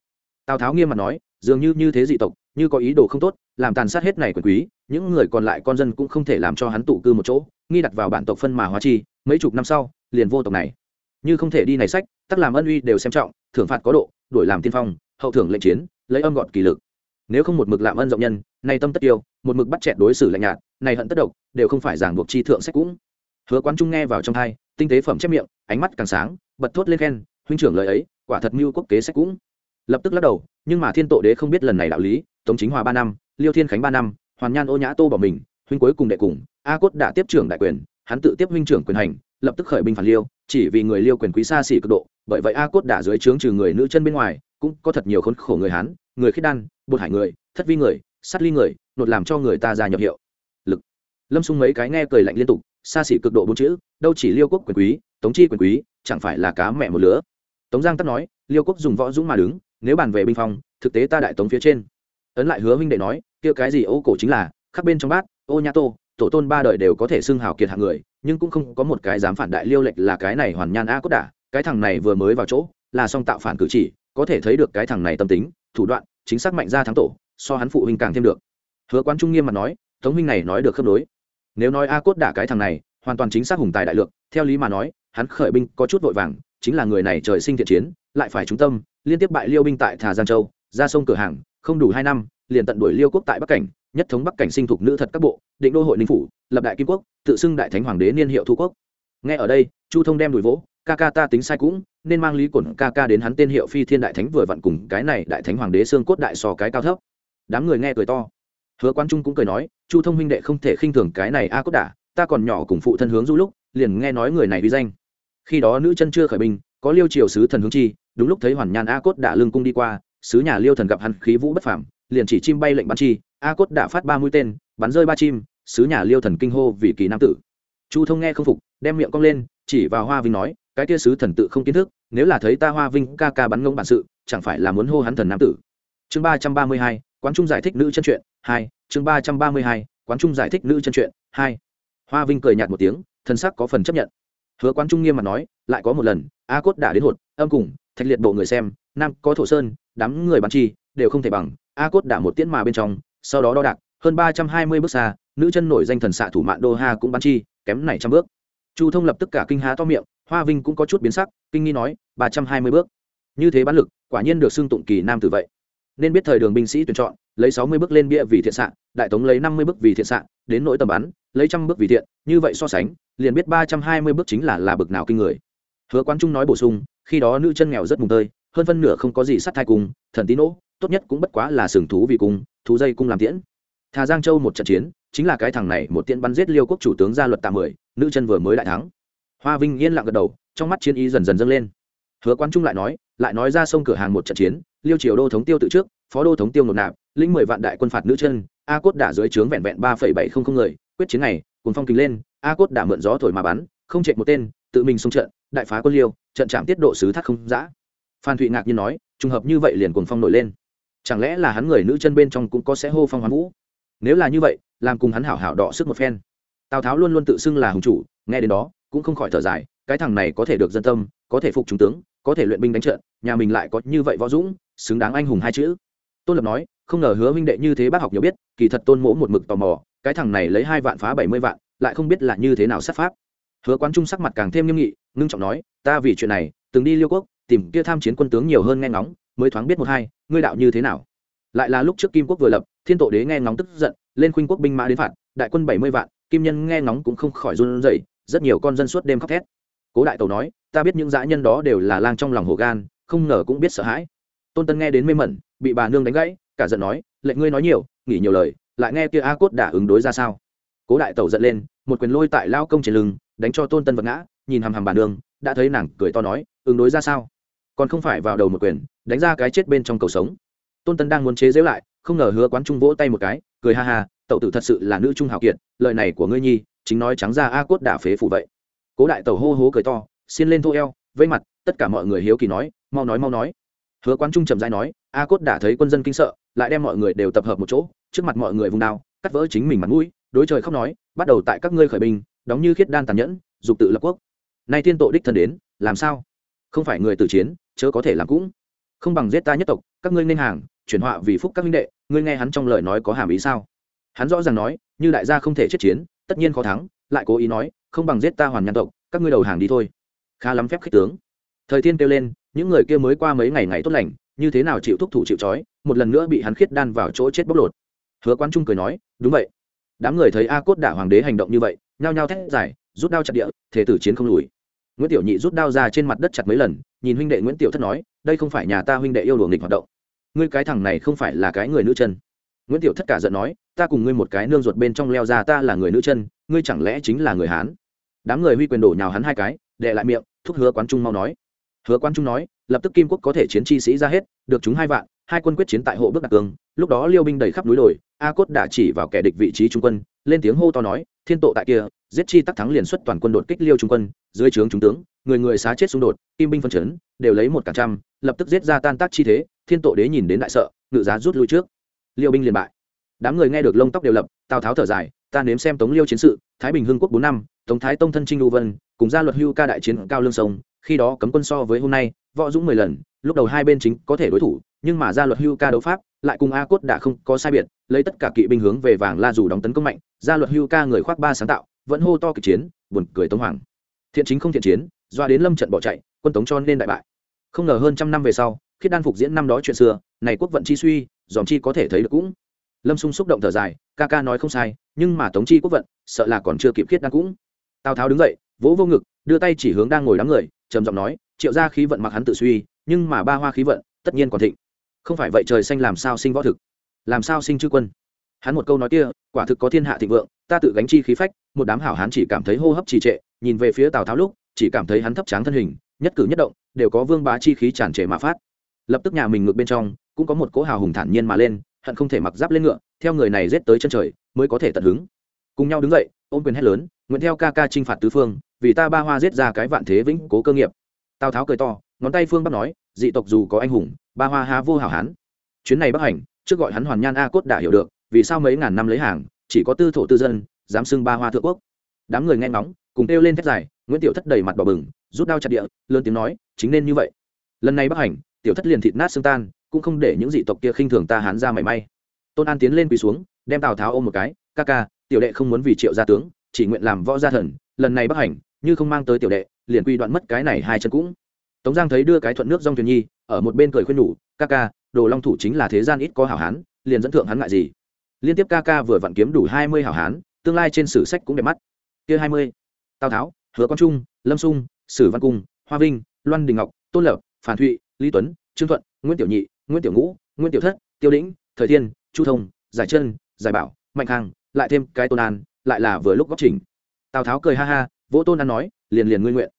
Tào tháo nghiêm mặt nói, dường như như thế dị tộc, như có ý đồ không tốt, làm tàn sát hết này quyền quý, những người còn lại con dân cũng không thể làm cho hắn tụ cư một chỗ, nghi đặt vào bản tộc phân mà hóa chi, mấy chục năm sau, liền vô tộc này. Như không thể đi này sách, tắc làm ân uy đều xem trọng thưởng phạt có độ, đuổi làm tiên phong, hậu thưởng lệnh chiến, lấy âm gọn kỳ lực. Nếu không một mực làm ân rộng nhân, nay tâm tất yêu một mực bắt chẹt đối xử lạnh nhạt này hận tất độc, đều không phải giảng buộc chi thượng sách cũng. Hứa quán trung nghe vào trong thai, tinh tế phẩm chép miệng, ánh mắt càng sáng, bật thốt lên khen, huynh trưởng lời ấy, quả thật mưu quốc kế sách cũng. Lập tức lắc đầu, nhưng mà thiên tổ đế không biết lần này đạo lý, tống chính hòa ba năm, liêu thiên khánh ba năm, hoàn nhan ô nhã tô bỏ mình, huynh cuối cùng đệ cùng, a cốt đã tiếp trưởng đại quyền, hắn tự tiếp huynh trưởng quyền hành lập tức khởi binh phản liêu, chỉ vì người liêu quyền quý xa xỉ cực độ, bởi vậy a cốt đã dưới trướng trừ người nữ chân bên ngoài, cũng có thật nhiều khốn khổ người hán, người khiết đan, bột hải người, thất vi người sắt ly người, nột làm cho người ta ra nhập hiệu. Lực. Lâm xung mấy cái nghe cười lạnh liên tục, xa xỉ cực độ bốn chữ, đâu chỉ liêu quốc quyền quý, tống chi quyền quý, chẳng phải là cá mẹ một lứa. Tống giang tắt nói, liêu quốc dùng võ dũng mà đứng, nếu bàn về binh phong, thực tế ta đại tống phía trên. Ấn lại hứa huynh đệ nói, kia cái gì ô cổ chính là, khắc bên trong bát, ô nhã tô tổ tôn ba đời đều có thể xưng hào kiệt hạng người, nhưng cũng không có một cái dám phản đại liêu lệch là cái này hoàn nhan a cốt đả, cái thằng này vừa mới vào chỗ, là song tạo phản cử chỉ, có thể thấy được cái thằng này tâm tính, thủ đoạn, chính xác mạnh ra thắng tổ, so hắn phụ huynh càng thêm được. Hứa quán trung nghiêm mặt nói, tống huynh này nói được khớp đối nếu nói a cốt đả cái thằng này, hoàn toàn chính xác hùng tài đại lượng, theo lý mà nói, hắn khởi binh có chút vội vàng, chính là người này trời sinh thiện chiến, lại phải trung tâm, liên tiếp bại liêu binh tại thà giang châu, ra sông cửa hàng, không đủ hai năm, liền tận đuổi liêu quốc tại bắc cảnh nhất thống bắc cảnh sinh thuộc nữ thật các bộ, định đô hội ninh phủ, lập đại kim quốc, tự xưng đại thánh hoàng đế niên hiệu thu quốc. Nghe ở đây, chu thông đem đuổi vỗ, ca ca ta tính sai cũng, nên mang lý cổn ca ca đến hắn tên hiệu phi thiên đại thánh vừa vặn cùng cái này đại thánh hoàng đế xương cốt đại sò cái cao thấp. Đám người nghe cười to. Hứa quan trung cũng cười nói, chu thông huynh đệ không thể khinh thường cái này a cốt đả, ta còn nhỏ cùng phụ thân hướng du lúc, liền nghe nói người này vi danh. Khi đó nữ chân chưa khởi binh, có liêu triều sứ thần hướng chi, đúng lúc thấy hoàn nhan a cốt đả lương cung đi qua, sứ nhà liêu thần gặp hắn khí vũ bất phảm liền chỉ chim bay lệnh bắn chi a cốt đã phát ba mũi tên, bắn rơi ba chim, sứ nhà liêu thần kinh hô vì kỳ nam tử. Chu thông nghe không phục, đem miệng cong lên, chỉ vào hoa vinh nói, cái kia sứ thần tự không kiến thức, nếu là thấy ta hoa vinh ca ca bắn ngông bản sự, chẳng phải là muốn hô hắn thần nam tử? Chương ba trăm ba mươi hai, quán trung giải thích nữ chân truyện hai, chương ba trăm ba mươi hai, quán trung giải thích nữ chân truyện hai. Hoa vinh cười nhạt một tiếng, thân sắc có phần chấp nhận. Hứa quán trung nghiêm mặt nói, lại có một lần, a cốt đã đến hột, âm cùng, thạch liệt bộ người xem, nam có thổ sơn, đám người bắn chi, đều không thể bằng, a cốt đã một tiễn mà bên trong sau đó đo đạc, hơn ba trăm hai mươi bước xa, nữ chân nổi danh thần xạ thủ mạng đô ha cũng bắn chi, kém này trăm bước. Chu thông lập tức cả kinh há to miệng, hoa vinh cũng có chút biến sắc, kinh nghi nói, ba trăm hai mươi bước. Như thế bán lực, quả nhiên được xưng tụng kỳ nam tử vậy. Nên biết thời đường binh sĩ tuyển chọn, lấy sáu mươi bước lên bia vì thiện xạ, đại tống lấy năm mươi bước vì thiện xạ, đến nỗi tầm bắn, lấy trăm bước vì thiện, như vậy so sánh, liền biết ba trăm hai mươi bước chính là là bực nào kinh người. Hứa quán trung nói bổ sung, khi đó nữ chân nghèo rất mùng tơi, hơn phân nửa không có gì sát thai cùng, thần tín nỗ tốt nhất cũng bất quá là sừng thú vì cung, thú dây cung làm tiễn. Thà giang châu một trận chiến, chính là cái thằng này một tiễn bắn giết liêu quốc chủ tướng gia luật tạ mười, nữ chân vừa mới đại thắng. Hoa vinh yên lặng gật đầu, trong mắt chiến ý dần dần dâng lên. Hứa quan trung lại nói lại nói ra sông cửa hàng một trận chiến, liêu triều đô thống tiêu tự trước, phó đô thống tiêu nộp nạp, lĩnh mười vạn đại quân phạt nữ chân, a cốt đả dưới trướng vẹn vẹn ba phẩy bảy không không người, quyết chiến này cùng phong kính lên, a cốt đả mượn gió thổi mà bắn, không chạy một tên, tự mình xung trận, đại phá quân liêu, trận chạm tiết độ sứ thác không giã phan thụy ngạc nhiên nói, trùng hợp như vậy liền cùng phong nổi lên chẳng lẽ là hắn người nữ chân bên trong cũng có sẽ hô phong hoán vũ? Nếu là như vậy, làm cùng hắn hảo hảo đọ sức một phen. Tào tháo luôn luôn tự xưng là hùng chủ, nghe đến đó, cũng không khỏi thở dài, cái thằng này có thể được dân tâm, có thể phục trung tướng, có thể luyện binh đánh trận, nhà mình lại có như vậy võ dũng, xứng đáng anh hùng hai chữ. Tôn lập nói, không ngờ hứa huynh đệ như thế bác học nhiều biết, kỳ thật tôn mỗ một mực tò mò, cái thằng này lấy hai vạn phá bảy mươi vạn, lại không biết là như thế nào sát pháp. Hứa quán trung sắc mặt càng thêm nghiêm nghị, ngưng trọng nói, ta vì chuyện này, từng đi liêu quốc, tìm kia tham chiến quân tướng nhiều hơn nghe ngóng mới thoáng biết một hai, ngươi đạo như thế nào? Lại là lúc trước kim quốc vừa lập, thiên tổ đế nghe ngóng tức giận, lên khuynh quốc binh mã đến phạt, đại quân bảy mươi vạn, kim nhân nghe ngóng cũng không khỏi run rẩy, rất nhiều con dân suốt đêm khóc thét. Cố đại tẩu nói, ta biết những dã nhân đó đều là lang trong lòng hồ gan, không ngờ cũng biết sợ hãi. Tôn tân nghe đến mê mẩn, bị bà nương đánh gãy, cả giận nói, lệnh ngươi nói nhiều, nghỉ nhiều lời, lại nghe kia a cốt đã ứng đối ra sao? Cố đại tẩu giận lên, một quyền lôi tại lao công trên lưng, đánh cho tôn tân vật ngã, nhìn hằm hằm bà nương, đã thấy nàng cười to nói, ứng đối ra sao? Còn không phải vào đầu một quyền, đánh ra cái chết bên trong cầu sống. Tôn tân đang muốn chế giễu lại, không ngờ hứa quán trung vỗ tay một cái, cười ha ha, tẩu tử thật sự là nữ trung hào kiệt, lời này của ngươi nhi, chính nói trắng ra a cốt đả phế phủ vậy. Cố đại tẩu hô hố cười to xin lên thô eo, vây mặt, tất cả mọi người hiếu kỳ nói, mau nói mau nói. Hứa quán trung trầm dai nói, a cốt đã thấy quân dân kinh sợ, lại đem mọi người đều tập hợp một chỗ, trước mặt mọi người vùng đao, cắt vỡ chính mình mặt mũi, đối trời khóc nói, bắt đầu tại các ngươi khởi binh, đóng như khiết đan tàn nhẫn, dục tự lập quốc. Nay thiên tội đích thân đến, làm sao? Không phải người tử chiến chớ có thể làm cũng. Không bằng giết ta nhất tộc, các ngươi nên hàng, chuyển họa vì phúc các minh đệ, ngươi nghe hắn trong lời nói có hàm ý sao? Hắn rõ ràng nói, như đại gia không thể chết chiến, tất nhiên khó thắng, lại cố ý nói, không bằng giết ta hoàn nhân tộc, các ngươi đầu hàng đi thôi. Khá lắm phép khích tướng. Thời thiên kêu lên, những người kia mới qua mấy ngày ngày tốt lành, như thế nào chịu thúc thủ chịu trói, một lần nữa bị hắn khiết đan vào chỗ chết bóc lột. Hứa quan trung cười nói, đúng vậy. Đám người thấy a cốt đả hoàng đế hành động như vậy, nhao nhao thét giải rút đao chặt địa thể tử chiến không lùi nguyễn tiểu nhị rút đao ra trên mặt đất chặt mấy lần, nhìn huynh đệ nguyễn tiểu thất nói, đây không phải nhà ta huynh đệ yêu đùa nghịch hoạt động. Ngươi cái thằng này không phải là cái người nữ chân. Nguyễn tiểu thất cả giận nói, ta cùng ngươi một cái nương ruột bên trong leo ra ta là người nữ chân, ngươi chẳng lẽ chính là người hán? Đám người huy quyền đổ nhào hắn hai cái, đệ lại miệng, thúc hứa quán trung mau nói. Hứa quán trung nói, lập tức kim quốc có thể chiến chi sĩ ra hết, được chúng hai vạn hai quân quyết chiến tại hộ bước đặc cương, lúc đó liêu binh đầy khắp núi đồi, a cốt đã chỉ vào kẻ địch vị trí trung quân, lên tiếng hô to nói, thiên tội tại kia, giết chi tắc thắng liền xuất toàn quân đột kích liêu trung quân, dưới trướng trung tướng, người người xá chết xung đột, kim binh phân chấn, đều lấy một cả trăm, lập tức giết ra tan tác chi thế, thiên tội đế nhìn đến đại sợ, ngự giá rút lui trước. Liêu binh liền bại. Đám người nghe được lông tóc đều lập, tào tháo thở dài, ta nếm xem tống liêu chiến sự, thái bình hưng quốc bốn năm, tống thái tông thân trinh lưu vân, cùng gia luật hưu ca đại chiến cao lương sông, khi đó cấm quân so với hôm nay, võ dũng mười lần, lúc đầu hai bên chính có thể đối thủ nhưng mà gia luật hưu ca đấu pháp, lại cùng a cốt đã không có sai biệt, lấy tất cả kỵ binh hướng về vàng la dù đóng tấn công mạnh, gia luật hưu ca người khoác ba sáng tạo, vẫn hô to kịch chiến, buồn cười tống hoàng. Thiện chính không thiện chiến, doa đến lâm trận bỏ chạy, quân tống cho nên đại bại. Không ngờ hơn trăm năm về sau khi đan phục diễn năm đó chuyện xưa, này quốc vận chi suy, dòm chi có thể thấy được cũng. Lâm sung xúc động thở dài, ca ca nói không sai, nhưng mà tống chi quốc vận, sợ là còn chưa kịp khiết đan cũng. Tào tháo đứng dậy, vỗ vô ngực, đưa tay chỉ hướng đang ngồi đám người, trầm giọng nói, triệu ra khí vận mặc hắn tự suy, nhưng mà ba hoa khí vận, tất nhiên còn thịnh không phải vậy trời xanh làm sao sinh võ thực? Làm sao sinh chư quân? Hắn một câu nói kia, quả thực có thiên hạ thịnh vượng, ta tự gánh chi khí phách, một đám hảo hán chỉ cảm thấy hô hấp trì trệ, nhìn về phía tào tháo lúc, chỉ cảm thấy hắn thấp tráng thân hình, nhất cử nhất động, đều có vương bá chi khí tràn trề mà phát. Lập tức nhà mình ngược bên trong, cũng có một cỗ hào hùng thản nhiên mà lên, hận không thể mặc giáp lên ngựa, theo người này rết tới chân trời, mới có thể tận hứng. Cùng nhau đứng dậy, ôm quyền hét lớn, nguyện theo ca ca chinh phạt tứ phương, vì ta ba hoa giết ra cái vạn thế vĩnh cố cơ nghiệp. Tào tháo cười to, ngón tay phương bắc nói, dị tộc dù có anh hùng ba hoa há vô hảo hán chuyến này bắc hành, trước gọi hắn hoàn nhan a cốt đã hiểu được, vì sao mấy ngàn năm lấy hàng, chỉ có tư thổ tư dân, dám xưng ba hoa thượng quốc. Đám người nghe ngóng, cùng kêu lên thét dài, nguyễn tiểu thất đầy mặt bỏ bừng, rút đao chặt địa, lớn tiếng nói, chính nên như vậy. Lần này bắc hành, tiểu thất liền thịt nát xương tan, cũng không để những dị tộc kia khinh thường ta hán ra mảy may. Tôn an tiến lên quỳ xuống, đem tào tháo ôm một cái, ca ca, tiểu đệ không muốn vì triệu gia tướng, chỉ nguyện làm võ gia thần, lần này bắc hành, như không mang tới tiểu đệ, liền quy đoạn mất cái này hai chân cũng. Tống giang thấy đưa cái thuận nước dòng thuyền nhi ở một bên cười khuyên nhủ ca ca đồ long thủ chính là thế gian ít có hảo hán liền dẫn thượng hắn ngại gì? Liên tiếp ca ca vừa vặn kiếm đủ hai mươi hảo hán tương lai trên sử sách cũng đẹp mắt. Kia hai mươi tào tháo hứa quang trung lâm sung sử văn cung hoa vinh loan đình ngọc tôn lập phản thụy lý tuấn trương thuận nguyễn tiểu nhị nguyễn tiểu ngũ nguyễn tiểu thất tiêu Lĩnh, thời thiên chu thông giải chân giải bảo mạnh khang lại thêm cái tôn an lại là vừa lúc góc trình tào tháo cười ha ha vỗ tôn an nói liền liền nguyên nguyện.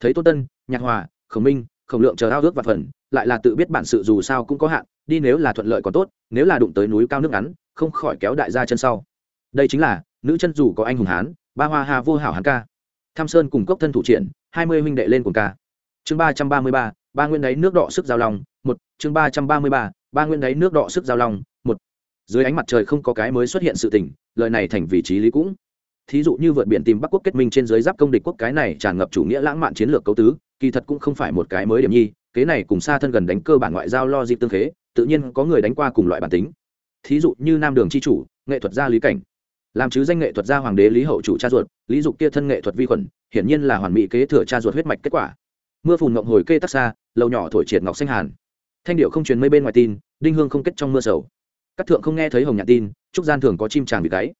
Thấy tôn tân nhạc hòa khổng minh khổng lượng chờ ao ước và phần lại là tự biết bản sự dù sao cũng có hạn, đi nếu là thuận lợi còn tốt, nếu là đụng tới núi cao nước ngắn, không khỏi kéo đại gia chân sau. Đây chính là, nữ chân dù có anh hùng hán, ba hoa hà vô hảo hán ca. Tham sơn cùng cốc thân thủ triển, hai mươi huynh đệ lên cùng ca. Chương ba trăm ba mươi ba ba nguyên đáy nước đỏ sức giao long, một, chương ba trăm ba mươi ba ba nguyên đáy nước đỏ sức giao long, một. Dưới ánh mặt trời không có cái mới xuất hiện sự tình, lời này thành vị trí lý cũng. Thí dụ như vượt biển tìm bắc quốc kết minh trên dưới giáp công địch quốc cái này tràn ngập chủ nghĩa lãng mạn chiến lược cấu tứ, kỳ thật cũng không phải một cái mới điểm nhi kế này cùng xa thân gần đánh cơ bản ngoại giao lo dịp tương khế, tự nhiên có người đánh qua cùng loại bản tính. Thí dụ như nam đường c h i chủ, nghệ thuật gia lý cảnh. Làm chứ danh nghệ thuật gia hoàng đế lý hậu chủ cha ruột, lý dục kia thân nghệ thuật vi khuẩn, hiển nhiên là hoàn mỹ kế thừa cha ruột huyết mạch kết quả. Mưa phùn ngộng hồi kê tắc xa, lầu nhỏ thổi triệt ngọc xanh hàn. Thanh điệu không truyền mây bên ngoài tin, đinh hương không kết trong mưa sầu. Các thượng không nghe thấy hồng nhạc tin, trúc gian thường có chim tràng bị gáy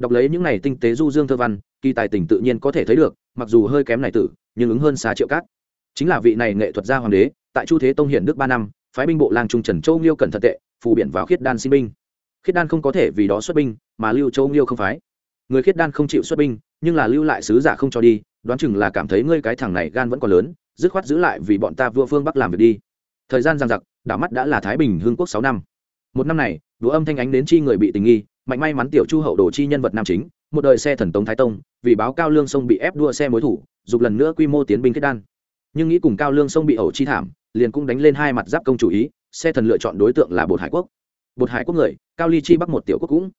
đọc lấy những này tinh tế du dương thơ văn, kỳ tài tình tự nhiên có thể thấy được, mặc dù hơi kém này tử, nhưng ứng hơn xa triệu cát chính là vị này nghệ thuật gia hoàng đế, tại chu thế tông hiển đức ba năm, phái binh bộ lang trung trần châu nghiêu cẩn thận tệ, phù biển vào khiết đan xin binh. Khiết đan không có thể vì đó xuất binh, mà lưu châu nghiêu không phái. Người khiết đan không chịu xuất binh, nhưng là lưu lại sứ giả không cho đi, đoán chừng là cảm thấy ngươi cái thằng này gan vẫn còn lớn, dứt khoát giữ lại vì bọn ta vua phương bắc làm việc đi. Thời gian giang giặc đảo mắt đã là thái bình hương quốc sáu năm. Một năm này đũa âm thanh ánh đến chi người bị tình nghi, mạnh may mắn tiểu chu hậu đồ chi nhân vật nam chính, một đời xe thần tống thái tông, vì báo cao lương sông bị ép đua xe mối thủ, dục lần nữa quy mô tiến binh kết đan nhưng nghĩ cùng cao lương sông bị ẩu chi thảm, liền cũng đánh lên hai mặt giáp công chủ ý, xe thần lựa chọn đối tượng là bột hải quốc. Bột hải quốc người, cao ly chi bắc một tiểu quốc cũng.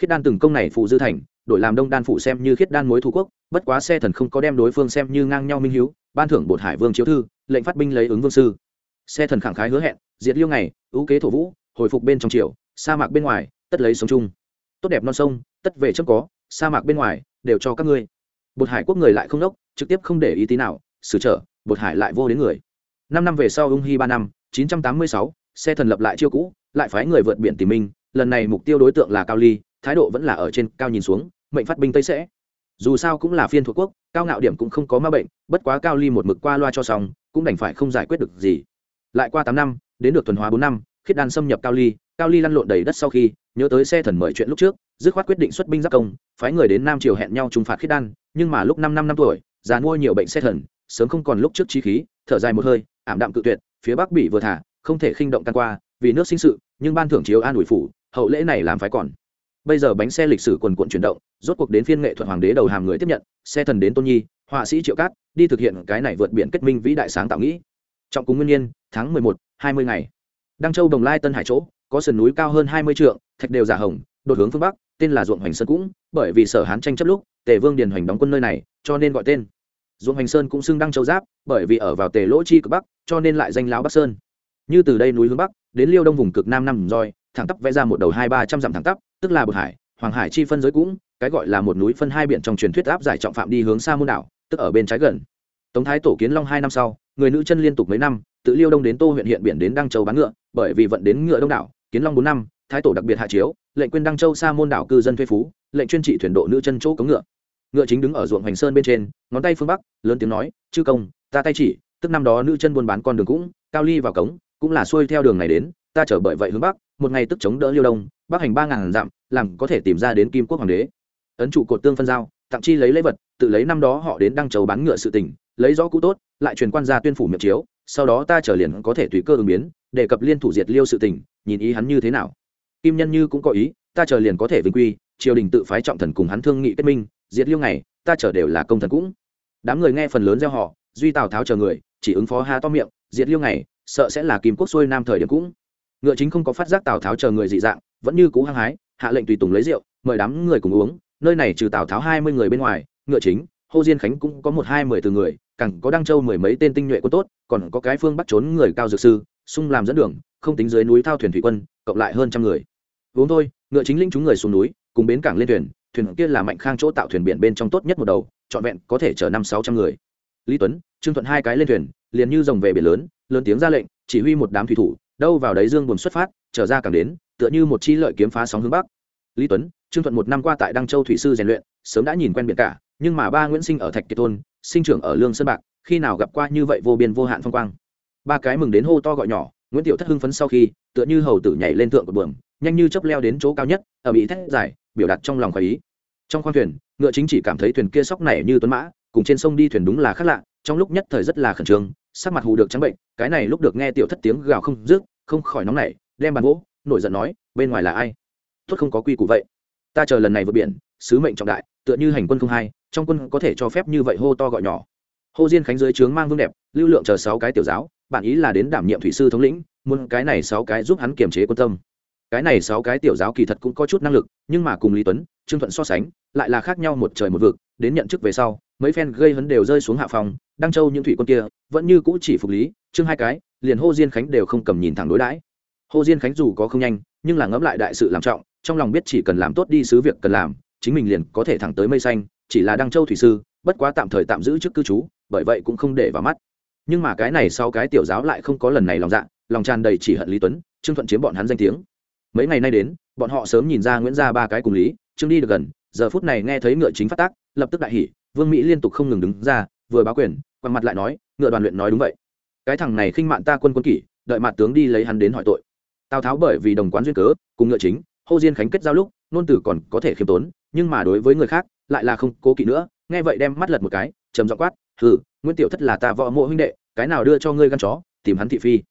Khiết đan từng công này phụ dư thành, đổi làm đông đan phụ xem như khiết đan mối thủ quốc, bất quá xe thần không có đem đối phương xem như ngang nhau minh hiếu, ban thưởng bột hải vương chiếu thư, lệnh phát binh lấy ứng vương sư. Xe thần khẳng khái hứa hẹn, diệt liêu ngày, ưu kế thổ vũ, hồi phục bên trong triều, sa mạc bên ngoài, tất lấy sống chung. Tốt đẹp non sông, tất về chấm có, sa mạc bên ngoài, đều cho các ngươi. Bột hải quốc người lại không đốc, trực tiếp không để ý tí nào, xử trở bột hải lại vô đến người. Năm năm về sau ung hy ba năm, chín trăm tám mươi sáu, xe thần lập lại chiêu cũ, lại phái người vượt biển tìm minh. Lần này mục tiêu đối tượng là cao ly, thái độ vẫn là ở trên cao nhìn xuống, mệnh phát binh tây sẽ. Dù sao cũng là phiên thuộc quốc, cao ngạo điểm cũng không có ma bệnh, bất quá cao ly một mực qua loa cho xong, cũng đành phải không giải quyết được gì. Lại qua tám năm, đến được thuần hóa bốn năm, khiết đan xâm nhập cao ly cao ly lăn lộn đầy đất sau khi, nhớ tới xe thần mời chuyện lúc trước, dứt khoát quyết định xuất binh giáp công, phái người đến nam triều hẹn nhau trùng phạt khiết đan, nhưng mà lúc năm năm năm tuổi, già mua nhiều bệnh xe thần sớm không còn lúc trước trí khí, thở dài một hơi, ảm đạm cự tuyệt, phía bắc bị vừa thả, không thể khinh động tan qua, vì nước sinh sự, nhưng ban thưởng chiếu an ủi phủ, hậu lễ này làm phái còn. Bây giờ bánh xe lịch sử quần quận chuyển động, rốt cuộc đến phiên nghệ thuật hoàng đế đầu hàm người tiếp nhận, xe thần đến tôn nhi, họa sĩ triệu cát, đi thực hiện cái này vượt biển kết minh vĩ đại sáng tạo nghĩ. Trọng cúng nguyên nhiên tháng mười một, hai mươi ngày. Đăng châu, đồng lai, tân hải chỗ, có sườn núi cao hơn hai mươi trượng, thạch đều giả hồng, đột hướng phương bắc, tên là ruộng hoành sơn cũng, bởi vì sở hán tranh chấp lúc, tề vương điền hoành đóng quân nơi này, cho nên gọi tên. Dũng hoành sơn cũng xưng đăng châu giáp bởi vì ở vào tề lỗ chi cực bắc cho nên lại danh lão bắc sơn. Như từ đây núi hướng bắc đến liêu đông vùng cực nam năm rồi, thẳng tắp vẽ ra một đầu hai ba trăm dặm thẳng tắp tức là bờ hải hoàng hải chi phân giới cũng cái gọi là một núi phân hai biển trong truyền thuyết áp giải trọng phạm đi hướng xa môn đảo tức ở bên trái gần. Tống thái tổ kiến long hai năm sau người nữ chân liên tục mấy năm tự liêu đông đến tô huyện hiện biển đến đăng châu bán ngựa bởi vì vận đến ngựa đông đảo kiến long bốn năm thái tổ đặc biệt hạ chiếu lệnh quyên đăng châu xa môn đảo cư dân thuê phú lệnh chuyên trị thuyền độ nữ chân chỗ cống ngựa ngựa chính đứng ở ruộng hoành sơn bên trên, ngón tay phương bắc, lớn tiếng nói, chư công, ta tay chỉ, tức năm đó nữ chân buôn bán con đường cũng, cao ly vào cống, cũng là xuôi theo đường này đến, ta trở bởi vậy hướng bắc, một ngày tức chống đỡ liêu đông, bắc hành ba ngàn dặm, làm có thể tìm ra đến kim quốc hoàng đế. Ấn trụ cột tương phân giao, tặng chi lấy lễ vật, tự lấy năm đó họ đến đăng châu bán ngựa sự tình, lấy rõ cũ tốt, lại truyền quan gia tuyên phủ miệng chiếu, sau đó ta trở liền có thể tùy cơ ứng biến, đề cập liên thủ diệt liêu sự tình, nhìn ý hắn như thế nào. Kim nhân như cũng có ý, ta chờ liền có thể vinh quy, triều đình tự phái trọng thần cùng hắn thương nghị kết minh diệt liêu này ta chờ đều là công thần cũng. Đám người nghe phần lớn gieo họ, duy tào tháo chờ người, chỉ ứng phó ha to miệng, diệt liêu này sợ sẽ là kim quốc xuôi nam thời điểm cũng. Ngựa chính không có phát giác tào tháo chờ người dị dạng, vẫn như cũ hăng hái, hạ lệnh tùy tùng lấy rượu, mời đám người cùng uống, nơi này trừ tào tháo hai mươi người bên ngoài, ngựa chính, hô diên khánh cũng có một hai mười từ người cẳng có đăng châu mười mấy tên tinh nhuệ quân tốt, còn có cái phương bắt trốn người cao dược sư sung làm dẫn đường, không tính dưới núi thao thuyền thủy quân, cộng lại hơn trăm người. Uống thôi, ngựa chính linh chúng người xuống núi, cùng bến cảng lên thuyền thuyền kia là mạnh khang chỗ tạo thuyền biển bên trong tốt nhất một đầu, trọn vẹn có thể chở năm sáu trăm người. Lý tuấn, trương thuận hai cái lên thuyền, liền như dòng về biển lớn lớn tiếng ra lệnh, chỉ huy một đám thủy thủ, đâu vào đấy dương buồn xuất phát, trở ra càng đến, tựa như một chi lợi kiếm phá sóng hướng bắc. Lý tuấn, trương thuận một năm qua tại đăng châu thủy sư rèn luyện, sớm đã nhìn quen biển cả, nhưng mà ba nguyễn sinh ở thạch kiệt thôn, sinh trưởng ở lương sơn bạc, khi nào gặp qua như vậy vô biên vô hạn phong quang. Ba cái mừng đến hô to gọi nhỏ, nguyễn tiểu thất hưng phấn sau khi, tựa như hầu tử nhảy lên thượng của buồng nhanh như chấp leo đến chỗ cao nhất, ở bị thét giải biểu đạt trong lòng khoái ý. Trong khoang thuyền, ngựa chính chỉ cảm thấy thuyền kia sóc này như tuấn mã, cùng trên sông đi thuyền đúng là khác lạ, trong lúc nhất thời rất là khẩn trương, sắc mặt hù được trắng bệnh, cái này lúc được nghe tiểu thất tiếng gào không rước không khỏi nóng nảy, đem bàn gỗ nổi giận nói, bên ngoài là ai? Tốt không có quy củ vậy. Ta chờ lần này vượt biển, sứ mệnh trọng đại, tựa như hành quân không hai, trong quân có thể cho phép như vậy hô to gọi nhỏ. Hô diên khánh dưới trướng mang vương đẹp, lưu lượng chờ sáu cái tiểu giáo, bản ý là đến đảm nhiệm thủy sư thống lĩnh, muốn cái này sáu cái giúp hắn kiềm chế quân tâm cái này sáu cái tiểu giáo kỳ thật cũng có chút năng lực, nhưng mà cùng lý tuấn, trương thuận so sánh, lại là khác nhau một trời một vực, đến nhận chức về sau, mấy phen gây hấn đều rơi xuống hạ phòng, đăng châu những thủy quân kia, vẫn như cũ chỉ phục lý, trương hai cái, liền hô diên khánh đều không cầm nhìn thẳng đối đãi. Hô diên khánh dù có không nhanh, nhưng là ngẫm lại đại sự làm trọng, trong lòng biết chỉ cần làm tốt đi sứ việc cần làm, chính mình liền có thể thẳng tới mây xanh, chỉ là đăng châu thủy sư, bất quá tạm thời tạm giữ chức cư trú, bởi vậy cũng không để vào mắt. Nhưng mà cái này sau cái tiểu giáo lại không có lần này lòng dạ lòng tràn đầy chỉ hận lý tuấn, trương thuận chiếm bọn hắn danh tiếng mấy ngày nay đến, bọn họ sớm nhìn ra nguyễn gia ba cái cùng lý, trương đi được gần, giờ phút này nghe thấy ngựa chính phát tác, lập tức đại hỉ, vương mỹ liên tục không ngừng đứng ra, vừa báo quyền quăng mặt lại nói, ngựa đoàn luyện nói đúng vậy cái thằng này khinh mạn ta quân quân kỷ, đợi mặt tướng đi lấy hắn đến hỏi tội tào tháo bởi vì đồng quán duyên cớ, cùng ngựa chính, hô diên khánh kết giao lúc, nôn tử còn có thể khiêm tốn, nhưng mà đối với người khác, lại là không cố kỵ nữa, nghe vậy đem mắt lật một cái, trầm giọng quát, hừ, nguyễn tiểu thất là ta võ mộ huynh đệ, cái nào đưa cho ngươi gan chó, tìm hắn thị phi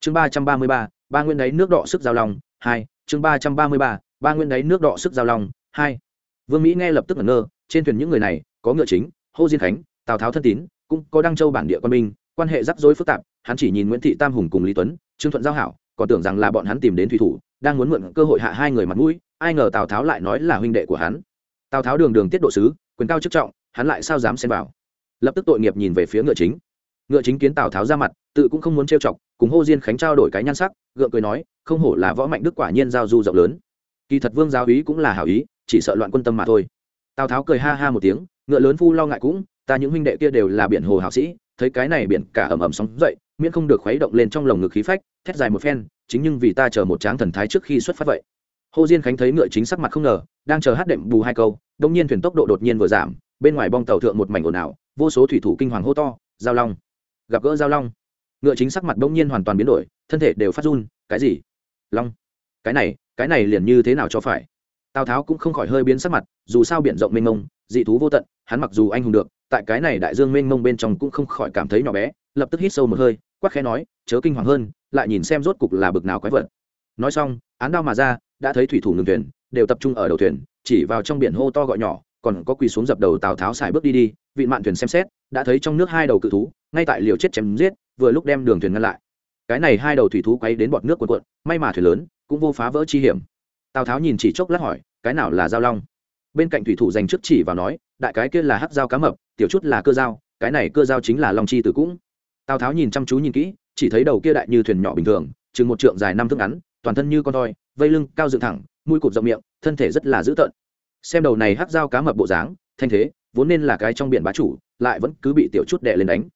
chương ba trăm ba mươi ba ba nguyên đấy nước đọ sức giao lòng hai, chương ba trăm ba mươi ba ba nguyên đáy nước đọ sức giao long, hai. Vương mỹ nghe lập tức ngẩn ngơ, trên thuyền những người này, có ngựa chính hô diên khánh, tào tháo thân tín, cũng có đăng châu bản địa quân minh quan hệ rắc rối phức tạp, hắn chỉ nhìn nguyễn thị tam hùng cùng lý tuấn, trương thuận giao hảo, còn tưởng rằng là bọn hắn tìm đến thủy thủ, đang muốn mượn cơ hội hạ hai người mặt mũi, ai ngờ tào tháo lại nói là huynh đệ của hắn. Tào tháo đường đường tiết độ sứ, quyền cao chức trọng, hắn lại sao dám xem vào? Lập tức tội nghiệp nhìn về phía ngựa chính. Ngựa chính kiến tào tháo ra mặt, tự cũng không muốn trêu chọc cùng hô diên khánh trao đổi cái nhan sắc, gượng cười nói, không hổ là võ mạnh đức quả nhiên giao du rộng lớn. Kỳ thật vương giáo ý cũng là hảo ý, chỉ sợ loạn quân tâm mà thôi. Tào tháo cười ha ha một tiếng, ngựa lớn phu lo ngại cũng, ta những huynh đệ kia đều là biển hồ hảo sĩ, thấy cái này biển cả ầm ầm sóng dậy, miễn không được khuấy động lên trong lồng ngực khí phách, thét dài một phen, chính nhưng vì ta chờ một tráng thần thái trước khi xuất phát vậy. Hồ diên khánh thấy ngựa chính sắc mặt không ngờ, đang chờ hát đệm bù hai câu, đông nhiên thuyền tốc độ đột nhiên vừa giảm, bên ngoài bong tàu thượng một mảnh ồn ào, vô số thủy thủ kinh hoàng hô to, giao long! Gặp gỡ giao long ngựa chính sắc mặt bỗng nhiên hoàn toàn biến đổi, thân thể đều phát run, cái gì? Long, cái này cái này liền như thế nào cho phải? Tào tháo cũng không khỏi hơi biến sắc mặt, dù sao biển rộng mênh mông, dị thú vô tận, hắn mặc dù anh hùng được, tại cái này đại dương mênh mông bên trong cũng không khỏi cảm thấy nhỏ bé, lập tức hít sâu một hơi, quắc khẽ nói, chớ kinh hoàng hơn, lại nhìn xem rốt cục là bực nào quái vật. Nói xong, án đao mà ra, đã thấy thủy thủ ngừng thuyền, đều tập trung ở đầu thuyền, chỉ vào trong biển hô to gọi nhỏ còn có quỳ xuống dập đầu tào tháo xài bước đi đi, vị mạn thuyền xem xét, đã thấy trong nước hai đầu cự thú, ngay tại liều chết chém giết, vừa lúc đem đường thuyền ngăn lại. Cái này hai đầu thủy thú quay đến bọt nước cuộn cuộn, may mà thuyền lớn, cũng vô phá vỡ chi hiểm. Tào tháo nhìn chỉ chốc lát hỏi, cái nào là giao long? Bên cạnh thủy thủ dành trước chỉ vào nói, đại cái kia là hắc dao cá mập, tiểu chút là cơ dao cái này cơ dao chính là long chi tử cũng. Tào tháo nhìn chăm chú nhìn kỹ, chỉ thấy đầu kia đại như thuyền nhỏ bình thường, chừng một trượng dài năm thước ngắn, toàn thân như con voi, vây lưng cao dựng thẳng, mũi cụt rộng miệng, thân thể rất là dữ tợn xem đầu này hắc dao cá mập bộ dáng, thanh thế, vốn nên là cái trong biển bá chủ, lại vẫn cứ bị tiểu chút đệ lên đánh.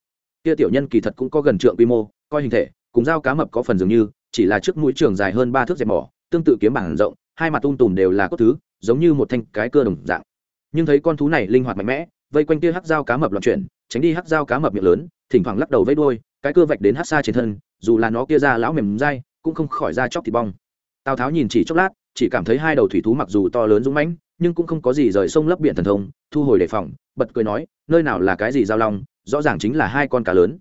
Kia tiểu nhân kỳ thật cũng có gần trượng quy mô, coi hình thể, cùng dao cá mập có phần dường như, chỉ là trước mũi trường dài hơn ba thước dẹp mỏ, tương tự kiếm bảng rộng, hai mặt tung tùm đều là cốt thứ, giống như một thanh cái cơ đồng dạng. Nhưng thấy con thú này linh hoạt mạnh mẽ, vây quanh kia hắc dao cá mập loạn chuyển, tránh đi hắc dao cá mập miệng lớn, thỉnh thoảng lắc đầu vây đuôi, cái cơ vạch đến hát xa trên thân, dù là nó kia ra lão mềm dai, cũng không khỏi ra chóc thịt bong. Tào tháo nhìn chỉ chốc lát, chỉ cảm thấy hai đầu thủy thú mặc dù to lớn dũng mãnh nhưng cũng không có gì rời sông lấp biển thần thông, thu hồi đề phòng, bật cười nói, nơi nào là cái gì giao long, rõ ràng chính là hai con cá lớn.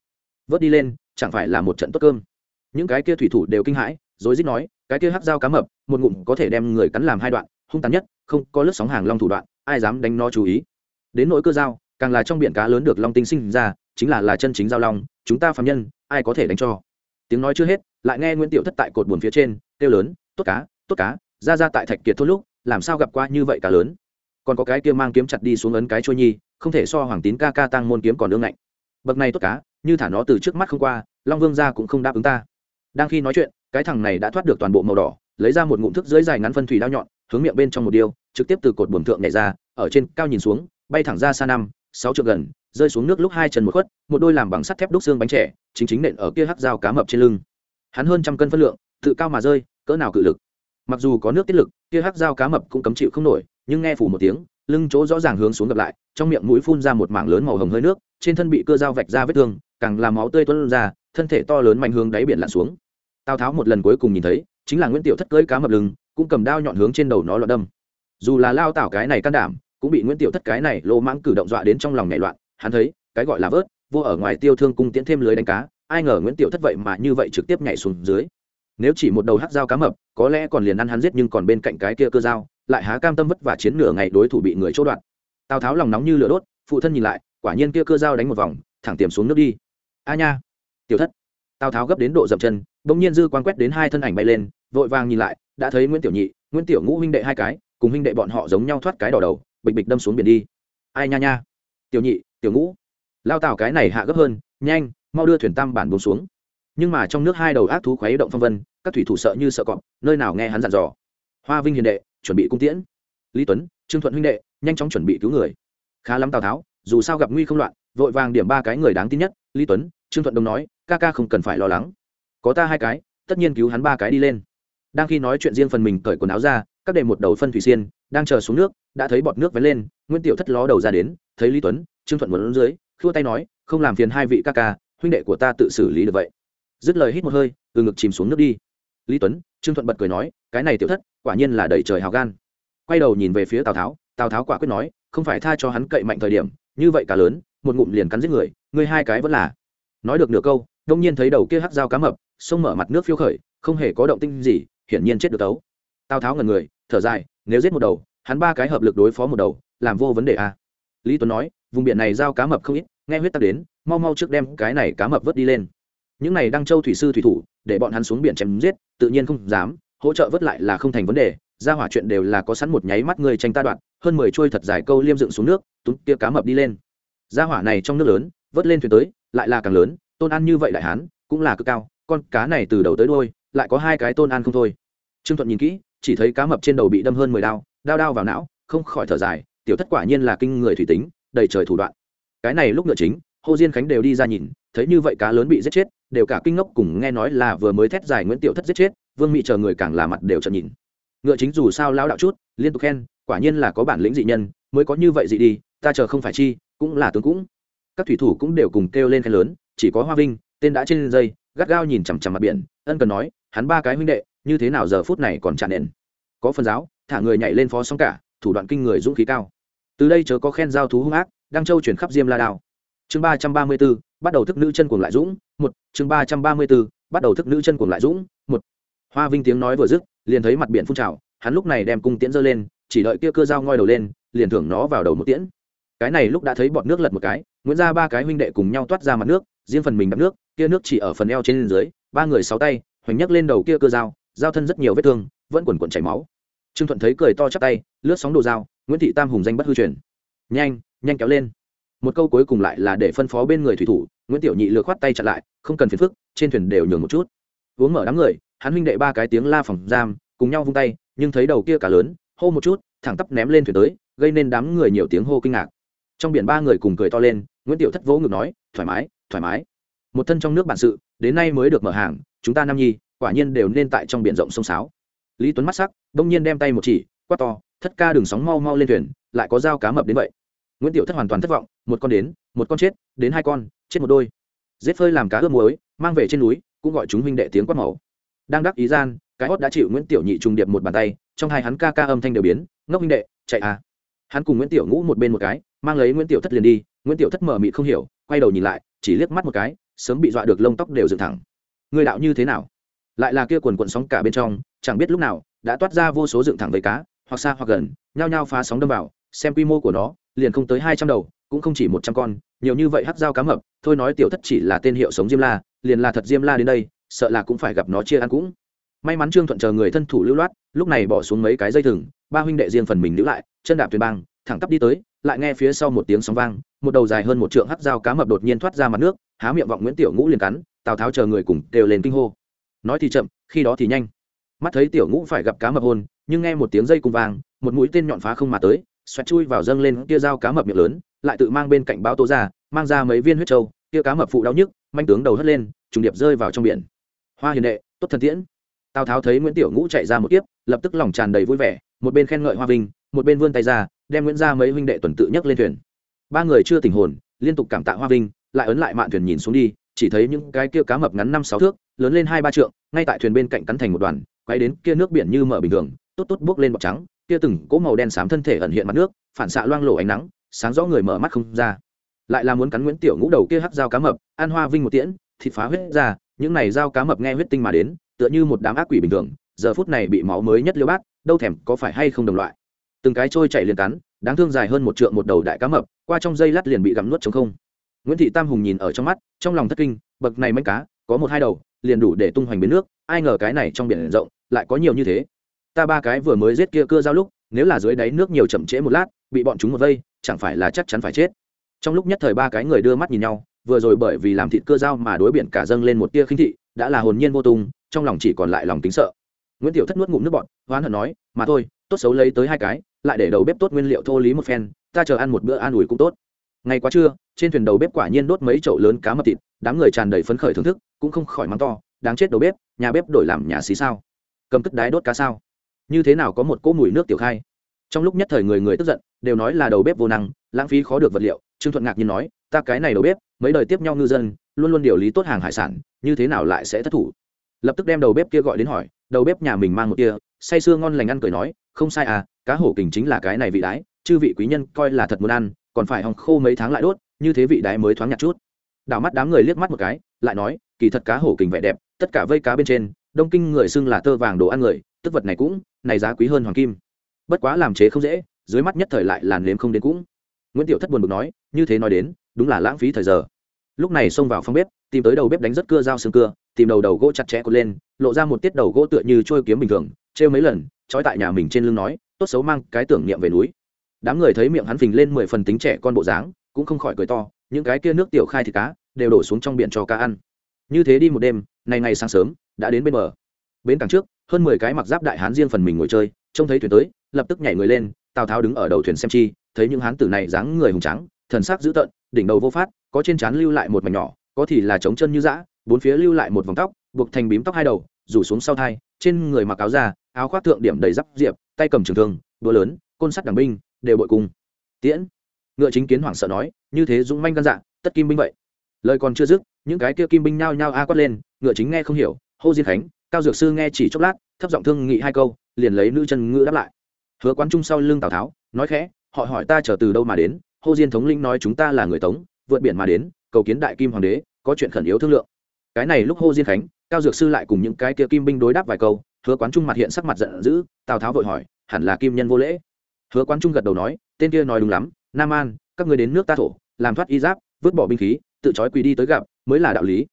Vớt đi lên, chẳng phải là một trận tốt cơm. Những cái kia thủy thủ đều kinh hãi rồi rít nói, cái kia hắc dao cá mập, một ngụm có thể đem người cắn làm hai đoạn, hung tàn nhất, không có lướt sóng hàng long thủ đoạn, ai dám đánh nó chú ý. Đến nỗi cơ dao, càng là trong biển cá lớn được long tinh sinh ra, chính là là chân chính giao long, chúng ta phạm nhân, ai có thể đánh cho. Tiếng nói chưa hết, lại nghe nguyễn tiểu thất tại cột buồn phía trên, kêu lớn, tốt cá tốt cá, ra ra tại thạch kiệt thốt lúc làm sao gặp qua như vậy cả lớn? Còn có cái kia mang kiếm chặt đi xuống ấn cái trôi nhi, không thể so hoàng tín ca ca tăng môn kiếm còn đương ngạnh. Bậc này tốt cá, như thả nó từ trước mắt không qua, long vương gia cũng không đáp ứng ta. Đang khi nói chuyện, cái thằng này đã thoát được toàn bộ màu đỏ, lấy ra một ngụm thức dưới dài ngắn phân thủy đao nhọn, hướng miệng bên trong một điêu, trực tiếp từ cột buồm thượng nhảy ra, ở trên cao nhìn xuống, bay thẳng ra xa năm, sáu trượng gần, rơi xuống nước lúc hai chân một khuất, một đôi làm bằng sắt thép đúc xương bánh trẻ, chính chính nện ở kia hắc dao cá mập trên lưng. Hắn hơn trăm cân phân lượng, tự cao mà rơi, cỡ nào cự lực mặc dù có nước tiết lực, kia hắc dao cá mập cũng cấm chịu không nổi, nhưng nghe phủ một tiếng, lưng chỗ rõ ràng hướng xuống gặp lại, trong miệng mũi phun ra một mảng lớn màu hồng hơi nước, trên thân bị cưa dao vạch ra vết thương, càng làm máu tươi tuôn ra, thân thể to lớn mạnh hướng đáy biển lặn xuống. Tào tháo một lần cuối cùng nhìn thấy, chính là nguyễn tiểu thất cưỡi cá mập lưng, cũng cầm đao nhọn hướng trên đầu nó loạn đâm. Dù là lao tảo cái này can đảm, cũng bị nguyễn tiểu thất cái này lô mãng cử động dọa đến trong lòng nhảy loạn, hắn thấy, cái gọi là vớt, vô ở ngoài tiêu thương cung tiễn thêm lưới đánh cá, ai ngờ nguyễn tiểu thất vậy mà như vậy trực tiếp nhảy xuống dưới nếu chỉ một đầu hắc dao cá mập, có lẽ còn liền ăn hắn giết nhưng còn bên cạnh cái kia cơ dao, lại há cam tâm vất và chiến nửa ngày đối thủ bị người chốt đoạn tào tháo lòng nóng như lửa đốt, phụ thân nhìn lại, quả nhiên kia cơ dao đánh một vòng, thẳng tiềm xuống nước đi. A nha! Tiểu thất! Tào tháo gấp đến độ dậm chân, bỗng nhiên dư quan quét đến hai thân ảnh bay lên, vội vàng nhìn lại, đã thấy nguyễn tiểu nhị, nguyễn tiểu ngũ huynh đệ hai cái, cùng huynh đệ bọn họ giống nhau thoát cái đỏ đầu, bịch bịch đâm xuống biển đi. Ai nha nha! Tiểu nhị, tiểu ngũ! Lao tào cái này hạ gấp hơn, nhanh, mau đưa thuyền tam bản buông xuống nhưng mà trong nước hai đầu ác thú khuấy động phong vân, các thủy thủ sợ như sợ cọp, nơi nào nghe hắn dặn dò. Hoa vinh hiền đệ, chuẩn bị cung tiễn. Lý tuấn, trương thuận huynh đệ, nhanh chóng chuẩn bị cứu người. Khá lắm tào tháo, dù sao gặp nguy không loạn, vội vàng điểm ba cái người đáng tin nhất, lý tuấn, trương thuận đồng nói, ca ca không cần phải lo lắng. Có ta hai cái, tất nhiên cứu hắn ba cái đi lên. Đang khi nói chuyện riêng phần mình cởi quần áo ra, các đệ một đầu phân thủy xiên, đang chờ xuống nước, đã thấy bọt nước vén lên nguyễn tiểu thất ló đầu ra đến, thấy lý tuấn, trương thuận muốn dưới, khua tay nói, không làm phiền hai vị ca ca, huynh đệ của ta tự xử lý được vậy dứt lời hít một hơi, từ ngực chìm xuống nước đi. Lý tuấn, trương thuận bật cười nói, cái này tiểu thất, quả nhiên là đầy trời hào gan. Quay đầu nhìn về phía tào tháo tào tháo quả quyết nói, không phải tha cho hắn cậy mạnh thời điểm, như vậy cả lớn, một ngụm liền cắn giết người, ngươi hai cái vẫn là. Nói được nửa câu, đông nhiên thấy đầu kia hắc dao cá mập sông mở mặt nước phiêu khởi, không hề có động tinh gì, hiển nhiên chết được tấu. Tào tháo ngần người, thở dài, nếu giết một đầu, hắn ba cái hợp lực đối phó một đầu, làm vô vấn đề à. lý tuấn nói, vùng biển này giao cá mập không ít, nghe huyết tắc đến, mau mau trước đem cái này cá mập vớt đi lên những này đăng châu thủy sư thủy thủ, để bọn hắn xuống biển chém giết, tự nhiên không dám, hỗ trợ vớt lại là không thành vấn đề, ra hỏa chuyện đều là có sẵn một nháy mắt người tranh ta đoạn hơn mười trôi thật dài câu liêm dựng xuống nước, túng kia cá mập đi lên. Ra hỏa này trong nước lớn, vớt lên thuyền tới, lại là càng lớn, tôn ăn như vậy đại hán, cũng là cực cao, con cá này từ đầu tới đôi lại có hai cái tôn ăn không thôi. Trương thuận nhìn kỹ, chỉ thấy cá mập trên đầu bị đâm hơn mười đao đao đao vào não, không khỏi thở dài, tiểu thất quả nhiên là kinh người thủy tính, đầy trời thủ đoạn. Cái này lúc ngựa chính, hồ diên khánh đều đi ra nhìn, thấy như vậy cá lớn bị giết chết đều cả kinh ngốc cùng nghe nói là vừa mới thét dài nguyễn tiểu thất giết chết, vương mỹ chờ người càng là mặt đều trợn nhìn. Ngựa chính dù sao lao đạo chút, liên tục khen, quả nhiên là có bản lĩnh dị nhân, mới có như vậy dị đi, ta chờ không phải chi, cũng là tướng cũng. Các thủy thủ cũng đều cùng kêu lên khen lớn, chỉ có hoa vinh, tên đã trên dây, gắt gao nhìn chằm chằm mặt biển, ân cần nói, hắn ba cái huynh đệ, như thế nào giờ phút này còn tràn nền có phần giáo, thả người nhảy lên phó sóng cả, thủ đoạn kinh người dũng khí cao. Từ đây chớ có khen giao thú hung ác đang châu chuyển khắp diêm la đao chương ba trăm ba mươi b ố bắt đầu thức nữ chân cuồng lại dũng, một, chương ba trăm ba mươi b ố bắt đầu thức nữ chân cuồng lại dũng, một. Hoa vinh tiếng nói vừa dứt, liền thấy mặt biển phun trào, hắn lúc này đem cung tiễn giơ lên, chỉ đợi kia cơ dao ngoi đầu lên, liền thưởng nó vào đầu một tiễn. Cái này lúc đã thấy bọn nước lật một cái, nguyễn ra ba cái huynh đệ cùng nhau toát ra mặt nước, riêng phần mình đắp nước, kia nước chỉ ở phần eo trên dưới, ba người sáu tay, hoành nhấc lên đầu kia cơ dao dao thân rất nhiều vết thương, vẫn quần quần chảy máu. Trương thuận thấy cười to chắp tay, lướt sóng đồ dao, nguyễn thị tam hùng danh bất hư truyền. Nhanh nhanh kéo lên một câu cuối cùng lại là để phân phó bên người thủy thủ, nguyễn tiểu nhị lừa khoát tay chặn lại, không cần phiền phức, trên thuyền đều nhường một chút. Uống mở đám người, hắn huynh đệ ba cái tiếng la phòng giam, cùng nhau vung tay, nhưng thấy đầu kia cả lớn, hô một chút, thẳng tắp ném lên thuyền tới, gây nên đám người nhiều tiếng hô kinh ngạc. Trong biển ba người cùng cười to lên, nguyễn tiểu thất vỗ ngực nói, thoải mái thoải mái. Một thân trong nước bản sự, đến nay mới được mở hàng, chúng ta nam nhi, quả nhiên đều nên tại trong biển rộng sông sáo. Lý tuấn mắt sắc, đông nhiên đem tay một chỉ, quát to, thất ca đường sóng mau mau lên thuyền, lại có dao cá mập đến vậy nguyễn tiểu thất hoàn toàn thất vọng, một con đến, một con chết, đến hai con, chết một đôi. Giết phơi làm cá ướp muối, mang về trên núi, cũng gọi chúng huynh đệ tiếng quát màu. Đang đắc ý gian, cái hót đã chịu nguyễn tiểu nhị trùng điệp một bàn tay, trong hai hắn ca ca âm thanh đều biến, ngốc huynh đệ, chạy à. Hắn cùng nguyễn tiểu ngũ một bên một cái, mang lấy nguyễn tiểu thất liền đi, nguyễn tiểu thất mở mị không hiểu, quay đầu nhìn lại, chỉ liếc mắt một cái, sớm bị dọa được lông tóc đều dựng thẳng. Người đạo như thế nào? Lại là kia quần quần sóng cả bên trong, chẳng biết lúc nào, đã toát ra vô số dựng thẳng với cá, hoặc xa hoặc gần, nhao nhao phá sóng đâm vào, xem quy mô của nó liền không tới hai trăm đầu, cũng không chỉ một trăm con, nhiều như vậy hắc dao cá mập, thôi nói tiểu thất chỉ là tên hiệu sống diêm la, liền là thật diêm la đến đây, sợ là cũng phải gặp nó chia ăn cũng. May mắn trương thuận chờ người thân thủ lưu loát, lúc này bỏ xuống mấy cái dây thừng, ba huynh đệ riêng phần mình giữ lại, chân đạp tuyền băng thẳng tắp đi tới, lại nghe phía sau một tiếng sóng vang, một đầu dài hơn một trượng hắc dao cá mập đột nhiên thoát ra mặt nước, há miệng vọng nguyễn tiểu ngũ liền cắn, tào tháo chờ người cùng đều lên kinh hô. Nói thì chậm, khi đó thì nhanh. Mắt thấy tiểu ngũ phải gặp cá mập hôn, nhưng nghe một tiếng dây cùng vàng một mũi tên nhọn phá không mà tới xoẹt chui vào dâng lên kia dao cá mập miệng lớn, lại tự mang bên cạnh báo tố ra, mang ra mấy viên huyết trâu kia cá mập phụ đau nhức, manh tướng đầu hất lên, trùng điệp rơi vào trong biển. Hoa hiền đệ, tốt thần tiễn. Tào tháo thấy nguyễn tiểu ngũ chạy ra một tiếp lập tức lòng tràn đầy vui vẻ, một bên khen ngợi hoa vinh, một bên vươn tay ra, đem nguyễn ra mấy huynh đệ tuần tự nhấc lên thuyền. Ba người chưa tình hồn, liên tục cảm tạ hoa vinh, lại ấn lại mạn thuyền nhìn xuống đi, chỉ thấy những cái kia cá mập ngắn năm sáu thước, lớn lên hai ba trượng, ngay tại thuyền bên cạnh cắn thành một đoàn, quay đến kia nước biển như mở bình thường, tốt tốt bước lên bọt trắng kia từng cỗ màu đen xám thân thể ẩn hiện mặt nước, phản xạ loang lổ ánh nắng, sáng rõ người mở mắt không ra. Lại là muốn cắn nguyễn tiểu ngũ đầu kia hắc dao cá mập an hoa vinh một tiễn, thịt phá huyết ra, những này dao cá mập nghe huyết tinh mà đến, tựa như một đám ác quỷ bình thường, giờ phút này bị máu mới nhất liêu bát, đâu thèm có phải hay không đồng loại. Từng cái trôi chạy liền cắn, đáng thương dài hơn một trượng một đầu đại cá mập, qua trong dây lát liền bị gặm nuốt chống không. Nguyễn thị tam hùng nhìn ở trong mắt, trong lòng thất kinh, bậc này manh cá, có một hai đầu, liền đủ để tung hoành biến nước, ai ngờ cái này trong biển rộng, lại có nhiều như thế ta ba cái vừa mới giết kia cưa dao lúc, nếu là dưới đáy nước nhiều chậm trễ một lát, bị bọn chúng một vây, chẳng phải là chắc chắn phải chết. Trong lúc nhất thời ba cái người đưa mắt nhìn nhau, vừa rồi bởi vì làm thịt cưa dao mà đối biển cả dâng lên một tia khinh thị, đã là hồn nhiên vô tung, trong lòng chỉ còn lại lòng tính sợ. Nguyễn tiểu thất nuốt ngụm nước bọt, hoán hận nói, mà thôi, tốt xấu lấy tới hai cái, lại để đầu bếp tốt nguyên liệu thô lý một phen, ta chờ ăn một bữa an ủi cũng tốt. Ngày quá trưa, trên thuyền đầu bếp quả nhiên đốt mấy chậu lớn cá mập thịt, đám người tràn đầy phấn khởi thưởng thức, cũng không khỏi mắng to, đáng chết đầu bếp, nhà bếp đổi làm nhà xí sao? Cầm cất đái đốt cá sao? Như thế nào có một cỗ mùi nước tiểu khai? Trong lúc nhất thời người người tức giận, đều nói là đầu bếp vô năng, lãng phí khó được vật liệu. Trương thuận ngạc nhiên nói, ta cái này đầu bếp, mấy đời tiếp nhau ngư dân, luôn luôn điều lý tốt hàng hải sản, như thế nào lại sẽ thất thủ? Lập tức đem đầu bếp kia gọi đến hỏi, đầu bếp nhà mình mang một kia say sưa ngon lành ăn cười nói, không sai à cá hổ kình chính là cái này vị đái, chư vị quý nhân coi là thật muốn ăn, còn phải hòng khô mấy tháng lại đốt, như thế vị đái mới thoáng nhạt chút. Đảo mắt đám người liếc mắt một cái, lại nói, kỳ thật cá hổ kình vẻ đẹp, tất cả vây cá bên trên, đông kinh người xưng là tơ vàng đồ ăn người, tức vật này cũng này giá quý hơn hoàng kim. Bất quá làm chế không dễ, dưới mắt nhất thời lại làn nếm không đến cũng. Nguyễn tiểu thất buồn bực nói, như thế nói đến, đúng là lãng phí thời giờ. Lúc này xông vào phòng bếp, tìm tới đầu bếp đánh rất cưa dao xương cưa, tìm đầu đầu gỗ chặt chẽ cột lên, lộ ra một tiết đầu gỗ tựa như trôi kiếm bình thường, trêu mấy lần, trói tại nhà mình trên lưng nói, tốt xấu mang cái tưởng niệm về núi. Đám người thấy miệng hắn phình lên mười phần tính trẻ con bộ dáng, cũng không khỏi cười to, những cái kia nước tiểu khai thịt cá, đều đổ xuống trong biển cho cá ăn. Như thế đi một đêm nay ngày sáng sớm, đã đến bên bờ. Bến cảng trước hơn mười cái mặc giáp đại hán riêng phần mình ngồi chơi, trông thấy thuyền tới, lập tức nhảy người lên, tào tháo đứng ở đầu thuyền xem chi, thấy những hán tử này dáng người hùng trắng thần sắc dữ tợn, đỉnh đầu vô phát, có trên trán lưu lại một mảnh nhỏ, có thì là trống chân như dã, bốn phía lưu lại một vòng tóc, buộc thành bím tóc hai đầu, rủ xuống sau thai, trên người mặc áo da, áo khoác thượng điểm đầy giáp diệp, tay cầm trường thương, đũa lớn, côn sắt đằng binh, đều bội cung tiễn. Ngựa chính kiến hoảng sợ nói, như thế dũng manh gan dạ tất kim binh vậy. Lời còn chưa dứt, những cái kia kim binh nhao nhao a quát lên, ngựa chính nghe không hiểu, hô diên khánh cao dược sư nghe chỉ chốc lát, thấp giọng thương nghị hai câu, liền lấy nữ chân ngữ đáp lại. Hứa quán trung sau lưng tào tháo, nói khẽ, họ hỏi ta chờ từ đâu mà đến, hô diên thống linh nói chúng ta là người tống, vượt biển mà đến, cầu kiến đại kim hoàng đế, có chuyện khẩn yếu thương lượng. Cái này lúc hô diên khánh, cao dược sư lại cùng những cái kia kim binh đối đáp vài câu, hứa quán trung mặt hiện sắc mặt giận dữ, tào tháo vội hỏi, hẳn là kim nhân vô lễ? Hứa quán trung gật đầu nói, tên kia nói đúng lắm, nam an, các người đến nước ta thổ, làm thoát y giáp, vứt bỏ binh khí, tự trói quỳ đi tới gặp, mới là đạo lý.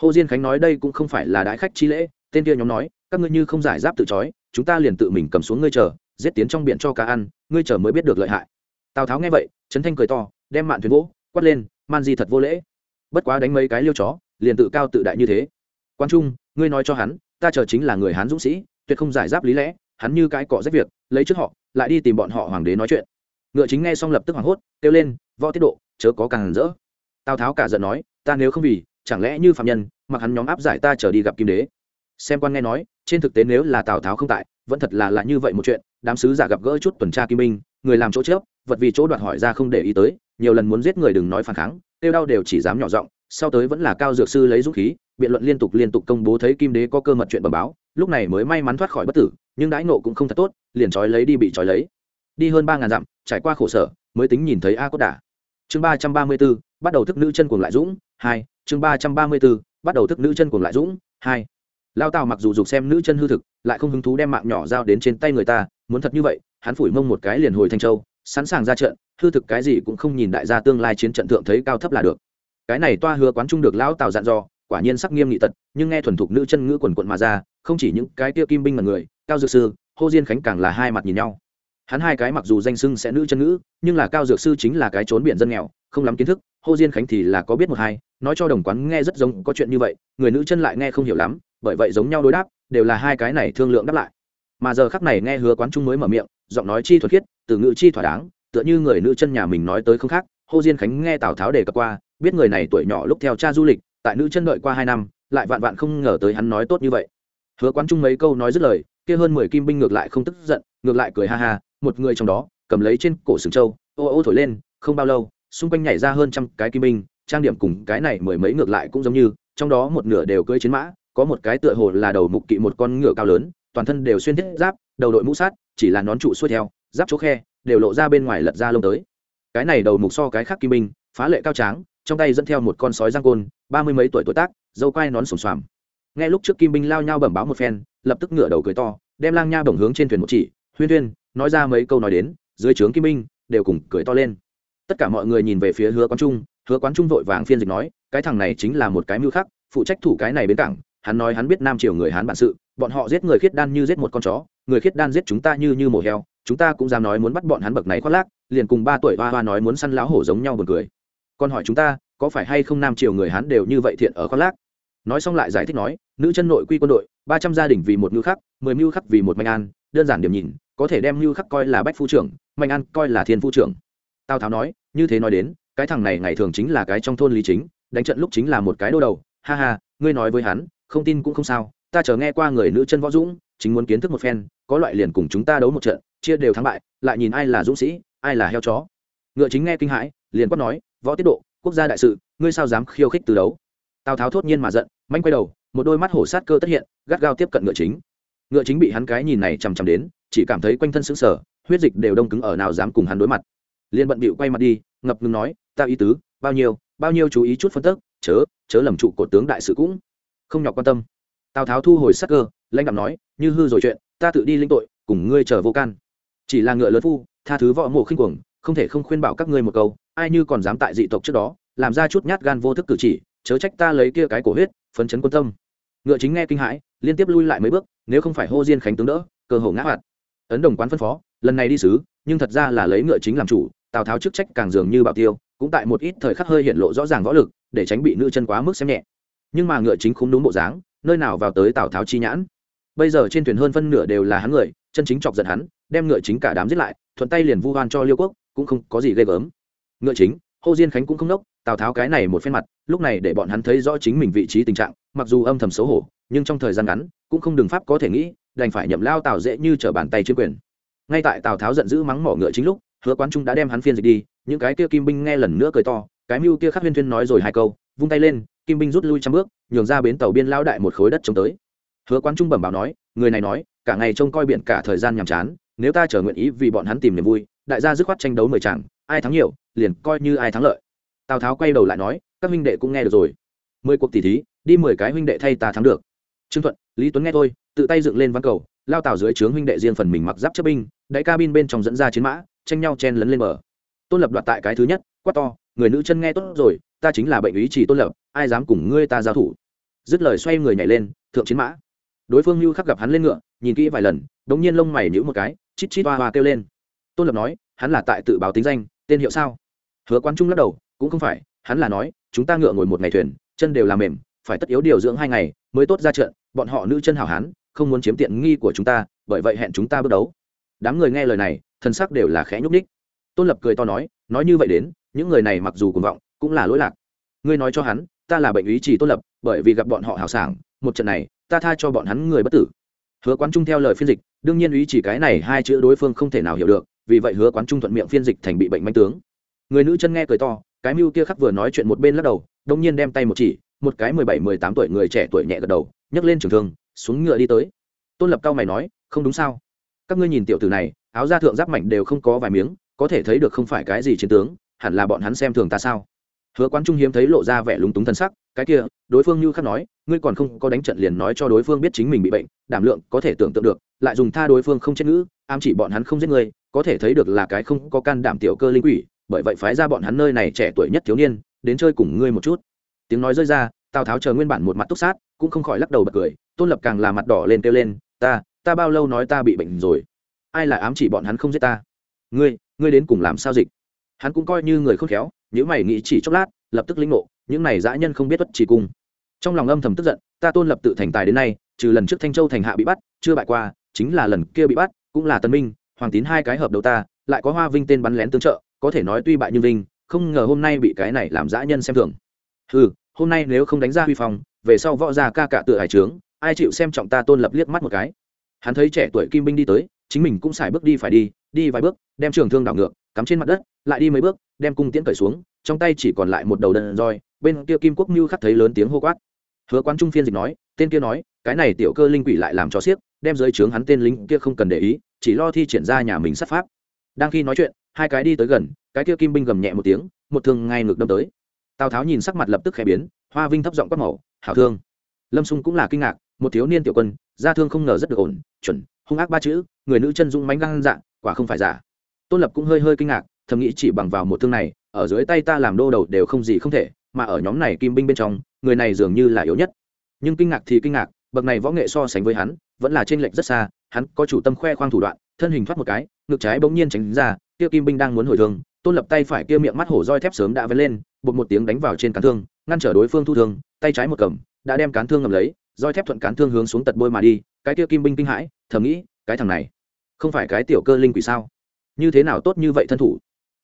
Hồ diên khánh nói đây cũng không phải là đại khách chi lễ tên kia nhóm nói, các ngươi như không giải giáp tự trói, chúng ta liền tự mình cầm xuống ngươi chờ, giết tiến trong biển cho cá ăn, ngươi chờ mới biết được lợi hại. Tào tháo nghe vậy trấn thanh cười to, đem mạn thuyền gỗ, quát lên, man di thật vô lễ. Bất quá đánh mấy cái liêu chó, liền tự cao tự đại như thế. Quan trung, ngươi nói cho hắn, ta chờ chính là người hán dũng sĩ, tuyệt không giải giáp lý lẽ, hắn như cái cọ rách việc, lấy trước họ, lại đi tìm bọn họ hoàng đế nói chuyện. Ngựa chính nghe xong lập tức hoảng hốt, kêu lên, võ tiết độ, chớ có càng rỡ. Tào tháo cả giận nói, ta nếu không vì, chẳng lẽ như phạm nhân, mặc hắn nhóm áp giải ta trở đi gặp kim đế? Xem quan nghe nói, trên thực tế nếu là tào tháo không tại, vẫn thật là là như vậy một chuyện, đám sứ giả gặp gỡ chút tuần tra kim minh, người làm chỗ chớp, vật vì chỗ đoạt hỏi ra không để ý tới, nhiều lần muốn giết người đừng nói phản kháng tiêu đau đều chỉ dám nhỏ giọng, sau tới vẫn là cao dược sư lấy dũng khí, biện luận liên tục liên tục công bố thấy kim đế có cơ mật chuyện bẩm báo, lúc này mới may mắn thoát khỏi bất tử, nhưng đãi nộ cũng không thật tốt, liền trói lấy đi bị trói lấy. Đi hơn ba ngàn dặm, trải qua khổ sở, mới tính nhìn thấy a cốt đả. Chương ba trăm ba mươi b ố bắt đầu thức nữ chân cuồng lại dũng, hai, chương ba trăm ba mươi b ố bắt đầu thức nữ chân cuồng lại dũng, hai lao tào mặc dù dục xem nữ chân hư thực, lại không hứng thú đem mạng nhỏ giao đến trên tay người ta, muốn thật như vậy, hắn phủi mông một cái liền hồi thanh châu, sẵn sàng ra trận, hư thực cái gì cũng không nhìn đại gia tương lai chiến trận thượng thấy cao thấp là được. Cái này toa hứa quán trung được lão tào dặn dò, quả nhiên sắc nghiêm nghị tật, nhưng nghe thuần thục nữ chân ngữ quần quận mà ra, không chỉ những cái kia kim binh mà người, cao dược sư, hô diên khánh càng là hai mặt nhìn nhau. Hắn hai cái mặc dù danh sưng sẽ nữ chân ngữ, nhưng là cao dược sư chính là cái trốn biển dân nghèo, không lắm kiến thức, hô diên khánh thì là có biết một hai, nói cho đồng quán nghe rất giống có chuyện như vậy, người nữ chân lại nghe không hiểu lắm bởi vậy giống nhau đối đáp, đều là hai cái này thương lượng đáp lại. Mà giờ khắc này nghe hứa quán trung mới mở miệng, giọng nói chi thuật khiết, từ ngữ chi thỏa đáng, tựa như người nữ chân nhà mình nói tới không khác, hô diên khánh nghe tào tháo đề cập qua, biết người này tuổi nhỏ lúc theo cha du lịch, tại nữ chân đợi qua hai năm, lại vạn vạn không ngờ tới hắn nói tốt như vậy. Hứa quán trung mấy câu nói dứt lời, kia hơn mười kim binh ngược lại không tức giận, ngược lại cười ha ha, một người trong đó, cầm lấy trên cổ sừng trâu, ô ô thổi lên, không bao lâu, xung quanh nhảy ra hơn trăm cái kim binh, trang điểm cùng cái này mười mấy ngược lại cũng giống như, trong đó một nửa đều cưỡi chiến mã có một cái tựa hồ là đầu mục kỵ một con ngựa cao lớn, toàn thân đều xuyên thiết giáp, đầu đội mũ sát, chỉ là nón trụ xuôi theo, giáp chỗ khe, đều lộ ra bên ngoài lật ra lông tới. Cái này đầu mục so cái khác kim binh, phá lệ cao tráng, trong tay dẫn theo một con sói giang côn, ba mươi mấy tuổi tuổi tác, dâu quai nón sùng xoàm. Nghe lúc trước kim binh lao nhau bẩm báo một phen, lập tức ngửa đầu cười to, đem lang nha bổng hướng trên thuyền một chỉ, huyên huyên nói ra mấy câu nói đến, dưới trướng kim binh, đều cùng cười to lên. Tất cả mọi người nhìn về phía hứa quán trung, hứa quán trung vội vàng phiên dịch nói, cái thằng này chính là một cái mưu khắc, phụ trách thủ cái này bến cảng hắn nói hắn biết nam triều người hán bản sự, bọn họ giết người khiết đan như giết một con chó, người khiết đan giết chúng ta như như mổ heo, chúng ta cũng dám nói muốn bắt bọn hắn bậc này khoác lác, liền cùng ba tuổi hoa hoa nói muốn săn lão hổ giống nhau buồn cười. Còn hỏi chúng ta, có phải hay không nam triều người hán đều như vậy thiện ở khoác lác? Nói xong lại giải thích nói, nữ chân nội quy quân đội, ba trăm gia đình vì một ngư khắc, mười mưu khắc vì một manh an, đơn giản điểm nhìn, có thể đem mưu khắc coi là bách phu trưởng, manh an coi là thiên phu trưởng. Tào tháo nói, như thế nói đến, cái thằng này ngày thường chính là cái trong thôn lý chính, đánh trận lúc chính là một cái đô đầu, ha ha, ngươi nói với hắn không tin cũng không sao, ta chờ nghe qua người nữ chân võ dũng, chính muốn kiến thức một phen, có loại liền cùng chúng ta đấu một trận, chia đều thắng bại, lại nhìn ai là dũng sĩ, ai là heo chó. Ngựa chính nghe kinh hãi, liền quát nói, võ tiết độ, quốc gia đại sự, ngươi sao dám khiêu khích từ đấu? Tào tháo thốt nhiên mà giận, manh quay đầu, một đôi mắt hổ sát cơ tất hiện, gắt gao tiếp cận ngựa chính. Ngựa chính bị hắn cái nhìn này chằm chằm đến, chỉ cảm thấy quanh thân sững sờ, huyết dịch đều đông cứng ở nào dám cùng hắn đối mặt. Liền bận bịu quay mặt đi, ngập ngừng nói, ta ý tứ, bao nhiêu bao nhiêu chú ý chút phân tức, chớ chớ lầm trụ cột tướng đại sự cũng không nhọc quan tâm. Tào tháo thu hồi sắc cơ, lãnh đạo nói, như hư rồi chuyện, ta tự đi linh tội, cùng ngươi chờ vô can. Chỉ là ngựa lớn phu, tha thứ võ mộ khinh cuồng, không thể không khuyên bảo các ngươi một câu, ai như còn dám tại dị tộc trước đó, làm ra chút nhát gan vô thức cử chỉ, chớ trách ta lấy kia cái cổ huyết, phấn chấn quân tâm. Ngựa chính nghe kinh hãi, liên tiếp lui lại mấy bước, nếu không phải hô diên khánh tướng đỡ, cơ hồ ngã hoạt ấn đồng quán phân phó, lần này đi sứ, nhưng thật ra là lấy ngựa chính làm chủ, tào tháo chức trách càng dường như bảo tiêu, cũng tại một ít thời khắc hơi hiện lộ rõ ràng võ lực, để tránh bị nữ chân quá mức xem nhẹ nhưng mà ngựa chính không đúng bộ dáng, nơi nào vào tới tào tháo chi nhãn. Bây giờ trên thuyền hơn phân nửa đều là hắn người, chân chính chọc giận hắn, đem ngựa chính cả đám giết lại, thuận tay liền vu hoan cho liêu quốc, cũng không có gì ghê gớm. Ngựa chính, hô diên khánh cũng không nốc, tào tháo cái này một phen mặt, lúc này để bọn hắn thấy rõ chính mình vị trí tình trạng, mặc dù âm thầm xấu hổ, nhưng trong thời gian ngắn, cũng không đường pháp có thể nghĩ, đành phải nhậm lao tào dễ như t r ở bàn tay chiếm quyền. Ngay tại tào tháo giận dữ mắng mỏ ngựa chính lúc, hứa quán trung đã đem hắn phiên dịch đi, những cái kia kim binh nghe lần nữa cười to, cái mưu kia khắc huyên thuyên nói rồi hai câu, vung tay lên kim binh rút lui trăm bước, nhường ra bến tàu biên lao đại một khối đất chống tới. Hứa quán trung bẩm báo nói, người này nói, cả ngày trông coi biển cả thời gian nhàm chán, nếu ta chờ nguyện ý vì bọn hắn tìm niềm vui, đại gia dứt khoát tranh đấu mười chàng ai thắng nhiều, liền coi như ai thắng lợi. Tào tháo quay đầu lại nói, các huynh đệ cũng nghe được rồi. Mười cuộc tỷ thí, đi mười cái huynh đệ thay ta thắng được. Trương thuận, lý tuấn nghe thôi, tự tay dựng lên văn cầu, lao tàu dưới trướng huynh đệ riêng phần mình mặc giáp chấp binh, đáy cabin bên trong dẫn ra chiến mã, tranh nhau chen lấn lên bờ. Tôn lập đoạt tại cái thứ nhất, quát to, người nữ chân nghe tốt rồi ta chính là bệnh ý chỉ tôn lập, ai dám cùng ngươi ta giao thủ? Dứt lời xoay người nhảy lên, thượng chiến mã. Đối phương lưu khắc gặp hắn lên ngựa, nhìn kỹ vài lần, đống nhiên lông mày nhữ một cái, chít chít hoa hoa kêu lên. Tôn lập nói, hắn là tại tự báo tính danh, tên hiệu sao? Hứa quan trung lắc đầu, cũng không phải, hắn là nói, chúng ta ngựa ngồi một ngày thuyền, chân đều làm mềm, phải tất yếu điều dưỡng hai ngày mới tốt ra trận, bọn họ nữ chân hảo hán, không muốn chiếm tiện nghi của chúng ta, bởi vậy hẹn chúng ta bước đấu. Đám người nghe lời này thân sắc đều là khẽ nhúc ních tôn lập cười to nói nói như vậy đến, những người này mặc dù cuồng vọng cũng là lỗi lạc. Ngươi nói cho hắn, ta là bệnh ý chỉ tôn lập, bởi vì gặp bọn họ hào sảng, một trận này, ta tha cho bọn hắn người bất tử. Hứa quán trung theo lời phiên dịch, đương nhiên ý chỉ cái này hai chữ đối phương không thể nào hiểu được, vì vậy hứa quán trung thuận miệng phiên dịch thành bị bệnh manh tướng. Người nữ chân nghe cười to, cái mưu kia khắc vừa nói chuyện một bên lắc đầu, đông nhiên đem tay một chỉ, một cái mười bảy, mười tám tuổi người trẻ tuổi nhẹ gật đầu, nhấc lên trường thương, xuống ngựa đi tới. Tôn lập cao mày nói, không đúng sao? Các ngươi nhìn tiểu tử này, áo da thượng giáp mảnh đều không có vài miếng, có thể thấy được không phải cái gì chiến tướng, hẳn là bọn hắn xem thường ta sao? Hứa quán trung hiếm thấy lộ ra vẻ lúng túng thân sắc, cái kia, đối phương như khắc nói, ngươi còn không có đánh trận liền nói cho đối phương biết chính mình bị bệnh, đảm lượng có thể tưởng tượng được, lại dùng tha đối phương không chết ngữ, ám chỉ bọn hắn không giết ngươi, có thể thấy được là cái không có can đảm tiểu cơ linh quỷ, bởi vậy phái ra bọn hắn nơi này trẻ tuổi nhất thiếu niên, đến chơi cùng ngươi một chút. Tiếng nói rơi ra, tào tháo chờ nguyên bản một mặt túc sát, cũng không khỏi lắc đầu bật cười, tôn lập càng là mặt đỏ lên kêu lên, ta ta bao lâu nói ta bị bệnh rồi? Ai là ám chỉ bọn hắn không giết ta? Ngươi ngươi đến cùng làm sao dịch? Hắn cũng coi như người khôn khéo nếu mày nghĩ chỉ chốc lát, lập tức linh ngộ, những này dã nhân không biết bất chỉ cung. Trong lòng âm thầm tức giận, ta tôn lập tự thành tài đến nay, trừ lần trước thanh châu thành hạ bị bắt, chưa bại qua, chính là lần kia bị bắt, cũng là tân minh, hoàng tín hai cái hợp đầu ta, lại có hoa vinh tên bắn lén tương trợ, có thể nói tuy bại như vinh, không ngờ hôm nay bị cái này làm dã nhân xem thường. Ừ hôm nay nếu không đánh ra huy phong, về sau võ gia ca cả tựa hải trướng, ai chịu xem trọng ta tôn lập liếc mắt một cái. Hắn thấy trẻ tuổi kim binh đi tới, chính mình cũng xài bước đi phải đi đi vài bước, đem trường thương đảo ngược, cắm trên mặt đất, lại đi mấy bước đem cung tiễn cởi xuống, trong tay chỉ còn lại một đầu đần roi, bên kia kim quốc mưu khắc thấy lớn tiếng hô quát. Hứa quan trung phiên dịch nói, tên kia nói, cái này tiểu cơ linh quỷ lại làm cho xiếc đem dưới trướng hắn tên lính kia không cần để ý, chỉ lo thi triển ra nhà mình sát pháp. Đang khi nói chuyện, hai cái đi tới gần, cái kia kim binh gầm nhẹ một tiếng, một thương ngay ngược đâm tới. Tào tháo nhìn sắc mặt lập tức khẽ biến, hoa vinh thấp giọng quát màu, hảo thương. Lâm xung cũng là kinh ngạc, một thiếu niên tiểu quân gia thương không ngờ rất được ổn, chuẩn, hung ác ba chữ, người nữ chân dung mánh găng dạng, quả không phải giả. Tôn lập cũng hơi hơi kinh ngạc thầm nghĩ chỉ bằng vào một thương này, ở dưới tay ta làm đô đầu đều không gì không thể, mà ở nhóm này kim binh bên trong, người này dường như là yếu nhất. Nhưng kinh ngạc thì kinh ngạc, bậc này võ nghệ so sánh với hắn, vẫn là trên lệnh rất xa, hắn có chủ tâm khoe khoang thủ đoạn, thân hình thoát một cái, ngực trái bỗng nhiên tránh ra, kia kim binh đang muốn hồi thương, tôn lập tay phải kia miệng mắt hổ roi thép sớm đã vén lên, bột một tiếng đánh vào trên cán thương, ngăn trở đối phương thu thương, tay trái một cầm, đã đem cán thương ngầm lấy, roi thép thuận cán thương hướng xuống tật bôi mà đi, cái kia kim binh kinh hãi, thầm nghĩ, cái thằng này, không phải cái tiểu cơ linh quỷ sao? Như thế nào tốt như vậy thân thủ?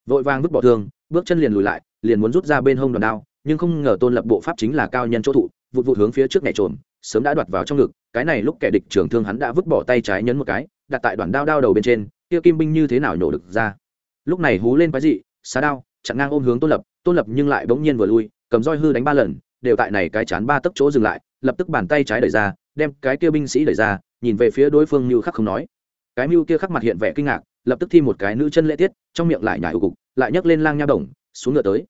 Vội vàng vứt bỏ thương, bước chân liền lùi lại, liền muốn rút ra bên hông đòn đao, nhưng không ngờ tôn lập bộ pháp chính là cao nhân chỗ thụ, vụt vụt hướng phía trước nhảy trộm sớm đã đoạt vào trong ngực, cái này lúc kẻ địch trưởng thương hắn đã vứt bỏ tay trái nhấn một cái, đặt tại đoạn đao đao đầu bên trên, kia kim binh như thế nào nhổ được ra. Lúc này hú lên quái dị, xá đao, chặn ngang ôm hướng tôn lập tôn lập nhưng lại bỗng nhiên vừa lui, cầm roi hư đánh ba lần, đều tại này cái chán ba tấc chỗ dừng lại, lập tức bàn tay trái đẩy ra, đem cái kia binh sĩ đẩy ra, nhìn về phía đối phương mưu khắc không nói. Cái mưu kia khắc mặt hiện vẻ kinh ngạc lập tức thi một cái nữ chân lễ tiết, trong miệng lại nhảy ưu cục, lại nhấc lên lang nha đồng, xuống ngựa tới.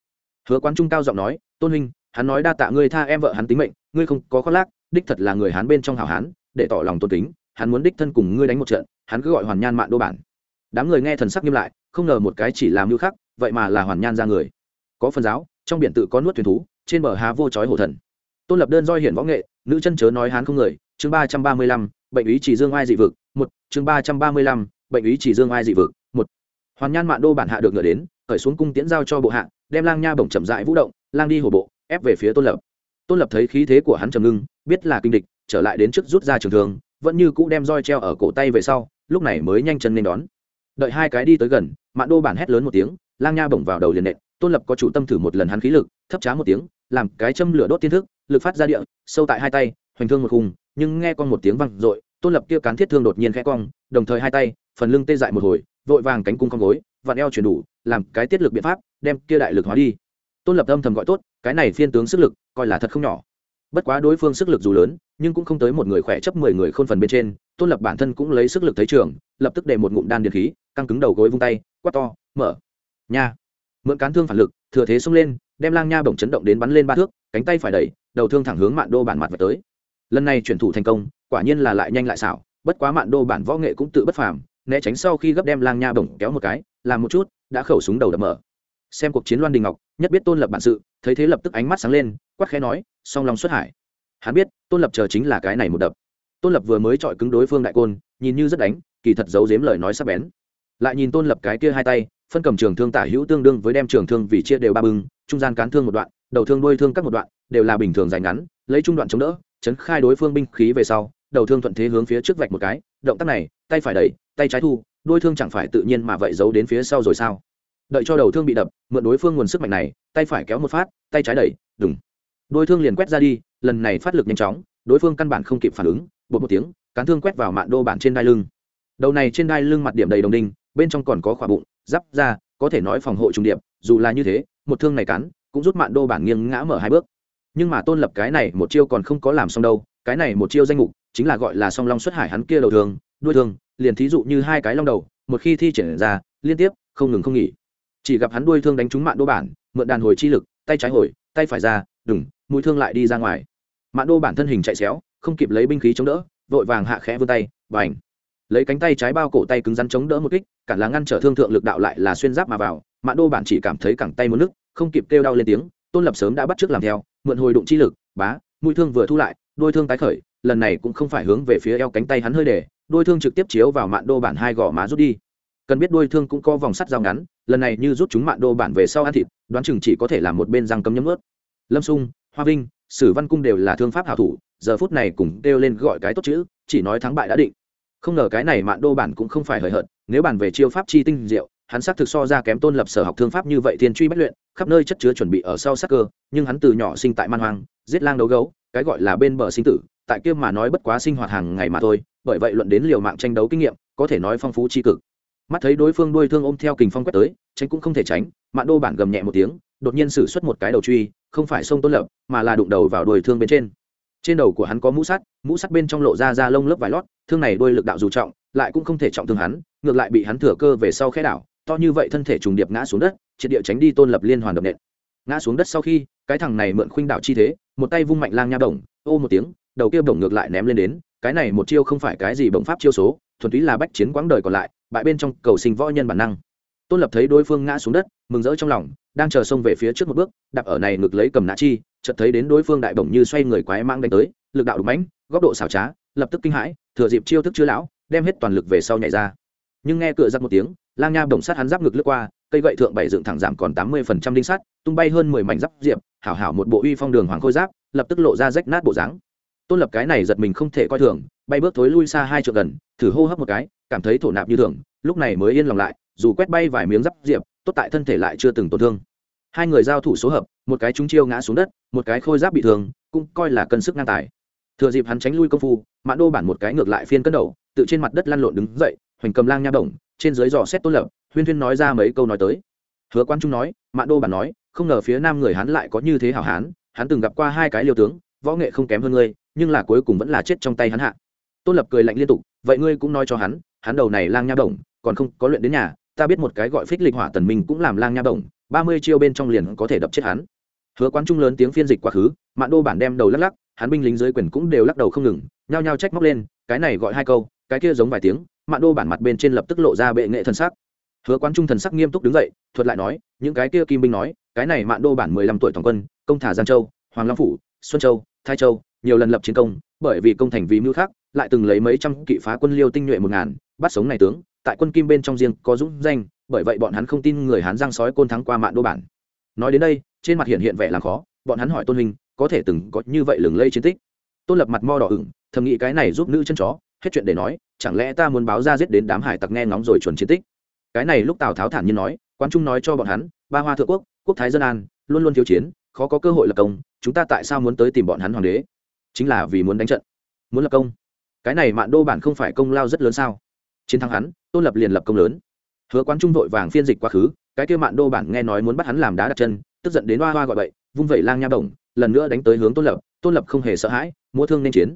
Hứa quán trung cao giọng nói, tôn huynh, hắn nói đa tạ ngươi tha em vợ hắn tính mệnh, ngươi không có khoác lác, đích thật là người hắn bên trong hảo hán, để tỏ lòng tôn kính, hắn muốn đích thân cùng ngươi đánh một trận, hắn cứ gọi hoàn nhan mạn đô bản. Đám người nghe thần sắc nghiêm lại, không ngờ một cái chỉ làm mưu khắc, vậy mà là hoàn nhan ra người. Có phần giáo, trong biển tự có nuốt thuyền thú, trên bờ há vô chói hổ thần. Tôn lập đơn doi hiển võ nghệ, nữ chân chớ nói hán không người, chương ba trăm ba mươi lăm, bệnh ý chỉ dương ai dị vực, một, chương ba trăm ba mươi lăm bệnh ý chỉ dương ai dị vực, một. Hoàn nhan mạn đô bản hạ được ngựa đến, khởi xuống cung tiễn giao cho bộ hạ, đem lang nha bổng chậm rãi vũ động, lang đi hổ bộ, ép về phía tôn lập. Tôn lập thấy khí thế của hắn trầm ngưng, biết là kinh địch, trở lại đến trước rút ra trường thường vẫn như cũ đem roi treo ở cổ tay về sau, lúc này mới nhanh chân nên đón. Đợi hai cái đi tới gần, mạn đô bản hét lớn một tiếng, lang nha bổng vào đầu liền nện, tôn lập có chủ tâm thử một lần hắn khí lực, thấp trá một tiếng, làm cái châm lửa đốt tiên thức, lực phát ra địa, sâu tại hai tay, hoành thương một khung, nhưng nghe con một tiếng văng r tôn lập kia cán thiết thương đột nhiên khẽ cong đồng thời hai tay, phần lưng tê dại một hồi, vội vàng cánh cung con gối, vặn eo chuyển đủ, làm cái tiết lực biện pháp, đem kia đại lực hóa đi. Tôn lập âm thầm gọi tốt, cái này phiên tướng sức lực, coi là thật không nhỏ. Bất quá đối phương sức lực dù lớn, nhưng cũng không tới một người khỏe chấp mười người khôn phần bên trên, tôn lập bản thân cũng lấy sức lực thấy trường, lập tức để một ngụm đan điện khí, căng cứng đầu gối vung tay, quát to, mở, nha. Mượn cán thương phản lực, thừa thế xông lên, đem lang nha bổng chấn động đến bắn lên ba thước, cánh tay phải đẩy, đầu thương thẳng hướng mạn đô bản mặt về tới. Lần này chuyển thủ thành công, quả nhiên là lại nhanh lại xảo bất quá mạn đô bản võ nghệ cũng tự bất phàm, né tránh sau khi gấp đem lang nha bổng kéo một cái, làm một chút, đã khẩu súng đầu đập mở. Xem cuộc chiến loan đình ngọc, nhất biết tôn lập bản sự, thấy thế lập tức ánh mắt sáng lên quắc khẽ nói, song lòng xuất hải. Hắn biết, tôn lập chờ chính là cái này một đập. Tôn lập vừa mới chọi cứng đối phương đại côn, nhìn như rất đánh, kỳ thật giấu giếm lời nói sắp bén. Lại nhìn tôn lập cái kia hai tay, phân cầm trường thương tả hữu tương đương với đem trường thương vì chia đều ba bưng, trung gian cán thương một đoạn, đầu thương đuôi thương các một đoạn, đều là bình thường dài ngắn, lấy trung đoạn chống đỡ, chấn khai đối phương binh khí về sau đầu thương thuận thế hướng phía trước vạch một cái, động tác này, tay phải đẩy, tay trái thu, đôi thương chẳng phải tự nhiên mà vậy giấu đến phía sau rồi sao? Đợi cho đầu thương bị đập, mượn đối phương nguồn sức mạnh này, tay phải kéo một phát, tay trái đẩy đừng đôi thương liền quét ra đi, lần này phát lực nhanh chóng, đối phương căn bản không kịp phản ứng, bột một tiếng, cán thương quét vào mạn đô bản trên đai lưng. Đầu này trên đai lưng mặt điểm đầy đồng đinh, bên trong còn có khỏa bụng, giáp ra có thể nói phòng hộ trùng điệp, dù là như thế, một thương này cắn, cũng rút mạn đô bản nghiêng ngã mở hai bước. Nhưng mà tôn lập cái này một chiêu còn không có làm xong đâu, cái này một chiêu danh mục chính là gọi là song long xuất hải hắn kia đầu thường đuôi thương, liền thí dụ như hai cái long đầu, một khi thi triển ra, liên tiếp, không ngừng không nghỉ. Chỉ gặp hắn đuôi thương đánh trúng mạn đô bản, mượn đàn hồi chi lực, tay trái hồi, tay phải ra đừng mũi thương lại đi ra ngoài. Mạn đô bản thân hình chạy xéo, không kịp lấy binh khí chống đỡ, vội vàng hạ khẽ vươn tay và ảnh lấy cánh tay trái bao cổ tay cứng rắn chống đỡ một kích cản là ngăn trở thương thượng lực đạo lại là xuyên giáp mà vào, mạn đô bản chỉ cảm thấy cẳng tay một nước, không kịp kêu đau lên tiếng, tôn lập sớm đã bắt trước làm theo, mượn hồi đụng chi lực, bá, mũi thương vừa thu lại đôi thương tái khởi lần này cũng không phải hướng về phía eo cánh tay hắn hơi để, đôi thương trực tiếp chiếu vào mạn đô bản hai gò má rút đi. Cần biết đôi thương cũng có vòng sắt dao ngắn, lần này như rút chúng mạn đô bản về sau ăn thịt, đoán chừng chỉ có thể làm một bên răng cấm nhấm ướt. Lâm sung, hoa vinh, sử văn cung đều là thương pháp hảo thủ, giờ phút này cùng đeo lên gọi cái tốt chữ, chỉ nói thắng bại đã định. Không ngờ cái này mạn đô bản cũng không phải hời hợt, nếu bản về chiêu pháp chi tinh diệu hắn xác thực so ra kém tôn lập sở học thương pháp như vậy thiên truy bất luyện, khắp nơi chất chứa chuẩn bị ở sau sắc cơ, nhưng hắn từ nhỏ sinh tại man hoang, giết lang đấu gấu, cái gọi là bên bờ sinh tử, tại kia mà nói bất quá sinh hoạt hàng ngày mà thôi, bởi vậy luận đến liều mạng tranh đấu kinh nghiệm, có thể nói phong phú tri cực. Mắt thấy đối phương đuôi thương ôm theo kình phong quét tới, tránh cũng không thể tránh, mạn đô bản gầm nhẹ một tiếng, đột nhiên sử xuất một cái đầu truy, không phải sông tôn lập, mà là đụng đầu vào đuôi thương bên trên. Trên đầu của hắn có mũ sắt mũ sắt bên trong lộ ra da lông lớp vải lót, thương này đôi lực đạo dù trọng, lại cũng không thể trọng thương hắn, ngược lại bị hắn thừa cơ về sau khe đảo to như vậy thân thể trùng điệp ngã xuống đất, triệt địa tránh đi tôn lập liên hoàn đập nện. Ngã xuống đất sau khi, cái thằng này mượn khuynh đảo chi thế, một tay vung mạnh lang nha đồng ô một tiếng, đầu kia bổng ngược lại ném lên đến, cái này một chiêu không phải cái gì bổng pháp chiêu số, thuần túy là bách chiến quãng đời còn lại, bại bên trong cầu sinh võ nhân bản năng. Tôn lập thấy đối phương ngã xuống đất, mừng rỡ trong lòng, đang chờ xông về phía trước một bước, đạp ở này ngực lấy cầm nã chi, chợt thấy đến đối phương đại bổng như xoay người quái mang đánh tới, lực đạo đủ mãnh, góc độ xảo trá, lập tức kinh hãi, thừa dịp chiêu thức chứa lão, đem hết toàn lực về sau nhảy ra. Nhưng nghe cửa giặc một tiếng lang nha bổng sát hắn giáp ngực lướt qua, cây gậy thượng bảy dựng thẳng giảm còn tám mươi phần trăm đinh sắt tung bay hơn mười mảnh giáp diệp, hảo hảo một bộ uy phong đường hoàng khôi giáp, lập tức lộ ra rách nát bộ dáng. Tôn lập cái này giật mình không thể coi thường, bay bước thối lui xa hai trượng gần, thử hô hấp một cái, cảm thấy thổ nạp như thường, lúc này mới yên lòng lại, dù quét bay vài miếng giáp diệp, tốt tại thân thể lại chưa từng tổn thương. Hai người giao thủ số hợp, một cái trúng chiêu ngã xuống đất, một cái khôi giáp bị thương, cũng coi là cân sức ngang tài. Thừa dịp hắn tránh lui công phu mãn đô bản một cái ngược lại phiên cân đầu, tự trên mặt đất lăn lộn đứng dậy hoành cầm lang nha bổng, trên dưới dò xét tôn lập, huyên huyên nói ra mấy câu nói tới. Hứa quan trung nói, Mạn đô bản nói, không ngờ phía nam người hắn lại có như thế hảo hán, hắn từng gặp qua hai cái liêu tướng, võ nghệ không kém hơn ngươi, nhưng là cuối cùng vẫn là chết trong tay hắn hạ. Tôn lập cười lạnh liên tục, vậy ngươi cũng nói cho hắn hắn đầu này lang nha bổng, còn không có luyện đến nhà, ta biết một cái gọi phích lịch hỏa tần minh cũng làm lang nha bổng, ba mươi chiêu bên trong liền có thể đập chết hắn. Hứa quan trung lớn tiếng phiên dịch quá khứ, mạn đô bản đem đầu lắc lắc, hắn binh lính dưới quyền cũng đều lắc đầu không ngừng, nhao nhao trách móc lên, cái này gọi hai câu, cái kia giống vài tiếng mạn đô bản mặt bên trên lập tức lộ ra bệ nghệ thần sắc. Hứa quán trung thần sắc nghiêm túc đứng dậy, thuật lại nói, những cái kia kim binh nói, cái này mạn đô bản mười lăm tuổi toàn quân, công thả giang châu, hoàng long phủ, xuân châu, thái châu, nhiều lần lập chiến công, bởi vì công thành vì mưu khác, lại từng lấy mấy trăm kỵ phá quân liêu tinh nhuệ một ngàn, bắt sống này tướng, tại quân kim bên trong riêng có dũng danh, bởi vậy bọn hắn không tin người hán giang sói côn thắng qua mạn đô bản. Nói đến đây, trên mặt hiện hiện vẻ làm khó, bọn hắn hỏi tôn hình có thể từng có như vậy lừng lây chiến tích? Tôn lập mặt mo đỏ ửng, thầm nghĩ cái này giúp nữ chân chó hết chuyện để nói, chẳng lẽ ta muốn báo ra giết đến đám hải tặc nghe ngóng rồi chuẩn chiến tích? Cái này lúc tào tháo thản nhiên nói quan trung nói cho bọn hắn, ba hoa thượng quốc quốc thái dân an, luôn luôn thiếu chiến, khó có cơ hội lập công, chúng ta tại sao muốn tới tìm bọn hắn hoàng đế? Chính là vì muốn đánh trận. Muốn lập công. Cái này mạn đô bản không phải công lao rất lớn sao? Chiến thắng hắn, tôn lập liền lập công lớn. Hứa quán trung vội vàng phiên dịch quá khứ, cái kia mạn đô bản nghe nói muốn bắt hắn làm đá đặt chân, tức giận đến hoa hoa gọi bậy, vung vẩy lang nha bổng, lần nữa đánh tới hướng tôn lập tôn lập không hề sợ hãi, múa thương nên chiến.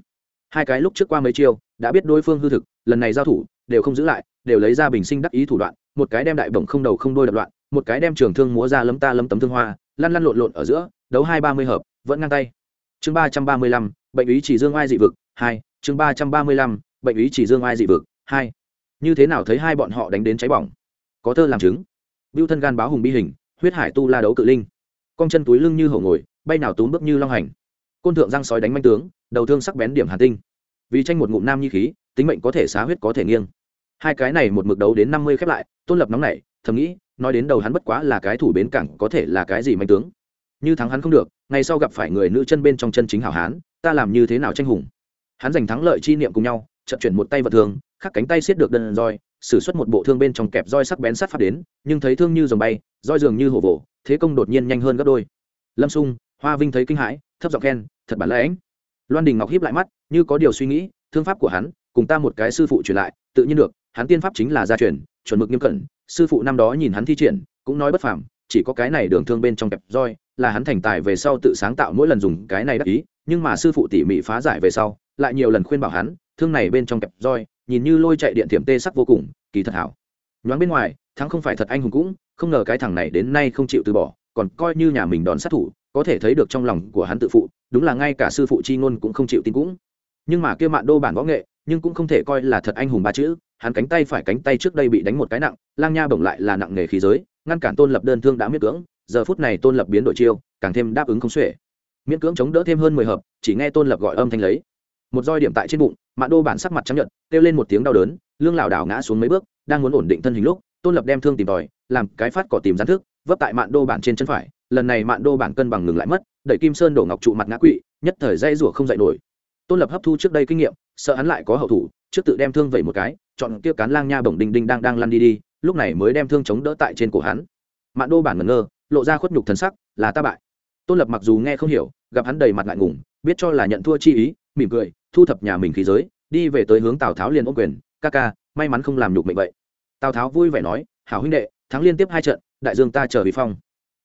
Hai cái lúc trước qua mấy chiêu đã biết đối phương hư thực, lần này giao thủ, đều không giữ lại, đều lấy ra bình sinh đắc ý thủ đoạn, một cái đem đại bổng không đầu không đôi đập loạn, một cái đem trường thương múa ra lấm ta lấm tấm thương hoa, lăn lăn lộn lộn ở giữa, đấu hai ba mươi hợp, vẫn ngang tay. Chương ba trăm ba mươi lăm, bệnh ý chỉ dương ai dị vực, hai, chương ba trăm ba mươi lăm, bệnh ý chỉ dương ai dị vực, hai. Như thế nào thấy hai bọn họ đánh đến cháy bỏng? Có thơ làm chứng. Biêu thân gan báo hùng bi hình, huyết hải tu la đấu cự linh. Cong chân túi lưng như hổ ngồi, bay nào túm bước như long hành. Côn thượng răng sói đánh manh tướng, đầu thương sắc bén điểm hà tinh vì tranh một ngụm nam nhi khí tính mệnh có thể xá huyết có thể nghiêng. Hai cái này một mực đấu đến năm mươi khép lại tôn lập nóng này thầm nghĩ nói đến đầu hắn bất quá là cái thủ bến cảng có thể là cái gì manh tướng? Như thắng hắn không được ngày sau gặp phải người nữ chân bên trong chân chính hảo hán ta làm như thế nào tranh hùng? Hắn giành thắng lợi chi niệm cùng nhau chậm chuyển một tay vật thường, khắc cánh tay xiết được đơn roi sử xuất một bộ thương bên trong kẹp roi sắc bén sát phát đến nhưng thấy thương như dòng bay roi dường như hổ vồ thế công đột nhiên nhanh hơn gấp đôi. Lâm sung hoa vinh thấy kinh hãi thấp giọng khen thật bản lãnh loan đình ngọc hiếp lại mắt, như có điều suy nghĩ, thương pháp của hắn, cùng ta một cái sư phụ truyền lại, tự nhiên được, hắn tiên pháp chính là gia truyền, chuẩn mực nghiêm cẩn, sư phụ năm đó nhìn hắn thi triển, cũng nói bất phàm, chỉ có cái này đường thương bên trong kẹp roi, là hắn thành tài về sau tự sáng tạo mỗi lần dùng cái này đắc ý, nhưng mà sư phụ tỉ mỉ phá giải về sau, lại nhiều lần khuyên bảo hắn, thương này bên trong kẹp roi, nhìn như lôi chạy điện thiểm tê sắc vô cùng, kỳ thật hảo. Nhoáng bên ngoài, thắng không phải thật anh hùng cũng, không ngờ cái thằng này đến nay không chịu từ bỏ, còn coi như nhà mình đón sát thủ, có thể thấy được trong lòng của hắn tự phụ đúng là ngay cả sư phụ chi ngôn cũng không chịu tin cũng. Nhưng mà kia mạn đô bản võ nghệ, nhưng cũng không thể coi là thật anh hùng ba chữ, hắn cánh tay phải cánh tay trước đây bị đánh một cái nặng, lang nha bổng lại là nặng nghề khí giới, ngăn cản tôn lập đơn thương đã miết cưỡng, giờ phút này tôn lập biến đổi chiêu, càng thêm đáp ứng không xuể. Miễn cưỡng chống đỡ thêm hơn mười hợp, chỉ nghe tôn lập gọi âm thanh lấy. Một roi điểm tại trên bụng, mạn đô bản sắc mặt trắng nhận kêu lên một tiếng đau đớn, lương lảo đảo ngã xuống mấy bước, đang muốn ổn định thân hình lúc, tôn lập đem thương tìm tòi, làm cái phát cỏ tìm gián thức vấp tại mạn đô bản trên chân phải, lần này mạn đô bản cân bằng ngừng lại mất, đẩy kim sơn đổ ngọc trụ mặt ngã quỵ, nhất thời dây rủa không dậy nổi. Tôn lập hấp thu trước đây kinh nghiệm, sợ hắn lại có hậu thủ, trước tự đem thương vẩy một cái, chọn kia cán lang nha bổng đinh đinh đang đang lăn đi đi, lúc này mới đem thương chống đỡ tại trên cổ hắn. Mạn đô bản ngẩn ngơ, lộ ra khuất nhục thần sắc, là ta bại. Tôn lập mặc dù nghe không hiểu, gặp hắn đầy mặt ngại ngùng, biết cho là nhận thua chi ý, mỉm cười, thu thập nhà mình khí giới, đi về tới hướng tào tháo liền ô quyền, ca ca, may mắn không làm nhục mệnh vậy. Tào tháo vui vẻ nói, hảo huynh đệ, thắng liên tiếp hai trận đại dương ta chờ vì phong.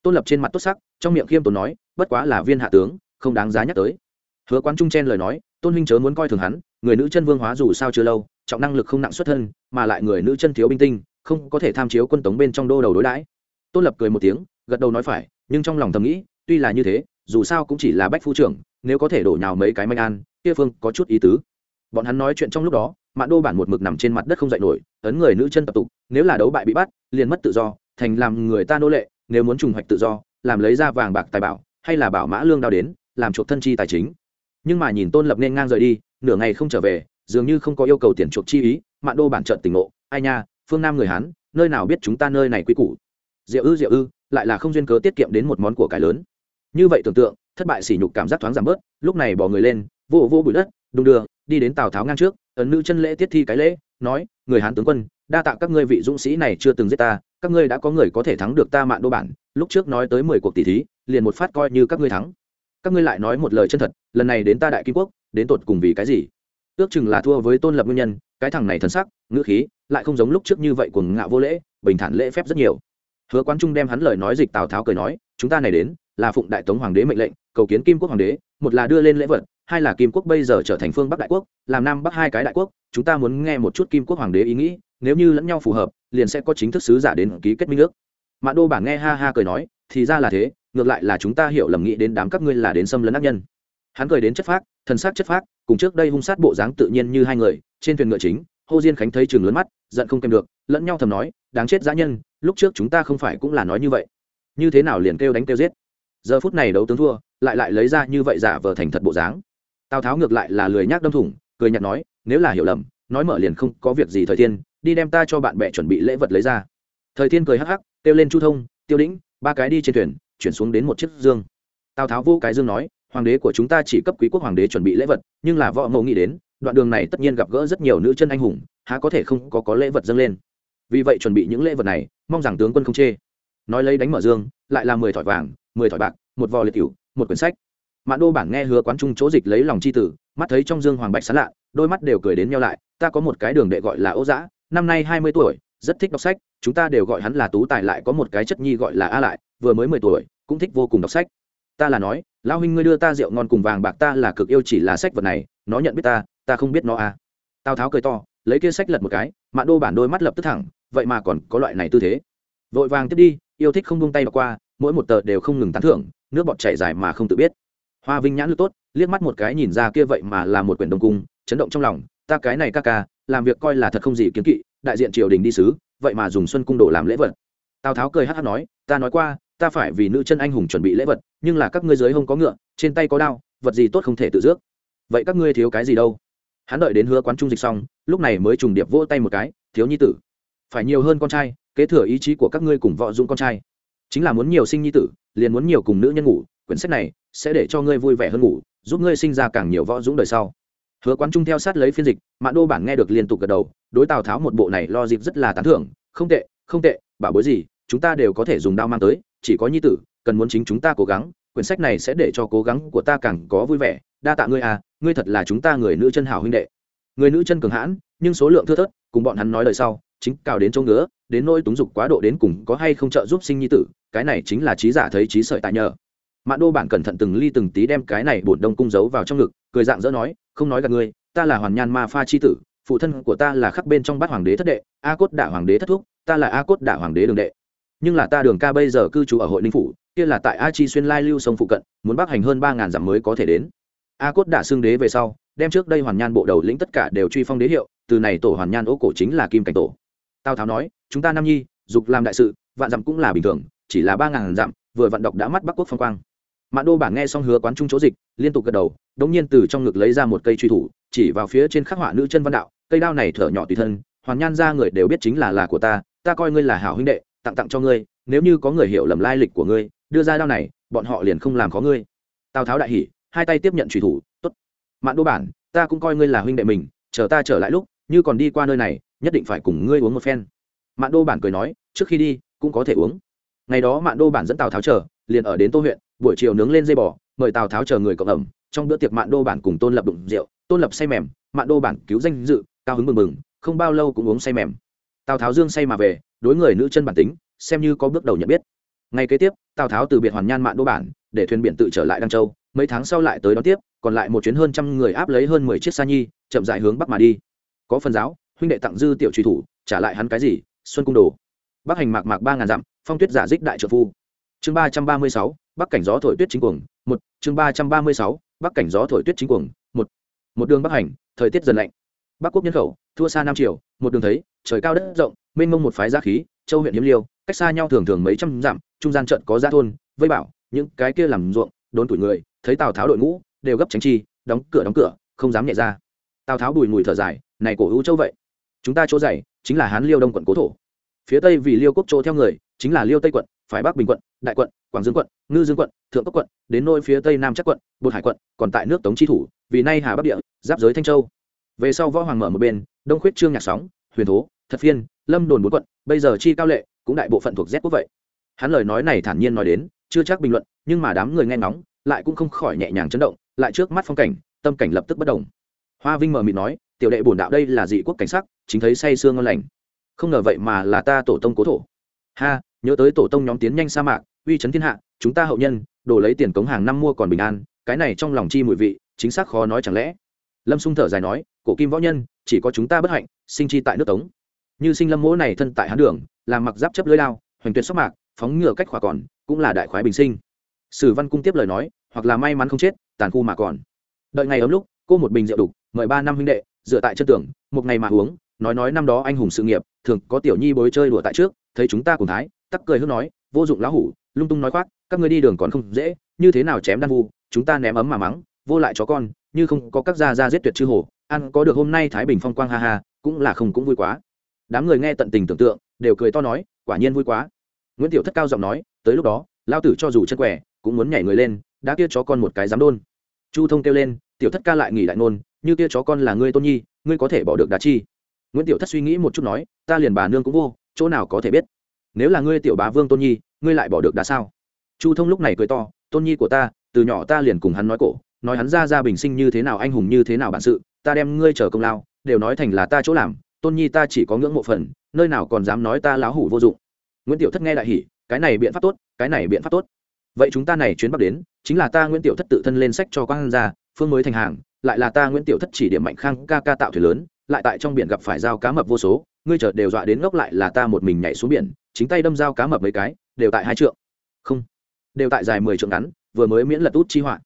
Tôn lập trên mặt tốt sắc, trong miệng khiêm tốn nói, bất quá là viên hạ tướng, không đáng giá nhắc tới. Hứa quán trung chen lời nói, tôn huynh chớ muốn coi thường hắn, người nữ chân vương hóa dù sao chưa lâu, trọng năng lực không nặng xuất thân, mà lại người nữ chân thiếu binh tinh, không có thể tham chiếu quân tống bên trong đô đầu đối đãi. Tôn lập cười một tiếng, gật đầu nói phải, nhưng trong lòng thầm nghĩ, tuy là như thế, dù sao cũng chỉ là bách phu trưởng, nếu có thể đổ nhào mấy cái manh an kia phương có chút ý tứ. Bọn hắn nói chuyện trong lúc đó, mạn đô bản một mực nằm trên mặt đất không dậy nổi, ấn người nữ chân tập tục nếu là đấu bại bị bắt, liền mất tự do thành làm người ta nô lệ, nếu muốn trùng hoạch tự do, làm lấy ra vàng bạc tài bảo, hay là bảo mã lương đao đến, làm chuộc thân chi tài chính. Nhưng mà nhìn tôn lập nên ngang rời đi, nửa ngày không trở về, dường như không có yêu cầu tiền chuộc chi ý, mạn đô bản trợn tỉnh ngộ, ai nha, phương nam người hán, nơi nào biết chúng ta nơi này quy củ? Diệu ư diệu ư, lại là không duyên cớ tiết kiệm đến một món của cải lớn. Như vậy tưởng tượng, thất bại sỉ nhục cảm giác thoáng giảm bớt, lúc này bỏ người lên, vô vô bụi đất đung đưa, đi đến tào tháo ngang trước, ấn nữ chân lễ tiết thi cái lễ, nói, người hán tướng quân, đa tạ các ngươi vị dũng sĩ này chưa từng giết ta các ngươi đã có người có thể thắng được ta mạn đô bản, lúc trước nói tới mười cuộc tỷ thí, liền một phát coi như các ngươi thắng. Các ngươi lại nói một lời chân thật, lần này đến ta đại kim quốc, đến tột cùng vì cái gì? Ước chừng là thua với tôn lập nguyên nhân, cái thằng này thân sắc, ngữ khí, lại không giống lúc trước như vậy cuồng ngạo vô lễ, bình thản lễ phép rất nhiều. Hứa quán trung đem hắn lời nói dịch tào tháo cười nói, chúng ta này đến, là phụng đại tống hoàng đế mệnh lệnh, cầu kiến kim quốc hoàng đế, một là đưa lên lễ vật, hai là kim quốc bây giờ trở thành phương bắc đại quốc, làm nam bắc hai cái đại quốc, chúng ta muốn nghe một chút kim quốc hoàng đế ý nghĩ nếu như lẫn nhau phù hợp, liền sẽ có chính thức sứ giả đến ký kết minh ước. Mạn đô bản nghe ha ha cười nói, thì ra là thế, ngược lại là chúng ta hiểu lầm nghĩ đến đám các ngươi là đến xâm lấn ác nhân. Hắn cười đến chất phác, thần sắc chất phác, cùng trước đây hung sát bộ dáng tự nhiên như hai người, trên thuyền ngựa chính, hô diên khánh thấy chừng lớn mắt, giận không kèm được, lẫn nhau thầm nói, đáng chết dã nhân, lúc trước chúng ta không phải cũng là nói như vậy. Như thế nào liền kêu đánh kêu giết? Giờ phút này đấu tướng thua, lại lại lấy ra như vậy giả vờ thành thật bộ dáng. Tào tháo ngược lại là lười nhác đâm thủng, cười nhạt nói, nếu là hiểu lầm, nói mở liền không có việc gì thời thiên đi đem ta cho bạn bè chuẩn bị lễ vật lấy ra. Thời thiên cười hắc hắc kêu lên chu thông tiêu đĩnh ba cái đi trên thuyền chuyển xuống đến một chiếc dương. Tào tháo vô cái dương nói hoàng đế của chúng ta chỉ cấp quý quốc hoàng đế chuẩn bị lễ vật nhưng là võ mẫu nghĩ đến đoạn đường này tất nhiên gặp gỡ rất nhiều nữ chân anh hùng há có thể không có có lễ vật dâng lên. Vì vậy chuẩn bị những lễ vật này mong rằng tướng quân không chê. Nói lấy đánh mở dương lại là mười thỏi vàng mười thỏi bạc một vò liệt cửu, một quyển sách. Mạn đô bản nghe hứa quán trung chỗ dịch lấy lòng c h i tử mắt thấy trong dương hoàng bạch sán lạ đôi mắt đều cười đến nhau lại ta có một cái đường đệ gọi là ô giã năm nay hai mươi tuổi, rất thích đọc sách, chúng ta đều gọi hắn là tú tài lại có một cái chất nhi gọi là a lại, vừa mới mười tuổi, cũng thích vô cùng đọc sách. Ta là nói, lão huynh ngươi đưa ta rượu ngon cùng vàng bạc ta là cực yêu chỉ là sách vật này, nó nhận biết ta ta không biết nó à. Tào tháo cười to, lấy kia sách lật một cái, mạn đô bản đôi mắt lập tức thẳng, vậy mà còn có loại này tư thế. Vội vàng tiếp đi, yêu thích không buông tay bỏ qua, mỗi một tờ đều không ngừng tán thưởng, nước bọt chảy dài mà không tự biết. Hoa vinh nhãn lực tốt, liếc mắt một cái nhìn ra kia vậy mà là một quyển đông cung, chấn động trong lòng ta cái này ca ca, làm việc coi là thật không gì kiến kỵ, đại diện triều đình đi sứ, vậy mà dùng xuân cung đồ làm lễ vật. Tào tháo cười hát hát nói, ta nói qua, ta phải vì nữ chân anh hùng chuẩn bị lễ vật, nhưng là các ngươi dưới hông có ngựa, trên tay có đao, vật gì tốt không thể tự dước vậy các ngươi thiếu cái gì đâu? Hắn đợi đến hứa quán trung dịch xong, lúc này mới trùng điệp vỗ tay một cái, thiếu nhi tử, phải nhiều hơn con trai, kế thừa ý chí của các ngươi cùng vợ dũng con trai. Chính là muốn nhiều sinh nhi tử, liền muốn nhiều cùng nữ nhân ngủ, quyển sách này sẽ để cho ngươi vui vẻ hơn ngủ, giúp ngươi sinh ra càng nhiều võ dũng đời sau hứa quán trung theo sát lấy phiên dịch, mạn đô bản nghe được liên tục gật đầu, đối tào tháo một bộ này lo dịp rất là tán thưởng, không tệ không tệ, bảo bối gì, chúng ta đều có thể dùng đao mang tới, chỉ có nhi tử, cần muốn chính chúng ta cố gắng, quyển sách này sẽ để cho cố gắng của ta càng có vui vẻ, đa tạ ngươi à ngươi thật là chúng ta người nữ chân hảo huynh đệ. Người nữ chân cường hãn, nhưng số lượng thưa thớt, cùng bọn hắn nói lời sau, chính cào đến chỗ ngứa, đến nỗi túng dục quá độ đến cùng có hay không trợ giúp sinh nhi tử, cái này chính là trí giả thấy trí sợi tại nhờ. Mạn đô bản cẩn thận từng ly từng tí đem cái này bổn đông cung giấu vào trong ngực, cười dạng dỡ nói không nói gặp ngươi, ta là hoàn nhan ma pha chi tử, phụ thân của ta là khắc bên trong bát hoàng đế thất đệ, a cốt đả hoàng đế thất thúc, ta là a cốt đả hoàng đế đường đệ. Nhưng là ta đường ca bây giờ cư trú ở hội ninh phủ, kia là tại a chi xuyên lai lưu sông phụ cận, muốn bắc hành hơn ba ngàn dặm mới có thể đến. A cốt đả xưng đế về sau, đem trước đây hoàn nhan bộ đầu lĩnh tất cả đều truy phong đế hiệu, từ này tổ hoàn nhan ố cổ chính là kim cảnh tổ. Tào tháo nói, chúng ta nam nhi, dục làm đại sự, vạn dặm cũng là bình thường, chỉ là ba ngàn dặm, vừa vận đọc đã mắt bắc quốc phong quang mạn đô bản nghe xong hứa quán trung chỗ dịch, liên tục gật đầu, đống nhiên từ trong ngực lấy ra một cây truy thủ, chỉ vào phía trên khắc họa nữ chân văn đạo, cây đao này thở nhỏ tùy thân, hoàn nhan ra người đều biết chính là là của ta ta coi ngươi là hảo huynh đệ, tặng tặng cho ngươi, nếu như có người hiểu lầm lai lịch của ngươi, đưa ra đao này, bọn họ liền không làm khó ngươi. Tào tháo đại hỉ, hai tay tiếp nhận truy thủ, tốt. Mạn đô bản, ta cũng coi ngươi là huynh đệ mình, chờ ta trở lại lúc, như còn đi qua nơi này, nhất định phải cùng ngươi uống một phen. Mạn đô bản cười nói, trước khi đi, cũng có thể uống. Ngày đó mạn đô bản dẫn tào tháo chờ, liền ở đến tô huyện buổi chiều nướng lên dây bò, mời tào tháo chờ người cộng ẩm, trong bữa tiệc mạn đô bản cùng tôn lập đụng rượu, tôn lập say mềm, mạn đô bản cứu danh dự, cao hứng mừng mừng, không bao lâu cũng uống say mềm. Tào tháo dương say mà về, đối người nữ chân bản tính, xem như có bước đầu nhận biết. Ngày kế tiếp, tào tháo từ biệt hoàn nhan mạn đô bản, để thuyền biển tự trở lại đăng châu, mấy tháng sau lại tới đón tiếp, còn lại một chuyến hơn trăm người áp lấy hơn mười chiếc xa nhi, chậm dại hướng bắc mà đi. Có phần giáo, huynh đệ tặng dư tiểu truy thủ, trả lại hắn cái gì? Xuân cung đồ. Bắc hành mạc mạc ba ngàn dặm, phong tuyết giả dích đại trợ phu chương ba trăm ba mươi sáu, bắc cảnh gió thổi tuyết chính cuồng, một, chương ba trăm ba mươi sáu, bắc cảnh gió thổi tuyết chính cuồng, một. Một đường bắc hành, thời tiết dần lạnh. Bắc quốc nhân khẩu, thua xa nam triều, một đường thấy, trời cao đất rộng, mênh mông một phái giá khí, châu huyện hiếm liêu, cách xa nhau thường thường mấy trăm dặm, trung gian trận có gia thôn, vây bảo, những cái kia làm ruộng, đốn tuổi người, thấy tào tháo đội ngũ, đều gấp tránh chi, đóng cửa đóng cửa, không dám nhẹ ra. Tào tháo đùi mùi thở dài, này cổ hữu châu vậy, chúng ta chỗ dày, chính là hán liêu đông quận cố thổ. Phía tây vì liêu quốc chỗ theo người, chính là liêu tây quận phải bắc bình quận, đại quận, quảng dương quận, ngư dương quận, thượng cốc quận, đến nôi phía tây nam chắc quận, bột hải quận, còn tại nước tống chi thủ, vì nay hà bắc địa, giáp giới thanh châu. Về sau võ hoàng mở một bên, đông khuyết trương nhạc sóng, huyền thố, thật phiên, lâm đồn bốn quận, bây giờ chi cao lệ, cũng đại bộ phận thuộc z quốc vậy. Hắn lời nói này thản nhiên nói đến, chưa chắc bình luận, nhưng mà đám người nghe ngóng, lại cũng không khỏi nhẹ nhàng chấn động, lại trước mắt phong cảnh, tâm cảnh lập tức bất đồng. Hoa vinh mờ mịt nói, tiểu đệ bổn đạo đây là dị quốc cảnh sắc, chính thấy say sương ngon lành. Không ngờ vậy mà là ta tổ tông cố thổ. Ha nhớ tới tổ tông nhóm tiến nhanh sa mạc, uy chấn thiên hạ, chúng ta hậu nhân đổ lấy tiền cống hàng năm mua còn bình an, cái này trong lòng chi mùi vị, chính xác khó nói chẳng lẽ. Lâm xung thở dài nói, cổ kim võ nhân, chỉ có chúng ta bất hạnh, sinh chi tại nước tống. Như sinh lâm mỗ này thân tại hán đường, làm mặc giáp chấp lưới lao hoành tuyệt sóc mạc, phóng ngựa cách khỏa còn, cũng là đại khoái bình sinh. Sử văn cung tiếp lời nói, hoặc là may mắn không chết, tàn khu mà còn. Đợi ngày ấm lúc, cô một bình rượu đục, mời ba năm huynh đệ, dựa tại chân tưởng một ngày mà uống, nói nói năm đó anh hùng sự nghiệp, thường có tiểu nhi bối chơi đùa tại trước thấy chúng ta cùng thái, tắc cười hước nói, vô dụng lão hủ, lung tung nói khoác, các người đi đường còn không dễ, như thế nào chém đan vu, chúng ta ném ấm mà mắng, vô lại chó con, như không có các gia gia giết tuyệt chư hồ ăn có được hôm nay thái bình phong quang ha ha, cũng là không cũng vui quá. Đám người nghe tận tình tưởng tượng, đều cười to nói, quả nhiên vui quá. Nguyễn tiểu thất cao giọng nói, tới lúc đó lao tử cho dù chân quẻ, cũng muốn nhảy người lên, đã kia chó con một cái dám đôn. Chu thông kêu lên, tiểu thất ca lại nghỉ đại nôn như kia chó con là ngươi tôn nhi, ngươi có thể bỏ được đá chi? Nguyễn tiểu thất suy nghĩ một chút nói, ta liền bà nương cũng vô chỗ nào có thể biết? Nếu là ngươi tiểu bá vương tôn nhi, ngươi lại bỏ được đá sao? Chu thông lúc này cười to, tôn nhi của ta, từ nhỏ ta liền cùng hắn nói cổ, nói hắn ra ra bình sinh như thế nào, anh hùng như thế nào bản sự, ta đem ngươi chờ công lao, đều nói thành là ta chỗ làm, tôn nhi ta chỉ có ngưỡng mộ phần, nơi nào còn dám nói ta láo hủ vô dụng. Nguyễn tiểu thất nghe đại hỉ, cái này biện pháp tốt, cái này biện pháp tốt. Vậy chúng ta này chuyến bắc đến, chính là ta nguyễn tiểu thất tự thân lên sách cho quang ra phương mới thành hàng, lại là ta nguyễn tiểu thất chỉ điểm mạnh khang ca ca tạo thuyền lớn lại tại trong biển gặp phải dao cá mập vô số, ngươi chợt đều dọa đến ngốc lại là ta một mình nhảy xuống biển, chính tay đâm dao cá mập mấy cái, đều tại hai trượng. Không, đều tại dài mười trượng ngắn, vừa mới miễn lật út chi họa.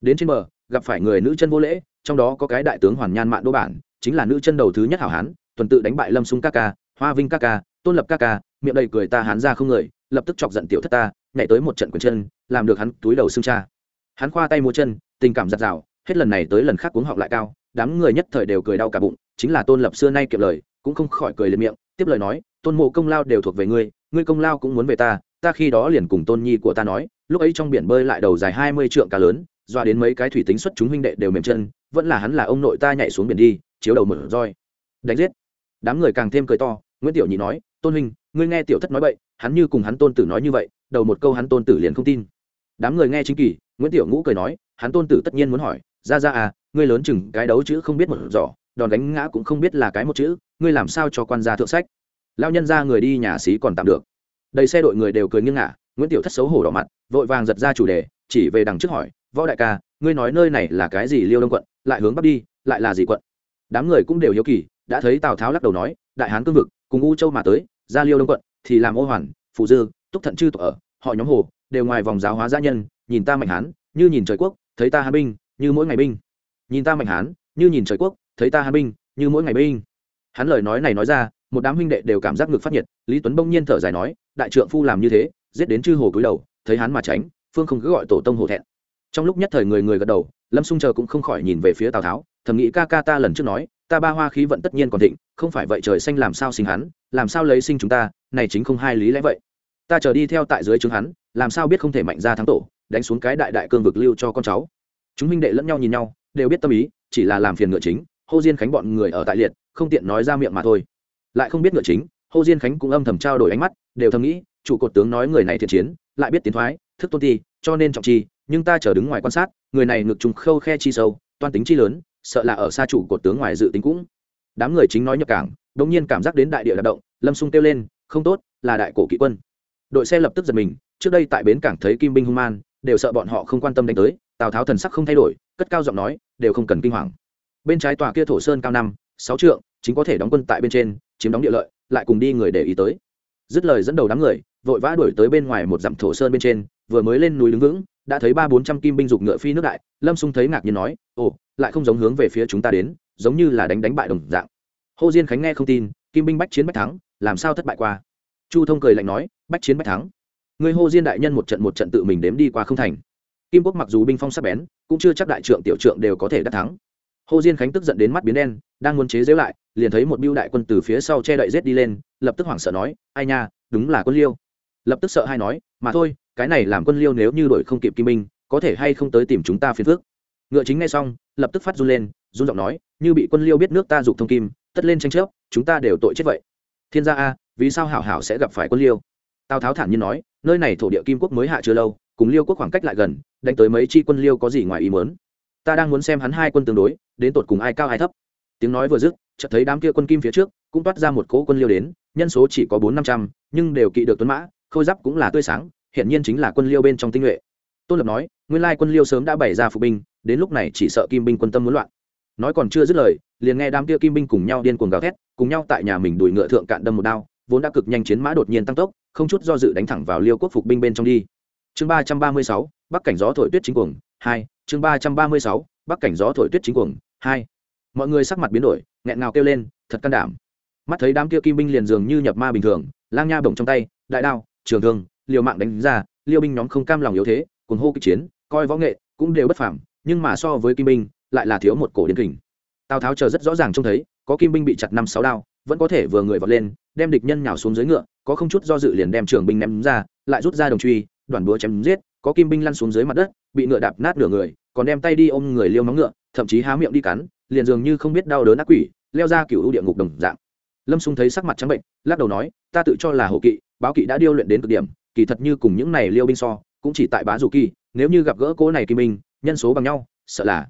Đến trên bờ, gặp phải người nữ chân vô lễ, trong đó có cái đại tướng hoàn nhan mạn đô bản, chính là nữ chân đầu thứ nhất hảo hán, tuần tự đánh bại lâm sung ca ca, hoa vinh ca ca, tôn lập ca ca, miệng đầy cười ta hán ra không người, lập tức chọc giận tiểu thất ta, nhảy tới một trận quyền chân, làm được hắn túi đầu xương cha. Hắn khoa tay múa chân, tình cảm giặt rào, hết lần này tới lần khác cuống họng lại cao, đám người nhất thời đều cười đau cả bụng chính là tôn lập xưa nay kiệm lời, cũng không khỏi cười lên miệng, tiếp lời nói, tôn mộ công lao đều thuộc về ngươi ngươi công lao cũng muốn về ta ta khi đó liền cùng tôn nhi của ta nói, lúc ấy trong biển bơi lại đầu dài hai mươi trượng cá lớn, doa đến mấy cái thủy tính xuất chúng huynh đệ đều mềm chân, vẫn là hắn là ông nội ta nhảy xuống biển đi, chiếu đầu mở roi. Đánh giết. Đám người càng thêm cười to, nguyễn tiểu nhị nói, tôn huynh, ngươi nghe tiểu thất nói vậy hắn như cùng hắn tôn tử nói như vậy, đầu một câu hắn tôn tử liền không tin. Đám người nghe chính kỳ, nguyễn tiểu ngũ cười nói, hắn tôn tử tất nhiên muốn hỏi, ra ra à ngươi lớn chừng cái đấu chữ không biết một giỏ đòn đánh ngã cũng không biết là cái một chữ, ngươi làm sao cho quan gia thượng sách? Lao nhân ra người đi nhà xí còn tạm được. Đầy xe đội người đều cười nghiêng ngả, nguyễn tiểu thất xấu hổ đỏ mặt, vội vàng giật ra chủ đề, chỉ về đằng trước hỏi, võ đại ca, ngươi nói nơi này là cái gì liêu đông quận, lại hướng bắc đi, lại là gì quận? Đám người cũng đều hiếu kỳ, đã thấy tào tháo lắc đầu nói, đại hán cương vực, cùng u châu mà tới, ra liêu đông quận, thì làm ô hoàn, phụ dư, túc thận chư tộc ở, họ nhóm hồ, đều ngoài vòng giáo hóa gia nhân, nhìn ta mạnh hán, như nhìn trời quốc, thấy ta hà binh, như mỗi ngày binh. Nhìn ta mạnh hán, như nhìn trời quốc thấy ta hàn binh, như mỗi ngày binh. Hắn lời nói này nói ra, một đám huynh đệ đều cảm giác ngực phát nhiệt, lý tuấn bỗng nhiên thở dài nói, đại trượng phu làm như thế, giết đến chư hồ cúi đầu, thấy hắn mà tránh, phương không cứ gọi tổ tông hồ thẹn. Trong lúc nhất thời người người gật đầu, lâm xung chờ cũng không khỏi nhìn về phía tào tháo, thầm nghĩ ca ca ta lần trước nói, ta ba hoa khí vận tất nhiên còn thịnh, không phải vậy trời xanh làm sao sinh hắn, làm sao lấy sinh chúng ta, này chính không hai lý lẽ vậy. Ta chờ đi theo tại dưới chứng hắn, làm sao biết không thể mạnh ra thắng tổ, đánh xuống cái đại đại cương vực lưu cho con cháu. Chúng minh đệ lẫn nhau nhìn nhau, đều biết tâm ý, chỉ là làm phiền ngựa chính hô diên khánh bọn người ở tại liệt, không tiện nói ra miệng mà thôi. Lại không biết ngựa chính, hô diên khánh cũng âm thầm trao đổi ánh mắt, đều thầm nghĩ, chủ cột tướng nói người này thiện chiến, lại biết tiến thoái, thức tôn ti, cho nên trọng chi nhưng ta chờ đứng ngoài quan sát, người này ngực trùng khâu khe chi sâu, toan tính chi lớn, sợ là ở xa chủ cột tướng ngoài dự tính cũng. Đám người chính nói nhập cảng bỗng nhiên cảm giác đến đại địa đạp động, lâm xung kêu lên, không tốt, là đại cổ kỵ quân. Đội xe lập tức giật mình, trước đây tại bến cảng thấy kim binh hung man, đều sợ bọn họ không quan tâm đánh tới, tào tháo thần sắc không thay đổi, cất cao giọng nói, đều không cần kinh hoàng bên trái tòa kia thổ sơn cao năm, sáu trượng, chính có thể đóng quân tại bên trên, chiếm đóng địa lợi, lại cùng đi người để ý tới. Dứt lời dẫn đầu đám người, vội vã đuổi tới bên ngoài một dặm thổ sơn bên trên, vừa mới lên núi đứng vững, đã thấy ba bốn trăm kim binh dục ngựa phi nước đại, lâm xung thấy ngạc nhiên nói, ồ, lại không giống hướng về phía chúng ta đến, giống như là đánh đánh bại đồng dạng. Hồ diên khánh nghe không tin, kim binh bách chiến bách thắng, làm sao thất bại qua? Chu thông cười lạnh nói, bách chiến bách thắng. Người hô diên đại nhân một trận một trận tự mình đếm đi qua không thành. Kim quốc mặc dù binh phong sắc bén, cũng chưa chắc đại trượng tiểu trượng đều có thể đắc thắng hồ diên khánh tức giận đến mắt biến đen đang muốn chế giễu lại liền thấy một biêu đại quân từ phía sau che đậy rết đi lên lập tức hoảng sợ nói ai nha đúng là quân liêu. Lập tức sợ hay nói mà thôi cái này làm quân liêu nếu như đổi không kịp kim minh, có thể hay không tới tìm chúng ta phiền phước ngựa chính ngay xong lập tức phát run lên run giọng nói như bị quân liêu biết nước ta dục thông kim tất lên tranh chấp chúng ta đều tội chết vậy. Thiên gia a vì sao hảo hảo sẽ gặp phải quân liêu? Tào tháo thản nhiên nói nơi này thổ địa kim quốc mới hạ chưa lâu cùng liêu quốc khoảng cách lại gần đánh tới mấy chi quân liêu có gì ngoài ý mớn ta đang muốn xem hắn hai quân tương đối, đến tột cùng ai cao ai thấp. Tiếng nói vừa dứt, chợt thấy đám kia quân kim phía trước, cũng toát ra một cỗ quân liêu đến, nhân số chỉ có bốn năm trăm, nhưng đều kỵ được tuấn mã, khôi giáp cũng là tươi sáng hiện nhiên chính là quân liêu bên trong tinh nhuệ. Tôn lập nói, nguyên lai quân liêu sớm đã bày ra phục binh, đến lúc này chỉ sợ kim binh quân tâm muốn loạn. Nói còn chưa dứt lời, liền nghe đám kia kim binh cùng nhau điên cuồng gào thét, cùng nhau tại nhà mình đuổi ngựa thượng cạn đâm một đao, vốn đã cực nhanh chiến mã đột nhiên tăng tốc, không chút do dự đánh thẳng vào liêu quốc phục binh bên trong đi. Chương ba trăm ba mươi sáu, bắc cảnh gió thổi tuyết chính cuồng, hai chương ba trăm ba mươi sáu, bắc cảnh gió thổi tuyết chính cuồng, hai. Mọi người sắc mặt biến đổi, nghẹn ngào kêu lên, thật can đảm. Mắt thấy đám kia kim binh liền dường như nhập ma bình thường, lang nha bổng trong tay, đại đao, trường thương, liều mạng đánh ra, liêu binh nhóm không cam lòng yếu thế cùng hô kích chiến, coi võ nghệ cũng đều bất phàm, nhưng mà so với kim binh, lại là thiếu một cổ điển kình. Tào tháo chờ rất rõ ràng trông thấy, có kim binh bị chặt năm sáu đao, vẫn có thể vừa người vọt lên, đem địch nhân nhào xuống dưới ngựa, có không chút do dự liền đem trường binh ném ra, lại rút ra đồng truy, đoàn búa chém giết có kim binh lăn xuống dưới mặt đất, bị ngựa đạp nát nửa người, còn đem tay đi ôm người liêu móng ngựa, thậm chí há miệng đi cắn, liền dường như không biết đau đớn ác quỷ, leo ra cựu địa ngục đồng dạng. Lâm xung thấy sắc mặt trắng bệnh, lắc đầu nói, ta tự cho là hổ kỵ, báo kỵ đã điêu luyện đến cực điểm, kỳ thật như cùng những này liêu binh so, cũng chỉ tại bá dù kỳ, nếu như gặp gỡ cố này kim binh, nhân số bằng nhau, sợ là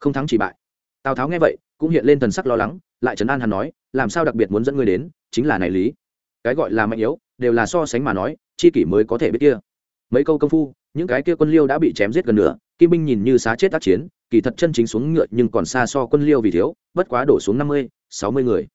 không thắng chỉ bại. Tào tháo nghe vậy, cũng hiện lên thần sắc lo lắng, lại trấn an hắn nói, làm sao đặc biệt muốn dẫn ngươi đến, chính là này lý. Cái gọi là mạnh yếu, đều là so sánh mà nói, chi kỷ mới có thể biết kia. Mấy câu công phu những cái kia quân liêu đã bị chém giết gần nửa, kim binh nhìn như xá chết tác chiến, kỳ thật chân chính xuống ngựa nhưng còn xa so quân liêu vì thiếu, bất quá đổ xuống năm mươi, sáu mươi người.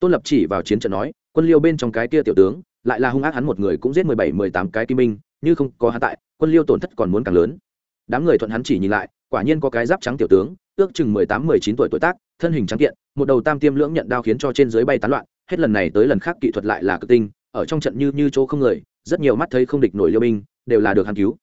Tôn lập chỉ vào chiến trận nói, quân liêu bên trong cái kia tiểu tướng, lại là hung ác hắn một người cũng giết mười bảy, mười tám cái kim binh, như không có hắn tại, quân liêu tổn thất còn muốn càng lớn. Đám người thuận hắn chỉ nhìn lại, quả nhiên có cái giáp trắng tiểu tướng, ước chừng mười tám, mười chín tuổi tuổi tác, thân hình trắng kiện, một đầu tam tiêm lưỡng nhận đao khiến cho trên dưới bay tán loạn, hết lần này tới lần khác kỹ thuật lại là cực tinh, ở trong trận như như chỗ không người, rất nhiều mắt thấy không địch nổi liêu binh, đều là được hắn cứu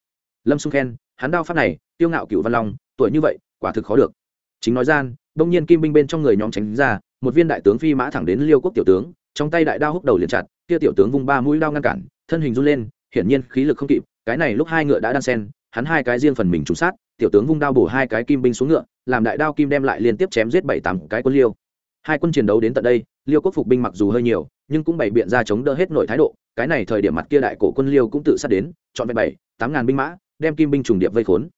lâm xung khen, hắn đao pháp này tiêu ngạo cựu văn long, tuổi như vậy, quả thực khó được. Chính nói gian đông nhiên kim binh bên trong người nhóm tránh ra, một viên đại tướng phi mã thẳng đến liêu quốc tiểu tướng, trong tay đại đao húc đầu liền chặt, kia tiểu tướng vung ba mũi đao ngăn cản, thân hình run lên, hiển nhiên khí lực không kịp, cái này lúc hai ngựa đã đan sen, hắn hai cái riêng phần mình trúng sát, tiểu tướng vung đao bổ hai cái kim binh xuống ngựa, làm đại đao kim đem lại liên tiếp chém giết bảy tám cái quân liêu. Hai quân chiến đấu đến tận đây, liêu quốc phục binh mặc dù hơi nhiều, nhưng cũng bày biện ra chống đỡ hết nội thái độ, cái này thời điểm mặt kia đại cổ quân liêu cũng tự sát đến, chọn vẹn bảy, tám ngàn binh mã đem kim binh trùng điệp vây khốn.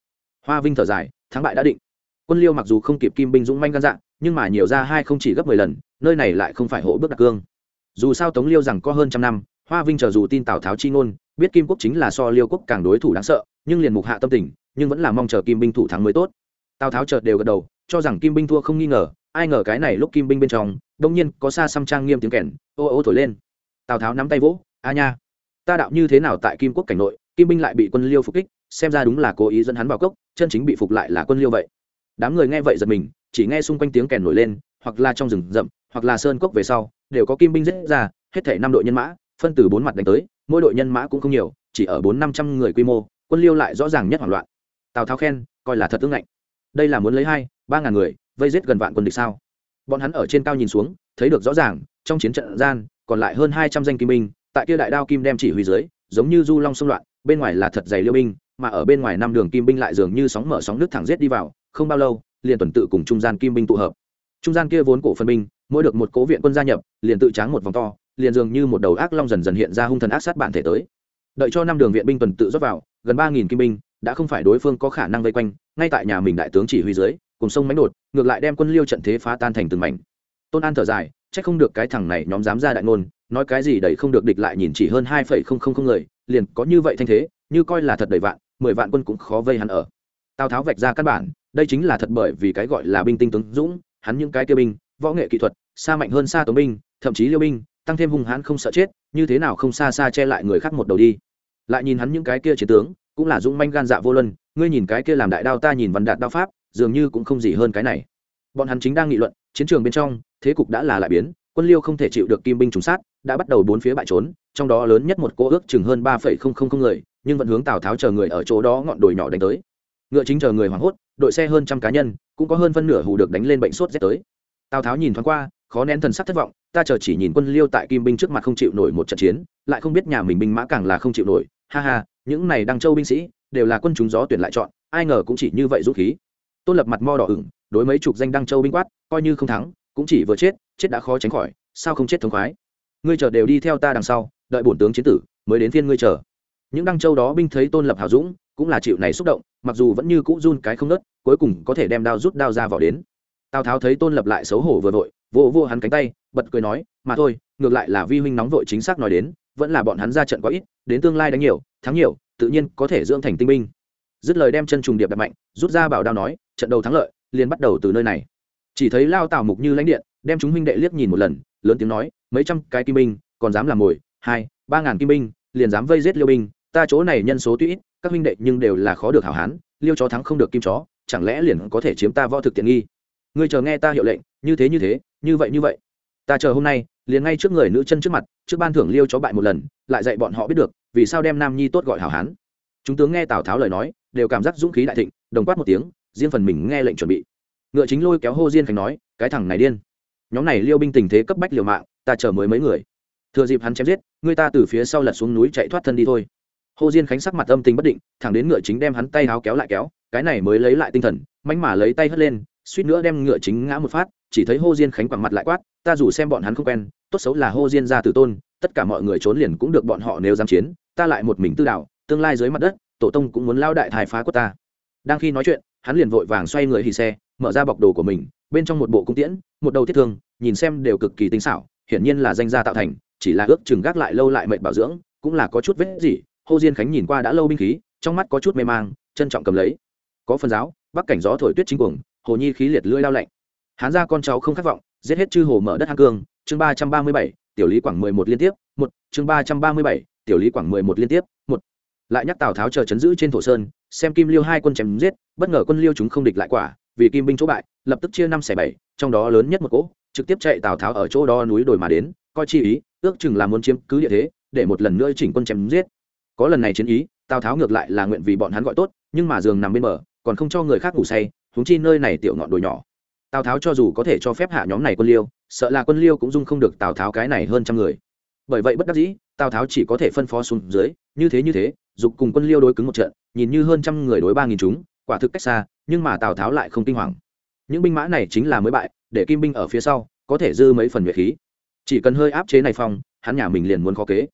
Hoa vinh thở dài, thắng bại đã định. Quân liêu mặc dù không kịp kim binh dũng manh gan dạng, nhưng mà nhiều ra hai không chỉ gấp mười lần, nơi này lại không phải hộ bước đặc cương. Dù sao tống liêu rằng có hơn trăm năm, hoa vinh chờ dù tin tào tháo chi ngôn, biết kim quốc chính là so liêu quốc càng đối thủ đáng sợ, nhưng liền mục hạ tâm tình, nhưng vẫn là mong chờ kim binh thủ thắng mới tốt. Tào tháo chợt đều gật đầu, cho rằng kim binh thua không nghi ngờ, ai ngờ cái này lúc kim binh bên trong đông nhiên có xa xăm trang nghiêm tiếng kèn, ô ô thổi lên. Tào tháo nắm tay vỗ, a nha, ta đạo như thế nào tại kim quốc cảnh nội, kim binh lại bị quân liêu phục kích xem ra đúng là cố ý dẫn hắn vào cốc, chân chính bị phục lại là quân liêu vậy. Đám người nghe vậy giật mình, chỉ nghe xung quanh tiếng kèn nổi lên, hoặc là trong rừng rậm, hoặc là sơn cốc về sau, đều có kim binh giết ra, hết thể năm đội nhân mã, phân từ bốn mặt đánh tới, mỗi đội nhân mã cũng không nhiều, chỉ ở bốn năm trăm người quy mô, quân liêu lại rõ ràng nhất hoảng loạn. Tào tháo khen, coi là thật tương lạnh đây là muốn lấy hai, ba ngàn người, vây giết gần vạn quân địch sao? Bọn hắn ở trên cao nhìn xuống, thấy được rõ ràng, trong chiến trận gian, còn lại hơn hai trăm danh kim binh, tại kia đại đao kim đem chỉ huy dưới, giống như du long xung loạn, bên ngoài là thật dày liêu binh mà ở bên ngoài năm đường kim binh lại dường như sóng mở sóng nước thẳng giết đi vào, không bao lâu, liền tuần tự cùng trung gian kim binh tụ hợp. Trung gian kia vốn cổ phân binh, mỗi được một cố viện quân gia nhập, liền tự tráng một vòng to, liền dường như một đầu ác long dần dần hiện ra hung thần ác sát bản thể tới. Đợi cho năm đường viện binh tuần tự rót vào, gần ba nghìn kim binh, đã không phải đối phương có khả năng vây quanh, ngay tại nhà mình đại tướng chỉ huy dưới, cùng sông mánh đột, ngược lại đem quân liêu trận thế phá tan thành từng mảnh. Tôn an thở dài c không được cái thằng này nhóm dám ra đại ngôn, nói cái gì đầy không được địch lại nhìn chỉ hơn hai phẩy không không không người, liền có như vậy thanh thế, như coi là thật đầy vạn mười vạn quân cũng khó vây hắn ở. Tào tháo vạch ra căn bản, đây chính là thật bởi vì cái gọi là binh tinh tướng dũng, hắn những cái tiêu binh, võ nghệ kỹ thuật, xa mạnh hơn xa tống binh, thậm chí liêu binh, tăng thêm hung hãn không sợ chết, như thế nào không xa xa che lại người khác một đầu đi. Lại nhìn hắn những cái kia chiến tướng, cũng là dũng manh gan dạ vô luân, ngươi nhìn cái kia làm đại đao ta nhìn văn đạt đao pháp, dường như cũng không gì hơn cái này. Bọn hắn chính đang nghị luận, chiến trường bên trong, thế cục đã là lại biến quân liêu không thể chịu được kim binh trùng sát, đã bắt đầu bốn phía bại trốn, trong đó lớn nhất một cô ước chừng hơn ba phẩy không không không người, nhưng vẫn hướng tào tháo chờ người ở chỗ đó ngọn đồi nhỏ đánh tới. Ngựa chính chờ người hoảng hốt, đội xe hơn trăm cá nhân, cũng có hơn phân nửa hù được đánh lên bệnh sốt rét tới. Tào tháo nhìn thoáng qua, khó nén thần sắc thất vọng, ta chờ chỉ nhìn quân liêu tại kim binh trước mặt không chịu nổi một trận chiến, lại không biết nhà mình binh mã càng là không chịu nổi. Ha ha, những này đăng châu binh sĩ, đều là quân chúng gió tuyển lại chọn, ai ngờ cũng chỉ như vậy dũng khí. Tôn lập mặt mo đỏ ửng, đối mấy chục danh đăng châu binh quát, coi như không thắng, cũng chỉ vừa chết chết đã khó tránh khỏi, sao không chết thống khoái? Ngươi chờ đều đi theo ta đằng sau, đợi bổn tướng chiến tử, mới đến phiên ngươi chờ. Những đăng châu đó binh thấy tôn lập hào dũng, cũng là chịu này xúc động, mặc dù vẫn như cũ run cái không nớt, cuối cùng có thể đem đao rút đao ra vỏ đến. Tào tháo thấy tôn lập lại xấu hổ vừa vội, vô vô hắn cánh tay, bật cười nói, mà thôi, ngược lại là vi huynh nóng vội chính xác nói đến, vẫn là bọn hắn ra trận quá ít, đến tương lai đánh nhiều, thắng nhiều, tự nhiên có thể dưỡng thành tinh binh. Dứt lời đem chân trùng điệp đập mạnh, rút ra bảo đao nói, trận đầu thắng lợi, liền bắt đầu từ nơi này. Chỉ thấy lao tào mục như lãnh điện đem chúng huynh đệ liếc nhìn một lần, lớn tiếng nói, mấy trăm cái kim binh, còn dám làm mồi, hai, ba ngàn kim binh, liền dám vây giết liêu binh, ta chỗ này nhân số tuy ít, các huynh đệ nhưng đều là khó được hảo hán, liêu chó thắng không được kim chó, chẳng lẽ liền có thể chiếm ta võ thực tiện nghi? Ngươi chờ nghe ta hiệu lệnh, như thế như thế, như vậy như vậy. Ta chờ hôm nay, liền ngay trước người nữ chân trước mặt, trước ban thưởng liêu chó bại một lần, lại dạy bọn họ biết được, vì sao đem nam nhi tốt gọi hảo hán. Chúng tướng nghe tào tháo lời nói, đều cảm giác dũng khí đại thịnh, đồng quát một tiếng, riêng phần mình nghe lệnh chuẩn bị. Ngựa chính lôi kéo hô diên khánh nói, cái thằng này điên nhóm này liêu binh tình thế cấp bách liều mạng, ta chờ mới mấy người. Thừa dịp hắn chém giết, người ta từ phía sau lật xuống núi chạy thoát thân đi thôi. Hồ diên khánh sắc mặt âm tình bất định, thẳng đến ngựa chính đem hắn tay háo kéo lại kéo, cái này mới lấy lại tinh thần mánh mà lấy tay hất lên, suýt nữa đem ngựa chính ngã một phát, chỉ thấy hô diên khánh quẳng mặt lại quát, ta dù xem bọn hắn không quen, tốt xấu là hô diên ra tử tôn, tất cả mọi người trốn liền cũng được bọn họ nếu dám chiến, ta lại một mình tư đạo tương lai dưới mặt đất, tổ tông cũng muốn lao đại thái phá của ta. Đang khi nói chuyện, hắn liền vội vàng xoay người hì xe mở ra bọc đồ của mình, bên trong một bộ cung tiễn, một đầu thiết thương, nhìn xem đều cực kỳ tinh xảo, hiển nhiên là danh gia tạo thành, chỉ là ước chừng gác lại lâu lại mệnh bảo dưỡng, cũng là có chút vết gì hồ diên khánh nhìn qua đã lâu binh khí, trong mắt có chút mê mang, trân trọng cầm lấy. Có phần giáo, bắc cảnh gió thổi tuyết chính cuồng, hồ nhi khí liệt lưỡi lao lạnh. Hán ra con cháu không khát vọng, giết hết chư hồ mở đất hang cương. Chương ba trăm ba mươi bảy, tiểu lý quảng mười một liên tiếp, một. Chương ba trăm ba mươi bảy, tiểu lý quảng mười một liên tiếp, một. Lại nhắc tào tháo chờ chấn giữ trên thổ sơn, xem kim liêu hai quân chém giết, bất ngờ quân liêu chúng không địch lại quả vì kim binh chỗ bại, lập tức chia năm xẻ bảy, trong đó lớn nhất một cỗ, trực tiếp chạy tào tháo ở chỗ đó núi đồi mà đến, coi chi ý, ước chừng là muốn chiếm cứ địa thế, để một lần nữa chỉnh quân chém giết. Có lần này chiến ý, tào tháo ngược lại là nguyện vì bọn hắn gọi tốt, nhưng mà giường nằm bên bờ, còn không cho người khác ngủ say húng chi nơi này tiểu ngọn đồi nhỏ. Tào tháo cho dù có thể cho phép hạ nhóm này quân liêu, sợ là quân liêu cũng dung không được tào tháo cái này hơn trăm người. Bởi vậy bất đắc dĩ, tào tháo chỉ có thể phân phó xuống dưới, như thế như thế, dục cùng quân liêu đối cứng một trận, nhìn như hơn trăm người đối ba nghìn chúng quả thực cách xa, nhưng mà tào tháo lại không kinh hoàng. Những binh mã này chính là mới bại, để kim binh ở phía sau, có thể dư mấy phần nhuệ khí. Chỉ cần hơi áp chế này phong, hắn nhà mình liền muốn khó kế.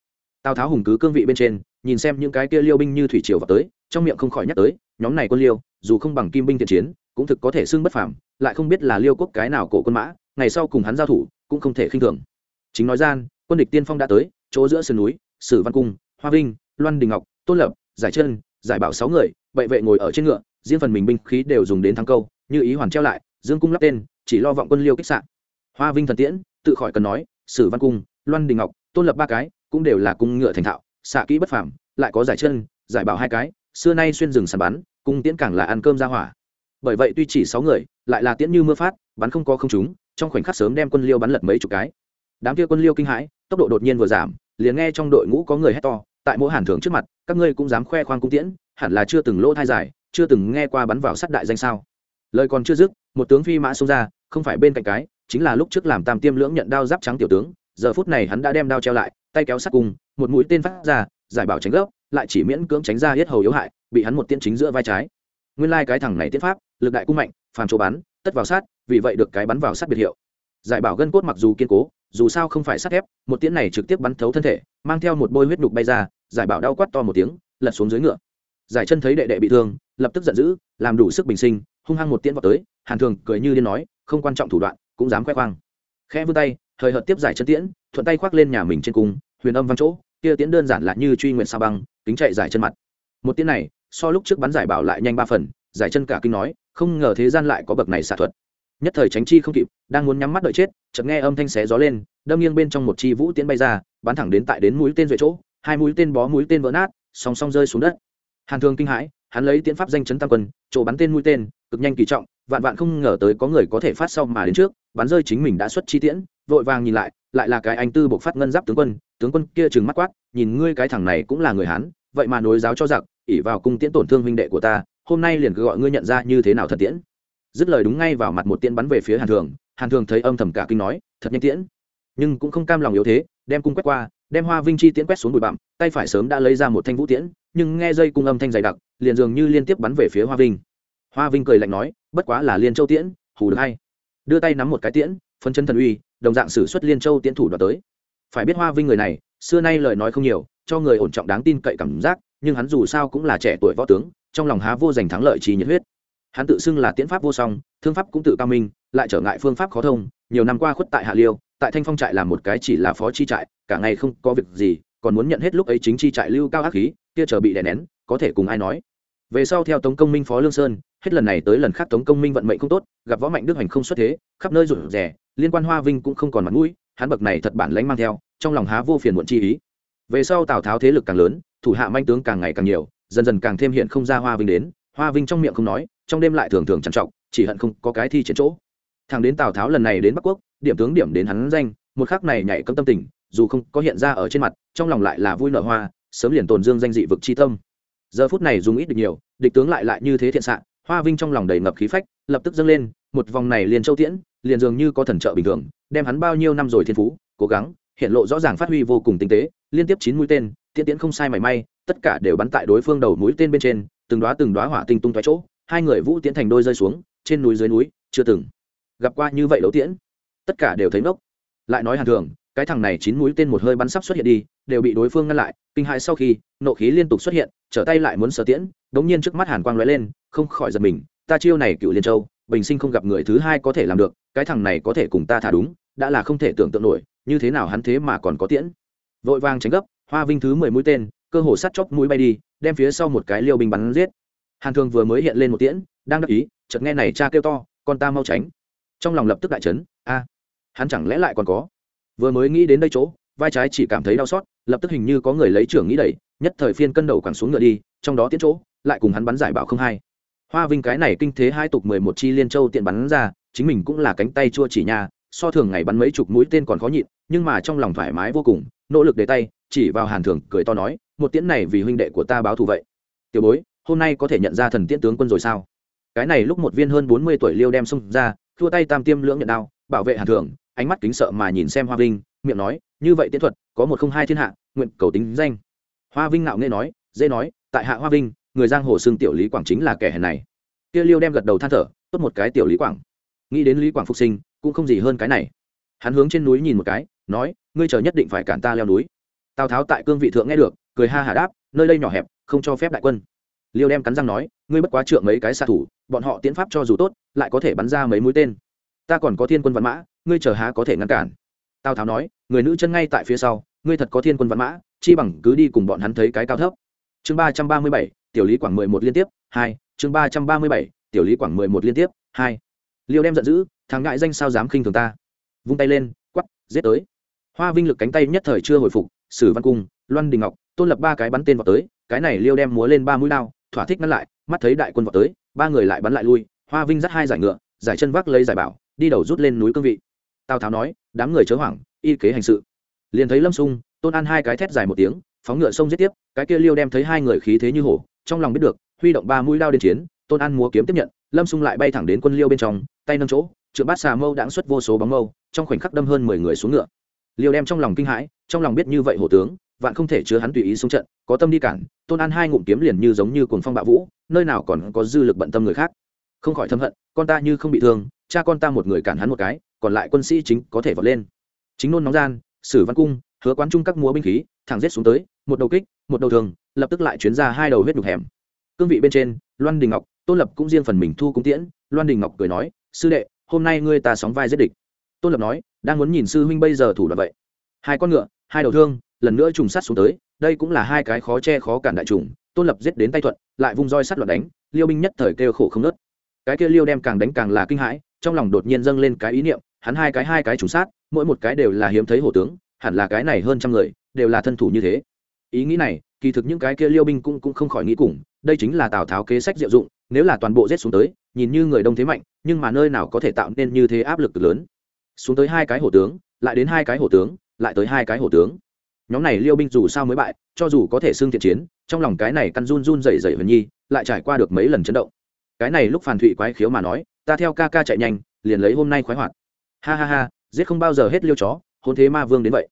Tào tháo hùng cứ cương vị bên trên, nhìn xem những cái kia liêu binh như thủy triều vào tới, trong miệng không khỏi nhắc tới, nhóm này quân liêu, dù không bằng kim binh thiện chiến, cũng thực có thể xưng bất phàm, lại không biết là liêu quốc cái nào cổ quân mã, ngày sau cùng hắn giao thủ, cũng không thể khinh thường. Chính nói gian, quân địch tiên phong đã tới, chỗ giữa sườn núi, sử văn cung, hoa vinh, loan đình ngọc, tôn lập, giải chân, giải bảo sáu người, bệ vệ ngồi ở trên ngựa riêng phần mình binh khí đều dùng đến thắng câu, như ý hoàn treo lại, dương cung lắp tên, chỉ lo vọng quân liêu kích sạn. Hoa vinh thần tiễn, tự khỏi cần nói, sử văn cung, loan đình ngọc, tôn lập ba cái, cũng đều là cung ngựa thành thạo, xạ kỹ bất phàm, lại có giải chân, giải bảo hai cái, xưa nay xuyên rừng sàn bắn, cung tiễn càng là ăn cơm ra hỏa. Bởi vậy tuy chỉ sáu người, lại là tiễn như mưa phát, bắn không có không chúng trong khoảnh khắc sớm đem quân liêu bắn lật mấy chục cái. Đám kia quân liêu kinh hãi, tốc độ đột nhiên vừa giảm, liền nghe trong đội ngũ có người hét to, tại mỗi hàn thưởng trước mặt, các ngươi cũng dám khoe khoang cung tiễn, hẳn là chưa từng lỗ thai dài chưa từng nghe qua bắn vào sát đại danh sao? Lời còn chưa dứt, một tướng phi mã xông ra, không phải bên cạnh cái, chính là lúc trước làm tam tiêm lưỡng nhận đao giáp trắng tiểu tướng, giờ phút này hắn đã đem đao treo lại, tay kéo sát cùng, một mũi tên phát ra, giải bảo tránh gốc, lại chỉ miễn cưỡng tránh ra hết hầu yếu hại, bị hắn một tiễn chính giữa vai trái. Nguyên lai cái thằng này tiết pháp, lực đại cung mạnh, phàm chỗ bắn, tất vào sát vì vậy được cái bắn vào sát biệt hiệu. Giải bảo gân cốt mặc dù kiên cố, dù sao không phải sắt thép, một tiễn này trực tiếp bắn thấu thân thể, mang theo một bôi huyết nhục bay ra, giải bảo đau quát to một tiếng, lật xuống dưới ngựa giải chân thấy đệ đệ bị thương, lập tức giận dữ, làm đủ sức bình sinh, hung hăng một tiễn vào tới, hàn thường cười như điên nói, không quan trọng thủ đoạn, cũng dám khoe khoang. Khẽ vươn tay thời hợt tiếp giải chân tiễn, thuận tay khoác lên nhà mình trên cung, huyền âm văng chỗ, kia tiễn đơn giản là như truy nguyện sa băng, kính chạy giải chân mặt. Một tiễn này, so lúc trước bắn giải bảo lại nhanh ba phần, giải chân cả kinh nói, không ngờ thế gian lại có bậc này xạ thuật. Nhất thời tránh chi không kịp, đang muốn nhắm mắt đợi chết, chợt nghe âm thanh xé gió lên, đâm nghiêng bên trong một chi vũ tiễn bay ra, bắn thẳng đến tại đến mũi tên duệ chỗ, hai mũi tên bó mũi tên vỡ nát, song song rơi xuống đất hàn thương kinh hãi, hắn lấy tiễn pháp danh chấn tam quân, chỗ bắn tên mũi tên, cực nhanh kỳ trọng, vạn vạn không ngờ tới có người có thể phát sau mà đến trước, bắn rơi chính mình đã xuất chi tiễn, vội vàng nhìn lại lại là cái anh tư buộc phát ngân giáp tướng quân tướng quân kia trừng mắt quát, nhìn ngươi cái thằng này cũng là người hán, vậy mà nối giáo cho giặc ỉ vào cung tiễn tổn thương huynh đệ của ta, hôm nay liền cứ gọi ngươi nhận ra như thế nào thật tiễn. Dứt lời đúng ngay vào mặt một tiễn bắn về phía hàn thường hàn thường thấy âm thầm cả kinh nói, thật nhanh tiễn. Nhưng cũng không cam lòng yếu thế, đem cung quét qua, đem hoa vinh chi tiễn quét xuống bụi bặm, tay phải sớm đã lấy ra một thanh vũ tiễn nhưng nghe dây cung âm thanh dày đặc, liền dường như liên tiếp bắn về phía hoa vinh. Hoa vinh cười lạnh nói, bất quá là liên châu tiễn, hù được hay. Đưa tay nắm một cái tiễn phân chân thần uy, đồng dạng sử xuất liên châu tiễn thủ đoạt tới. Phải biết hoa vinh người này, xưa nay lời nói không nhiều, cho người ổn trọng đáng tin cậy cảm giác, nhưng hắn dù sao cũng là trẻ tuổi võ tướng, trong lòng há vô giành thắng lợi trí nhiệt huyết. Hắn tự xưng là tiễn pháp vô song, thương pháp cũng tự cao minh, lại trở ngại phương pháp khó thông, nhiều năm qua khuất tại hạ liêu, tại thanh phong trại làm một cái chỉ là phó chi trại, cả ngày không có việc gì còn muốn nhận hết lúc ấy chính chi trại lưu cao ác khí, kia chờ bị đè nén, có thể cùng ai nói? Về sau theo tống công minh phó lương sơn, hết lần này tới lần khác tống công minh vận mệnh không tốt, gặp võ mạnh đức hành không xuất thế, khắp nơi rủ rẻ liên quan hoa vinh cũng không còn mặt mũi, hắn bậc này thật bản lãnh mang theo, trong lòng há vô phiền muộn chi ý. Về sau tào tháo thế lực càng lớn, thủ hạ manh tướng càng ngày càng nhiều, dần dần càng thêm hiện không ra hoa vinh đến, hoa vinh trong miệng không nói, trong đêm lại thường thường trằn trọc, chỉ hận không có cái thi chiến chỗ. Thằng đến tào tháo lần này đến bắc quốc, điểm tướng điểm đến hắn danh, một khắc này nhảy cấm tâm tình dù không có hiện ra ở trên mặt, trong lòng lại là vui nở hoa, sớm liền tồn dương danh dị vực chi tâm. Giờ phút này dùng ít được nhiều, địch tướng lại lại như thế thiện xạ, hoa vinh trong lòng đầy ngập khí phách, lập tức dâng lên, một vòng này liền châu tiễn, liền dường như có thần trợ bình thường, đem hắn bao nhiêu năm rồi thiên phú, cố gắng, hiện lộ rõ ràng phát huy vô cùng tinh tế, liên tiếp chín mũi tên, tiễn tiễn không sai mảy may, tất cả đều bắn tại đối phương đầu mũi tên bên trên, từng đóa từng đóa hỏa tinh tung tóe chỗ, hai người vũ tiễn thành đôi rơi xuống, trên núi dưới núi, chưa từng gặp qua như vậy đấu tiễn. Tất cả đều thấy ngốc. Lại nói hàn thường cái thằng này chín mũi tên một hơi bắn sắp xuất hiện đi, đều bị đối phương ngăn lại, kinh hãi sau khi, nộ khí liên tục xuất hiện, trở tay lại muốn sở tiễn, đống nhiên trước mắt hàn quang lóe lên, không khỏi giật mình, ta chiêu này cựu liên châu, bình sinh không gặp người thứ hai có thể làm được, cái thằng này có thể cùng ta thả đúng, đã là không thể tưởng tượng nổi, như thế nào hắn thế mà còn có tiễn. Vội vàng tránh gấp, hoa vinh thứ mười mũi tên, cơ hồ sắt chóc mũi bay đi, đem phía sau một cái liêu binh bắn giết. Hàn thường vừa mới hiện lên một tiễn, đang đắc ý, chợt nghe này cha kêu to, con ta mau tránh. Trong lòng lập tức đại chấn, a, hắn chẳng lẽ lại còn có? Vừa mới nghĩ đến đây chỗ, vai trái chỉ cảm thấy đau xót, lập tức hình như có người lấy trưởng nghĩ đẩy, nhất thời phiên cân đầu quẳng xuống ngựa đi, trong đó tiến chỗ, lại cùng hắn bắn giải bảo không hai. Hoa vinh cái này kinh thế hai tục mười một chi liên châu tiện bắn ra, chính mình cũng là cánh tay chua chỉ nhà so thường ngày bắn mấy chục mũi tên còn khó nhịn, nhưng mà trong lòng thoải mái vô cùng, nỗ lực để tay, chỉ vào hàn thường, cười to nói, một tiễn này vì huynh đệ của ta báo thù vậy. Tiểu bối, hôm nay có thể nhận ra thần tiễn tướng quân rồi sao? Cái này lúc một viên hơn bốn mươi tuổi liêu đem xông ra thua tay tam tiêm lưỡng nhận đao, bảo vệ hàn thường ánh mắt kính sợ mà nhìn xem hoa vinh, miệng nói, như vậy tiễn thuật, có một không hai thiên hạ, nguyện cầu tính danh. Hoa vinh ngạo nghe nói, dễ nói, tại hạ hoa vinh, người giang hồ xưng tiểu lý quảng chính là kẻ hèn này. Kia liêu đem gật đầu than thở, tốt một cái tiểu lý quảng. Nghĩ đến lý quảng phục sinh, cũng không gì hơn cái này. Hắn hướng trên núi nhìn một cái, nói, ngươi chờ nhất định phải cản ta leo núi. Tào tháo tại cương vị thượng nghe được, cười ha hà đáp, nơi đây nhỏ hẹp, không cho phép đại quân. Liêu đem cắn răng nói, ngươi bất quá trượng mấy cái xạ thủ, bọn họ tiến pháp cho dù tốt, lại có thể bắn ra mấy mũi tên. Ta còn có thiên quân văn mã ngươi chờ há có thể ngăn cản. Tào tháo nói, người nữ chân ngay tại phía sau, ngươi thật có thiên quân văn mã, chi bằng cứ đi cùng bọn hắn thấy cái cao thấp. Chương ba trăm ba mươi bảy, tiểu lý quảng mười một liên tiếp, hai, chương ba trăm ba mươi bảy, tiểu lý quảng mười một liên tiếp, hai. Liêu đem giận dữ, thằng ngại danh sao dám khinh thường ta? Vung tay lên quắp giết tới. Hoa vinh lực cánh tay nhất thời chưa hồi phục, sử văn cung, loan đình ngọc, tôn lập ba cái bắn tên vào tới, cái này liêu đem múa lên ba mũi lao, thỏa thích ngăn lại, mắt thấy đại quân vào tới, ba người lại bắn lại lui, hoa vinh dắt hai giải ngựa, giải chân vác lấy giải bảo, đi đầu rút lên núi cương vị tào tháo nói, đám người chớ hoảng, y kế hành sự. Liền thấy lâm sung, tôn an hai cái thét dài một tiếng, phóng ngựa sông giết tiếp, cái kia liêu đem thấy hai người khí thế như hổ, trong lòng biết được, huy động ba mũi lao đến chiến, tôn an múa kiếm tiếp nhận, lâm sung lại bay thẳng đến quân liêu bên trong, tay nâng chỗ, trượng bát xà mâu đãng xuất vô số bóng mâu, trong khoảnh khắc đâm hơn mười người xuống ngựa. Liêu đem trong lòng kinh hãi, trong lòng biết như vậy hổ tướng, vạn không thể chứa hắn tùy ý xuống trận, có tâm đi cản, tôn an hai ngụm kiếm liền như giống như cuồng phong bạo vũ, nơi nào còn có dư lực bận tâm người khác. Không khỏi thâm hận, con ta như không bị thương, cha con ta một người cản hắn một cái còn lại quân sĩ chính có thể vọt lên. Chính nôn nóng gian, sử văn cung, hứa quán trung các múa binh khí, thẳng giết xuống tới, một đầu kích, một đầu thường lập tức lại chuyến ra hai đầu huyết nhục hẻm. Cương vị bên trên, loan đình ngọc, tôn lập cũng riêng phần mình thu cung tiễn, loan đình ngọc cười nói, sư đệ, hôm nay ngươi ta sóng vai giết địch. Tôn lập nói, đang muốn nhìn sư huynh bây giờ thủ đoạn vậy. Hai con ngựa, hai đầu thương, lần nữa trùng sát xuống tới, đây cũng là hai cái khó che khó cản đại trùng. Tôn lập giết đến tay thuận, lại vung roi sắt loạt đánh, liêu binh nhất thời kêu khổ không nớt cái kia liêu đem càng đánh càng là kinh hãi, trong lòng đột nhiên dâng lên cái ý niệm hắn hai cái hai cái trùng sát, mỗi một cái đều là hiếm thấy hổ tướng, hẳn là cái này hơn trăm người, đều là thân thủ như thế. Ý nghĩ này, kỳ thực những cái kia liêu binh cũng cũng không khỏi nghĩ cùng, đây chính là tào tháo kế sách diệu dụng, nếu là toàn bộ giết xuống tới, nhìn như người đông thế mạnh, nhưng mà nơi nào có thể tạo nên như thế áp lực lớn. Xuống tới hai cái hổ tướng, lại đến hai cái hổ tướng, lại tới hai cái hổ tướng. Nhóm này liêu binh dù sao mới bại, cho dù có thể xưng thiện chiến, trong lòng cái này căn run run dày dày huyền nhi, lại trải qua được mấy lần chấn động. Cái này lúc phản thụy quái khiếu mà nói, ta theo ca ca chạy nhanh, liền lấy hôm nay khoái hoạt ha ha ha, giết không bao giờ hết liêu chó, hôn thế ma vương đến vậy.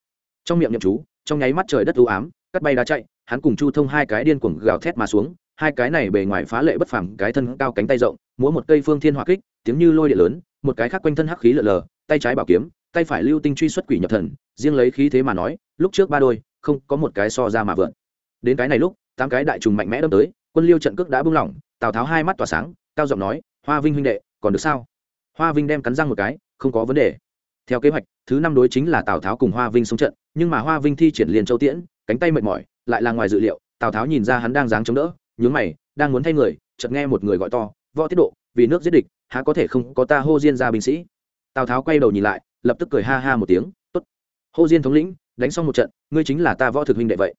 Trong miệng nhậm chú, trong nháy mắt trời đất ưu ám, cắt bay đá chạy, hắn cùng chu thông hai cái điên cuồng gào thét mà xuống, hai cái này bề ngoài phá lệ bất phẳng cái thân cao cánh tay rộng, múa một cây phương thiên hỏa kích, tiếng như lôi địa lớn, một cái khác quanh thân hắc khí lở lờ, tay trái bảo kiếm, tay phải lưu tinh truy xuất quỷ nhập thần, riêng lấy khí thế mà nói, lúc trước ba đôi, không có một cái so ra mà vượn. Đến cái này lúc, tám cái đại trùng mạnh mẽ đâm tới, quân liêu trận cước đã bung lỏng, tào tháo hai mắt tỏa sáng, cao giọng nói, hoa vinh huynh đệ, còn được sao? Hoa vinh đem cắn răng một cái, không có vấn đề. Theo kế hoạch, thứ năm đối chính là tào tháo cùng hoa vinh xuống trận, nhưng mà hoa vinh thi triển liền châu tiễn, cánh tay mệt mỏi, lại là ngoài dự liệu, tào tháo nhìn ra hắn đang dáng chống đỡ, nhướng mày, đang muốn thay người, chợt nghe một người gọi to, võ tiết độ, vì nước giết địch, há có thể không có ta hô diên ra binh sĩ? Tào tháo quay đầu nhìn lại, lập tức cười ha ha một tiếng, tốt. Hô diên thống lĩnh, đánh xong một trận, ngươi chính là ta võ thực huynh đệ vậy.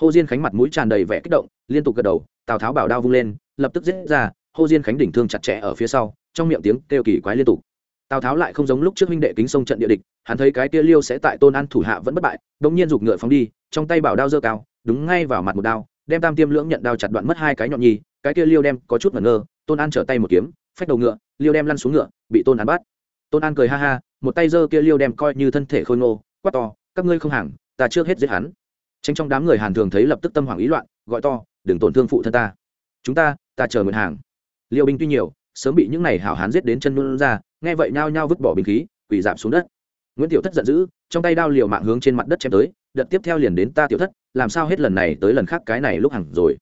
Hô diên khánh mặt mũi tràn đầy vẻ kích động, liên tục gật đầu, tào tháo bảo đao vung lên, lập tức giết ra hô diên khánh đỉnh thương chặt chẽ ở phía sau, trong miệng tiếng kêu kỳ quái liên tục. Tào tháo lại không giống lúc trước huynh đệ kính sông trận địa địch, hắn thấy cái kia liêu sẽ tại tôn an thủ hạ vẫn bất bại, đống nhiên giục ngựa phóng đi, trong tay bảo đao dơ cao, đúng ngay vào mặt một đao, đem tam tiêm lưỡng nhận đao chặt đoạn mất hai cái nhọn nhi cái kia liêu đem có chút ngẩn ngơ, tôn an trở tay một kiếm, phách đầu ngựa, liêu đem lăn xuống ngựa, bị tôn an bắt. Tôn an cười ha ha, một tay giơ kia liêu đem coi như thân thể khôi ngô, quát to, các ngươi không hàng, ta trước hết giết hắn. Tranh trong đám người hàn thường thấy lập tức tâm hoảng ý loạn, gọi to, đừng tổn thương phụ thân ta. Chúng ta ta chờ mượn hàng liêu binh tuy nhiều, sớm bị những này hảo hán giết đến chân luôn ra, nghe vậy nhao nhao vứt bỏ binh khí, quỳ giảm xuống đất. Nguyễn tiểu thất giận dữ, trong tay đao liều mạng hướng trên mặt đất chém tới, đợt tiếp theo liền đến ta tiểu thất, làm sao hết lần này tới lần khác cái này lúc hẳn rồi.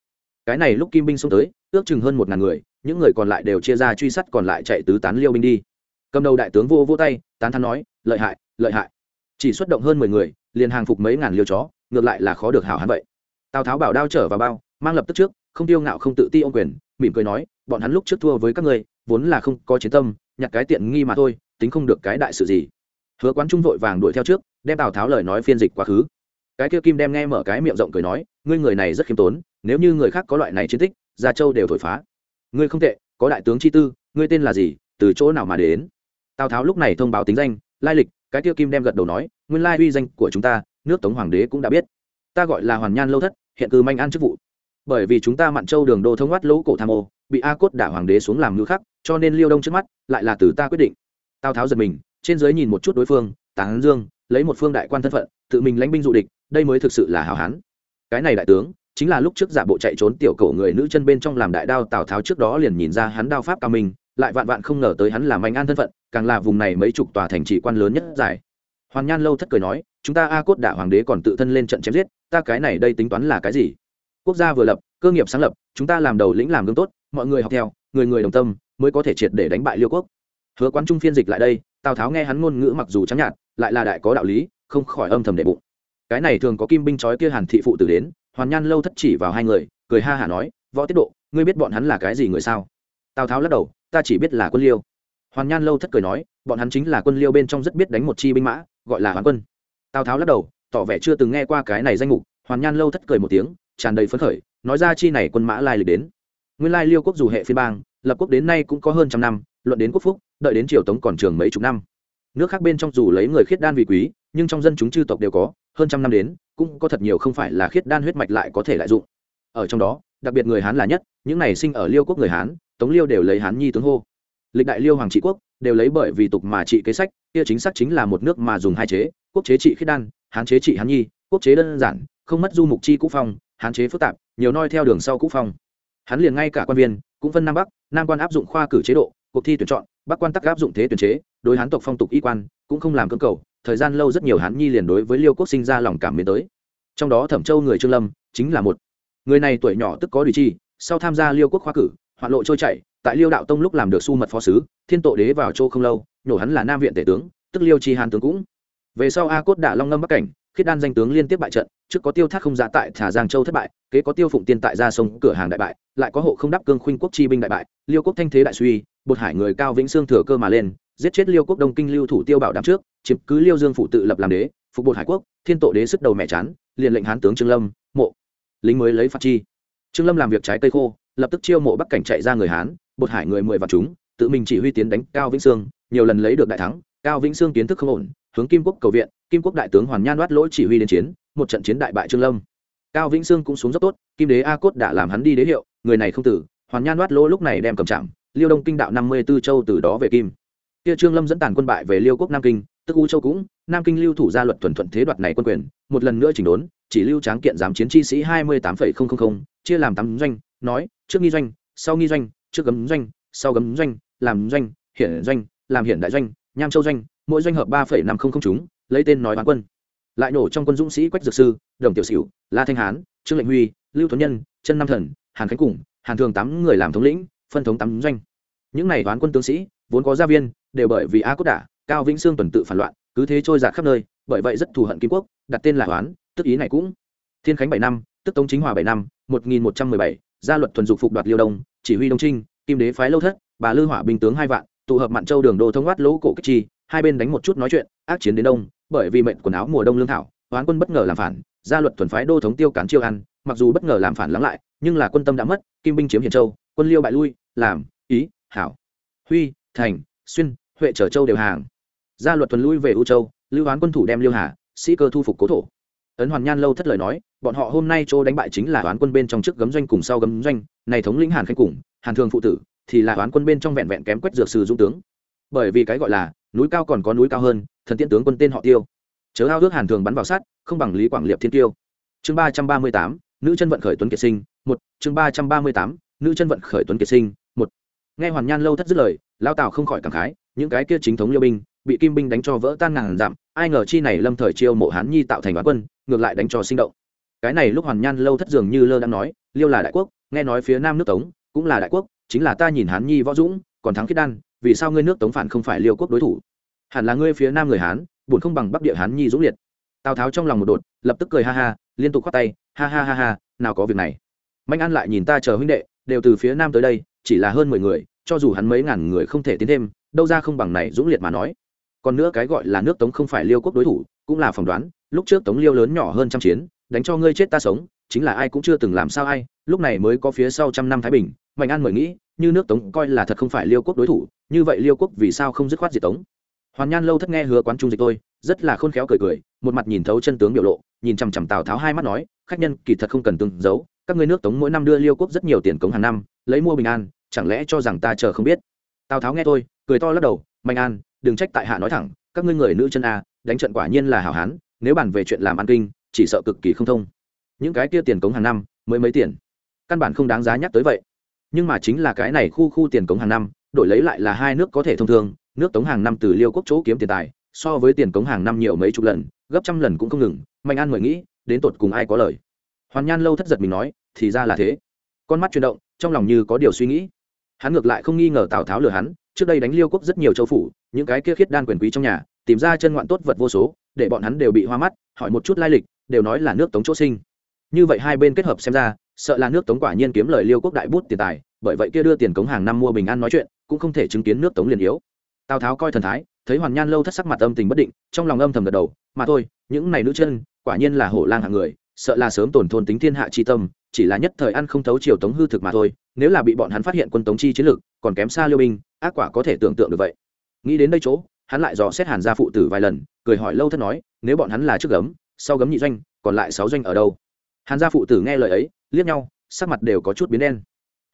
Cái này lúc kim binh xông tới, ước chừng hơn một ngàn người, những người còn lại đều chia ra truy sát còn lại chạy tứ tán liêu binh đi. Cầm đầu đại tướng vô vô tay, tán thắn nói, lợi hại lợi hại. Chỉ xuất động hơn mười người, liền hàng phục mấy ngàn liêu chó, ngược lại là khó được hảo hán vậy. Tào tháo bảo đao trở vào bao, mang lập tức trước, không tiêu ngạo không tự ti ô quyền mỉm cười nói, bọn hắn lúc trước thua với các ngươi, vốn là không có chiến tâm, nhặt cái tiện nghi mà thôi, tính không được cái đại sự gì. Hứa quán trung vội vàng đuổi theo trước, đem tào tháo lời nói phiên dịch quá khứ. Cái kia kim đem nghe mở cái miệng rộng cười nói, ngươi người này rất khiêm tốn, nếu như người khác có loại này chiến tích, gia châu đều thổi phá. Ngươi không tệ, có đại tướng chi tư, ngươi tên là gì, từ chỗ nào mà đến? Tào tháo lúc này thông báo tính danh, lai lịch, cái kia kim đem gật đầu nói, nguyên lai uy danh của chúng ta, nước tống hoàng đế cũng đã biết. Ta gọi là hoàn nhan lâu thất, hiện cư manh an chức vụ bởi vì chúng ta mặn châu đường đô thông thoát lỗ cổ tham ô, bị a cốt đả hoàng đế xuống làm ngữ khắc, cho nên liêu đông trước mắt lại là từ ta quyết định. Tào tháo giật mình, trên giới nhìn một chút đối phương, tán dương, lấy một phương đại quan thân phận, tự mình lãnh binh dụ địch, đây mới thực sự là hào hán. Cái này đại tướng, chính là lúc trước giả bộ chạy trốn tiểu cổ người nữ chân bên trong làm đại đao, tào tháo trước đó liền nhìn ra hắn đao pháp cao minh, lại vạn vạn không ngờ tới hắn là mạnh an thân phận, càng là vùng này mấy chục tòa thành trị quan lớn nhất giải hoàn nhan lâu thất cười nói, chúng ta a cốt đả hoàng đế còn tự thân lên trận chém giết, ta cái này đây tính toán là cái gì? Quốc gia vừa lập, cơ nghiệp sáng lập, chúng ta làm đầu lĩnh làm gương tốt, mọi người học theo, người người đồng tâm, mới có thể triệt để đánh bại liêu quốc. Hứa quán trung phiên dịch lại đây, tào tháo nghe hắn ngôn ngữ mặc dù trắng nhạt, lại là đại có đạo lý, không khỏi âm thầm đệ bụng. Cái này thường có kim binh trói kia hàn thị phụ tử đến, hoàn nhan lâu thất chỉ vào hai người, cười ha hả nói, võ tiết độ, ngươi biết bọn hắn là cái gì người sao? Tào tháo lắc đầu, ta chỉ biết là quân liêu. Hoàn nhan lâu thất cười nói, bọn hắn chính là quân liêu bên trong rất biết đánh một chi binh mã, gọi là hoàn quân. Tào tháo lắc đầu, tỏ vẻ chưa từng nghe qua cái này danh mục, hoàn nhan lâu thất cười một tiếng tràn đầy phấn khởi, nói ra chi này quân mã lai lịch đến. Nguyên lai liêu quốc dù hệ phiên bang, lập quốc đến nay cũng có hơn trăm năm, luận đến quốc phúc, đợi đến triều tống còn trường mấy chục năm. Nước khác bên trong dù lấy người khiết đan vì quý, nhưng trong dân chúng chư tộc đều có, hơn trăm năm đến, cũng có thật nhiều không phải là khiết đan huyết mạch lại có thể lại dụng. Ở trong đó, đặc biệt người hán là nhất, những này sinh ở liêu quốc người hán, tống liêu đều lấy hán nhi tướng hô. Lịch đại liêu hoàng trị quốc đều lấy bởi vì tục mà trị kế sách, kia chính xác chính là một nước mà dùng hai chế, quốc chế trị khiết đan, hán chế trị hán nhi, quốc chế đơn giản, không mất du mục chi cũ phong hạn chế phức tạp, nhiều noi theo đường sau cũ phong. Hắn liền ngay cả quan viên, cũng phân nam bắc, nam quan áp dụng khoa cử chế độ, cuộc thi tuyển chọn, bắc quan tắc áp dụng thế tuyển chế, đối hán tộc phong tục y quan cũng không làm cơ cầu, thời gian lâu rất nhiều hán nhi liền đối với liêu quốc sinh ra lòng cảm mến tới. Trong đó thẩm châu người trương lâm chính là một. Người này tuổi nhỏ tức có đùi chi, sau tham gia liêu quốc khoa cử, hoạn lộ trôi chảy, tại liêu đạo tông lúc làm được su mật phó sứ, thiên tổ đế vào châu không lâu, nhổ hắn là nam viện tể tướng, tức liêu chi hàn tướng cũng. Về sau a cốt đả long ngâm bắc cảnh khiết đan danh tướng liên tiếp bại trận, trước có tiêu thác không giả tại thả giang châu thất bại, kế có tiêu phụng tiên tại gia sông cửa hàng đại bại, lại có hộ không đáp cương khuynh quốc chi binh đại bại, liêu quốc thanh thế đại suy, bột hải người cao vĩnh sương thừa cơ mà lên, giết chết liêu quốc đông kinh lưu thủ tiêu bảo đảm trước, chiếm cứ liêu dương phủ tự lập làm đế, phục bột hải quốc, thiên tổ đế sức đầu mẹ chán, liền lệnh hán tướng trương lâm, mộ, lính mới lấy phạt chi. Trương lâm làm việc trái cây khô, lập tức chiêu mộ bắc cảnh chạy ra người hán, bột hải người mười vạn chúng, tự mình chỉ huy tiến đánh cao vĩnh sương, nhiều lần lấy được đại thắng, cao vĩnh sương kiến thức không ổn, hướng kim quốc cầu viện kim quốc đại tướng hoàn nhan đoát lỗi chỉ huy đến chiến, một trận chiến đại bại trương lâm. Cao vĩnh sương cũng xuống rất tốt, kim đế a cốt đã làm hắn đi đế hiệu, người này không tử, hoàn nhan đoát lỗ lúc này đem cầm trạm liêu đông kinh đạo năm mươi b ố châu từ đó về kim. Kia trương lâm dẫn tàn quân bại về liêu quốc nam kinh, tức u châu cũng, nam kinh lưu thủ gia luật thuần thuận thế đoạt này quân quyền, một lần nữa chỉnh đốn, chỉ lưu tráng kiện giám chiến chi sĩ hai mươi tám chia làm tám doanh, nói, trước nghi doanh, sau nghi doanh, trước gấm doanh, sau gấm doanh, làm doanh, hiển doanh, làm hiển đại doanh nham châu doanh, mỗi doanh hợp ba năm trăm linh chúng lấy tên nói bán quân. Lại nổ trong quân dũng sĩ quách dược sư, đồng tiểu sửu, la thanh hán, trương lệnh huy, lưu thuấn nhân, chân nam thần, hàn khánh củng hàn thường tám người làm thống lĩnh, phân thống tám doanh. Những này toán quân tướng sĩ, vốn có gia viên, đều bởi vì a cốt đả, cao vĩnh sương tuần tự phản loạn, cứ thế trôi giạt khắp nơi, bởi vậy rất thù hận kim quốc, đặt tên là toán tức ý này cũng. Thiên khánh bảy năm, tức tống chính hòa bảy năm, một nghìn một trăm mười bảy, gia luật thuần dục phục đoạt liêu đông, chỉ huy đông trinh, kim đế phái lâu thất, bà lư hỏa binh tướng hai vạn, tụ hợp mạn châu đường đô thông quát lỗ cổ kích chi, hai bên đánh một chút nói chuyện, ác chiến đến đông bởi vì mệnh quần áo mùa đông lương thảo, hoán quân bất ngờ làm phản, gia luật thuần phái đô thống tiêu cán chiêu ăn, mặc dù bất ngờ làm phản lắng lại, nhưng là quân tâm đã mất, kim binh chiếm hiền châu, quân liêu bại lui, làm, ý, hảo, huy, thành, xuyên, huệ trở châu đều hàng. Gia luật thuần lui về u châu, lưu hoán quân thủ đem liêu hà, sĩ cơ thu phục cố thổ. Ấn hoàn nhan lâu thất lời nói, bọn họ hôm nay châu đánh bại chính là hoán quân bên trong trước gấm doanh cùng sau gấm doanh, này thống lĩnh hàn khanh cùng, hàn thường phụ tử, thì là hoán quân bên trong vẹn vẹn kém quét dược sư dũng tướng. Bởi vì cái gọi là núi cao còn có núi cao hơn, thần tiên tướng quân tên họ tiêu. Chớ ao ước hàn thường bắn vào sát không bằng lý quảng liệp thiên tiêu chương ba trăm ba mươi tám, nữ chân vận khởi tuấn kiệt sinh, một, chương ba trăm ba mươi tám, nữ chân vận khởi tuấn kiệt sinh, một. Nghe hoàn nhan lâu thất dứt lời lao tào không khỏi cảm khái, những cái kia chính thống liêu binh, bị kim binh đánh cho vỡ tan ngàn giảm ai ngờ chi này lâm thời chiêu mộ hán nhi tạo thành bán quân, ngược lại đánh cho sinh động. Cái này lúc hoàn nhan lâu thất dường như lơ đang nói, liêu là đại quốc, nghe nói phía nam nước tống cũng là đại quốc, chính là ta nhìn hán nhi võ dũng, còn thắng khiết đan vì sao ngươi nước tống phản không phải liêu quốc đối thủ? Hẳn là ngươi phía nam người hán, buồn không bằng bắc địa hán nhi dũng liệt. Tào tháo trong lòng một đột, lập tức cười ha ha, liên tục khoát tay, ha ha ha ha, nào có việc này. Mạnh an lại nhìn ta chờ huynh đệ, đều từ phía nam tới đây, chỉ là hơn mười người, cho dù hắn mấy ngàn người không thể tiến thêm, đâu ra không bằng này dũng liệt mà nói. Còn nữa cái gọi là nước tống không phải liêu quốc đối thủ, cũng là phỏng đoán, lúc trước tống liêu lớn nhỏ hơn trăm chiến, đánh cho ngươi chết ta sống, chính là ai cũng chưa từng làm sao ai, lúc này mới có phía sau trăm năm thái bình, mạnh an mời nghĩ như nước tống coi là thật không phải liêu quốc đối thủ, như vậy liêu quốc vì sao không dứt khoát diệt tống? Hoàn nhan lâu thất nghe hứa quán trung dịch tôi rất là khôn khéo cười cười, một mặt nhìn thấu chân tướng biểu lộ, nhìn chằm chằm tào tháo hai mắt nói, khách nhân, kỳ thật không cần tương giấu, các ngươi nước tống mỗi năm đưa liêu quốc rất nhiều tiền cống hàng năm, lấy mua bình an, chẳng lẽ cho rằng ta chờ không biết? Tào tháo nghe tôi cười to lắc đầu, mạnh an, đừng trách tại hạ nói thẳng, các ngươi người nữ chân a, đánh trận quả nhiên là hảo hán, nếu bàn về chuyện làm ăn kinh, chỉ sợ cực kỳ không thông. Những cái kia tiền cống hàng năm, mới mấy tiền? Căn bản không đáng giá nhắc tới vậy nhưng mà chính là cái này khu khu tiền cống hàng năm, đổi lấy lại là hai nước có thể thông thương, nước tống hàng năm từ liêu quốc chỗ kiếm tiền tài, so với tiền cống hàng năm nhiều mấy chục lần, gấp trăm lần cũng không ngừng, mạnh an mời nghĩ, đến tột cùng ai có lời. Hoàn nhan lâu thất giật mình nói, thì ra là thế. Con mắt chuyển động, trong lòng như có điều suy nghĩ. Hắn ngược lại không nghi ngờ tào tháo lừa hắn, trước đây đánh liêu quốc rất nhiều châu phủ, những cái kia khiết đan quyền quý trong nhà, tìm ra chân ngoạn tốt vật vô số, để bọn hắn đều bị hoa mắt, hỏi một chút lai lịch, đều nói là nước tống chỗ sinh. Như vậy hai bên kết hợp xem ra sợ là nước tống quả nhiên kiếm lời liêu quốc đại bút tiền tài, bởi vậy kia đưa tiền cống hàng năm mua bình an nói chuyện, cũng không thể chứng kiến nước tống liền yếu. Tào tháo coi thần thái, thấy hoàn nhan lâu thất sắc mặt âm tình bất định, trong lòng âm thầm gật đầu, mà thôi, những này nữ chân, quả nhiên là hổ lang hạng người, sợ là sớm tổn thôn tính thiên hạ chi tâm, chỉ là nhất thời ăn không thấu triều tống hư thực mà thôi, nếu là bị bọn hắn phát hiện quân tống chi chiến lược, còn kém xa liêu binh ác quả có thể tưởng tượng được vậy. Nghĩ đến đây chỗ, hắn lại dò xét hàn gia phụ tử vài lần, cười hỏi lâu thất nói, nếu bọn hắn là trước gấm, sau gấm nhị doanh, còn lại sáu doanh ở đâu? Hàn gia phụ tử nghe lời ấy liếc nhau, sắc mặt đều có chút biến đen.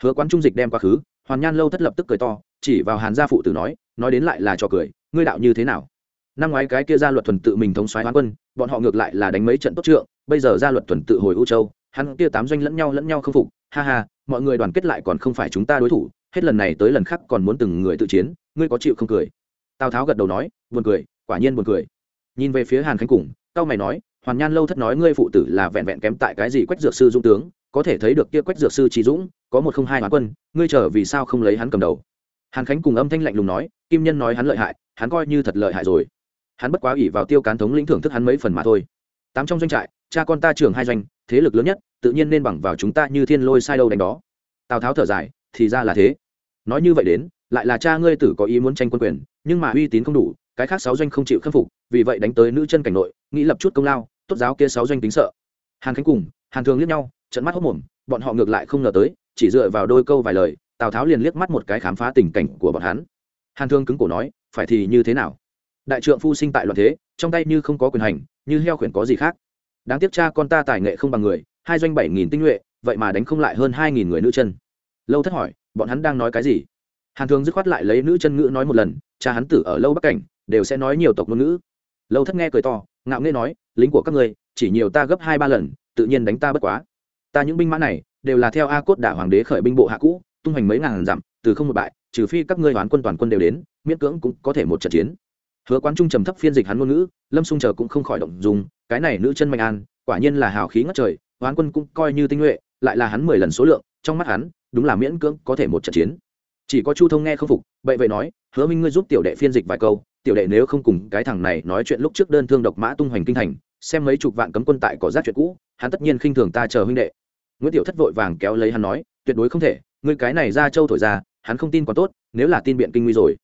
Hứa quán trung dịch đem quá khứ, hoàn nhan lâu thất lập tức cười to, chỉ vào hàn gia phụ tử nói nói đến lại là trò cười, ngươi đạo như thế nào? Năm ngoái cái kia gia luật thuần tự mình thống soái hoán quân, bọn họ ngược lại là đánh mấy trận tốt trượng, bây giờ gia luật thuần tự hồi u châu, hắn kia tám doanh lẫn nhau lẫn nhau không phục, ha ha, mọi người đoàn kết lại còn không phải chúng ta đối thủ, hết lần này tới lần khác còn muốn từng người tự chiến, ngươi có chịu không cười? Tào tháo gật đầu nói, buồn cười, quả nhiên buồn cười. Nhìn về phía hàn khánh cùng tao mày nói, hoàn nhan lâu thất nói ngươi phụ tử là vẹn vẹn kém tại cái gì quách dược sư dung tướng có thể thấy được kia quách dược sư trí dũng, có một không hai hoán quân, ngươi chờ vì sao không lấy hắn cầm đầu? Hàn khánh cùng âm thanh lạnh lùng nói, kim nhân nói hắn lợi hại, hắn coi như thật lợi hại rồi. Hắn bất quá ủy vào tiêu cán thống lĩnh thưởng thức hắn mấy phần mà thôi. Tám trong doanh trại, cha con ta trưởng hai doanh, thế lực lớn nhất, tự nhiên nên bằng vào chúng ta như thiên lôi sai đâu đánh đó. Tào tháo thở dài, thì ra là thế. Nói như vậy đến, lại là cha ngươi tử có ý muốn tranh quân quyền, nhưng mà uy tín không đủ, cái khác sáu doanh không chịu khâm phục, vì vậy đánh tới nữ chân cảnh nội, nghĩ lập chút công lao, tốt giáo kia sáu doanh tính sợ. Hàn khánh cùng, hàn thường liếc nhau trận mắt hốc mồm, bọn họ ngược lại không ngờ tới, chỉ dựa vào đôi câu vài lời, tào tháo liền liếc mắt một cái khám phá tình cảnh của bọn hắn. Hàn thương cứng cổ nói, phải thì như thế nào? Đại trượng phu sinh tại loạn thế, trong tay như không có quyền hành, như heo khuyển có gì khác? Đáng tiếc cha con ta tài nghệ không bằng người, hai doanh bảy nghìn tinh nhuệ, vậy mà đánh không lại hơn hai nghìn người nữ chân. Lâu thất hỏi, bọn hắn đang nói cái gì? Hàn Thương dứt khoát lại lấy nữ chân ngữ nói một lần, cha hắn tử ở lâu bắc cảnh, đều sẽ nói nhiều tộc ngôn ngữ. Lâu thất nghe cười to, ngạo nghê nói, lính của các ngươi, chỉ nhiều ta gấp hai ba lần, tự nhiên đánh ta bất quá ta những binh mã này đều là theo a cốt đả hoàng đế khởi binh bộ hạ cũ, tung hoành mấy ngàn dặm, từ không một bại, trừ phi các ngươi hoán quân toàn quân đều đến, miễn cưỡng cũng có thể một trận chiến. Hứa quán trung trầm thấp phiên dịch hắn ngôn ngữ, lâm xung chờ cũng không khỏi động dùng cái này nữ chân mạnh an, quả nhiên là hào khí ngất trời, hoán quân cũng coi như tinh nhuệ, lại là hắn mười lần số lượng, trong mắt hắn, đúng là miễn cưỡng có thể một trận chiến. Chỉ có chu thông nghe không phục vậy vậy nói, hứa minh ngươi giúp tiểu đệ phiên dịch vài câu, tiểu đệ nếu không cùng cái thằng này nói chuyện lúc trước đơn thương độc mã tung hoành kinh thành, xem mấy chục vạn cấm quân tại có giác chuyện cũ, hắn tất nhiên khinh thường ta chờ huynh đệ nguyễn tiểu thất vội vàng kéo lấy hắn nói, tuyệt đối không thể, ngươi cái này ra châu thổi ra, hắn không tin còn tốt, nếu là tin biện kinh nguy rồi.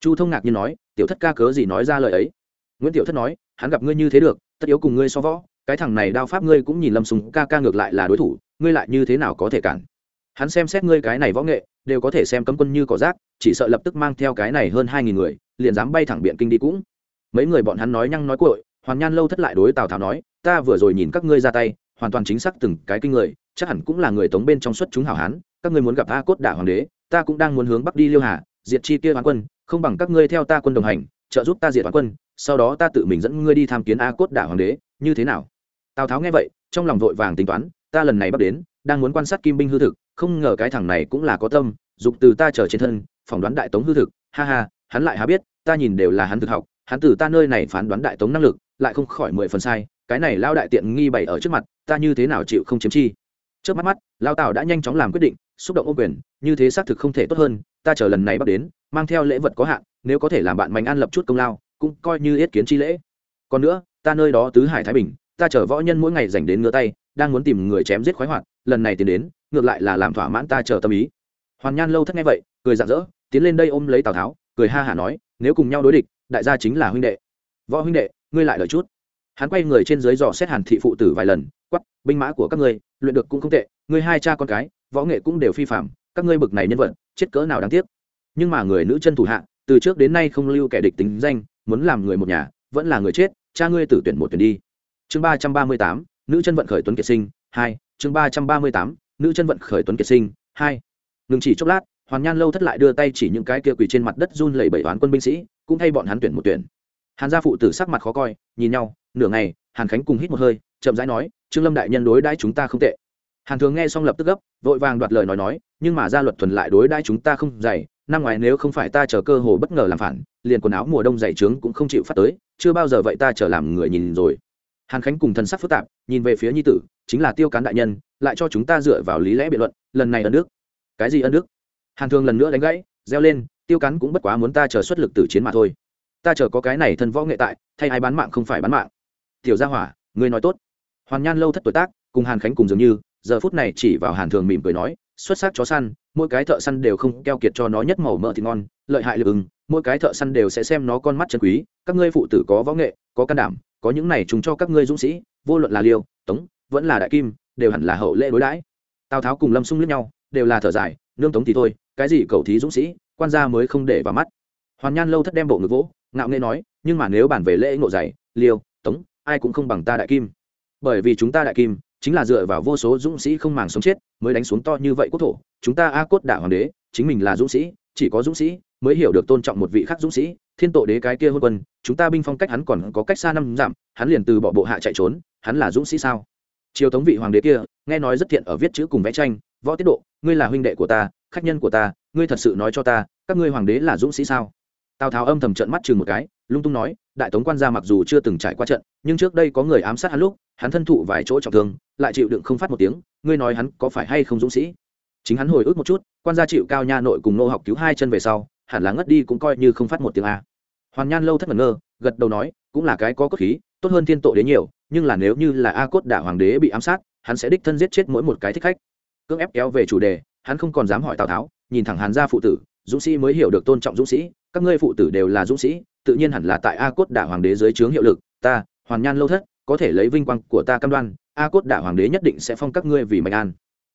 Chu thông ngạc nhiên nói, tiểu thất ca cớ gì nói ra lời ấy? Nguyễn tiểu thất nói, hắn gặp ngươi như thế được, tất yếu cùng ngươi so võ, cái thằng này đao pháp ngươi cũng nhìn lâm súng ca ca ngược lại là đối thủ, ngươi lại như thế nào có thể cản? Hắn xem xét ngươi cái này võ nghệ, đều có thể xem cấm quân như cỏ rác, chỉ sợ lập tức mang theo cái này hơn hai nghìn người, liền dám bay thẳng biện kinh đi cũng. Mấy người bọn hắn nói nhăng nói cội hoàn nhan lâu thất lại đối tào tháo nói, ta vừa rồi nhìn các ngươi ra tay, hoàn toàn chính xác từng cái kinh người chắc hẳn cũng là người tống bên trong xuất chúng hảo hán, các ngươi muốn gặp a cốt đả hoàng đế, ta cũng đang muốn hướng bắc đi liêu hà, diệt chi kia hoàng quân, không bằng các ngươi theo ta quân đồng hành, trợ giúp ta diệt hoàng quân, sau đó ta tự mình dẫn ngươi đi tham kiến a cốt đả hoàng đế, như thế nào? Tào tháo nghe vậy, trong lòng vội vàng tính toán, ta lần này bắt đến, đang muốn quan sát kim binh hư thực, không ngờ cái thằng này cũng là có tâm, dục từ ta trở trên thân, phỏng đoán đại tống hư thực, ha ha, hắn lại há biết, ta nhìn đều là hắn thực học, hắn từ ta nơi này phán đoán đại tống năng lực, lại không khỏi mười phần sai, cái này lao đại tiện nghi bày ở trước mặt, ta như thế nào chịu không chiếm chi? Trước mắt mắt, lao tào đã nhanh chóng làm quyết định, xúc động ô quyền, như thế xác thực không thể tốt hơn, ta chờ lần này bắt đến, mang theo lễ vật có hạn, nếu có thể làm bạn mạnh an lập chút công lao, cũng coi như yết kiến chi lễ. Còn nữa, ta nơi đó tứ hải thái bình, ta chờ võ nhân mỗi ngày dành đến ngứa tay, đang muốn tìm người chém giết khoái hoạt, lần này tiến đến, ngược lại là làm thỏa mãn ta chờ tâm ý. Hoàn nhan lâu thất nghe vậy, cười rạng rỡ, tiến lên đây ôm lấy tào tháo, cười ha hả nói, nếu cùng nhau đối địch, đại gia chính là huynh đệ. Võ huynh đệ, ngươi lại lời chút. Hắn quay người trên dưới dò xét hàn thị phụ tử vài lần quắp binh mã của các ngươi, luyện được cũng không tệ, ngươi hai cha con cái, võ nghệ cũng đều phi phạm các ngươi bực này nhân vật, chết cỡ nào đáng tiếc. Nhưng mà người nữ chân thủ hạ, từ trước đến nay không lưu kẻ địch tính danh, muốn làm người một nhà, vẫn là người chết, cha ngươi tử tuyển một tuyển đi. Chương ba trăm ba mươi tám, nữ chân vận khởi tuấn kiệt sinh, hai, chương ba trăm ba mươi tám, nữ chân vận khởi tuấn kiệt sinh, hai. Ngừng chỉ chốc lát, hoàn nhan lâu thất lại đưa tay chỉ những cái kia quỳ trên mặt đất run lẩy bẩy oán quân binh sĩ, cũng thay bọn hắn tuyển một tuyển. Hàn gia phụ tử sắc mặt khó coi, nhìn nhau, nửa ngày, hàn khánh cùng hít một hơi, chậm rãi nói trương lâm đại nhân đối đãi chúng ta không tệ. Hàn thường nghe xong lập tức gấp, vội vàng đoạt lời nói nói, nhưng mà gia luật thuần lại đối đãi chúng ta không dày, năm ngoài nếu không phải ta chờ cơ hồ bất ngờ làm phản, liền quần áo mùa đông dày trướng cũng không chịu phát tới, chưa bao giờ vậy ta chờ làm người nhìn rồi. Hàn khánh cùng thần sắc phức tạp, nhìn về phía nhi tử, chính là tiêu cán đại nhân, lại cho chúng ta dựa vào lý lẽ biện luận, lần này ân đức. Cái gì ân đức? Hàn thường lần nữa đánh gãy, reo lên, tiêu cán cũng bất quá muốn ta chờ xuất lực tử chiến mà thôi. Ta chờ có cái này thân võ nghệ tại, thay ai bán mạng không phải bán mạng. Tiểu gia hỏa, ngươi nói tốt hoàn nhan lâu thất tuổi tác, cùng hàn khánh cùng dường như, giờ phút này chỉ vào hàn thường mỉm cười nói, xuất sắc chó săn, mỗi cái thợ săn đều không keo kiệt cho nó nhất màu mỡ thì ngon, lợi hại lực ưng, mỗi cái thợ săn đều sẽ xem nó con mắt chân quý, các ngươi phụ tử có võ nghệ, có can đảm, có những này chúng cho các ngươi dũng sĩ, vô luận là liêu, tống, vẫn là đại kim, đều hẳn là hậu lễ đối đãi. Tào tháo cùng lâm xung lướt nhau, đều là thở dài, nương tống thì thôi, cái gì cầu thí dũng sĩ, quan gia mới không để vào mắt. Hoàn nhan lâu thất đem bộ ngực vỗ, ngạo nghê nói, nhưng mà nếu bản về lễ ngộ dày, liêu, tống, ai cũng không bằng ta đại kim bởi vì chúng ta đại kim chính là dựa vào vô số dũng sĩ không màng sống chết mới đánh xuống to như vậy quốc thổ, chúng ta a cốt đả hoàng đế, chính mình là dũng sĩ, chỉ có dũng sĩ mới hiểu được tôn trọng một vị khác dũng sĩ, thiên tổ đế cái kia hôn quân, chúng ta binh phong cách hắn còn có cách xa năm dặm, hắn liền từ bỏ bộ hạ chạy trốn, hắn là dũng sĩ sao? Triều thống vị hoàng đế kia, nghe nói rất thiện ở viết chữ cùng vẽ tranh, võ tiết độ, ngươi là huynh đệ của ta, khách nhân của ta, ngươi thật sự nói cho ta, các ngươi hoàng đế là dũng sĩ sao? Tào tháo âm thầm trận mắt chừng một cái, lung tung nói đại tống quan gia mặc dù chưa từng trải qua trận, nhưng trước đây có người ám sát hắn lúc, hắn thân thụ vài chỗ trọng thương, lại chịu đựng không phát một tiếng, ngươi nói hắn có phải hay không dũng sĩ? Chính hắn hồi ức một chút, quan gia chịu cao nha nội cùng nô học cứu hai chân về sau, hẳn là ngất đi cũng coi như không phát một tiếng a. Hoàn nhan lâu thất ngẩn ngơ, gật đầu nói, cũng là cái có cốt khí, tốt hơn thiên tội đến nhiều, nhưng là nếu như là a cốt đả hoàng đế bị ám sát, hắn sẽ đích thân giết chết mỗi một cái thích khách. Cưỡng ép kéo về chủ đề, hắn không còn dám hỏi tào tháo, nhìn thẳng hàn gia phụ tử, dũng sĩ mới hiểu được tôn trọng dũng sĩ các ngươi phụ tử đều là dũng sĩ, tự nhiên hẳn là tại a cốt đả hoàng đế dưới trướng hiệu lực, ta, hoàn nhan lâu thất, có thể lấy vinh quang của ta cam đoan a cốt đả hoàng đế nhất định sẽ phong các ngươi vì mạnh an.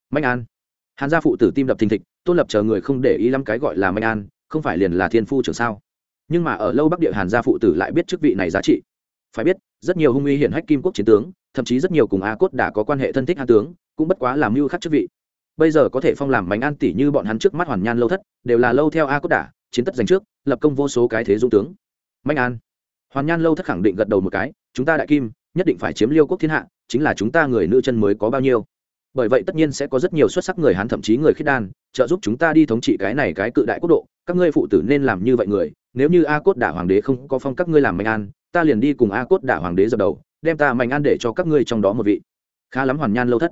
Mạnh an. Hàn gia phụ tử tim đập thình thịch, tôn lập chờ người không để ý lắm cái gọi là mạnh an, không phải liền là thiên phu trưởng sao? Nhưng mà ở lâu bắc địa hàn gia phụ tử lại biết chức vị này giá trị. Phải biết, rất nhiều hung uy hiển hách kim quốc chiến tướng, thậm chí rất nhiều cùng a cốt đã có quan hệ thân thích a tướng, cũng bất quá làm mưu khắc chức vị. Bây giờ có thể phong làm bánh an tỷ như bọn hắn trước mắt hoàn nhan lâu thất, đều là lâu theo a cốt đả chiến tất giành trước, lập công vô số cái thế dung tướng. Mạnh an. Hoàn nhan lâu thất khẳng định gật đầu một cái, chúng ta đại kim, nhất định phải chiếm liêu quốc thiên hạ, chính là chúng ta người nữ chân mới có bao nhiêu. Bởi vậy tất nhiên sẽ có rất nhiều xuất sắc người hán thậm chí người khiết đan, trợ giúp chúng ta đi thống trị cái này cái cự đại quốc độ, các ngươi phụ tử nên làm như vậy người, nếu như a cốt đả hoàng đế không có phong các ngươi làm mạnh an, ta liền đi cùng a cốt đả hoàng đế dập đầu, đem ta mạnh an để cho các ngươi trong đó một vị. Khá lắm hoàn nhan lâu thất.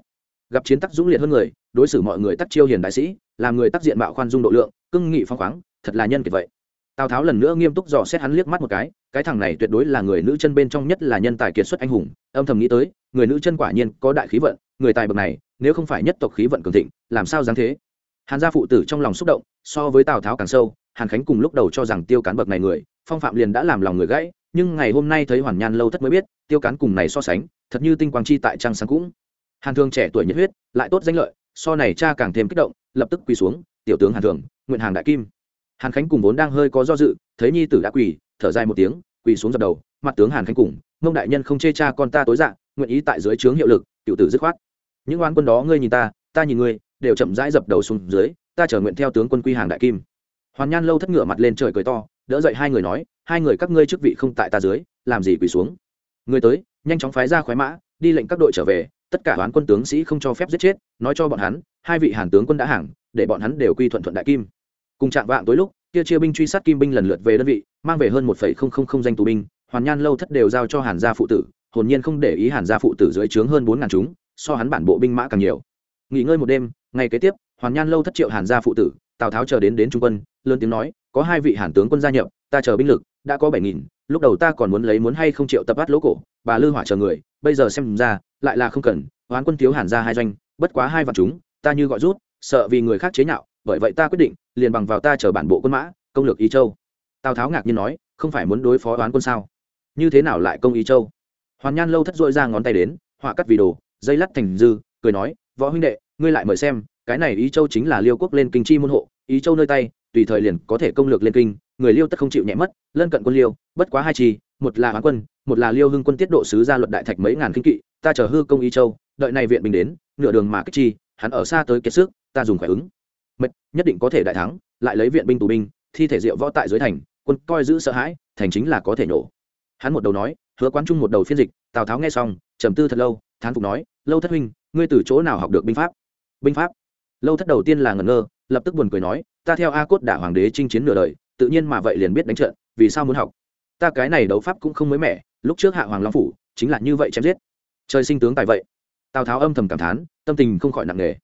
Gặp chiến tắc dũng liệt hơn người, đối xử mọi người tắc chiêu hiền đại sĩ, làm người tắc diện mạo khoan dung độ lượng cưng nghị phong khoáng thật là nhân kiệt vậy. Tào tháo lần nữa nghiêm túc dò xét hắn liếc mắt một cái cái thằng này tuyệt đối là người nữ chân bên trong nhất là nhân tài kiệt xuất anh hùng, âm thầm nghĩ tới, người nữ chân quả nhiên có đại khí vận, người tài bậc này, nếu không phải nhất tộc khí vận cường thịnh, làm sao dáng thế? Hàn gia phụ tử trong lòng xúc động, so với tào tháo càng sâu, hàn khánh cùng lúc đầu cho rằng tiêu cán bậc này người, phong phạm liền đã làm lòng người gãy, nhưng ngày hôm nay thấy hoàn nhan lâu thất mới biết, tiêu cán cùng này so sánh, thật như tinh quang chi tại trang sáng cũng. Hàn thương trẻ tuổi nhiệt huyết, lại tốt danh lợi, so này cha càng thêm kích động, lập tức quỳ xuống, tiểu tướng hàn thường, nguyện hàng đại kim hàn khánh cùng vốn đang hơi có do dự, thấy nhi tử đã quỳ, thở dài một tiếng, quỳ xuống dập đầu, mặt tướng hàn khánh cùng mông đại nhân không chê cha con ta tối dạng nguyện ý tại dưới trướng hiệu lực, cựu tử dứt khoát. Những oán quân đó ngươi nhìn ta ta nhìn ngươi, đều chậm rãi dập đầu xuống dưới, ta trở nguyện theo tướng quân quy hàng đại kim. Hoàn nhan lâu thất ngửa mặt lên trời cười to, đỡ dậy hai người nói, hai người các ngươi chức vị không tại ta dưới, làm gì quỳ xuống? Người tới, nhanh chóng phái ra khoái mã, đi lệnh các đội trở về, tất cả toán quân tướng sĩ không cho phép giết chết, nói cho bọn hắn, hai vị hàn tướng quân đã hàng, để bọn hắn đều quy thuận thuận đại kim cùng trạng vạng tối lúc, kia chia binh truy sát kim binh lần lượt về đơn vị, mang về hơn một danh tù binh. Hoàn nhan lâu thất đều giao cho hàn gia phụ tử, hồn nhiên không để ý hàn gia phụ tử dưới trướng hơn bốn ngàn chúng, so hắn bản bộ binh mã càng nhiều. Nghỉ ngơi một đêm, ngày kế tiếp, hoàn nhan lâu thất triệu hàn gia phụ tử, tào tháo chờ đến đến trung quân, lớn tiếng nói, có hai vị hàn tướng quân gia nhập, ta chờ binh lực, đã có bảy nghìn, lúc đầu ta còn muốn lấy muốn hay không triệu tập bắt lỗ cổ, bà lư hỏa chờ người, bây giờ xem ra, lại là không cần, hoán quân thiếu hàn ra hai doanh, bất quá hai vạn chúng, ta như gọi rút, sợ vì người khác chế nhạo bởi vậy ta quyết định, liền bằng vào ta chở bản bộ quân mã, công lược ý châu. Tào tháo ngạc nhiên nói, không phải muốn đối phó đoán quân sao? Như thế nào lại công ý châu? Hoàn nhan lâu thất dội ra ngón tay đến, họa cắt vì đồ, dây lắt thành dư, cười nói, võ huynh đệ, ngươi lại mời xem, cái này ý châu chính là liêu quốc lên kinh chi môn hộ ý châu nơi tay, tùy thời liền có thể công lược lên kinh, người liêu tất không chịu nhẹ mất, lân cận quân liêu, bất quá hai chi, một là hoán quân, một là liêu hưng quân tiết độ sứ ra luật đại thạch mấy ngàn kinh kỵ, ta chờ hư công ý châu, đợi này viện bình đến, nửa đường mà kích chi, hắn ở xa tới kiệt sức, ta dùng khỏe ứng mệt, nhất định có thể đại thắng, lại lấy viện binh tù binh, thi thể rượu võ tại dưới thành, quân coi giữ sợ hãi, thành chính là có thể nổ. Hắn một đầu nói, hứa quán trung một đầu phiên dịch, tào tháo nghe xong, trầm tư thật lâu, thán phục nói, lâu thất huynh, ngươi từ chỗ nào học được binh pháp? Binh pháp? Lâu thất đầu tiên là ngẩn ngơ, lập tức buồn cười nói, ta theo a cốt đả hoàng đế chinh chiến nửa đời, tự nhiên mà vậy liền biết đánh trận, vì sao muốn học? Ta cái này đấu pháp cũng không mới mẻ, lúc trước hạ hoàng long phủ chính là như vậy chém giết. Trời sinh tướng tại vậy. Tào tháo âm thầm cảm thán, tâm tình không khỏi nặng nề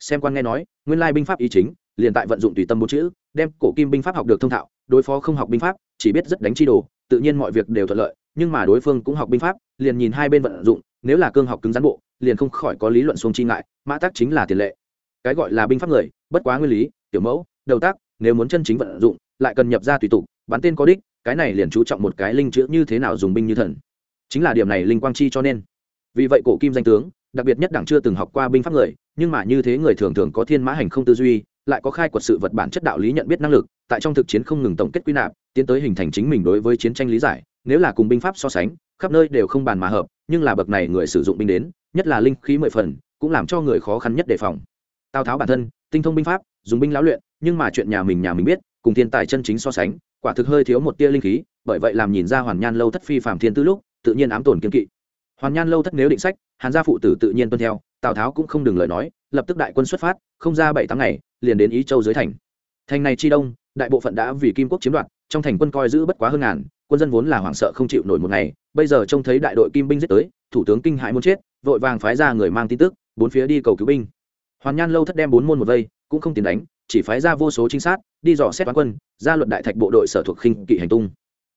xem quan nghe nói, nguyên lai binh pháp ý chính, liền tại vận dụng tùy tâm bốn chữ, đem cổ kim binh pháp học được thông thạo, đối phó không học binh pháp, chỉ biết rất đánh chi đồ, tự nhiên mọi việc đều thuận lợi, nhưng mà đối phương cũng học binh pháp, liền nhìn hai bên vận dụng, nếu là cương học cứng rắn bộ, liền không khỏi có lý luận xuống chi ngại, mã tác chính là tiền lệ. Cái gọi là binh pháp người, bất quá nguyên lý tiểu mẫu, đầu tác nếu muốn chân chính vận dụng, lại cần nhập ra tùy tục, bắn tên có đích, cái này liền chú trọng một cái linh chữ như thế nào dùng binh như thần. Chính là điểm này linh quang chi cho nên. Vì vậy cổ kim danh tướng, đặc biệt nhất đảng chưa từng học qua binh pháp người nhưng mà như thế người thường thường có thiên mã hành không tư duy, lại có khai quật sự vật bản chất đạo lý nhận biết năng lực, tại trong thực chiến không ngừng tổng kết quy nạp, tiến tới hình thành chính mình đối với chiến tranh lý giải, nếu là cùng binh pháp so sánh, khắp nơi đều không bàn mà hợp, nhưng là bậc này người sử dụng binh đến, nhất là linh khí mười phần, cũng làm cho người khó khăn nhất đề phòng. Tào tháo bản thân, tinh thông binh pháp, dùng binh lão luyện, nhưng mà chuyện nhà mình nhà mình biết, cùng thiên tài chân chính so sánh, quả thực hơi thiếu một tia linh khí, bởi vậy làm nhìn ra hoàn nhan lâu thất phi phạm thiên tư lúc, tự nhiên ám tổn kiên kỵ. Hoàn nhan lâu thất nếu định sách, hàn gia phụ tử tự nhiên tuân theo tào tháo cũng không đừng lời nói, lập tức đại quân xuất phát, không ra bảy tháng ngày, liền đến ý châu dưới thành. Thành này chi đông, đại bộ phận đã vì kim quốc chiếm đoạt, trong thành quân coi giữ bất quá hơn ngàn, quân dân vốn là hoảng sợ không chịu nổi một ngày, bây giờ trông thấy đại đội kim binh giết tới, thủ tướng kinh hãi muốn chết, vội vàng phái ra người mang tin tức, bốn phía đi cầu cứu binh. Hoàn nhan lâu thất đem bốn môn một vây, cũng không tiền đánh, chỉ phái ra vô số trinh sát, đi dò xét toán quân, ra luận đại thạch bộ đội sở thuộc khinh kỵ hành tung.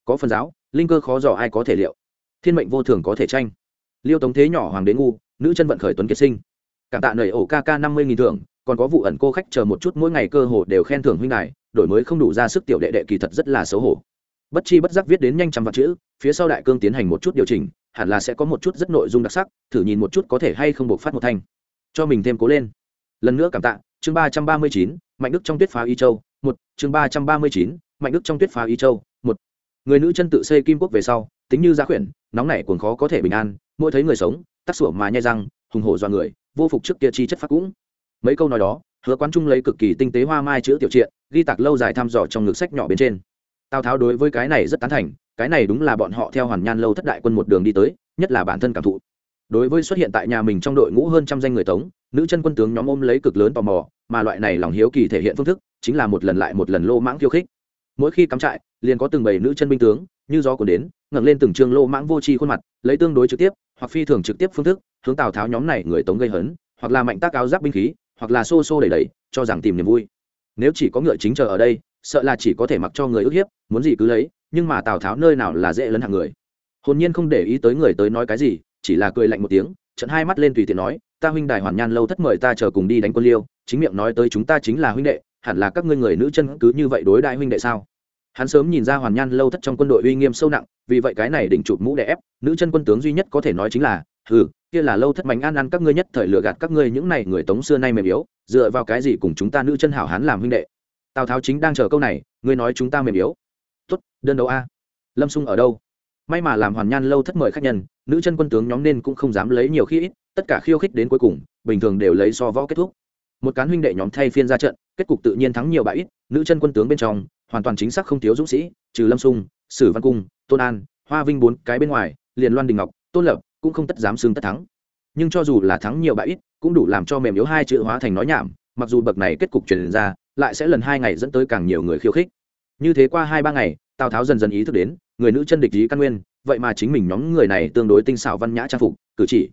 Có phần giáo, linh cơ khó dò ai có thể liệu. Thiên mệnh vô thường có thể tranh. Liêu tống thế nhỏ hoàng đế ngu nữ chân vận khởi tuấn kiệt sinh. Cảm tạ nầy ổ kk năm mươi nghìn thưởng, còn có vụ ẩn cô khách chờ một chút mỗi ngày cơ hồ đều khen thưởng huynh này đổi mới không đủ ra sức tiểu đệ đệ kỳ thật rất là xấu hổ. Bất chi bất giác viết đến nhanh trăm vạn chữ, phía sau đại cương tiến hành một chút điều chỉnh, hẳn là sẽ có một chút rất nội dung đặc sắc, thử nhìn một chút có thể hay không buộc phát một thanh. Cho mình thêm cố lên. Lần nữa cảm tạ, chương ba trăm ba mươi chín, mạnh đức trong tuyết phá y châu, một, chương ba trăm ba mươi chín, mạnh đức trong tuyết phá y châu, một. Người nữ chân tự xây kim quốc về sau, tính như gia khuyển nóng nảy cuồng khó có thể bình an, mỗi thấy người sống tắc sủa mà nhai răng, hùng hổ do người, vô phục trước kia chi chất phát cũng. Mấy câu nói đó, hứa quán trung lấy cực kỳ tinh tế hoa mai chữ tiểu triện, ghi tạc lâu dài thăm dò trong ngực sách nhỏ bên trên. Tào tháo đối với cái này rất tán thành, cái này đúng là bọn họ theo hoàn nhan lâu thất đại quân một đường đi tới, nhất là bản thân cảm thụ. Đối với xuất hiện tại nhà mình trong đội ngũ hơn trăm danh người tống, nữ chân quân tướng nhóm ôm lấy cực lớn tò mò, mà loại này lòng hiếu kỳ thể hiện phương thức, chính là một lần lại một lần lô mãng khiêu khích. Mỗi khi cắm trại, liền có từng bầy nữ chân binh tướng, như gió cuốn đến, ngẩng lên từng trường lô mãng vô tri khuôn mặt, lấy tương đối trực tiếp hoặc phi thường trực tiếp phương thức, hướng tào tháo nhóm này người tống gây hấn, hoặc là mạnh tác áo giáp binh khí, hoặc là xô xô đẩy đẩy, cho rằng tìm niềm vui. Nếu chỉ có ngựa chính chờ ở đây, sợ là chỉ có thể mặc cho người ức hiếp, muốn gì cứ lấy, nhưng mà tào tháo nơi nào là dễ lấn hàng người. Hồn nhiên không để ý tới người tới nói cái gì, chỉ là cười lạnh một tiếng trận hai mắt lên tùy tiện nói, ta huynh đài hoàn nhan lâu thất mời ta chờ cùng đi đánh quân liêu, chính miệng nói tới chúng ta chính là huynh đệ, hẳn là các ngươi người nữ chân cứ như vậy đối đại huynh đệ sao? Hắn sớm nhìn ra hoàn nhan lâu thất trong quân đội uy nghiêm sâu nặng, vì vậy cái này đỉnh chụp mũ đè ép, nữ chân quân tướng duy nhất có thể nói chính là ừ kia là lâu thất mạnh an ăn các ngươi nhất thời lừa gạt các ngươi những này người tống xưa nay mềm yếu, dựa vào cái gì cùng chúng ta nữ chân hảo hán làm huynh đệ? Tào tháo chính đang chờ câu này, ngươi nói chúng ta mềm yếu. Tốt, đơn đấu a. Lâm xung ở đâu? May mà làm hoàn nhan lâu thất mời khách nhân, nữ chân quân tướng nhóm nên cũng không dám lấy nhiều khi ít, tất cả khiêu khích đến cuối cùng, bình thường đều lấy so võ kết thúc một cán huynh đệ nhóm thay phiên ra trận, kết cục tự nhiên thắng nhiều bại ít, nữ chân quân tướng bên trong, hoàn toàn chính xác không thiếu dũng sĩ, trừ lâm sung, sử văn cung, tôn an, hoa vinh bốn cái bên ngoài, liền loan đình ngọc, tôn lập cũng không tất dám xưng tất thắng. Nhưng cho dù là thắng nhiều bại ít, cũng đủ làm cho mềm yếu hai chữ hóa thành nói nhảm, mặc dù bậc này kết cục truyền ra, lại sẽ lần hai ngày dẫn tới càng nhiều người khiêu khích. Như thế qua hai ba ngày, tào tháo dần dần ý thức đến, người nữ chân địch lý căn nguyên, vậy mà chính mình nhóm người này tương đối tinh xảo văn nhã trang phục, cử chỉ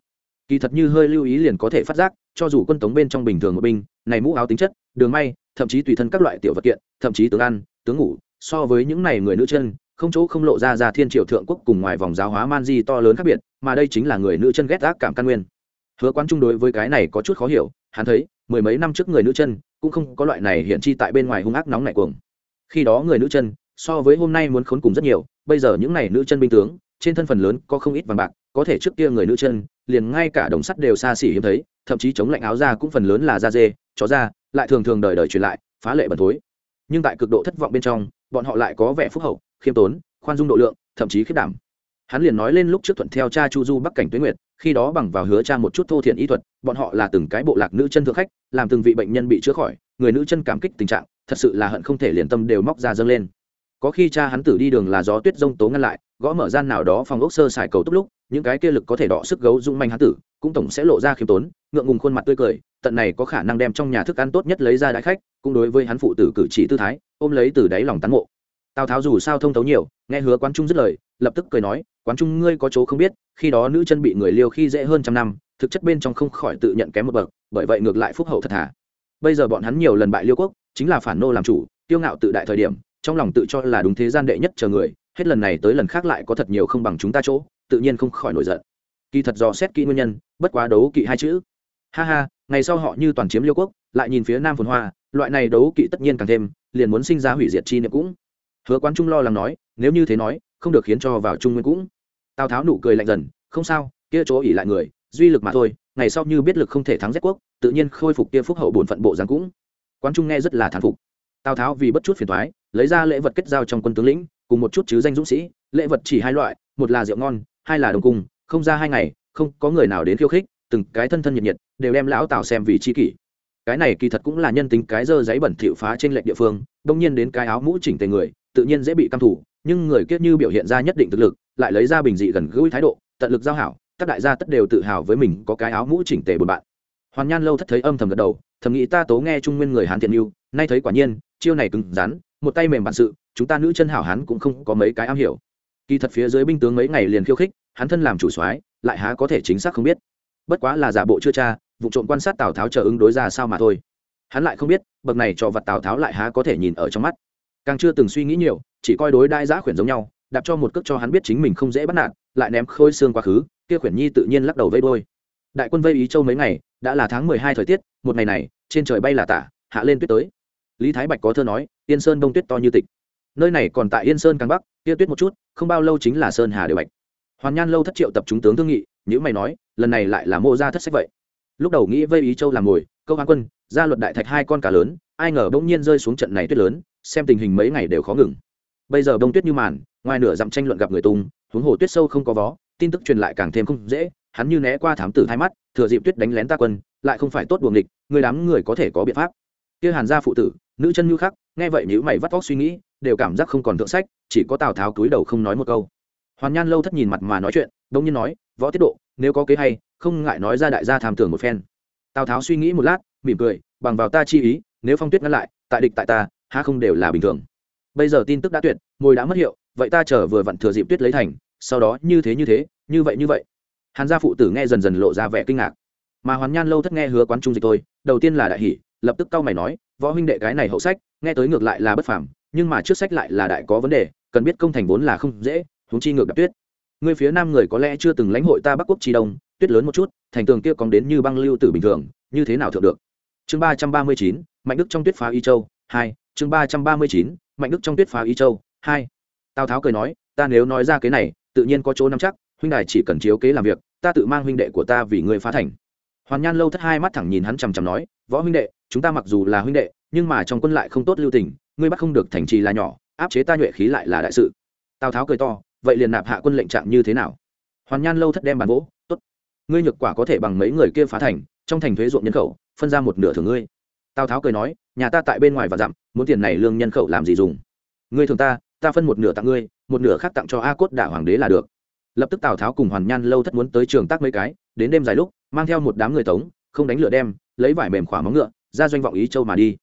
kỳ thật như hơi lưu ý liền có thể phát giác, cho dù quân tống bên trong bình thường một binh, này mũ áo tính chất, đường may, thậm chí tùy thân các loại tiểu vật kiện, thậm chí tướng ăn, tướng ngủ, so với những này người nữ chân, không chỗ không lộ ra ra thiên triều thượng quốc cùng ngoài vòng giáo hóa man di to lớn khác biệt, mà đây chính là người nữ chân ghét ác cảm căn nguyên. Hứa quán trung đối với cái này có chút khó hiểu, hắn thấy, mười mấy năm trước người nữ chân, cũng không có loại này hiện chi tại bên ngoài hung ác nóng nảy cuồng. Khi đó người nữ chân, so với hôm nay muốn khốn cùng rất nhiều, bây giờ những này nữ chân binh tướng, trên thân phần lớn có không ít vàng bạc có thể trước kia người nữ chân, liền ngay cả đồng sắt đều xa xỉ hiếm thấy, thậm chí chống lạnh áo da cũng phần lớn là da dê, chó da, lại thường thường đời đời truyền lại, phá lệ bẩn thối. Nhưng tại cực độ thất vọng bên trong, bọn họ lại có vẻ phúc hậu, khiêm tốn, khoan dung độ lượng, thậm chí khiết đảm. Hắn liền nói lên lúc trước thuận theo cha chu du bắc cảnh tuyến nguyệt, khi đó bằng vào hứa cha một chút thô thiện y thuật, bọn họ là từng cái bộ lạc nữ chân thượng khách, làm từng vị bệnh nhân bị chữa khỏi, người nữ chân cảm kích tình trạng, thật sự là hận không thể liền tâm đều móc ra dâng lên. Có khi cha hắn tử đi đường là gió tuyết rông tố ngăn lại, gõ mở gian nào đó phòng ốc sơ xài cầu túc lúc những cái kia lực có thể đọ sức gấu dung manh hắn tử, cũng tổng sẽ lộ ra khiêm tốn, ngượng ngùng khuôn mặt tươi cười, tận này có khả năng đem trong nhà thức ăn tốt nhất lấy ra đại khách, cũng đối với hắn phụ tử cử chỉ tư thái, ôm lấy từ đáy lòng tán mộ. Tào tháo dù sao thông thấu nhiều, nghe hứa quán trung dứt lời, lập tức cười nói, quán trung ngươi có chỗ không biết, khi đó nữ chân bị người liêu khi dễ hơn trăm năm, thực chất bên trong không khỏi tự nhận kém một bậc, bởi vậy ngược lại phúc hậu thật thà. Bây giờ bọn hắn nhiều lần bại liêu quốc, chính là phản nô làm chủ, tiêu ngạo tự đại thời điểm, trong lòng tự cho là đúng thế gian đệ nhất chờ người, hết lần này tới lần khác lại có thật nhiều không bằng chúng ta chỗ tự nhiên không khỏi nổi giận. Kỳ thật do xét kỹ nguyên nhân, bất quá đấu kỵ hai chữ. Ha ha, ngày sau họ như toàn chiếm liêu quốc, lại nhìn phía nam phồn hoa, loại này đấu kỵ tất nhiên càng thêm, liền muốn sinh ra hủy diệt chi niệm cũng. Hứa quán trung lo lắng nói, nếu như thế nói, không được khiến cho vào trung nguyên cũng. Tào tháo nụ cười lạnh dần, không sao, kia chỗ ỉ lại người, duy lực mà thôi, ngày sau như biết lực không thể thắng rét quốc, tự nhiên khôi phục kia phúc hậu bổn phận bộ giáng cũng. Quán trung nghe rất là thán phục. Tào tháo vì bất chút phiền thoái lấy ra lễ vật kết giao trong quân tướng lĩnh, cùng một chút chứ danh dũng sĩ, lễ vật chỉ hai loại, một là rượu ngon hai là đồng cung, không ra hai ngày, không có người nào đến khiêu khích, từng cái thân thân nhiệt nhiệt, đều đem lão tào xem vì chi kỷ. Cái này kỳ thật cũng là nhân tính cái dơ giấy bẩn thịu phá trên lệnh địa phương, đông nhiên đến cái áo mũ chỉnh tề người, tự nhiên dễ bị căm thủ, nhưng người kiết như biểu hiện ra nhất định thực lực, lại lấy ra bình dị gần gũi thái độ, tận lực giao hảo các đại gia tất đều tự hào với mình có cái áo mũ chỉnh tề bồn bạn hoàn nhan lâu thất thấy âm thầm gật đầu, thầm nghĩ ta tố nghe trung nguyên người hán thiện yêu nay thấy quả nhiên, chiêu này cứng rắn, một tay mềm bản sự, chúng ta nữ chân hảo hán cũng không có mấy cái am hiểu kỳ thật phía dưới binh tướng mấy ngày liền khiêu khích, hắn thân làm chủ soái, lại há có thể chính xác không biết. Bất quá là giả bộ chưa cha vụ trộm quan sát tào tháo chờ ứng đối ra sao mà thôi. Hắn lại không biết, bậc này cho vật tào tháo lại há có thể nhìn ở trong mắt. Càng chưa từng suy nghĩ nhiều, chỉ coi đối đai giã khuyển giống nhau, đạp cho một cước cho hắn biết chính mình không dễ bắt nạt, lại ném khôi xương quá khứ, kia khuyển nhi tự nhiên lắc đầu vây đôi đại quân vây ý châu mấy ngày, đã là tháng mười hai thời tiết, một ngày này, trên trời bay là tả, hạ lên tuyết tới. Lý thái bạch có thơ nói, yên sơn đông tuyết to như tịch. Nơi này còn tại yên sơn càng bắc kia tuyết một chút, không bao lâu chính là sơn hà đều bạch. Hoàn nhan lâu thất triệu tập chúng tướng thương nghị những mày nói, lần này lại là mô ra thất sách vậy. Lúc đầu nghĩ vây ý châu làm ngồi, câu hán quân ra luật đại thạch hai con cá lớn, ai ngờ bỗng nhiên rơi xuống trận này tuyết lớn, xem tình hình mấy ngày đều khó ngừng. Bây giờ bông tuyết như màn, ngoài nửa dặm tranh luận gặp người tung, huống hồ tuyết sâu không có vó, tin tức truyền lại càng thêm không dễ, hắn như né qua thám tử hai mắt, thừa dịp tuyết đánh lén ta quân, lại không phải tốt buồng địch người đám người có thể có biện pháp. Kia hàn gia phụ tử, nữ chân như khắc, nghe vậy nếu mày vắt vóc suy nghĩ đều cảm giác không còn thượng sách, chỉ có tào tháo túi đầu không nói một câu. Hoàn nhan lâu thất nhìn mặt mà nói chuyện đông nhiên nói, võ tiết độ, nếu có kế hay, không ngại nói ra đại gia tham tưởng một phen. Tào tháo suy nghĩ một lát, mỉm cười, bằng vào ta chi ý, nếu phong tuyết ngăn lại, tại địch tại ta ha không đều là bình thường. Bây giờ tin tức đã tuyệt ngồi đã mất hiệu, vậy ta chờ vừa vặn thừa dịp tuyết lấy thành, sau đó như thế như thế, như vậy như vậy. Hàn gia phụ tử nghe dần dần lộ ra vẻ kinh ngạc. Mà hoàn nhan lâu thất nghe hứa quán trung dịch tôi đầu tiên là đại hỷ lập tức cau mày nói, võ huynh đệ cái này hậu sách, nghe tới ngược lại là bất phàm nhưng mà trước sách lại là đại có vấn đề, cần biết công thành vốn là không dễ, huống chi ngược gặp tuyết. Người phía nam người có lẽ chưa từng lãnh hội ta bắc quốc tri đông, tuyết lớn một chút, thành tường kia còn đến như băng lưu tử bình thường, như thế nào thượng được? Chương ba trăm ba mươi chín, mạnh đức trong tuyết phá y châu, hai, chương ba trăm ba mươi chín, mạnh đức trong tuyết phá y châu, hai. Tào tháo cười nói, ta nếu nói ra cái này, tự nhiên có chỗ nắm chắc, huynh đài chỉ cần chiếu kế làm việc, ta tự mang huynh đệ của ta vì ngươi phá thành. Hoàn nhan lâu thất hai mắt thẳng nhìn hắn chằm chằm nói, võ huynh đệ, chúng ta mặc dù là huynh đệ, nhưng mà trong quân lại không tốt lưu tình ngươi bắt không được thành trì là nhỏ, áp chế ta nhuệ khí lại là đại sự. Tào tháo cười to, vậy liền nạp hạ quân lệnh trạng như thế nào? Hoàn nhan lâu thất đem bàn gỗ tốt, ngươi nhược quả có thể bằng mấy người kia phá thành, trong thành thuế ruộng nhân khẩu, phân ra một nửa thường ngươi. Tào tháo cười nói, nhà ta tại bên ngoài và dặm, muốn tiền này lương nhân khẩu làm gì dùng? Ngươi thường ta ta phân một nửa tặng ngươi, một nửa khác tặng cho a cốt đả hoàng đế là được. Lập tức tào tháo cùng hoàn nhan lâu thất muốn tới trường tác mấy cái, đến đêm dài lúc, mang theo một đám người tống, không đánh lửa đem, lấy vải mềm khỏa móng ngựa, ra doanh vọng ý châu mà đi.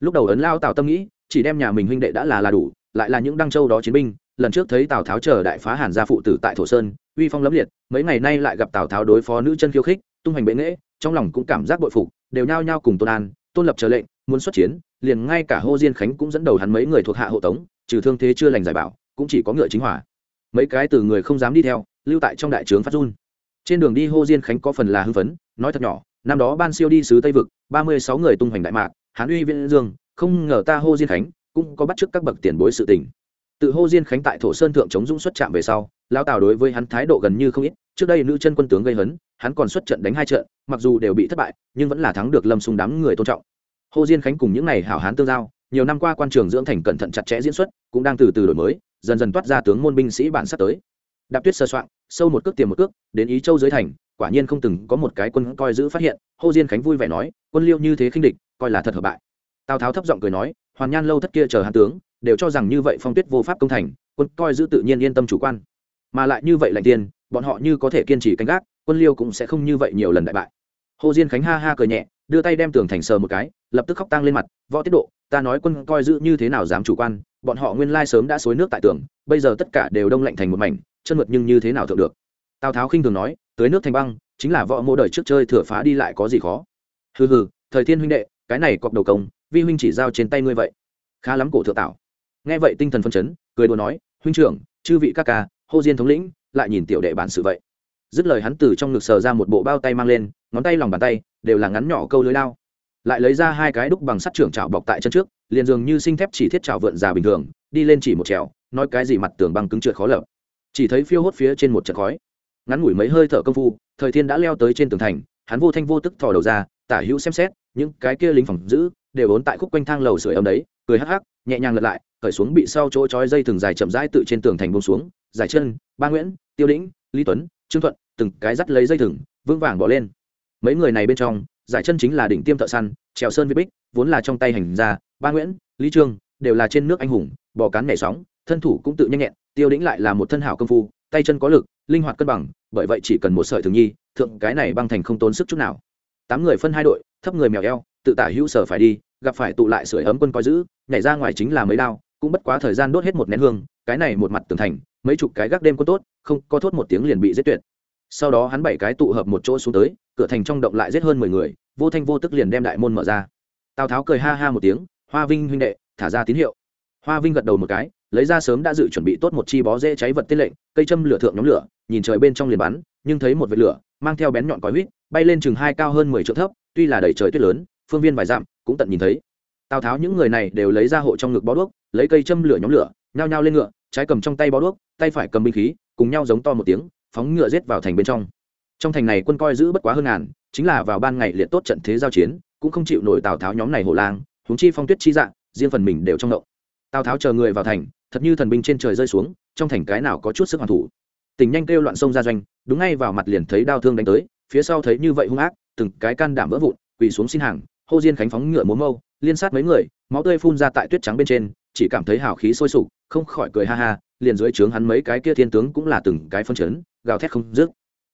Lúc đầu ấn lao tào tâm nghĩ chỉ đem nhà mình huynh đệ đã là là đủ, lại là những đăng châu đó chiến binh, lần trước thấy tào tháo chờ đại phá hàn gia phụ tử tại thổ sơn, uy phong lẫm liệt, mấy ngày nay lại gặp tào tháo đối phó nữ chân khiêu khích, tung hành bệ nghễ trong lòng cũng cảm giác bội phục, đều nhao nhao cùng tôn an, tôn lập chờ lệnh, muốn xuất chiến, liền ngay cả hô diên khánh cũng dẫn đầu hắn mấy người thuộc hạ hộ tống, trừ thương thế chưa lành giải bảo, cũng chỉ có ngựa chính hỏa. Mấy cái từ người không dám đi theo, lưu tại trong đại trướng phát run. Trên đường đi hô diên khánh có phần là hưng phấn, nói thật nhỏ, năm đó ban siêu đi sứ tây vực, ba mươi sáu người tung hoành đại mạc, hán uy viễn dương không ngờ ta hô diên khánh cũng có bắt chước các bậc tiền bối sự tình. Tự hô diên khánh tại thổ sơn thượng chống dũng xuất trạm về sau lao tào đối với hắn thái độ gần như không ít. Trước đây nữ chân quân tướng gây hấn, hắn còn xuất trận đánh hai trận, mặc dù đều bị thất bại, nhưng vẫn là thắng được lâm sung đám người tôn trọng. Hô diên khánh cùng những n à y hảo hán tương giao, nhiều năm qua quan trường dưỡng thành cẩn thận chặt chẽ diễn xuất, cũng đang từ từ đổi mới, dần dần toát ra tướng môn binh sĩ bản sắp tới. Đạp tuyết sơ soạn, sâu một cước tiền một cước, đến ý châu dưới thành, quả nhiên không từng có một cái quân coi giữ phát hiện. Hô diên khánh vui vẻ nói, quân liêu như thế khinh địch, coi là thật hợp bại tào tháo thấp giọng cười nói hoàn nhan lâu thất kia chờ hàn tướng đều cho rằng như vậy phong tuyết vô pháp công thành quân coi giữ tự nhiên yên tâm chủ quan. Mà lại như vậy lạnh tiền, bọn họ như có thể kiên trì canh gác quân liêu cũng sẽ không như vậy nhiều lần đại bại. Hồ diên khánh ha ha cười nhẹ đưa tay đem tường thành sờ một cái lập tức khóc tang lên mặt võ tiết độ ta nói quân coi giữ như thế nào dám chủ quan bọn họ nguyên lai sớm đã xối nước tại tường bây giờ tất cả đều đông lạnh thành một mảnh chân mượt nhưng như thế nào thượng được? Tào tháo khinh thường nói tới nước thành băng chính là võ mô đời trước chơi thừa phá đi lại có gì khó. Hừ hừ thời thiên huynh đệ cái này cọc đầu công vi huynh chỉ giao trên tay ngươi vậy. Khá lắm cổ thượng tảo. Nghe vậy tinh thần phân chấn, cười đùa nói, huynh trưởng, chư vị các ca, hô diên thống lĩnh, lại nhìn tiểu đệ bản sự vậy. Dứt lời hắn từ trong ngực sờ ra một bộ bao tay mang lên, ngón tay lòng bàn tay đều là ngắn nhỏ câu lưới lao. Lại lấy ra hai cái đúc bằng sắt trưởng chảo bọc tại chân trước, liền dường như sinh thép chỉ thiết chảo vượn già bình thường, đi lên chỉ một trèo, nói cái gì mặt tường băng cứng trượt khó lợp chỉ thấy phiêu hốt phía trên một trận khói. Ngắn ngủi mấy hơi thở công phu, thời thiên đã leo tới trên tường thành, hắn vô thanh vô tức thò đầu ra, tả hữu xem xét, những cái kia lính phòng giữ đều ốn tại khúc quanh thang lầu sưởi ấm đấy, cười hắc hắc, nhẹ nhàng lật lại, cởi xuống bị sau chỗ trói dây thừng dài chậm rãi tự trên tường thành bông xuống giải chân, ba nguyễn, tiêu lĩnh lý tuấn, trương thuận, từng cái dắt lấy dây thừng, vững vàng bỏ lên. Mấy người này bên trong giải chân chính là đỉnh tiêm thợ săn, trèo sơn vi bích, vốn là trong tay hành ra ba nguyễn, lý trương, đều là trên nước anh hùng, bò cán nhảy sóng, thân thủ cũng tự nhanh nhẹn, tiêu đĩnh lại là một thân hảo công phu, tay chân có lực, linh hoạt cân bằng, bởi vậy chỉ cần một sợi thường nhi, thượng cái này băng thành không tốn sức chút nào. Tám người phân hai đội, thấp người mèo eo tự tả hữu sở phải đi, gặp phải tụ lại sưởi ấm quân coi giữ, nhảy ra ngoài chính là mấy đao, cũng bất quá thời gian đốt hết một nén hương, cái này một mặt tường thành, mấy chục cái gác đêm có tốt, không, có thốt một tiếng liền bị giết tuyệt. Sau đó hắn bảy cái tụ hợp một chỗ xuống tới, cửa thành trong động lại giết hơn mười người, vô thanh vô tức liền đem đại môn mở ra. Tào tháo cười ha ha một tiếng, hoa vinh huynh đệ, thả ra tín hiệu. Hoa vinh gật đầu một cái, lấy ra sớm đã dự chuẩn bị tốt một chi bó dễ cháy vật tên lệnh, cây châm lửa thượng nhóm lửa, nhìn trời bên trong liền bắn, nhưng thấy một vệt lửa, mang theo bén nhọn cói huýt, bay lên chừng hai cao hơn mười trượng thấp, tuy là đầy trời tuyết lớn phương viên vài dặm, cũng tận nhìn thấy. Tào tháo những người này đều lấy ra hộ trong ngực bó đuốc, lấy cây châm lửa nhóm lửa, nhao nhao lên ngựa, trái cầm trong tay bó đuốc, tay phải cầm binh khí, cùng nhau giống to một tiếng, phóng ngựa giết vào thành bên trong. Trong thành này quân coi giữ bất quá hơn ngàn, chính là vào ban ngày liệt tốt trận thế giao chiến, cũng không chịu nổi tào tháo nhóm này hộ lang, huống chi phong tuyết chi dạng riêng phần mình đều trong động. Tào tháo chờ người vào thành, thật như thần binh trên trời rơi xuống, trong thành cái nào có chút sức hoàn thủ. Tình nhanh kêu loạn sông ra doanh, đúng ngay vào mặt liền thấy đao thương đánh tới, phía sau thấy như vậy hung ác, từng cái can đảm vỡ vụn, quỳ xuống xin hàng hô diên khánh phóng ngựa múa mâu, liên sát mấy người, máu tươi phun ra tại tuyết trắng bên trên, chỉ cảm thấy hào khí sôi sục, không khỏi cười ha ha, liền dưới trướng hắn mấy cái kia thiên tướng cũng là từng cái phân chấn, gào thét không dứt.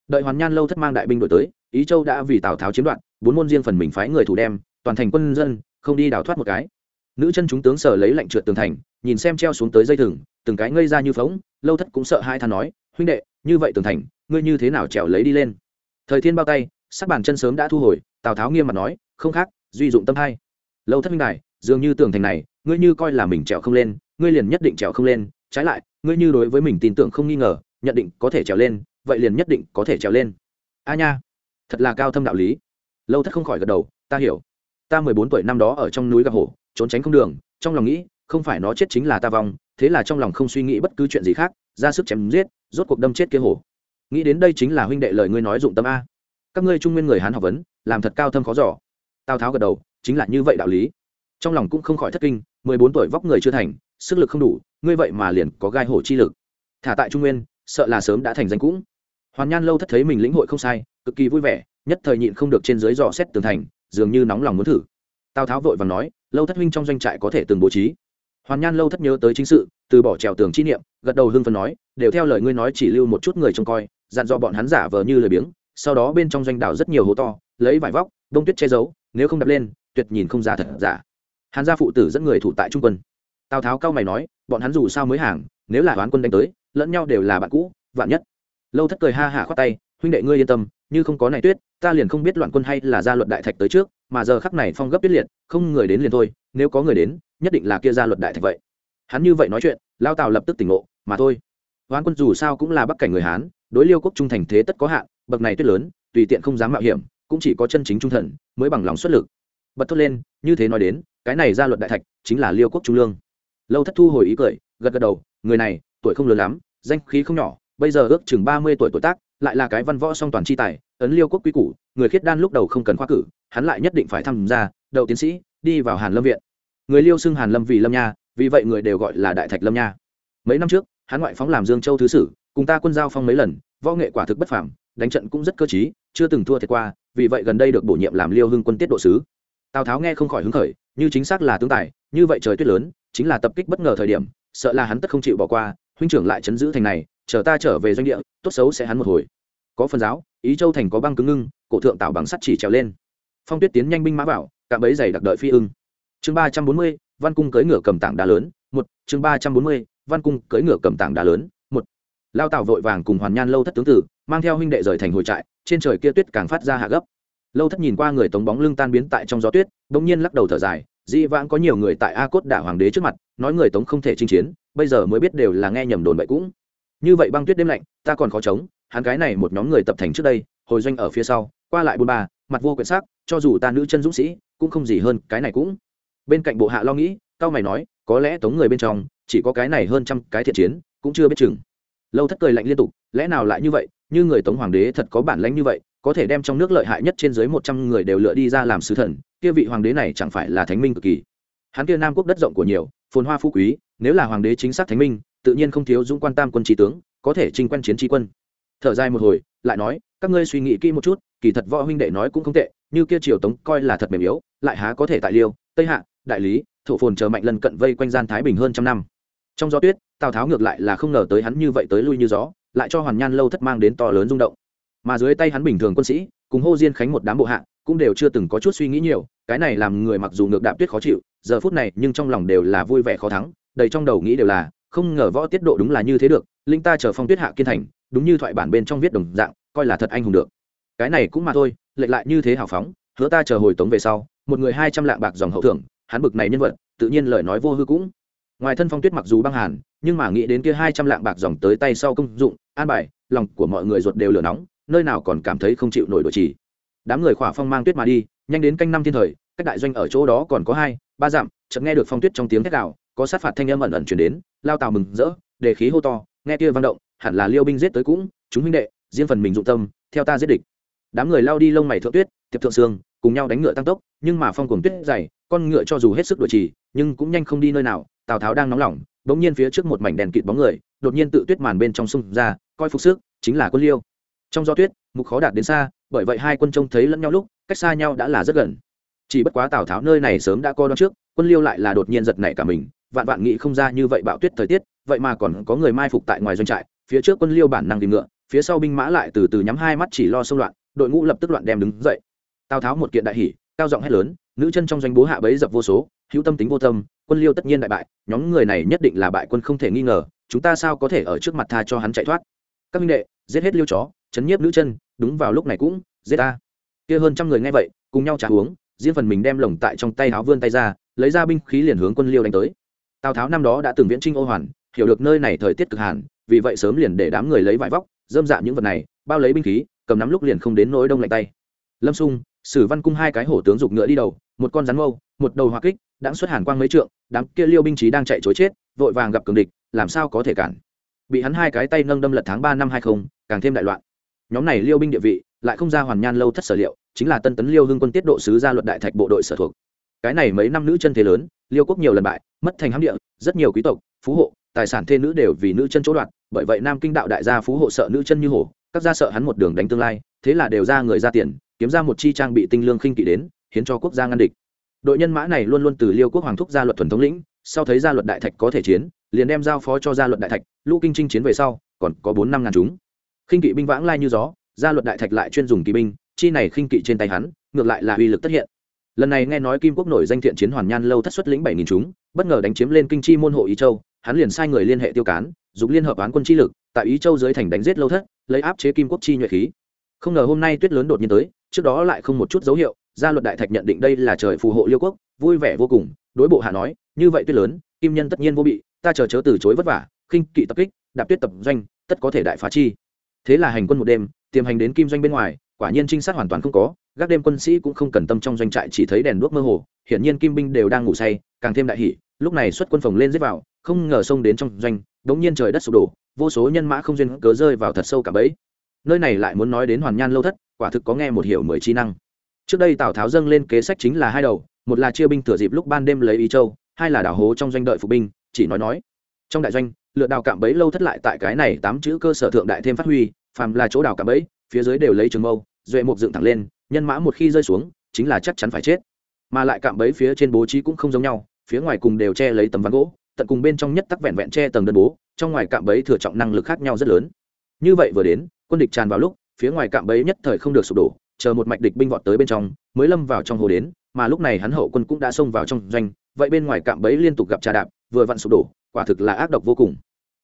Đợi hoàn nhan lâu thất mang đại binh đổi tới, ý châu đã vì tào tháo chiếm đoạt, bốn môn riêng phần mình phái người thủ đem, toàn thành quân dân, không đi đào thoát một cái. Nữ chân chúng tướng sở lấy lệnh trượt tường thành, nhìn xem treo xuống tới dây thừng, từng cái ngây ra như phóng lâu thất cũng sợ hai than nói, huynh đệ, như vậy tường thành, ngươi như thế nào trèo lấy đi lên? Thời thiên bao tay, sắc bàn chân sớm đã thu hồi, tào tháo nghiêm mặt nói, không khác duy dụng tâm hai lâu thất minh đài, dường như tưởng thành này, ngươi như coi là mình trèo không lên, ngươi liền nhất định trèo không lên, trái lại, ngươi như đối với mình tin tưởng không nghi ngờ, nhận định có thể trèo lên, vậy liền nhất định có thể trèo lên. A nha, thật là cao thâm đạo lý. Lâu thất không khỏi gật đầu, ta hiểu. Ta mười bốn tuổi năm đó ở trong núi gặp hổ, trốn tránh không đường, trong lòng nghĩ, không phải nó chết chính là ta vong, thế là trong lòng không suy nghĩ bất cứ chuyện gì khác, ra sức chém giết, rốt cuộc đâm chết kia hổ. Nghĩ đến đây chính là huynh đệ lời ngươi nói dụng tâm a. Các ngươi trung nguyên người hán học vấn, làm thật cao thâm khó giỏ tào tháo gật đầu, chính là như vậy đạo lý. Trong lòng cũng không khỏi thất kinh, mười bốn tuổi vóc người chưa thành, sức lực không đủ, ngươi vậy mà liền có gai hổ chi lực. Thả tại trung nguyên, sợ là sớm đã thành danh cũng. Hoàn nhan lâu thất thấy mình lĩnh hội không sai, cực kỳ vui vẻ, nhất thời nhịn không được trên dưới dò xét tường thành, dường như nóng lòng muốn thử. Tào tháo vội và nói, lâu thất huynh trong doanh trại có thể từng bố trí. Hoàn nhan lâu thất nhớ tới chính sự, từ bỏ trèo tường chi niệm, gật đầu hưng phần nói, đều theo lời ngươi nói chỉ lưu một chút người trông coi, dặn dò bọn hắn giả vờ như lời biếng, sau đó bên trong doanh đảo rất nhiều hố to, lấy vải vóc đông tuyết che giấu, nếu không đập lên, tuyệt nhìn không ra thật giả. Hàn gia phụ tử dẫn người thủ tại trung quân. Tào tháo cao mày nói, bọn hắn dù sao mới hàng, nếu là toán quân đánh tới, lẫn nhau đều là bạn cũ, vạn nhất. Lâu thất cười ha hả khoát tay, huynh đệ ngươi yên tâm, như không có này tuyết, ta liền không biết loạn quân hay là gia luật đại thạch tới trước, mà giờ khắc này phong gấp tuyết liệt, không người đến liền thôi, nếu có người đến, nhất định là kia gia luật đại thạch vậy. Hắn như vậy nói chuyện, lao tào lập tức tỉnh ngộ, mà thôi. Hoán quân dù sao cũng là bắc cảnh người hán, đối liêu quốc trung thành thế tất có hạn, bậc này tuyết lớn, tùy tiện không dám mạo hiểm cũng chỉ có chân chính trung thần mới bằng lòng xuất lực. Bật thốt lên, như thế nói đến, cái này ra luật đại thạch chính là liêu quốc trung lương. Lâu thất thu hồi ý cười, gật gật đầu, người này, tuổi không lớn lắm, danh khí không nhỏ, bây giờ ước chừng ba mươi tuổi tuổi tác, lại là cái văn võ song toàn chi tài, ấn liêu quốc quy củ, người khiết đan lúc đầu không cần khoa cử, hắn lại nhất định phải tham gia, đậu tiến sĩ, đi vào hàn lâm viện. Người liêu xưng hàn lâm vì lâm nha, vì vậy người đều gọi là đại thạch lâm nha. Mấy năm trước, hắn ngoại phóng làm dương châu thứ sử, cùng ta quân giao phong mấy lần, võ nghệ quả thực bất phẳng đánh trận cũng rất cơ trí, chưa từng thua thiệt qua, vì vậy gần đây được bổ nhiệm làm liêu hưng quân tiết độ sứ. Tào tháo nghe không khỏi hứng khởi, như chính xác là tướng tài, như vậy trời tuyết lớn, chính là tập kích bất ngờ thời điểm, sợ là hắn tất không chịu bỏ qua, huynh trưởng lại chấn giữ thành này, chờ ta trở về doanh địa, tốt xấu sẽ hắn một hồi. Có phần giáo, ý châu thành có băng cứng ngưng, cổ thượng tạo bằng sắt chỉ trèo lên. Phong tuyết tiến nhanh binh mã vào, cạm bẫy dày đặc đợi phi ưng. Chương ba trăm bốn mươi, văn cung cưỡi ngựa cầm tảng đá lớn, một, chương ba trăm bốn mươi, văn cung cưỡi ngựa cầm tảng đá lớn, một. Lao tào vội vàng cùng hoàn nhan lâu thất tướng tử mang theo huynh đệ rời thành hồi trại, trên trời kia tuyết càng phát ra hạ gấp. Lâu thất nhìn qua người tống bóng lưng tan biến tại trong gió tuyết bỗng nhiên lắc đầu thở dài, dĩ vãng có nhiều người tại a cốt đả hoàng đế trước mặt, nói người tống không thể chinh chiến, bây giờ mới biết đều là nghe nhầm đồn bậy cũng. Như vậy băng tuyết đêm lạnh, ta còn khó chống, hắn cái này một nhóm người tập thành trước đây, hồi doanh ở phía sau, qua lại bôn ba, mặt vô quyển sắc, cho dù ta nữ chân dũng sĩ, cũng không gì hơn cái này cũng. Bên cạnh bộ hạ lo nghĩ, cao mày nói, có lẽ tống người bên trong, chỉ có cái này hơn trăm cái thiện chiến, cũng chưa biết chừng. Lâu thất cười lạnh liên tục, lẽ nào lại như vậy như người tống hoàng đế thật có bản lãnh như vậy, có thể đem trong nước lợi hại nhất trên dưới một trăm người đều lựa đi ra làm sứ thần, kia vị hoàng đế này chẳng phải là thánh minh cực kỳ. Hắn kia nam quốc đất rộng của nhiều, phồn hoa phú quý, nếu là hoàng đế chính xác thánh minh, tự nhiên không thiếu dũng quan tam quân trí tướng, có thể trinh quen chiến trí quân. Thở dài một hồi, lại nói, các ngươi suy nghĩ kỹ một chút, kỳ thật võ huynh đệ nói cũng không tệ, như kia triều tống coi là thật mềm yếu, lại há có thể tại liêu, tây hạ, đại lý, thổ phồn chờ mạnh lần cận vây quanh gian thái bình hơn trăm năm. Trong gió tuyết, tào tháo ngược lại là không ngờ tới hắn như vậy tới lui như gió lại cho hoàn nhan lâu thất mang đến to lớn rung động mà dưới tay hắn bình thường quân sĩ cùng hô diên khánh một đám bộ hạ cũng đều chưa từng có chút suy nghĩ nhiều cái này làm người mặc dù ngược đạp tuyết khó chịu giờ phút này nhưng trong lòng đều là vui vẻ khó thắng đầy trong đầu nghĩ đều là không ngờ võ tiết độ đúng là như thế được linh ta chờ phong tuyết hạ kiên thành đúng như thoại bản bên trong viết đồng dạng coi là thật anh hùng được cái này cũng mà thôi lệ lại như thế hào phóng hứa ta chờ hồi tống về sau một người hai trăm lạng bạc dòng hậu thưởng hắn bực này nhân vật tự nhiên lời nói vô hư cũng ngoài thân phong tuyết mặc dù băng hàn, nhưng mà nghĩ đến kia hai trăm lạng bạc dòng tới tay sau công dụng, an bài, lòng của mọi người ruột đều lửa nóng, nơi nào còn cảm thấy không chịu nổi đội trì. Đám người khỏa phong mang tuyết mà đi, nhanh đến canh năm thiên thời các đại doanh ở chỗ đó còn có hai, ba dặm, chợt nghe được phong tuyết trong tiếng thét đạo có sát phạt thanh âm ẩn ẩn chuyển đến, lao tàu mừng rỡ đề khí hô to, nghe kia vang động, hẳn là liêu binh giết tới cũng, chúng huynh đệ, riêng phần mình dụng tâm, theo ta giết địch. Đám người lao đi lông mày thượng tuyết tiệp thượng sương cùng nhau đánh ngựa tăng tốc, nhưng mà phong cuồng tuyết dày, con ngựa cho dù hết sức đuổi trì, nhưng cũng nhanh không đi nơi nào tào tháo đang nóng lòng, bỗng nhiên phía trước một mảnh đèn kịt bóng người, đột nhiên tự tuyết màn bên trong sông ra, coi phục sức, chính là quân liêu. Trong gió tuyết, mục khó đạt đến xa, bởi vậy hai quân trông thấy lẫn nhau lúc, cách xa nhau đã là rất gần. Chỉ bất quá tào tháo nơi này sớm đã coi đón trước, quân liêu lại là đột nhiên giật nảy cả mình, vạn vạn nghĩ không ra như vậy bạo tuyết thời tiết, vậy mà còn có người mai phục tại ngoài doanh trại, phía trước quân liêu bản năng tìm ngựa, phía sau binh mã lại từ từ nhắm hai mắt chỉ lo xông loạn, đội ngũ lập tức loạn đem đứng dậy. Tào tháo một kiện đại hỉ, cao giọng hét lớn nữ chân trong doanh bố hạ bấy dập vô số, hữu tâm tính vô tâm, quân liêu tất nhiên đại bại, nhóm người này nhất định là bại quân không thể nghi ngờ, chúng ta sao có thể ở trước mặt tha cho hắn chạy thoát? Các minh đệ, giết hết liêu chó, chấn nhiếp nữ chân, đúng vào lúc này cũng, giết ta. Kia hơn trăm người nghe vậy, cùng nhau trả uống, riêng phần mình đem lồng tại trong tay áo vươn tay ra, lấy ra binh khí liền hướng quân liêu đánh tới. Tào tháo năm đó đã từng viễn trinh ô hoàn, hiểu được nơi này thời tiết cực hàn, vì vậy sớm liền để đám người lấy vải vóc, dơm dạ những vật này, bao lấy binh khí, cầm nắm lúc liền không đến nỗi đông lạnh tay. Lâm sung sử văn cung hai cái hổ tướng giục ngựa đi đầu, một con rắn mâu, một đầu hoa kích, đã xuất hàn quang mấy trượng, đám kia liêu binh trí đang chạy chối chết, vội vàng gặp cường địch, làm sao có thể cản. Bị hắn hai cái tay nâng đâm lật tháng ba năm hai không, càng thêm đại loạn. Nhóm này liêu binh địa vị, lại không ra hoàn nhan lâu thất sở liệu, chính là tân tấn liêu hưng quân tiết độ sứ gia luật đại thạch bộ đội sở thuộc. Cái này mấy năm nữ chân thế lớn, liêu quốc nhiều lần bại, mất thành hám địa, rất nhiều quý tộc, phú hộ, tài sản thê nữ đều vì nữ chân chỗ đoạt, bởi vậy nam kinh đạo đại gia phú hộ sợ nữ chân như hổ, các gia sợ hắn một đường đánh tương lai, thế là đều ra người ra tiền kiếm ra một chi trang bị tinh lương khinh kỵ đến, hiến cho quốc gia ngăn địch. Đội nhân mã này luôn luôn từ liêu quốc hoàng thúc gia luật thuần thống lĩnh, sau thấy gia luật đại thạch có thể chiến, liền đem giao phó cho gia luật đại thạch, lũ kinh trinh chiến về sau, còn có bốn năm ngàn chúng. Khinh kỵ binh vãng lai như gió, gia luật đại thạch lại chuyên dùng kỳ binh, chi này khinh kỵ trên tay hắn, ngược lại là uy lực tất hiện. Lần này nghe nói kim quốc nổi danh thiện chiến hoàn nhan lâu thất xuất lĩnh bảy nghìn chúng, bất ngờ đánh chiếm lên kinh chi môn hộ ý châu, hắn liền sai người liên hệ tiêu cán dùng liên hợp án quân chi lực, tại ý châu dưới thành đánh giết lâu thất, lấy áp chế kim quốc chi nhuệ khí. Không ngờ hôm nay tuyết lớn đột nhiên tới trước đó lại không một chút dấu hiệu, gia luật đại thạch nhận định đây là trời phù hộ liêu quốc, vui vẻ vô cùng, đối bộ hạ nói, như vậy tuyết lớn, kim nhân tất nhiên vô bị, ta chờ chớ từ chối vất vả, khinh kỵ tập kích, đạp tuyết tập doanh, tất có thể đại phá chi. Thế là hành quân một đêm, tiềm hành đến kim doanh bên ngoài, quả nhiên trinh sát hoàn toàn không có, gác đêm quân sĩ cũng không cần tâm trong doanh trại chỉ thấy đèn đuốc mơ hồ, hiển nhiên kim binh đều đang ngủ say, càng thêm đại hỷ lúc này xuất quân phòng lên giết vào, không ngờ xông đến trong doanh, đống nhiên trời đất sụp đổ, vô số nhân mã không duyên cớ rơi vào thật sâu cả bẫy nơi này lại muốn nói đến hoàn nhan lâu thất, quả thực có nghe một hiểu mười chi năng. Trước đây tào tháo dâng lên kế sách chính là hai đầu, một là chia binh thừa dịp lúc ban đêm lấy ý châu, hai là đảo hố trong doanh đợi phục binh, chỉ nói nói. Trong đại doanh, lựa đào cạm bẫy lâu thất lại tại cái này tám chữ cơ sở thượng đại thêm phát huy, phàm là chỗ đào cạm bẫy, phía dưới đều lấy trường mâu, duệ mục dựng thẳng lên, nhân mã một khi rơi xuống, chính là chắc chắn phải chết. Mà lại cạm bẫy phía trên bố trí cũng không giống nhau, phía ngoài cùng đều che lấy tấm ván gỗ, tận cùng bên trong nhất tắc vẹn vẹn che tầng đơn bố, trong ngoài cạm bẫy thừa trọng năng lực khác nhau rất lớn. Như vậy vừa đến quân địch tràn vào lúc, phía ngoài cạm bẫy nhất thời không được sụp đổ, chờ một mạch địch binh vọt tới bên trong, mới lâm vào trong hồ đến, mà lúc này hắn hậu quân cũng đã xông vào trong doanh, vậy bên ngoài cạm bẫy liên tục gặp trà đạp, vừa vặn sụp đổ, quả thực là ác độc vô cùng.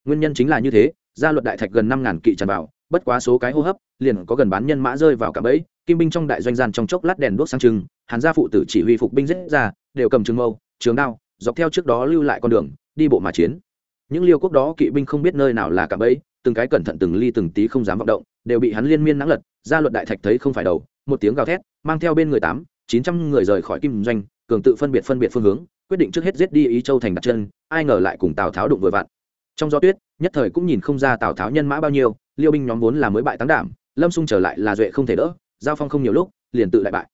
Nguyên nhân chính là như thế, gia luật đại thạch gần năm ngàn kỵ tràn vào, bất quá số cái hô hấp, liền có gần bán nhân mã rơi vào cạm bẫy, kim binh trong đại doanh gian trong chốc lát đèn đuốc sang trưng, hàn gia phụ tử chỉ huy phục binh giết ra, đều cầm trường mâu, trường đao, dọc theo trước đó lưu lại con đường, đi bộ mà chiến. Những liêu quốc đó kỵ binh không biết nơi nào là cạm bẫy từng cái cẩn thận từng ly từng tí không dám vọng động, đều bị hắn liên miên nắng lật gia luật đại thạch thấy không phải đầu, một tiếng gào thét, mang theo bên người tám, chín trăm người rời khỏi kim doanh, cường tự phân biệt phân biệt phương hướng, quyết định trước hết giết đi ý châu thành đặt chân, ai ngờ lại cùng tào tháo đụng vừa vặn. Trong gió tuyết, nhất thời cũng nhìn không ra tào tháo nhân mã bao nhiêu, liêu binh nhóm vốn là mới bại táng đảm, lâm xung trở lại là duệ không thể đỡ, giao phong không nhiều lúc, liền tự lại bại.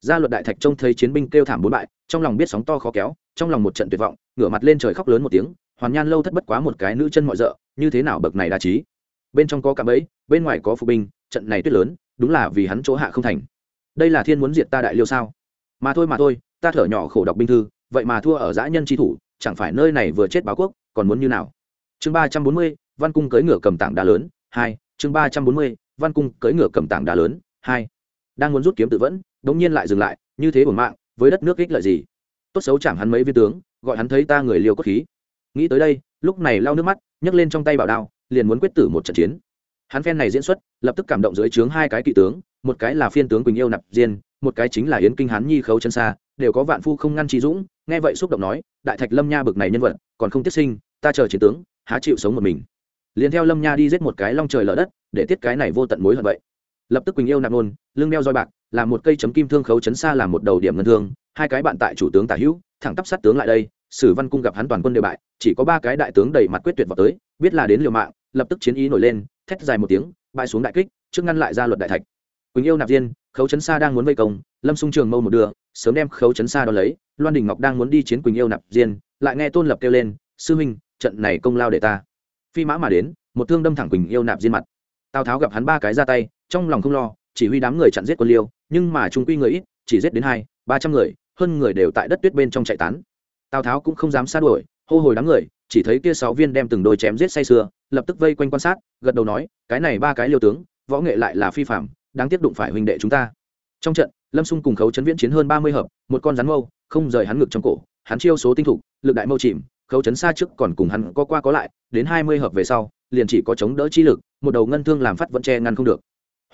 Gia luật đại thạch trông thấy chiến binh kêu thảm bốn bại, trong lòng biết sóng to khó kéo, trong lòng một trận tuyệt vọng, ngửa mặt lên trời khóc lớn một tiếng hoàn nhan lâu thất bất quá một cái nữ chân mọi rợ, như thế nào bậc này đa trí? Bên trong có cạm ấy bên ngoài có phụ binh, trận này tuyết lớn, đúng là vì hắn chỗ hạ không thành. Đây là thiên muốn diệt ta đại liêu sao? Mà thôi mà thôi, ta thở nhỏ khổ đọc binh thư, vậy mà thua ở dã nhân tri thủ, chẳng phải nơi này vừa chết báo quốc, còn muốn như nào? Chương ba trăm bốn mươi, văn cung cưỡi ngựa cầm tảng đá lớn, hai, chương ba trăm bốn mươi, văn cung cưỡi ngựa cầm tảng đá lớn, hai. Đang muốn rút kiếm tự vẫn đ ỗ n g nhiên lại dừng lại, như thế bổn mạng, với đất nước ích lợi gì? Tốt xấu chẳng hắn mấy viên tướng, gọi hắn thấy ta người liều cốt khí nghĩ tới đây, lúc này lau nước mắt, nhấc lên trong tay bảo đao, liền muốn quyết tử một trận chiến. Hắn phen này diễn xuất, lập tức cảm động dưới trướng hai cái kỵ tướng, một cái là phiên tướng quỳnh yêu nạp diên, một cái chính là yến kinh hán nhi khấu chân xa đều có vạn phu không ngăn trí dũng, nghe vậy xúc động nói, đại thạch lâm nha bực này nhân vật, còn không tiết sinh, ta chờ chiến tướng, há chịu sống một mình. Liền theo lâm nha đi giết một cái long trời lở đất, để tiết cái này vô tận mối hận vậy. Lập tức quỳnh yêu nạp nôn, lưng đeo roi bạc làm một cây chấm kim thương khấu chấn xa làm một đầu điểm ngân thương, hai cái bạn tại chủ tướng tả hữu, thẳng tắp sát tướng lại đây sử văn cung gặp hắn toàn quân đều bại, chỉ có ba cái đại tướng đầy mặt quyết tuyệt vào tới, biết là đến liều mạng, lập tức chiến ý nổi lên, thét dài một tiếng, bại xuống đại kích, trước ngăn lại ra luật đại thạch. Quỳnh yêu nạp viên khấu chấn xa đang muốn vây công, lâm sung trường mâu một đường, sớm đem khấu chấn xa đ ó lấy, loan đình ngọc đang muốn đi chiến quỳnh yêu nạp diên, lại nghe tôn lập kêu lên, sư huynh, trận này công lao để ta. Phi mã mà đến, một thương đâm thẳng quỳnh yêu nạp diên mặt. Tào tháo gặp hắn ba cái ra tay, trong lòng không lo, chỉ huy đám người chặn giết quân liêu, nhưng mà chúng quy người ít, chỉ giết đến hai, ba trăm người, hơn người đều tại đất tuyết bên trong chạy tán tào tháo cũng không dám xa đuổi, hô hồi đám người, chỉ thấy kia sáu viên đem từng đôi chém giết say sưa, lập tức vây quanh quan sát, gật đầu nói, cái này ba cái liêu tướng, võ nghệ lại là phi phạm đáng tiếc đụng phải huynh đệ chúng ta. Trong trận, lâm xung cùng khấu chấn viễn chiến hơn ba mươi hợp, một con rắn mâu, không rời hắn ngực trong cổ, hắn chiêu số tinh thục, lực đại mâu chìm, khấu chấn xa trước còn cùng hắn có qua có lại, đến hai mươi hợp về sau, liền chỉ có chống đỡ chi lực, một đầu ngân thương làm phát vẫn che ngăn không được.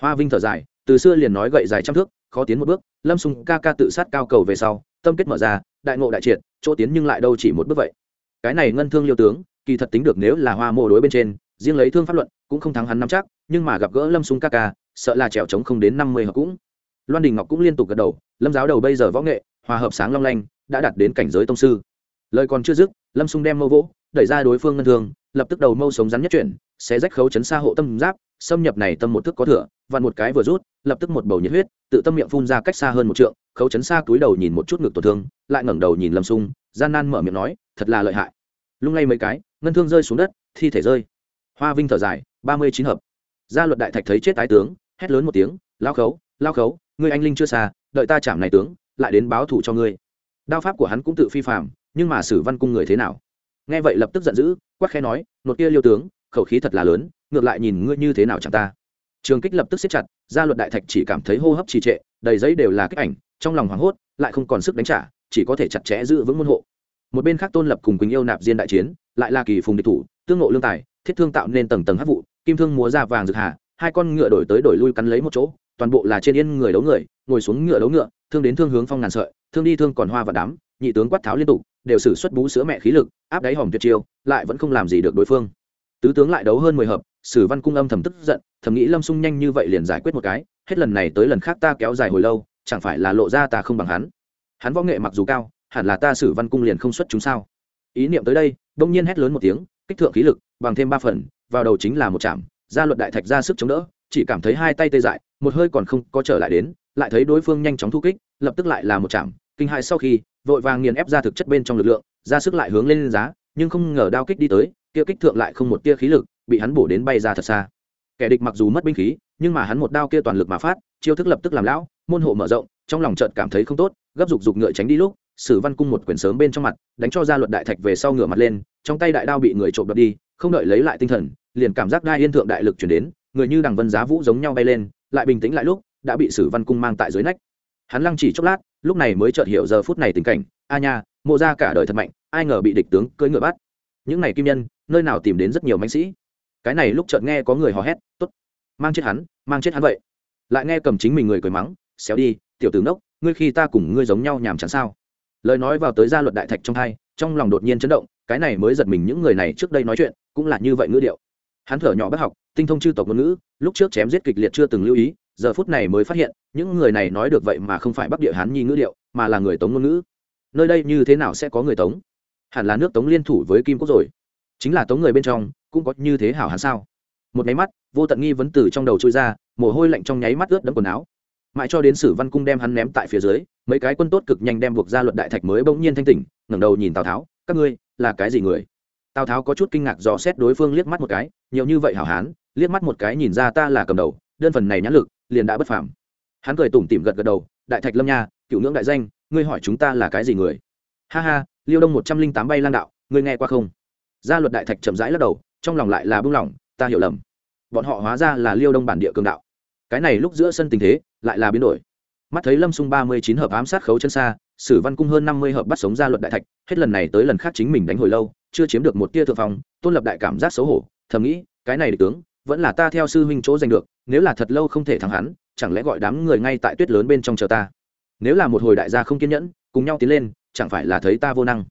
Hoa vinh thở dài, từ xưa liền nói gậy dài trăm thước, khó tiến một bước, lâm xung ca ca tự sát cao cầu về sau, tâm kết mở ra đại ngộ đại triệt chỗ tiến nhưng lại đâu chỉ một bước vậy. Cái này ngân thương liêu tướng kỳ thật tính được nếu là hoa mộ đối bên trên riêng lấy thương pháp luận cũng không thắng hắn nắm chắc nhưng mà gặp gỡ lâm sung ca ca sợ là trèo trống không đến năm mươi hợp cũng. Loan đình ngọc cũng liên tục gật đầu lâm giáo đầu bây giờ võ nghệ hòa hợp sáng long lanh đã đạt đến cảnh giới tông sư. Lời còn chưa dứt lâm sung đem mâu vỗ đẩy ra đối phương ngân thương, lập tức đầu mâu sống rắn nhất chuyển sẽ rách khấu chấn xa hộ tâm giáp xâm nhập này tâm một thức có thừa, vặn một cái vừa rút, lập tức một bầu nhiệt huyết, tự tâm miệng phun ra cách xa hơn một trượng, khấu chấn xa túi đầu nhìn một chút ngực tổn thương, lại ngẩng đầu nhìn lâm xung gian nan mở miệng nói, thật là lợi hại. Lung lay mấy cái, ngân thương rơi xuống đất, thi thể rơi. Hoa vinh thở dài, ba mươi chín hợp. Gia luật đại thạch thấy chết tái tướng, hét lớn một tiếng lao khấu lao khấu, ngươi anh linh chưa xa, đợi ta chạm này tướng, lại đến báo thủ cho ngươi. Đao pháp của hắn cũng tự phi phạm nhưng mà sử văn cung người thế nào? Nghe vậy lập tức giận dữ quắc khe nói, nột kia liêu tướng khẩu khí thật là lớn, ngược lại nhìn ngươi như thế nào chẳng ta. Trường kích lập tức siết chặt, gia luật đại thạch chỉ cảm thấy hô hấp trì trệ, đầy giấy đều là kích ảnh, trong lòng hoảng hốt, lại không còn sức đánh trả, chỉ có thể chặt chẽ giữ vững môn hộ. Một bên khác tôn lập cùng quỳnh yêu nạp diên đại chiến, lại là kỳ phùng địch thủ, tương ngộ lương tài, thiết thương tạo nên tầng tầng hấp vụ, kim thương múa ra vàng rực hà, hai con ngựa đổi tới đổi lui cắn lấy một chỗ, toàn bộ là trên yên người đấu người, ngồi xuống ngựa đấu ngựa, thương đến thương hướng phong ngàn sợi, thương đi thương còn hoa và đám nhị tướng quát tháo liên tục, đều xử xuất bú sữa mẹ khí lực, áp đáy hòm tuyệt chiêu, lại vẫn không làm gì được đối phương tứ tướng lại đấu hơn mười hợp, sử văn cung âm thầm tức giận, thầm nghĩ lâm sung nhanh như vậy liền giải quyết một cái, hết lần này tới lần khác ta kéo dài hồi lâu, chẳng phải là lộ ra ta không bằng hắn. Hắn võ nghệ mặc dù cao, hẳn là ta sử văn cung liền không xuất chúng sao? Ý niệm tới đây, đông nhiên hét lớn một tiếng, kích thượng khí lực, bằng thêm ba phần, vào đầu chính là một chạm gia luật đại thạch ra sức chống đỡ, chỉ cảm thấy hai tay tê dại, một hơi còn không có trở lại đến, lại thấy đối phương nhanh chóng thu kích, lập tức lại là một chạm kinh hại sau khi, vội vàng nghiền ép ra thực chất bên trong lực lượng, ra sức lại hướng lên giá, nhưng không ngờ đao kích đi tới kia kích thượng lại không một tia khí lực, bị hắn bổ đến bay ra thật xa. Kẻ địch mặc dù mất binh khí, nhưng mà hắn một đao kia toàn lực mà phát, chiêu thức lập tức làm lão, môn hộ mở rộng, trong lòng chợt cảm thấy không tốt, gấp dục dục ngựa tránh đi lúc, sử văn cung một quyển sớm bên trong mặt, đánh cho ra luật đại thạch về sau ngựa mặt lên, trong tay đại đao bị người trộm đoạt đi, không đợi lấy lại tinh thần, liền cảm giác đai yên thượng đại lực chuyển đến, người như đằng vân giá vũ giống nhau bay lên, lại bình tĩnh lại lúc, đã bị sử văn cung mang tại dưới nách. Hắn lăng chỉ chốc lát, lúc này mới chợt hiểu giờ phút này tình cảnh, a nha, mộ ra cả đời thật mạnh, ai ngờ bị địch tướng cưỡi ngựa bắt. Những này kim nhân nơi nào tìm đến rất nhiều mãnh sĩ. Cái này lúc chợt nghe có người hò hét, tốt, mang chết hắn, mang chết hắn vậy. Lại nghe cầm chính mình người cười mắng, xéo đi, tiểu tướng đốc ngươi khi ta cùng ngươi giống nhau nhàm chán sao? Lời nói vào tới gia luật đại thạch trong hai, trong lòng đột nhiên chấn động, cái này mới giật mình những người này trước đây nói chuyện, cũng là như vậy ngữ điệu. Hắn thở nhỏ bất học, tinh thông chư tộc ngôn ngữ, lúc trước chém giết kịch liệt chưa từng lưu ý, giờ phút này mới phát hiện, những người này nói được vậy mà không phải bắc địa hán nhi ngữ điệu, mà là người tống ngôn ngữ. Nơi đây như thế nào sẽ có người tống? Hẳn là nước tống liên thủ với kim quốc rồi chính là tống người bên trong, cũng có như thế hảo hán sao? Một nháy mắt, vô tận nghi vấn từ trong đầu trôi ra, mồ hôi lạnh trong nháy mắt ướt đẫm quần áo. Mãi cho đến sử văn cung đem hắn ném tại phía dưới, mấy cái quân tốt cực nhanh đem buộc ra luận đại thạch mới bỗng nhiên thanh tỉnh, ngẩng đầu nhìn tào tháo, các ngươi là cái gì người? Tào tháo có chút kinh ngạc dò xét đối phương liếc mắt một cái, nhiều như vậy hảo hán, liếc mắt một cái nhìn ra ta là cầm đầu, đơn phần này nhãn lực liền đã bất phàm. Hắn cười tủm tỉm gật gật đầu, đại thạch lâm nha, cựu ngưỡng đại danh, ngươi hỏi chúng ta là cái gì người? Ha ha, liêu đông một trăm linh tám bay lang đạo, ngươi nghe qua không? Gia luật đại thạch chậm rãi lắc đầu, trong lòng lại là bưng lỏng ta hiểu lầm. Bọn họ hóa ra là liêu đông bản địa cường đạo. Cái này lúc giữa sân tình thế, lại là biến đổi. Mắt thấy lâm xung ba mươi chín hợp ám sát khấu chân xa, sử văn cung hơn năm mươi hợp bắt sống gia luật đại thạch, hết lần này tới lần khác chính mình đánh hồi lâu, chưa chiếm được một tia thượng phong, tôn lập đại cảm giác xấu hổ, thầm nghĩ, cái này địch tướng, vẫn là ta theo sư huynh chỗ giành được, nếu là thật lâu không thể thắng hắn, chẳng lẽ gọi đám người ngay tại tuyết lớn bên trong chờ ta? Nếu là một hồi đại gia không kiên nhẫn, cùng nhau tiến lên, chẳng phải là thấy ta vô năng?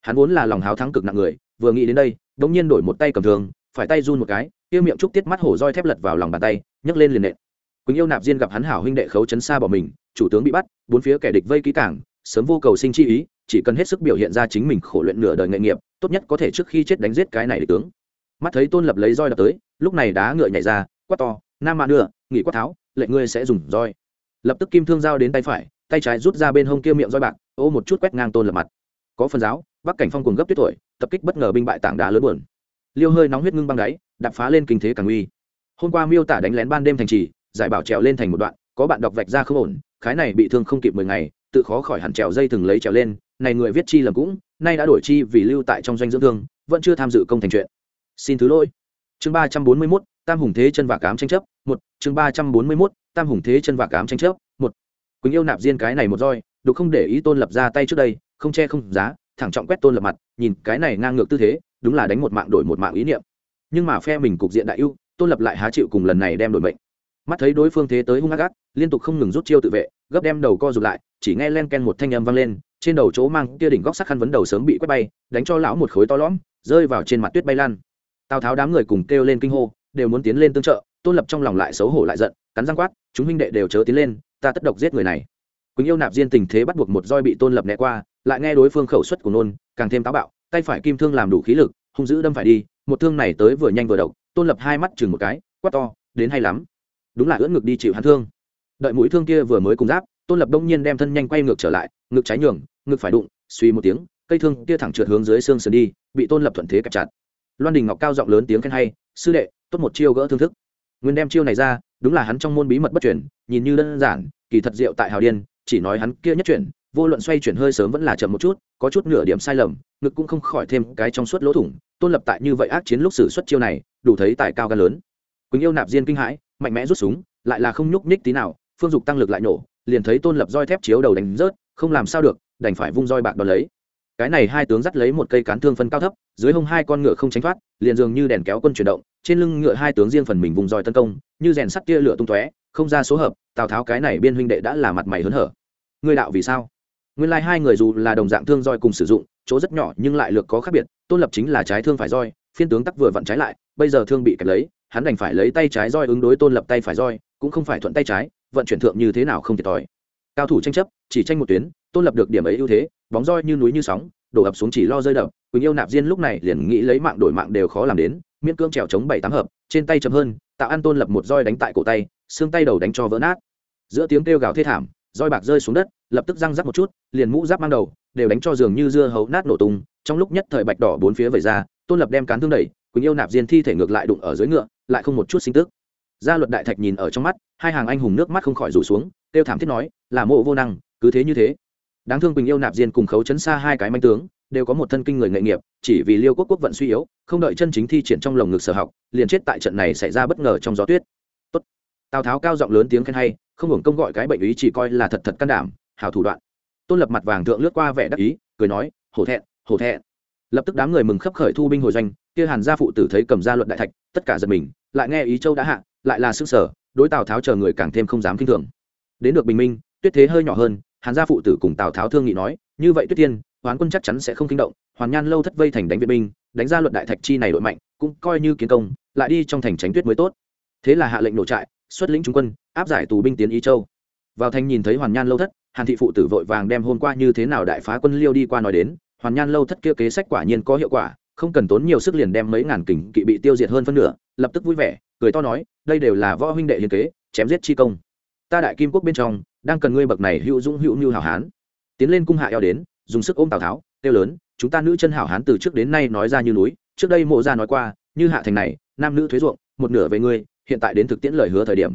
Hắn vốn là lòng háo thắng cực nặng người vừa nghĩ đến đây đ ỗ n g nhiên đổi một tay cầm thường phải tay run một cái tiêu miệng trúc tiết mắt hổ roi thép lật vào lòng bàn tay, nhấc lên liền nện. Quỳnh yêu nạp diên gặp hắn hảo huynh đệ khấu chấn xa bỏ mình, chủ tướng bị bắt, bốn phía kẻ địch vây kỹ cảng sớm vô cầu sinh chi ý, chỉ cần hết sức biểu hiện ra chính mình khổ luyện nửa đời nghệ nghiệp, tốt nhất có thể trước khi chết đánh giết cái này để tướng. Mắt thấy tôn lập lấy roi đập tới, lúc này đá ngựa nhảy ra, quát to, nam mạ nửa, nghỉ quát tháo, lệnh ngươi sẽ dùng roi. Lập tức kim thương dao đến tay phải, tay trái rút ra bên hông kia miệng roi bạc, ô một chút quét ngang tôn lập mặt. Có phần giáo, bắc cảnh phong cùng gấp tuyết tuổi tập kích bất ngờ binh bại tảng đá lớn buồn. Liêu hơi nóng huyết ngưng băng đáy, đạp phá lên kinh thế càng uy. Hôm qua miêu tả đánh lén ban đêm thành trì, giải bảo trèo lên thành một đoạn, có bạn đọc vạch ra không ổn, khái này bị thương không kịp mười ngày, tự khó khỏi hẳn trèo dây thừng lấy trèo lên, này người viết chi lầm cũng, nay đã đổi chi vì lưu tại trong doanh dưỡng thương, vẫn chưa tham dự công thành chuyện. Xin thứ lỗi. Chương ba trăm bốn mươi mốt, tam hùng thế chân và cám tranh chấp, một. Chương ba trăm bốn mươi mốt, tam hùng thế chân và cám tranh chấp, một. Quỳnh yêu nạp diên cái này một roi đục không để ý tôn lập ra tay trước đây, không che không giá, thẳng trọng quét tôn lập mặt nhìn cái này ngang ngược tư thế, đúng là đánh một mạng đổi một mạng ý niệm. Nhưng mà phe mình cục diện đại ưu, tôn lập lại há chịu cùng lần này đem đổi mệnh. Mắt thấy đối phương thế tới hung ác ác liên tục không ngừng rút chiêu tự vệ, gấp đem đầu co rụt lại, chỉ nghe len ken một thanh âm vang lên, trên đầu chỗ mang kia đỉnh góc sắc khăn vấn đầu sớm bị quét bay, đánh cho lão một khối to lõm, rơi vào trên mặt tuyết bay lan. Tào tháo đám người cùng kêu lên kinh hô, đều muốn tiến lên tương trợ, tôn lập trong lòng lại xấu hổ lại giận, cắn răng quát, chúng huynh đệ đều chớ tiến lên, ta tất độc giết người này. Quỳnh yêu nạp diên tình thế bắt buộc một roi bị tôn lập né qua lại nghe đối phương khẩu suất của nôn, càng thêm táo bạo, tay phải kim thương làm đủ khí lực, hung dữ đâm phải đi, một thương này tới vừa nhanh vừa độc, tôn lập hai mắt chừng một cái, quát to, đến hay lắm. Đúng là ưỡn ngực đi chịu hắn thương. Đợi mũi thương kia vừa mới cùng giáp, tôn lập đông nhiên đem thân nhanh quay ngược trở lại, ngực trái nhường, ngực phải đụng, suy một tiếng, cây thương kia thẳng trượt hướng dưới xương sườn đi, bị tôn lập thuận thế kẹp chặt. Loan đình ngọc cao giọng lớn tiếng khen hay, sư đệ, tốt một chiêu gỡ thương thức. Nguyên đem chiêu này ra, đúng là hắn trong môn bí mật bất chuyển nhìn như đơn giản, kỳ thật diệu tại hào điên chỉ nói hắn kia nhất chuyển, vô luận xoay chuyển hơi sớm vẫn là chậm một chút, có chút nửa điểm sai lầm, ngực cũng không khỏi thêm cái trong suốt lỗ thủng, tôn lập tại như vậy ác chiến lúc xử xuất chiêu này, đủ thấy tài cao gan lớn. Quỳnh yêu nạp diên kinh hãi, mạnh mẽ rút súng, lại là không nhúc nhích tí nào, phương dục tăng lực lại nổ, liền thấy tôn lập roi thép chiếu đầu đánh rớt, không làm sao được, đành phải vung roi bạc đ lấy. Cái này hai tướng dắt lấy một cây cán thương phân cao thấp, dưới hông hai con ngựa không tránh thoát, liền dường như đèn kéo quân chuyển động, trên lưng ngựa hai tướng riêng phần mình vùng roi tấn công, như rèn sắt tia lửa tung tóe, không ra số hợp, tào tháo cái này biên huynh đệ đã là mặt mày hớn hở ngươi đạo vì sao? Nguyên lai hai người dù là đồng dạng thương roi cùng sử dụng, chỗ rất nhỏ nhưng lại lược có khác biệt, tôn lập chính là trái thương phải roi, phiên tướng tắc vừa vặn trái lại, bây giờ thương bị kẹp lấy, hắn đành phải lấy tay trái roi ứng đối tôn lập tay phải roi, cũng không phải thuận tay trái, vận chuyển thượng như thế nào không thiệt thòi. Cao thủ tranh chấp, chỉ tranh một tuyến, tôn lập được điểm ấy ưu thế, bóng roi như núi như sóng, đổ ập xuống chỉ lo rơi đập, quỳnh yêu nạp diên lúc này liền nghĩ lấy mạng đổi mạng đều khó làm đến, miễn cưỡng trèo chống bảy tám hợp, trên tay chậm hơn tạo an tôn lập một roi đánh tại cổ tay, xương tay đầu đánh cho vỡ nát. Giữa tiếng kêu gào thê thảm roi bạc rơi xuống đất, lập tức răng rắc một chút, liền mũ giáp mang đầu, đều đánh cho giường như dưa hấu nát nổ tung, trong lúc nhất thời bạch đỏ bốn phía vẩy ra, tôn lập đem cán thương đẩy, quỳnh yêu nạp diên thi thể ngược lại đụng ở dưới ngựa, lại không một chút sinh tức. Gia luật đại thạch nhìn ở trong mắt, hai hàng anh hùng nước mắt không khỏi rủ xuống, kêu thảm thiết nói, là mộ vô năng, cứ thế như thế. Đáng thương quỳnh yêu nạp diên cùng khấu chấn xa hai cái manh tướng, đều có một thân kinh người nghệ nghiệp, chỉ vì liêu quốc quốc vận suy yếu, không đợi chân chính thi triển trong lồng ngực sở học, liền chết tại trận này xảy ra bất ngờ trong gió tuyết. Tốt. tào tháo cao giọng lớn tiếng khen hay không hưởng công gọi cái bệnh ý chỉ coi là thật thật can đảm hào thủ đoạn. Tôn lập mặt vàng thượng lướt qua vẻ đắc ý, cười nói, hổ thẹn hổ thẹn. Lập tức đám người mừng khấp khởi thu binh hồi doanh, kia hàn gia phụ tử thấy cầm ra luận đại thạch, tất cả giật mình, lại nghe ý châu đã hạ, lại là sức sở đối tào tháo chờ người càng thêm không dám kinh thường. Đến được bình minh, tuyết thế hơi nhỏ hơn, hàn gia phụ tử cùng tào tháo thương nghị nói, như vậy tuyết tiên, hoán quân chắc chắn sẽ không kinh động, hoàn nhan lâu thất vây thành đánh viện binh, đánh ra luận đại thạch chi này đội mạnh, cũng coi như kiến công, lại đi trong thành tránh tuyết mới tốt. Thế là hạ lệnh nổ trại, xuất lĩnh trung quân áp giải tù binh tiến ý châu. Vào thành nhìn thấy hoàn nhan lâu thất, hàn thị phụ tử vội vàng đem hôm qua như thế nào đại phá quân liêu đi qua nói đến, hoàn nhan lâu thất kia kế sách quả nhiên có hiệu quả, không cần tốn nhiều sức liền đem mấy ngàn kình kỵ bị tiêu diệt hơn phân nửa, lập tức vui vẻ, cười to nói, đây đều là võ huynh đệ hiền kế, chém giết chi công. Ta đại kim quốc bên trong, đang cần ngươi bậc này hữu dũng hữu như hảo hán. Tiến lên cung hạ eo đến, dùng sức ôm tào tháo tiêu lớn, chúng ta nữ chân hảo hán từ trước đến nay nói ra như núi, trước đây mộ ra nói qua, như hạ thành này, nam nữ thuế ruộng, một nửa về ngươi, hiện tại đến thực tiễn lời hứa thời điểm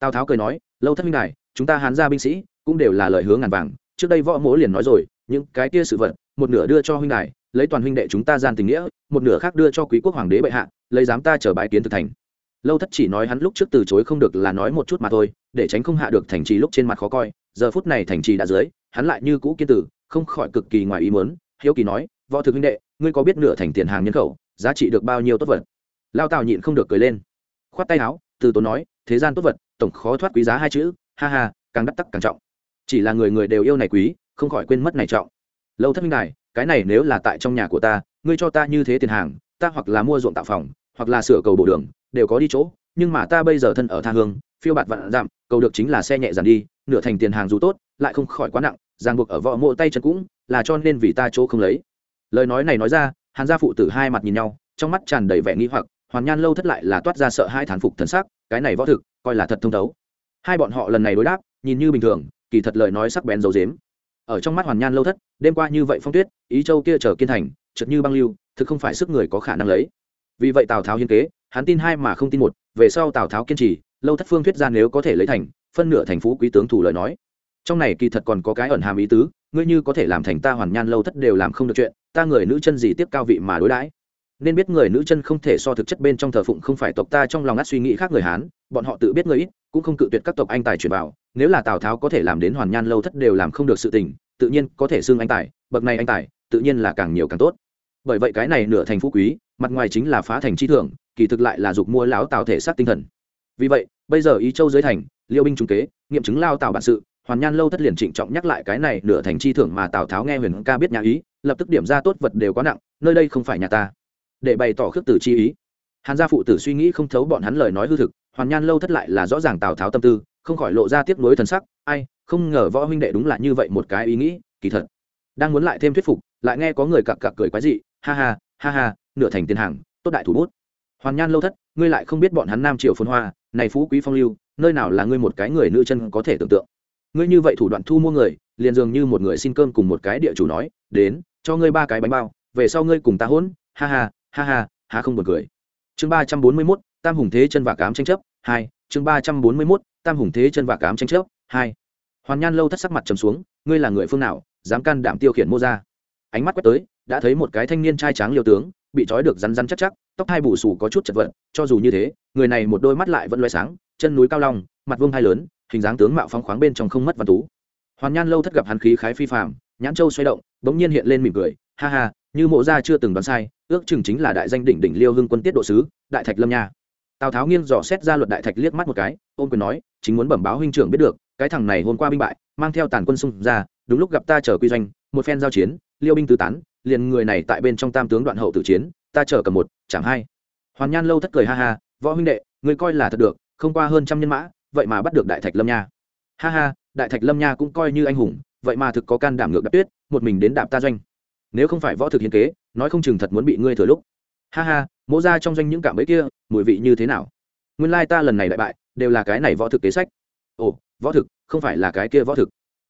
tào tháo cười nói, lâu thất minh này chúng ta hán gia binh sĩ cũng đều là lời hướng ngàn vàng. Trước đây võ mỗ liền nói rồi, những cái kia sự vật, một nửa đưa cho huynh đài, lấy toàn huynh đệ chúng ta gian tình nghĩa, một nửa khác đưa cho quý quốc hoàng đế bệ hạ, lấy dám ta chờ bái kiến thực thành. Lâu thất chỉ nói hắn lúc trước từ chối không được là nói một chút mà thôi, để tránh không hạ được thành trì lúc trên mặt khó coi. Giờ phút này thành trì đã dưới, hắn lại như cũ kiên tử, không khỏi cực kỳ ngoài ý muốn. Hiếu kỳ nói, võ thực huynh đệ, ngươi có biết nửa thành tiền hàng nhân khẩu, giá trị được bao nhiêu tốt vật? Lao tào nhịn không được cười lên, khoát tay áo, từ tốn nói, thế gian tốt vật tổng khó thoát quý giá hai chữ, ha ha, càng đắt tắc càng trọng. Chỉ là người người đều yêu này quý, không khỏi quên mất này trọng. Lâu thất minh này cái này nếu là tại trong nhà của ta, ngươi cho ta như thế tiền hàng, ta hoặc là mua ruộng tạo phòng, hoặc là sửa cầu bổ đường, đều có đi chỗ, nhưng mà ta bây giờ thân ở tha hương, phiêu bạt vạn giảm cầu được chính là xe nhẹ dàn đi, nửa thành tiền hàng dù tốt, lại không khỏi quá nặng, ràng buộc ở võ mộ tay chân cũng là cho nên vì ta chỗ không lấy. Lời nói này nói ra, hàn gia phụ tử hai mặt nhìn nhau, trong mắt tràn đầy vẻ nghi hoặc hoàn nhan lâu thất lại là toát ra sợ hai thán phục thần sắc, cái này võ thực, coi là thật thông thấu. Hai bọn họ lần này đối đáp, nhìn như bình thường, kỳ thật lời nói sắc bén dấu dếm. Ở trong mắt hoàn nhan lâu thất, đêm qua như vậy phong tuyết, ý châu kia chờ kiên thành, chợt như băng lưu, thực không phải sức người có khả năng lấy. Vì vậy tào tháo hiên kế, hắn tin hai mà không tin một, về sau tào tháo kiên trì, lâu thất phương thuyết ra nếu có thể lấy thành, phân nửa thành phú quý tướng thủ lời nói. Trong này kỳ thật còn có cái ẩn hàm ý tứ, ngươi như có thể làm thành ta hoàn nhan lâu thất đều làm không được chuyện, ta người nữ chân gì tiếp cao vị mà đối đãi nên biết người nữ chân không thể so thực chất bên trong thờ phụng không phải tộc ta trong lòng ngắt suy nghĩ khác người hán, bọn họ tự biết người ít, cũng không cự tuyệt các tộc anh tài truyền vào, nếu là tào tháo có thể làm đến hoàn nhan lâu thất đều làm không được sự tình, tự nhiên có thể xưng anh tài, bậc này anh tài, tự nhiên là càng nhiều càng tốt. Bởi vậy cái này nửa thành phú quý, mặt ngoài chính là phá thành chi thưởng, kỳ thực lại là dục mua lão tào thể sát tinh thần. Vì vậy, bây giờ ý châu dưới thành, liêu binh trung kế, nghiệm chứng lao tào bản sự, hoàn nhan lâu thất liền trịnh trọng nhắc lại cái này nửa thành chi thưởng mà tào tháo nghe huyền ca biết nhà ý, lập tức điểm ra tốt vật đều quá nặng, nơi đây không phải nhà ta để bày tỏ khước tử chi ý. Hàn gia phụ tử suy nghĩ không thấu bọn hắn lời nói hư thực, hoàn nhan lâu thất lại là rõ ràng tào tháo tâm tư, không khỏi lộ ra tiếp nối thần sắc, ai, không ngờ võ huynh đệ đúng là như vậy một cái ý nghĩ, kỳ thật. Đang muốn lại thêm thuyết phục, lại nghe có người cặc cặc cười quái dị, ha ha ha ha, nửa thành tiền hàng, tốt đại thủ bút. Hoàn nhan lâu thất, ngươi lại không biết bọn hắn nam triều phồn hoa, này phú quý phong lưu, nơi nào là ngươi một cái người nữ chân có thể tưởng tượng. Ngươi như vậy thủ đoạn thu mua người, liền dường như một người xin cơm cùng một cái địa chủ nói, đến, cho ngươi ba cái bánh bao, về sau ngươi cùng ta hôn ha ha ha ha, há không buồn cười. Chương ba trăm bốn mươi mốt, tam hùng thế chân và cám tranh chấp hai. Chương ba trăm bốn mươi mốt, tam hùng thế chân và cám tranh chấp hai. Hoàn nhan lâu thất sắc mặt trầm xuống, ngươi là người phương nào, dám can đảm tiêu khiển mô ra ánh mắt quét tới, đã thấy một cái thanh niên trai tráng liều tướng, bị trói được rắn rắn chắc chắc, tóc hai bù sù có chút chật vật, cho dù như thế, người này một đôi mắt lại vẫn loay sáng, chân núi cao long, mặt vương hai lớn, hình dáng tướng mạo phóng khoáng bên trong không mất văn tú. Hoàn nhan lâu thất gặp hắn khí khái phi phạm nhãn châu xoay động, bỗng nhiên hiện lên mỉm cười, ha ha như mộ gia chưa từng đoán sai, ước chừng chính là đại danh đỉnh đỉnh liêu hưng quân tiết độ sứ, đại thạch lâm nha. Tào tháo nghiêng dò xét ra luật đại thạch liếc mắt một cái ôm quyền nói, chính muốn bẩm báo huynh trưởng biết được, cái thằng này hôm qua binh bại, mang theo tàn quân xung ra, đúng lúc gặp ta chờ quy doanh, một phen giao chiến, liêu binh tứ tán, liền người này tại bên trong tam tướng đoạn hậu tử chiến, ta chờ cầm một, chẳng hai hoàn nhan lâu thất cười ha ha, võ huynh đệ người coi là thật được, không qua hơn trăm nhân mã, vậy mà bắt được đại thạch lâm nha. Ha ha, đại thạch lâm nha cũng coi như anh hùng, vậy mà thực có can đảm ngược đạp tuyết, một mình đến đạp ta doanh nếu không phải võ thực hiến kế, nói không chừng thật muốn bị ngươi thừa lúc. Ha ha, mỗ ra trong doanh những cảm ấy kia, mùi vị như thế nào? Nguyên lai ta lần này đại bại, đều là cái này võ thực kế sách. Ồ, võ thực, không phải là cái kia võ thực.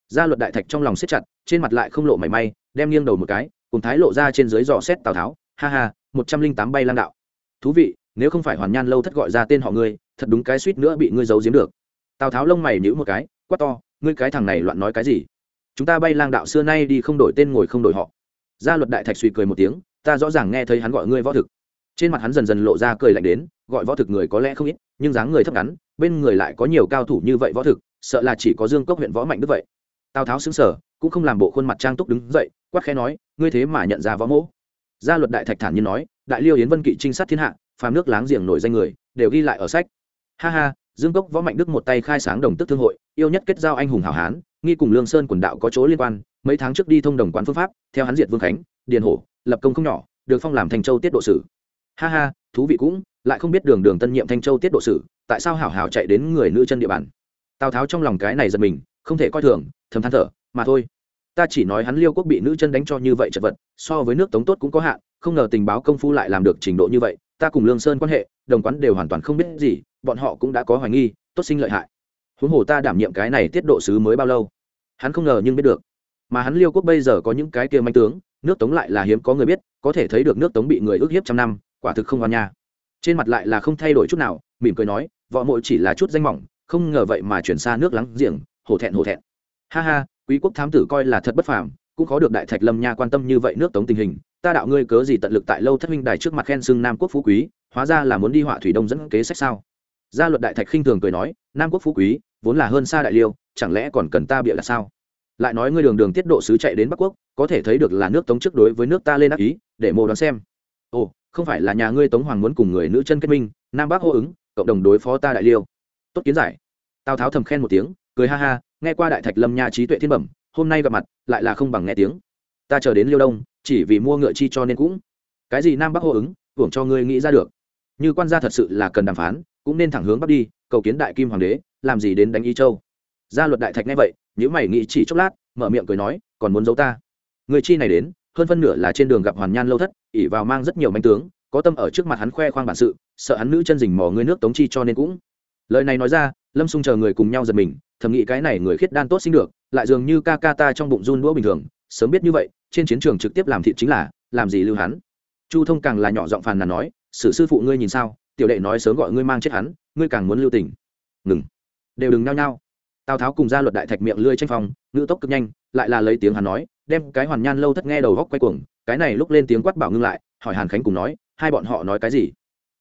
Gia luật đại thạch trong lòng siết chặt, trên mặt lại không lộ mảy may, đem nghiêng đầu một cái, cùng thái lộ ra trên dưới dò xét tào tháo. Ha ha, một trăm linh tám bay lang đạo. Thú vị, nếu không phải hoàn nhan lâu thất gọi ra tên họ ngươi, thật đúng cái suýt nữa bị ngươi giấu giếm được. Tào tháo lông mày nhữ một cái, quát to, ngươi cái thằng này loạn nói cái gì? Chúng ta bay lang đạo xưa nay đi không đổi tên ngồi không đổi họ gia luật đại thạch suy cười một tiếng, ta rõ ràng nghe thấy hắn gọi ngươi võ thực. Trên mặt hắn dần dần lộ ra cười lạnh đến, gọi võ thực người có lẽ không ít, nhưng dáng người thấp ngắn, bên người lại có nhiều cao thủ như vậy võ thực, sợ là chỉ có dương cốc huyện võ mạnh đức vậy. Tào tháo xứng sở cũng không làm bộ khuôn mặt trang túc đứng dậy, quát khẽ nói, ngươi thế mà nhận ra võ mỗ. Gia luật đại thạch thản nhiên nói, đại liêu yến vân kỵ trinh sát thiên hạ, phàm nước láng giềng nổi danh người, đều ghi lại ở sách. Ha ha, dương cốc võ mạnh đức một tay khai sáng đồng tức thương hội, yêu nhất kết giao anh hùng hảo hán, nghi cùng lương sơn quần đạo có chỗ liên quan mấy tháng trước đi thông đồng quán phương pháp, theo hắn diệt vương khánh, điền hổ, lập công không nhỏ, được phong làm thành châu tiết độ sử. Ha ha, thú vị cũng, lại không biết đường đường tân nhiệm thanh châu tiết độ sử, tại sao hảo hảo chạy đến người nữ chân địa bàn. Tào tháo trong lòng cái này giật mình, không thể coi thường, thầm than thở, mà thôi. Ta chỉ nói hắn liêu quốc bị nữ chân đánh cho như vậy chật vật, so với nước tống tốt cũng có hạn, không ngờ tình báo công phu lại làm được trình độ như vậy, ta cùng lương sơn quan hệ, đồng quán đều hoàn toàn không biết gì, bọn họ cũng đã có hoài nghi, tốt sinh lợi hại. Huống hồ ta đảm nhiệm cái này tiết độ sứ mới bao lâu? Hắn không ngờ nhưng biết được mà hắn liêu quốc bây giờ có những cái kia manh tướng, nước tống lại là hiếm có người biết, có thể thấy được nước tống bị người ức hiếp trăm năm, quả thực không hoàn nha. Trên mặt lại là không thay đổi chút nào, mỉm cười nói, võ mộ chỉ là chút danh mỏng, không ngờ vậy mà chuyển xa nước lắng giềng, hổ thẹn hổ thẹn. Ha ha, quý quốc thám tử coi là thật bất phàm, cũng khó được đại thạch lâm nha quan tâm như vậy nước tống tình hình, ta đạo ngươi cớ gì tận lực tại lâu thất minh đài trước mặt khen xưng nam quốc phú quý, hóa ra là muốn đi họa thủy đông dẫn kế sách sao? Gia luật đại thạch khinh thường cười nói, nam quốc phú quý, vốn là hơn xa đại liêu, chẳng lẽ còn cần ta bịa là sao? Lại nói ngươi đường đường tiết độ sứ chạy đến bắc quốc, có thể thấy được là nước tống trước đối với nước ta lên ác ý, để mô đoán xem. Ồ, không phải là nhà ngươi tống hoàng muốn cùng người nữ chân kết minh, nam bắc hô ứng, cộng đồng đối phó ta đại liêu. Tốt kiến giải. Tào tháo thầm khen một tiếng, cười ha ha, nghe qua đại thạch lâm nha trí tuệ thiên bẩm, hôm nay gặp mặt, lại là không bằng nghe tiếng. Ta chờ đến liêu đông, chỉ vì mua ngựa chi cho nên cũng. Cái gì nam bắc hô ứng, hưởng cho ngươi nghĩ ra được. Như quan gia thật sự là cần đàm phán, cũng nên thẳng hướng bắc đi, cầu kiến đại kim hoàng đế, làm gì đến đánh y châu? Gia luật đại thạch nghe vậy nếu mày nghĩ chỉ chốc lát, mở miệng cười nói, còn muốn giấu ta? Người chi này đến, hơn phân nửa là trên đường gặp hoàn nhan lâu thất ỉ vào mang rất nhiều manh tướng, có tâm ở trước mặt hắn khoe khoang bản sự, sợ hắn nữ chân dình mò người nước tống chi cho nên cũng. Lời này nói ra, lâm xung chờ người cùng nhau giật mình, thầm nghĩ cái này người khiết đan tốt sinh được, lại dường như ca ca ta trong bụng run đũa bình thường, sớm biết như vậy, trên chiến trường trực tiếp làm thịt chính là, làm gì lưu hắn? Chu thông càng là nhỏ giọng phàn nàn nói, sử sư phụ ngươi nhìn sao, tiểu đệ nói sớm gọi ngươi mang chết hắn, ngươi càng muốn lưu tình. Ngừng. Đều đừng nhao nhao tào tháo cùng ra luật đại thạch miệng lươi tranh phong, ngữ tốc cực nhanh, lại là lấy tiếng hắn nói, đem cái hoàn nhan lâu thất nghe đầu góc quay cuồng, cái này lúc lên tiếng quát bảo ngưng lại, hỏi hàn khánh cùng nói, hai bọn họ nói cái gì?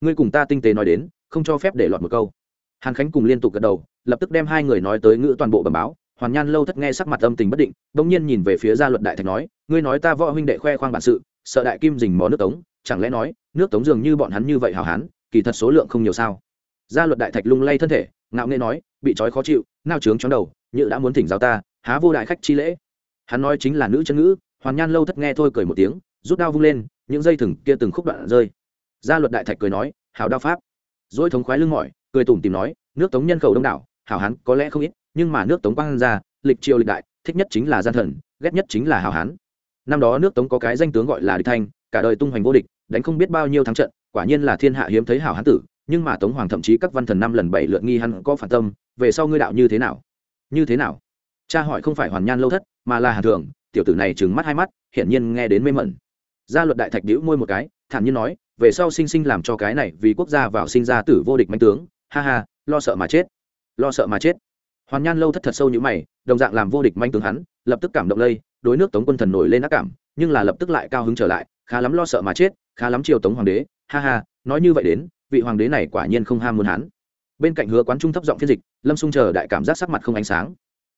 Ngươi cùng ta tinh tế nói đến, không cho phép để lọt một câu. Hàn khánh cùng liên tục gật đầu, lập tức đem hai người nói tới ngữ toàn bộ bẩm báo, hoàn nhan lâu thất nghe sắc mặt âm tình bất định, bỗng nhiên nhìn về phía gia luật đại thạch nói, ngươi nói ta võ huynh đệ khoe khoang bản sự, sợ đại kim dình mò nước tống, chẳng lẽ nói, nước tống dường như bọn hắn như vậy hào hán, kỳ thật số lượng không nhiều sao? Gia luật đại thạch lung lay thân thể, ngạo nghê nói bị trói khó chịu, nao trướng chóng đầu như đã muốn thỉnh giáo ta, há vô đại khách chi lễ? Hắn nói chính là nữ chân ngữ, hoàn nhan lâu thất nghe thôi cười một tiếng, rút đao vung lên, những dây thừng kia từng khúc đoạn rơi. Gia luật đại thạch cười nói, hảo đao pháp. Dỗi thống khoái lưng mỏi, cười tủm tìm nói, nước tống nhân khẩu đông đảo, hảo hán có lẽ không ít, nhưng mà nước tống quang ra, lịch triều lịch đại, thích nhất chính là gian thần, ghét nhất chính là hảo hán. Năm đó nước tống có cái danh tướng gọi là địch thanh, cả đời tung hoành vô địch, đánh không biết bao nhiêu thắng trận, quả nhiên là thiên hạ hiếm thấy hảo hán tử, nhưng mà tống hoàng thậm chí các văn thần năm lần bảy lượt nghi hắn có phản tâm về sau ngươi đạo như thế nào? Như thế nào? Cha hỏi không phải hoàn nhan lâu thất, mà là hà thường, tiểu tử này trừng mắt hai mắt, hiển nhiên nghe đến mê mẩn. Gia luật đại thạch đĩu môi một cái, thản nhiên nói, về sau sinh sinh làm cho cái này vì quốc gia vào sinh ra tử vô địch manh tướng, ha ha, lo sợ mà chết. Lo sợ mà chết. Hoàn nhan lâu thất thật sâu như mày, đồng dạng làm vô địch manh tướng hắn, lập tức cảm động lây, đối nước tống quân thần nổi lên ác cảm, nhưng là lập tức lại cao hứng trở lại, khá lắm lo sợ mà chết, khá lắm triều tống hoàng đế, ha ha, nói như vậy đến, vị hoàng đế này quả nhiên không ham muốn hắn bên cạnh hứa quán trung thấp giọng phiên dịch, lâm xung chờ đại cảm giác sắc mặt không ánh sáng.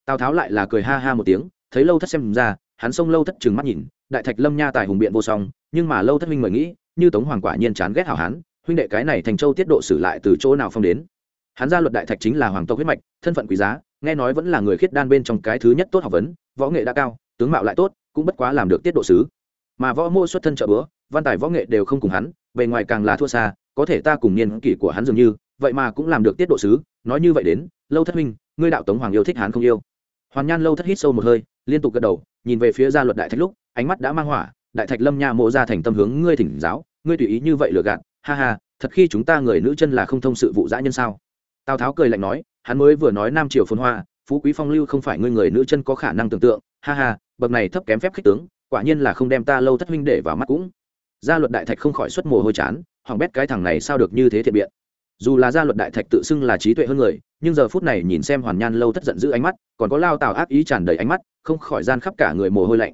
Tào tháo lại là cười ha ha một tiếng, thấy lâu thất xem ra, hắn xông lâu thất trừng mắt nhìn, đại thạch lâm nha tài hùng biện vô song, nhưng mà lâu thất minh mời nghĩ, như tống hoàng quả nhiên chán ghét hảo hán, huynh đệ cái này thành châu tiết độ xử lại từ chỗ nào phong đến. Hắn ra luật đại thạch chính là hoàng tộc huyết mạch, thân phận quý giá, nghe nói vẫn là người khiết đan bên trong cái thứ nhất tốt học vấn, võ nghệ đã cao, tướng mạo lại tốt, cũng bất quá làm được tiết độ sứ. Mà võ mô xuất thân trợ bữa văn tài võ nghệ đều không cùng hắn, bề ngoài càng là thua xa, có thể ta cùng niên kỷ của hắn dường như vậy mà cũng làm được tiết độ sứ, nói như vậy đến, lâu thất huynh, ngươi đạo tống hoàng yêu thích hán không yêu. Hoàn nhan lâu thất hít sâu một hơi, liên tục gật đầu, nhìn về phía gia luật đại thạch lúc, ánh mắt đã mang hỏa, đại thạch lâm nha mộ ra thành tâm hướng ngươi thỉnh giáo, ngươi tùy ý như vậy lừa gạt, ha ha, thật khi chúng ta người nữ chân là không thông sự vụ dã nhân sao? Tào tháo cười lạnh nói, hắn mới vừa nói nam triều phồn hoa, phú quý phong lưu không phải ngươi người nữ chân có khả năng tưởng tượng, ha ha, bậc này thấp kém phép khích tướng, quả nhiên là không đem ta lâu thất huynh để vào mắt cũng. Gia luật đại thạch không khỏi xuất mồ hôi chán hỏng bét cái thằng này sao được như thế thiện biện dù là gia luật đại thạch tự xưng là trí tuệ hơn người, nhưng giờ phút này nhìn xem hoàn nhan lâu thất giận giữ ánh mắt, còn có lao tào ác ý tràn đầy ánh mắt, không khỏi gian khắp cả người mồ hôi lạnh.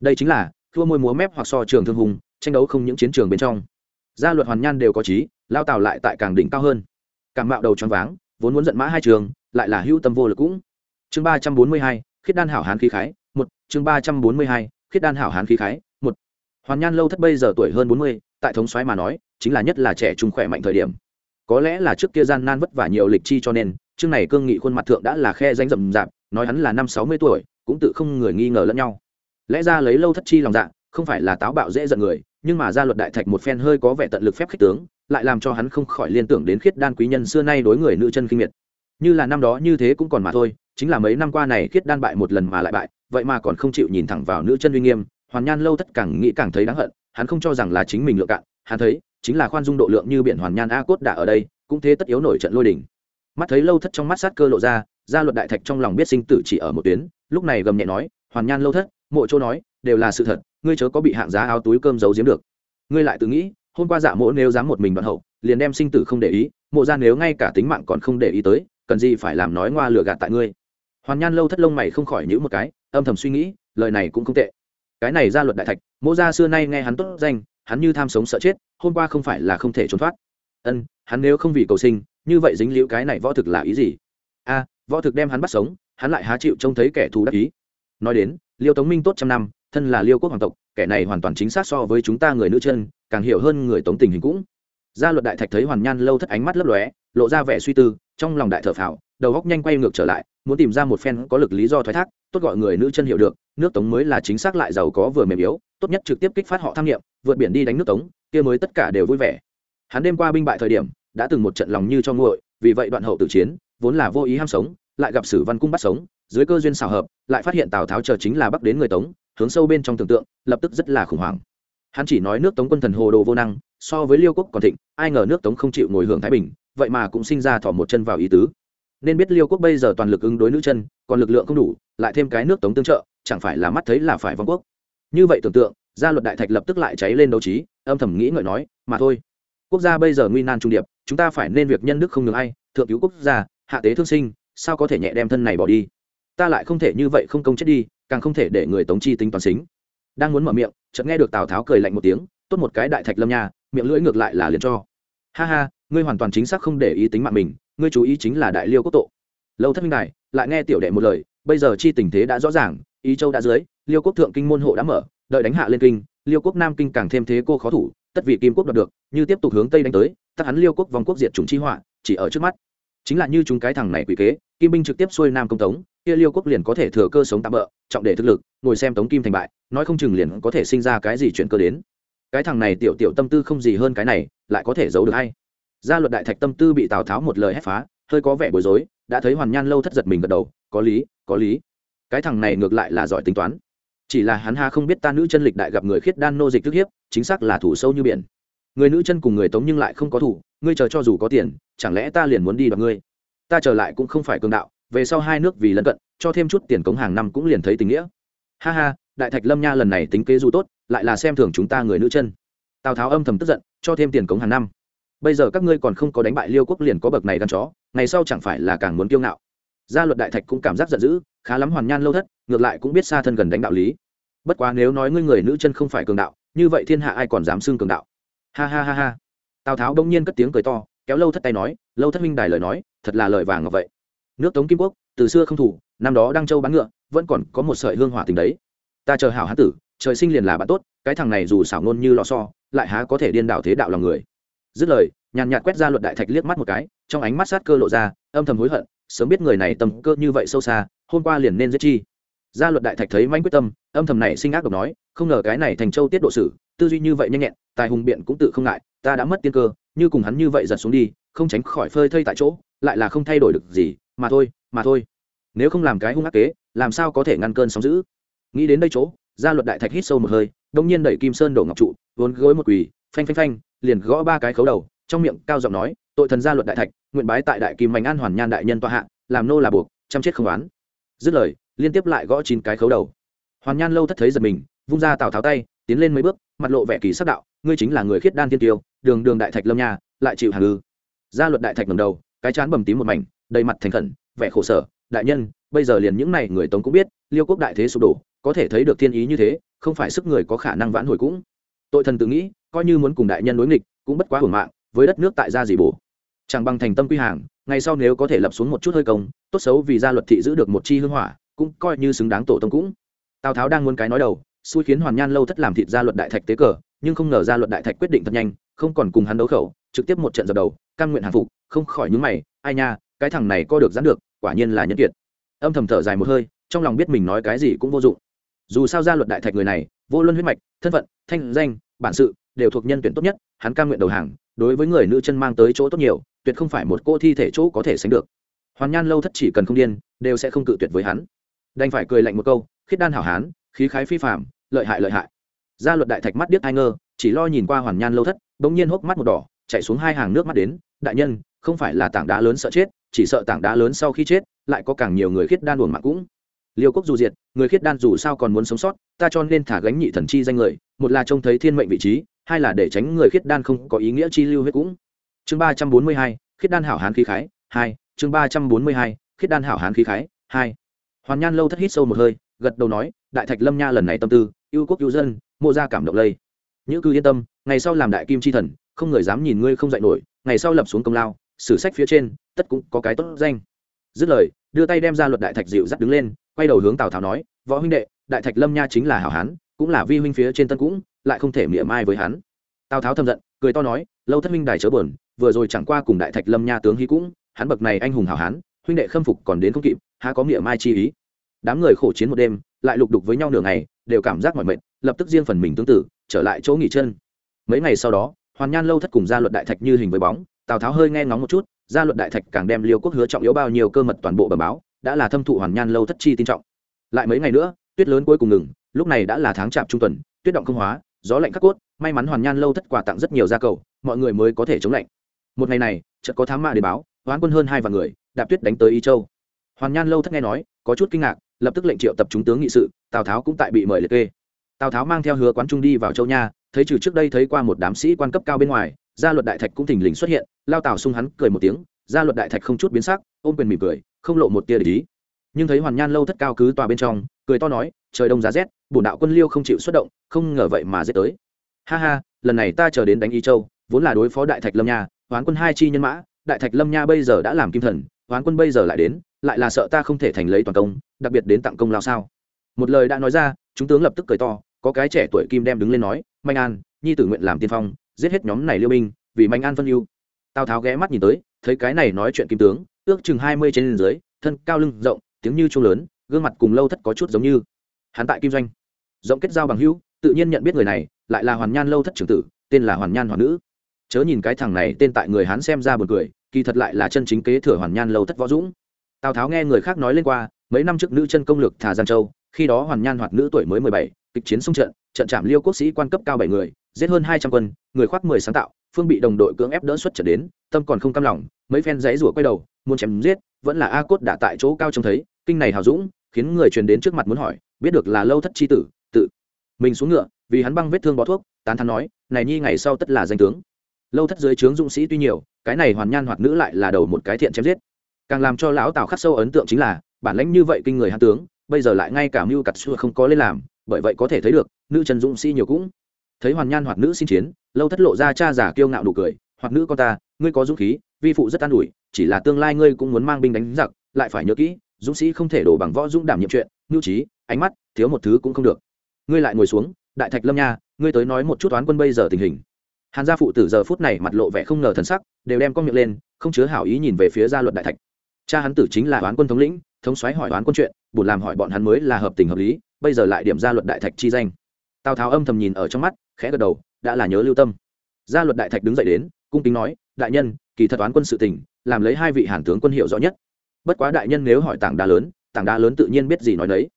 Đây chính là, thua môi múa mép hoặc so trường thương hùng, tranh đấu không những chiến trường bên trong. Gia luật hoàn nhan đều có trí, lao tào lại tại càng đỉnh cao hơn. Càng mạo đầu choáng váng, vốn muốn giận mã hai trường, lại là hữu tâm vô lực cũng. Chương ba trăm bốn mươi hai, khiết đan hảo hán khí khái, một. Chương ba trăm bốn mươi hai, khiết đan hảo hán khí khái, một. Hoàn nhan lâu thất bây giờ tuổi hơn bốn mươi, tại thống soái mà nói, chính là nhất là trẻ trung khỏe mạnh thời điểm có lẽ là trước kia gian nan vất vả nhiều lịch chi cho nên, chương này cương nghị khuôn mặt thượng đã là khe danh rậm rạp, nói hắn là năm sáu mươi tuổi, cũng tự không người nghi ngờ lẫn nhau. Lẽ ra lấy lâu thất chi lòng dạ không phải là táo bạo dễ giận người, nhưng mà ra luật đại thạch một phen hơi có vẻ tận lực phép khích tướng, lại làm cho hắn không khỏi liên tưởng đến khiết đan quý nhân xưa nay đối người nữ chân kinh miệt. Như là năm đó như thế cũng còn mà thôi, chính là mấy năm qua này khiết đan bại một lần mà lại bại, vậy mà còn không chịu nhìn thẳng vào nữ chân uy nghiêm, hoàn nhan lâu thất càng nghĩ càng thấy đáng hận, hắn không cho rằng là chính mình lựa cạn, hắn thấy chính là khoan dung độ lượng như biển hoàn nhan a cốt đã ở đây, cũng thế tất yếu nổi trận lôi đình. Mắt thấy lâu thất trong mắt sát cơ lộ ra, gia luật đại thạch trong lòng biết sinh tử chỉ ở một tuyến, lúc này gầm nhẹ nói, hoàn nhan lâu thất, mộ chỗ nói, đều là sự thật, ngươi chớ có bị hạng giá áo túi cơm giấu giếm được. Ngươi lại tự nghĩ, hôm qua dạ mỗ nếu dám một mình đoạn hậu, liền đem sinh tử không để ý, mộ ra nếu ngay cả tính mạng còn không để ý tới, cần gì phải làm nói ngoa lừa gạt tại ngươi. Hoàn nhan lâu thất lông mày không khỏi nhữ một cái, âm thầm suy nghĩ, lời này cũng không tệ. Cái này ra luật đại thạch, mộ gia xưa nay nghe hắn tốt danh hắn như tham sống sợ chết, hôm qua không phải là không thể trốn thoát. Ân, hắn nếu không vì cầu sinh, như vậy dính liễu cái này võ thực là ý gì? A, võ thực đem hắn bắt sống, hắn lại há chịu trông thấy kẻ thù đắc ý. Nói đến, liêu tống minh tốt trăm năm, thân là liêu quốc hoàng tộc, kẻ này hoàn toàn chính xác so với chúng ta người nữ chân, càng hiểu hơn người tống tình hình cũng. Gia luật đại thạch thấy hoàn nhan lâu thất ánh mắt lấp lóe, lộ ra vẻ suy tư, trong lòng đại thở phào, đầu góc nhanh quay ngược trở lại muốn tìm ra một phen có lực lý do thoái thác, tốt gọi người nữ chân hiểu được, nước tống mới là chính xác lại giàu có vừa mềm yếu, tốt nhất trực tiếp kích phát họ tham nghiệm, vượt biển đi đánh nước tống, kia mới tất cả đều vui vẻ. Hắn đêm qua binh bại thời điểm, đã từng một trận lòng như cho nguội, vì vậy đoạn hậu tử chiến, vốn là vô ý ham sống, lại gặp sử văn cung bắt sống, dưới cơ duyên xào hợp, lại phát hiện tào tháo chờ chính là bắc đến người tống, hướng sâu bên trong tưởng tượng, lập tức rất là khủng hoảng. Hắn chỉ nói nước tống quân thần hồ đồ vô năng, so với liêu quốc còn thịnh, ai ngờ nước tống không chịu ngồi hưởng thái bình, vậy mà cũng sinh ra thỏ một chân vào ý tứ nên biết liêu quốc bây giờ toàn lực ứng đối nữ chân, còn lực lượng không đủ, lại thêm cái nước tống tương trợ, chẳng phải là mắt thấy là phải vong quốc. Như vậy tưởng tượng, gia luật đại thạch lập tức lại cháy lên đấu trí, âm thầm nghĩ ngợi nói, mà thôi, quốc gia bây giờ nguy nan trung điệp, chúng ta phải nên việc nhân đức không ngừng ai, thượng cứu quốc gia, hạ tế thương sinh, sao có thể nhẹ đem thân này bỏ đi? Ta lại không thể như vậy không công chết đi, càng không thể để người tống chi tính toàn xính. Đang muốn mở miệng, chợt nghe được tào tháo cười lạnh một tiếng, tốt một cái đại thạch lâm nha, miệng lưỡi ngược lại là liền cho. Ha ha, ngươi hoàn toàn chính xác không để ý tính mạng mình ngươi chú ý chính là đại liêu quốc tộ lâu thất minh này lại nghe tiểu đệ một lời, bây giờ chi tình thế đã rõ ràng, ý châu đã dưới, liêu quốc thượng kinh môn hộ đã mở, đợi đánh hạ lên kinh, liêu quốc nam kinh càng thêm thế cô khó thủ, tất vị kim quốc đoạt được, như tiếp tục hướng tây đánh tới tắc hắn liêu quốc vòng quốc diệt chủng chi họa, chỉ ở trước mắt. Chính là như chúng cái thằng này quỷ kế, kim binh trực tiếp xuôi nam công tống, kia liêu quốc liền có thể thừa cơ sống tạm bỡ trọng để thực lực, ngồi xem tống kim thành bại, nói không chừng liền có thể sinh ra cái gì chuyện cơ đến. Cái thằng này tiểu tiểu tâm tư không gì hơn cái này, lại có thể giấu được hay? Gia luật đại thạch tâm tư bị tào tháo một lời hét phá, hơi có vẻ bối rối, đã thấy hoàn nhan lâu thất giật mình gật đầu, có lý có lý. Cái thằng này ngược lại là giỏi tính toán. Chỉ là hắn ha không biết ta nữ chân lịch đại gặp người khiết đan nô dịch thức hiếp, chính xác là thủ sâu như biển. Người nữ chân cùng người tống nhưng lại không có thủ, ngươi chờ cho dù có tiền, chẳng lẽ ta liền muốn đi đoạt ngươi? Ta trở lại cũng không phải cường đạo, về sau hai nước vì lân cận, cho thêm chút tiền cống hàng năm cũng liền thấy tình nghĩa. Ha ha, đại thạch lâm nha lần này tính kế dù tốt, lại là xem thường chúng ta người nữ chân. Tào tháo âm thầm tức giận, cho thêm tiền cống hàng năm bây giờ các ngươi còn không có đánh bại liêu quốc liền có bậc này gan chó, ngày sau chẳng phải là càng muốn kiêu ngạo. Gia luật đại thạch cũng cảm giác giận dữ, khá lắm hoàn nhan lâu thất, ngược lại cũng biết xa thân gần đánh đạo lý. Bất quá nếu nói ngươi người nữ chân không phải cường đạo, như vậy thiên hạ ai còn dám xưng cường đạo? Ha ha ha ha. Tào tháo đông nhiên cất tiếng cười to, kéo lâu thất tay nói, lâu thất minh đài lời nói, thật là lời vàng ngọc vậy. Nước tống kim quốc, từ xưa không thủ, năm đó đăng châu bán ngựa, vẫn còn có một sợi hương hỏa tình đấy. Ta chờ hảo hán tử, trời sinh liền là bạn tốt, cái thằng này dù xảo nôn như lò so lại há có thể điên đảo thế đạo lòng người dứt lời, nhàn nhạt quét ra luật đại thạch liếc mắt một cái, trong ánh mắt sát cơ lộ ra, âm thầm hối hận, sớm biết người này tầm cơ như vậy sâu xa, hôm qua liền nên giết chi. Gia luật đại thạch thấy manh quyết tâm, âm thầm này sinh ác độc nói, không ngờ cái này thành châu tiết độ sử, tư duy như vậy nhanh nhẹn, tài hùng biện cũng tự không ngại, ta đã mất tiên cơ, như cùng hắn như vậy giật xuống đi, không tránh khỏi phơi thây tại chỗ, lại là không thay đổi được gì, mà thôi mà thôi. Nếu không làm cái hung ác kế, làm sao có thể ngăn cơn sóng giữ nghĩ đến đây chỗ gia luật đại thạch hít sâu một hơi, đông nhiên đẩy kim sơn đổ ngọc trụ, vốn gối một quỳ, phanh phanh phanh liền gõ ba cái khấu đầu trong miệng cao giọng nói tội thần gia luật đại thạch nguyện bái tại đại kim mạnh an hoàn nhan đại nhân tọa hạ làm nô là buộc chăm chết không oán. Dứt lời liên tiếp lại gõ chín cái khấu đầu. Hoàn nhan lâu thất thấy giật mình vung ra tào tháo tay tiến lên mấy bước mặt lộ vẻ kỳ sắc đạo ngươi chính là người khiết đan tiên tiêu đường đường đại thạch lâm nhà, lại chịu hàng ư? Gia luật đại thạch ngầm đầu cái chán bầm tím một mảnh đầy mặt thành khẩn vẻ khổ sở đại nhân bây giờ liền những này người tống cũng biết liêu quốc đại thế sụp đổ có thể thấy được thiên ý như thế không phải sức người có khả năng vãn hồi cũng. Tội thần tự nghĩ coi như muốn cùng đại nhân đối nghịch, cũng bất quá hưởng mạng, với đất nước tại gia gì bổ. Chẳng bằng thành tâm quy hàng, ngày sau nếu có thể lập xuống một chút hơi công, tốt xấu vì gia luật thị giữ được một chi hương hỏa, cũng coi như xứng đáng tổ tông cũng. Tào tháo đang muốn cái nói đầu, xui khiến hoàn nhan lâu thất làm thịt gia luật đại thạch tế cờ, nhưng không ngờ gia luật đại thạch quyết định thật nhanh, không còn cùng hắn đấu khẩu, trực tiếp một trận dập đầu căn nguyện hàng phục, không khỏi nhúng mày, ai nha, cái thằng này co được dán được, quả nhiên là nhân kiệt. Âm thầm thở dài một hơi, trong lòng biết mình nói cái gì cũng vô dụng. Dù sao gia luật đại thạch người này, vô luân huyết mạch, thân phận, thanh danh, bản sự đều thuộc nhân tuyển tốt nhất, hắn ca nguyện đầu hàng, đối với người nữ chân mang tới chỗ tốt nhiều, tuyệt không phải một cô thi thể chỗ có thể sánh được. Hoàn nhan lâu thất chỉ cần không điên, đều sẽ không cự tuyệt với hắn. Đành phải cười lạnh một câu khiết đan hảo hán, khí khái phi phạm lợi hại lợi hại. Gia luật đại thạch mắt điếc ai ngơ, chỉ lo nhìn qua hoàn nhan lâu thất, bỗng nhiên hốc mắt một đỏ, chạy xuống hai hàng nước mắt đến, đại nhân, không phải là tảng đá lớn sợ chết, chỉ sợ tảng đá lớn sau khi chết, lại có càng nhiều người khiết đan buồn mạng cũng. Liêu quốc dù diệt, người khiết đan dù sao còn muốn sống sót, ta cho nên thả gánh nhị thần chi danh người, một là trông thấy thiên mệnh vị trí hai là để tránh người khiết đan không có ý nghĩa chi lưu huyết cũng. Chương ba trăm bốn mươi hai, khiết đan hảo hán khí khái, hai, chương ba trăm bốn mươi hai, khiết đan hảo hán khí khái, hai. Hoàn nhan lâu thất hít sâu một hơi, gật đầu nói, đại thạch lâm nha lần này tâm tư yêu quốc yêu dân mô ra cảm động lây. Những cư yên tâm, ngày sau làm đại kim chi thần, không người dám nhìn ngươi không dạy nổi, ngày sau lập xuống công lao, sử sách phía trên, tất cũng có cái tốt danh. Dứt lời, đưa tay đem ra luật đại thạch dịu dắt đứng lên, quay đầu hướng tào tháo nói, võ huynh đệ, đại thạch lâm nha chính là hảo hán, cũng là vi huynh phía trên tân cũng lại không thể mỉa mai với hắn. Tào tháo thầm giận, cười to nói, lâu thất minh đài chớ bờn vừa rồi chẳng qua cùng đại thạch lâm nha tướng hí cũng, hắn bậc này anh hùng hảo hán, huynh đệ khâm phục còn đến không kịp, há có mỉa mai chi ý? Đám người khổ chiến một đêm, lại lục đục với nhau nửa ngày, đều cảm giác mỏi mệt, lập tức riêng phần mình tương tự, trở lại chỗ nghỉ chân. Mấy ngày sau đó, hoàn nhan, lâu thất cùng gia luật đại thạch như hình với bóng, tào tháo hơi nghe ngóng một chút, gia luật đại thạch càng đem liêu quốc hứa trọng yếu bao nhiêu cơ mật toàn bộ bẩm báo, đã là thâm thụ hoàn nhan, lâu thất chi tin trọng. Lại mấy ngày nữa, tuyết lớn cuối cùng ngừng, lúc này đã là tháng chạp trung tuần, tuyết động không hóa gió lạnh khắc cốt, may mắn hoàn nhan lâu thất quà tặng rất nhiều gia cầu, mọi người mới có thể chống lạnh. Một ngày này, chợt có thám mã để báo, hoán quân hơn hai vạn người, đạp tuyết đánh tới y châu. Hoàn nhan lâu thất nghe nói, có chút kinh ngạc, lập tức lệnh triệu tập chúng tướng nghị sự, tào tháo cũng tại bị mời liệt kê. Tào tháo mang theo hứa quán trung đi vào châu nha, thấy trừ trước đây thấy qua một đám sĩ quan cấp cao bên ngoài, gia luật đại thạch cũng thình lình xuất hiện, lao tào sung hắn cười một tiếng, gia luật đại thạch không chút biến sắc, ôm quyền mỉm cười, không lộ một tia để ý nhưng thấy hoàn nhan lâu thất cao cứ tòa bên trong, cười to nói, trời đông giá rét, bổn đạo quân liêu không chịu xuất động, không ngờ vậy mà dễ tới. Ha ha, lần này ta chờ đến đánh y châu, vốn là đối phó đại thạch lâm nha, hoán quân hai chi nhân mã, đại thạch lâm nha bây giờ đã làm kim thần, hoán quân bây giờ lại đến, lại là sợ ta không thể thành lấy toàn công, đặc biệt đến tặng công lao sao? Một lời đã nói ra, chúng tướng lập tức cười to, có cái trẻ tuổi kim đem đứng lên nói manh an, nhi tử nguyện làm tiên phong, giết hết nhóm này liêu binh, vì manh an phân ưu. Tào tháo ghé mắt nhìn tới, thấy cái này nói chuyện kim tướng, ước chừng hai mươi trên dưới, thân cao lưng rộng tiếng như chuông lớn, gương mặt cùng lâu thất có chút giống như. Hắn tại kim doanh, rộng kết giao bằng hữu, tự nhiên nhận biết người này, lại là hoàn nhan lâu thất trưởng tử, tên là hoàn nhan hoàn nữ. Chớ nhìn cái thằng này tên tại người hắn xem ra buồn cười, kỳ thật lại là chân chính kế thừa hoàn nhan lâu thất võ dũng. Tào tháo nghe người khác nói lên qua, mấy năm trước nữ chân công lược thả giang châu, khi đó hoàn nhan hoạt nữ tuổi mới mười bảy, kịch chiến xung trận trận chạm liêu quốc sĩ quan cấp cao bảy người, giết hơn hai trăm quân, người khoác mười sáng tạo, phương bị đồng đội cưỡng ép đỡ xuất trận đến, tâm còn không cam lòng mấy phen giấy rủa quay đầu, muốn chém giết, vẫn là a cốt đã tại chỗ cao trông thấy, kinh này hào dũng, khiến người truyền đến trước mặt muốn hỏi, biết được là lâu thất chi tử, tự mình xuống ngựa, vì hắn băng vết thương bó thuốc, tán thắn nói, này nhi ngày sau tất là danh tướng. Lâu thất dưới trướng dũng sĩ tuy nhiều, cái này hoàn nhan hoạt nữ lại là đầu một cái thiện chém giết. Càng làm cho lão tào khắc sâu ấn tượng chính là, bản lãnh như vậy kinh người hán tướng, bây giờ lại ngay cả mưu cặt xua không có lên làm, bởi vậy có thể thấy được, nữ trần dũng sĩ nhiều cũng. Thấy hoàn nhan hoạt nữ xin chiến, lâu thất lộ ra cha giả kiêu ngạo đủ cười, hoạt nữ con ta ngươi có dũng khí, vi phụ rất an ủi, chỉ là tương lai ngươi cũng muốn mang binh đánh giặc, lại phải nhớ kỹ, dũng sĩ không thể đổ bằng võ dũng đảm nhiệm chuyện, nhu trí, ánh mắt, thiếu một thứ cũng không được. Ngươi lại ngồi xuống, đại thạch lâm nha, ngươi tới nói một chút toán quân bây giờ tình hình. Hàn gia phụ tử giờ phút này mặt lộ vẻ không ngờ thần sắc, đều đem con miệng lên, không chứa hảo ý nhìn về phía gia luật đại thạch. Cha hắn tử chính là toán quân thống lĩnh, thống xoáy hỏi toán quân chuyện buồn làm hỏi bọn hắn mới là hợp tình hợp lý, bây giờ lại điểm gia luật đại thạch chi danh. Tào tháo âm thầm nhìn ở trong mắt, khẽ gật đầu, đã là nhớ lưu tâm. Gia luật đại thạch đứng dậy đến, cung kính nói đại nhân, kỳ thật toán quân sự tình, làm lấy hai vị hàn tướng quân hiệu rõ nhất. Bất quá đại nhân nếu hỏi tảng đá lớn, tảng đá lớn tự nhiên biết gì nói đấy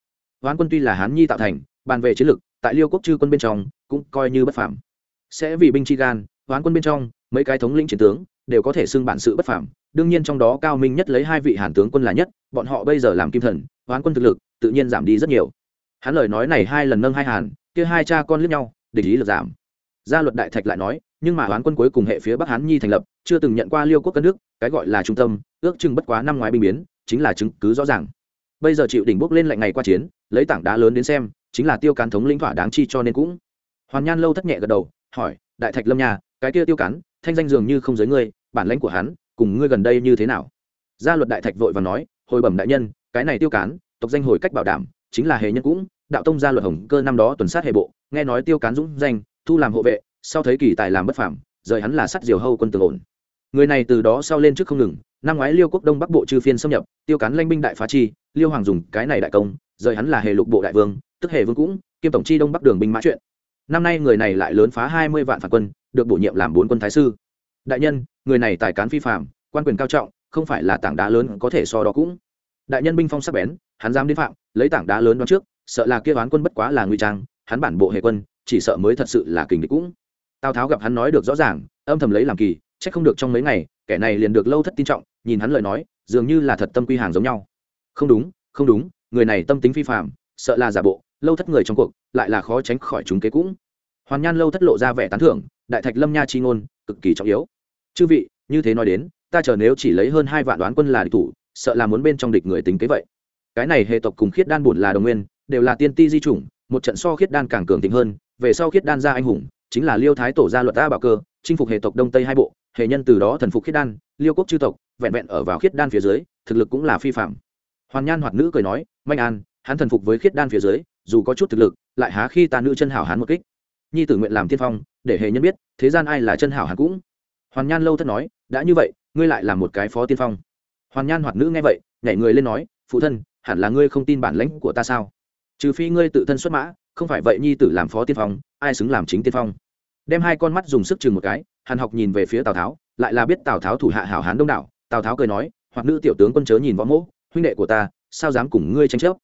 toán quân tuy là hán nhi tạo thành, bàn về chiến lược tại liêu quốc chư quân bên trong, cũng coi như bất phàm. Sẽ vì binh chi gan toán quân bên trong, mấy cái thống lĩnh chiến tướng, đều có thể xưng bản sự bất phàm. Đương nhiên trong đó cao minh nhất lấy hai vị hàn tướng quân là nhất, bọn họ bây giờ làm kim thần toán quân thực lực, tự nhiên giảm đi rất nhiều. Hắn lời nói này hai lần nâng hai hàn, kia hai cha con lướt nhau để ý lực giảm. Gia luật đại thạch lại nói nhưng mà hoán quân cuối cùng hệ phía bắc hán nhi thành lập, chưa từng nhận qua liêu quốc cân nước cái gọi là trung tâm, ước chừng bất quá năm ngoái binh biến, chính là chứng cứ rõ ràng. Bây giờ chịu đỉnh bốc lên lạnh ngày qua chiến, lấy tảng đá lớn đến xem, chính là tiêu cán thống lĩnh thỏa đáng chi cho nên cũng. Hoàn nhan lâu thất nhẹ gật đầu, hỏi, đại thạch lâm nhà, cái kia tiêu cán, thanh danh dường như không giới ngươi, bản lãnh của hắn, cùng ngươi gần đây như thế nào? Gia luật đại thạch vội và nói, hồi bẩm đại nhân, cái này tiêu cán, tộc danh hồi cách bảo đảm, chính là hề nhân cũng, đạo tông gia luật hồng cơ năm đó tuần sát hệ bộ, nghe nói tiêu cán dũng danh, thu làm hộ vệ sau thấy kỳ tài làm bất phàm, rời hắn là sắt diều hâu quân tường ổn. Người này từ đó sau lên trước không ngừng, năm ngoái liêu quốc đông bắc bộ chư phiên xâm nhập, tiêu cán lanh binh đại phá chi, liêu hoàng dùng cái này đại công, rời hắn là hề lục bộ đại vương, tức hề vương cũng, kiêm tổng chi đông bắc đường binh mã chuyện. Năm nay người này lại lớn phá hai mươi vạn phản quân, được bổ nhiệm làm bốn quân thái sư. Đại nhân, người này tài cán phi phạm quan quyền cao trọng, không phải là tảng đá lớn có thể so đó cũng. Đại nhân binh phong sắc bén, hắn dám đến phạm, lấy tảng đá lớn đó trước, sợ là kia oán quân bất quá là nguy trang, hắn bản bộ hệ quân, chỉ sợ mới thật sự là kình địch cũng tào tháo gặp hắn nói được rõ ràng, âm thầm lấy làm kỳ, chắc không được trong mấy ngày, kẻ này liền được lâu thất tin trọng, nhìn hắn lời nói, dường như là thật tâm quy hàng giống nhau. Không đúng không đúng, người này tâm tính phi phạm sợ là giả bộ, lâu thất người trong cuộc, lại là khó tránh khỏi chúng kế cũng. Hoàn nhan lâu thất lộ ra vẻ tán thưởng, đại thạch lâm nha chi ngôn, cực kỳ trọng yếu. Chư vị, như thế nói đến, ta chờ nếu chỉ lấy hơn hai vạn đoán quân là địch thủ, sợ là muốn bên trong địch người tính kế vậy. Cái này hệ tộc cùng khiết đan bùn là đồng nguyên, đều là tiên ti di chủng, một trận so khiết đan càng cường tính hơn, về sau khiết đan ra anh hùng chính là liêu thái tổ gia luật ta bảo cơ, chinh phục hệ tộc đông tây hai bộ, hệ nhân từ đó thần phục khiết đan, liêu quốc chư tộc, vẹn vẹn ở vào khiết đan phía dưới, thực lực cũng là phi phạm. Hoàn nhan hoạt nữ cười nói manh an, hắn thần phục với khiết đan phía dưới, dù có chút thực lực, lại há khi ta nữ chân hảo hắn một kích? Nhi tử nguyện làm tiên phong, để hệ nhân biết, thế gian ai là chân hảo hắn cũng. Hoàn nhan lâu thất nói, đã như vậy, ngươi lại là một cái phó tiên phong. Hoàn nhan hoạt nữ nghe vậy, nhảy người lên nói, phụ thân, hẳn là ngươi không tin bản lãnh của ta sao? Trừ phi ngươi tự thân xuất mã không phải vậy nhi tử làm phó tiên phong, ai xứng làm chính tiên phong? Đem hai con mắt dùng sức chừng một cái, hàn học nhìn về phía tào tháo, lại là biết tào tháo thủ hạ hảo hán đông đảo, tào tháo cười nói, hoặc nữ tiểu tướng quân chớ nhìn võ mỗ huynh đệ của ta, sao dám cùng ngươi tranh chấp?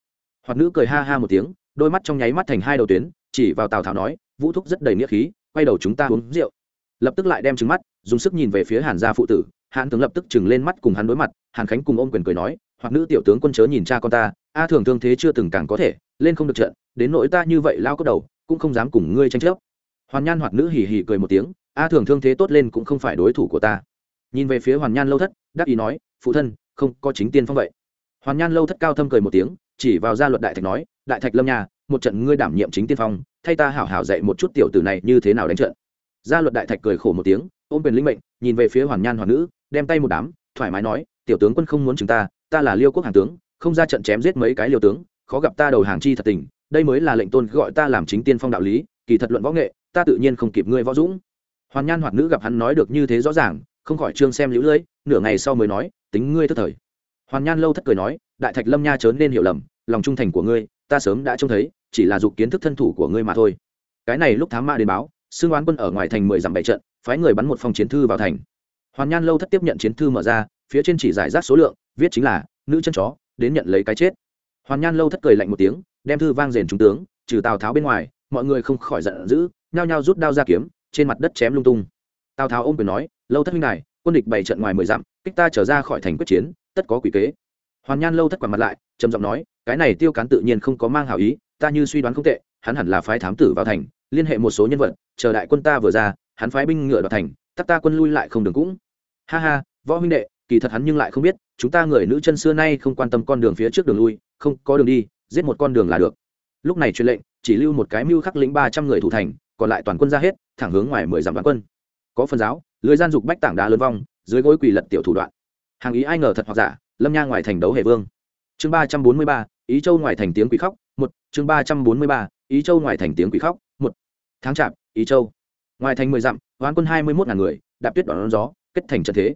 Hoặc nữ cười ha ha một tiếng, đôi mắt trong nháy mắt thành hai đầu tuyến, chỉ vào tào tháo nói, vũ thúc rất đầy nghĩa khí, quay đầu chúng ta uống rượu. Lập tức lại đem trứng mắt, dùng sức nhìn về phía hàn gia phụ tử, hàn tướng lập tức chừng lên mắt cùng hắn đối mặt, hàn khánh cùng ôm quyền cười nói, hoặc nữ tiểu tướng quân chớ nhìn cha con ta a thường thương thế chưa từng càng có thể, lên không được trận, đến nỗi ta như vậy lao cốc đầu, cũng không dám cùng ngươi tranh chấp. Hoàn nhan Hoạt nữ hì hì cười một tiếng, a thường thương thế tốt lên cũng không phải đối thủ của ta. Nhìn về phía hoàn nhan lâu thất, đắc ý nói, phụ thân, không có chính tiên phong vậy. Hoàn nhan lâu thất cao thâm cười một tiếng, chỉ vào gia luật đại thạch nói, đại thạch lâm nhà, một trận ngươi đảm nhiệm chính tiên phong, thay ta hảo hảo dạy một chút tiểu tử này như thế nào đánh trận. Gia luật đại thạch cười khổ một tiếng, ôm quyền linh mệnh, nhìn về phía hoàn nhan hoàn nữ, đem tay một đám, thoải mái nói, tiểu tướng quân không muốn chúng ta ta là liêu quốc hàng tướng không ra trận chém giết mấy cái liều tướng, khó gặp ta đầu hàng chi thật tình, đây mới là lệnh tôn gọi ta làm chính tiên phong đạo lý, kỳ thật luận võ nghệ, ta tự nhiên không kịp ngươi võ dũng. Hoàn nhan hoạt nữ gặp hắn nói được như thế rõ ràng, không khỏi trương xem lũ lưỡi nửa ngày sau mới nói, tính ngươi thất thời. Hoàn nhan lâu thất cười nói, đại thạch lâm nha chớn nên hiểu lầm, lòng trung thành của ngươi, ta sớm đã trông thấy, chỉ là dục kiến thức thân thủ của ngươi mà thôi. Cái này lúc thám ma đến báo xương oán quân ở ngoài thành mười dặm bảy trận, phái người bắn một phòng chiến thư vào thành. Hoàn nhan lâu thất tiếp nhận chiến thư mở ra, phía trên chỉ giải rác số lượng, viết chính là, nữ chân chó đến nhận lấy cái chết. Hoàn nhan lâu thất cười lạnh một tiếng, đem thư vang rền trung tướng, trừ tào tháo bên ngoài, mọi người không khỏi giận dữ, nhao nhao rút đao ra kiếm, trên mặt đất chém lung tung. Tào tháo ôm quyền nói, lâu thất huynh này quân địch bày trận ngoài mười dặm, kích ta trở ra khỏi thành quyết chiến, tất có quỷ kế. Hoàn nhan lâu thất quả mặt lại, trầm giọng nói, cái này tiêu cán tự nhiên không có mang hảo ý, ta như suy đoán không tệ, hắn hẳn là phái thám tử vào thành, liên hệ một số nhân vật, chờ đại quân ta vừa ra, hắn phái binh ngựa đoạt thành tắc ta quân lui lại không đường cũng. Ha ha, võ huynh đệ, kỳ thật hắn nhưng lại không biết chúng ta người nữ chân xưa nay không quan tâm con đường phía trước đường lui, không có đường đi, giết một con đường là được. Lúc này truyền lệnh, chỉ lưu một cái mưu khắc lĩnh ba trăm người thủ thành, còn lại toàn quân ra hết, thẳng hướng ngoài mười dặm vạn quân. Có phần giáo, lưới gian dục bách tảng đá lớn vong, dưới gối quỳ lật tiểu thủ đoạn. Hàng ý ai ngờ thật hoặc giả, lâm nha ngoài thành đấu hệ vương. Chương ba trăm bốn mươi ba, ý châu ngoài thành tiếng quỷ khóc, một, chương ba trăm bốn mươi ba, ý châu ngoài thành tiếng quỷ khóc, một. Tháng chạp, ý châu. Ngoài thành mười dặm, hoán quân hai mươi một ngàn người, đạp tuyết đón gió, kết thành trận thế.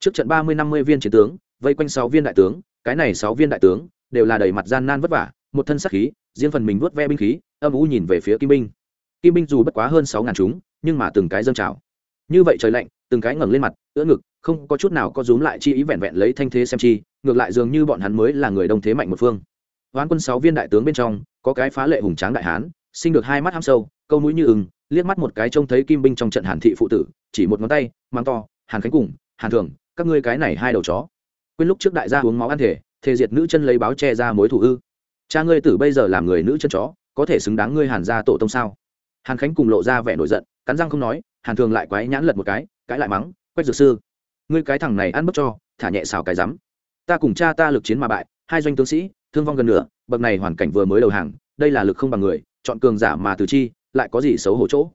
Trước trận ba mươi năm mươi viên chiến tướng vây quanh sáu viên đại tướng, cái này sáu viên đại tướng đều là đầy mặt gian nan vất vả, một thân sắc khí, riêng phần mình vuốt ve binh khí, âm u nhìn về phía kim binh. Kim binh dù bất quá hơn sáu ngàn chúng, nhưng mà từng cái dâng trào. Như vậy trời lạnh, từng cái ngẩng lên mặt, ưỡn ngực, không có chút nào có rúm lại chi ý vẹn vẹn lấy thanh thế xem chi, ngược lại dường như bọn hắn mới là người đông thế mạnh một phương. Hoán quân sáu viên đại tướng bên trong, có cái phá lệ hùng tráng đại hán, sinh được hai mắt hăm sâu, câu mũi như ừng liếc mắt một cái trông thấy kim binh trong trận hàn thị phụ tử, chỉ một ngón tay mang to, hàn khánh cùng, hàn thường, các ngươi cái này hai đầu chó quên lúc trước đại gia uống máu ăn thể, thề diệt nữ chân lấy báo che ra mối thủ ư. Cha ngươi tử bây giờ làm người nữ chân chó, có thể xứng đáng ngươi hàn gia tổ tông sao? Hàn khánh cùng lộ ra vẻ nổi giận, cắn răng không nói, hàn thường lại quái nhãn lật một cái, cãi lại mắng, quách dược sư, ngươi cái thằng này ăn bốc cho, thả nhẹ xào cái rắm. Ta cùng cha ta lực chiến mà bại, hai doanh tướng sĩ, thương vong gần nửa, bậc này hoàn cảnh vừa mới đầu hàng, đây là lực không bằng người, chọn cường giả mà từ chi, lại có gì xấu hổ chỗ?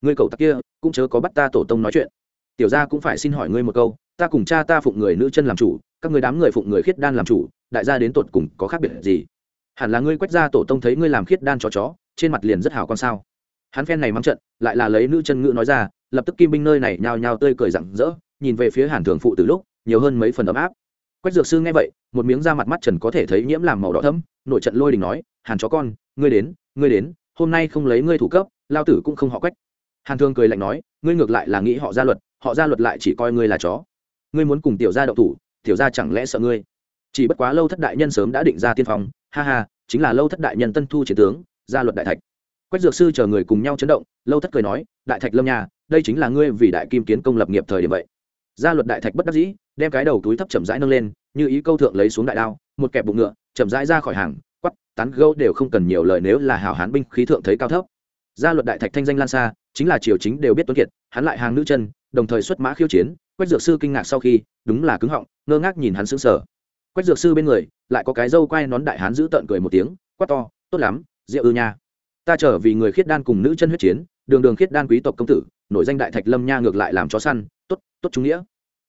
Ngươi cậu tắc kia, cũng chớ có bắt ta tổ tông nói chuyện. Tiểu gia cũng phải xin hỏi ngươi một câu, ta cùng cha ta phụng người nữ chân làm chủ các người đám người phụng người khiết đan làm chủ, đại gia đến tột cùng có khác biệt gì? Hẳn là ngươi quách ra tổ tông thấy ngươi làm khiết đan cho chó, trên mặt liền rất hào con sao? Hắn phen này mắng trận, lại là lấy nữ chân ngữ nói ra, lập tức kim binh nơi này nhao nhao tươi cười rặng rỡ, nhìn về phía hàn thường phụ từ lúc, nhiều hơn mấy phần ấm áp. Quách dược sư nghe vậy, một miếng da mặt mắt trần có thể thấy nhiễm làm màu đỏ thấm nội trận lôi đình nói, hàn chó con, ngươi đến ngươi đến, hôm nay không lấy ngươi thủ cấp, lao tử cũng không họ quách. Hàn thường cười lạnh nói, ngươi ngược lại là nghĩ họ gia luật, họ gia luật lại chỉ coi ngươi là chó. Ngươi muốn cùng tiểu gia đậu thủ tiểu gia chẳng lẽ sợ ngươi? Chỉ bất quá lâu thất đại nhân sớm đã định ra tiên phong, ha ha, chính là lâu thất đại nhân tân thu chiến tướng, gia luật đại thạch. Quách dược sư chờ người cùng nhau chấn động, lâu thất cười nói, đại thạch lâm nhà, đây chính là ngươi vì đại kim kiến công lập nghiệp thời điểm vậy. Gia luật đại thạch bất đắc dĩ, đem cái đầu túi thấp chậm rãi nâng lên, như ý câu thượng lấy xuống đại đao, một kẹp bụng ngựa, chậm rãi ra khỏi hàng quắp tán gâu đều không cần nhiều lời nếu là hào hán binh khí thượng thấy cao thấp. Gia luật đại thạch thanh danh lan xa, chính là triều chính đều biết tuấn kiệt, hắn lại hàng nữ chân, đồng thời xuất mã khiêu chiến quách dược sư kinh ngạc sau khi, đúng là cứng họng, ngơ ngác nhìn hắn sững sờ. Quách dược sư bên người, lại có cái dâu quay nón đại hán giữ tợn cười một tiếng, quát to, tốt lắm rượu ư nha. Ta trở vì người khiết đan cùng nữ chân huyết chiến, đường đường khiết đan quý tộc công tử, nổi danh đại thạch lâm nha ngược lại làm chó săn, tốt tốt trung nghĩa.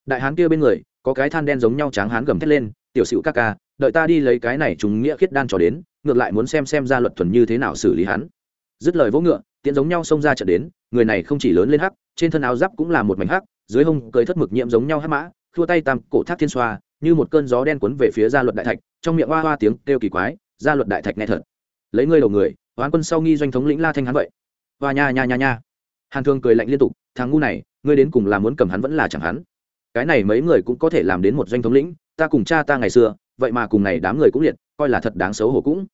Đại hán kia bên người, có cái than đen giống nhau tráng hán gầm thét lên, tiểu sĩu ca ca, đợi ta đi lấy cái này chúng nghĩa khiết đan cho đến, ngược lại muốn xem xem ra luật thuần như thế nào xử lý hắn. Dứt lời vỗ ngựa tiện giống nhau xông ra trận đến, người này không chỉ lớn lên hắc, trên thân áo giáp cũng là một mảnh hắc dưới hông cưới thất mực nhiễm giống nhau hát mã thua tay tam cổ thác thiên xoa, như một cơn gió đen cuốn về phía gia luật đại thạch, trong miệng hoa hoa tiếng kêu kỳ quái, gia luật đại thạch nghe thật. Lấy ngươi đầu người oán quân sau nghi doanh thống lĩnh la thanh hắn vậy. Hoa nha nha nha nha. Hàn thương cười lạnh liên tục, thằng ngu này, ngươi đến cùng là muốn cầm hắn vẫn là chẳng hắn. Cái này mấy người cũng có thể làm đến một doanh thống lĩnh, ta cùng cha ta ngày xưa, vậy mà cùng này đám người cũng liệt, coi là thật đáng xấu hổ cũng.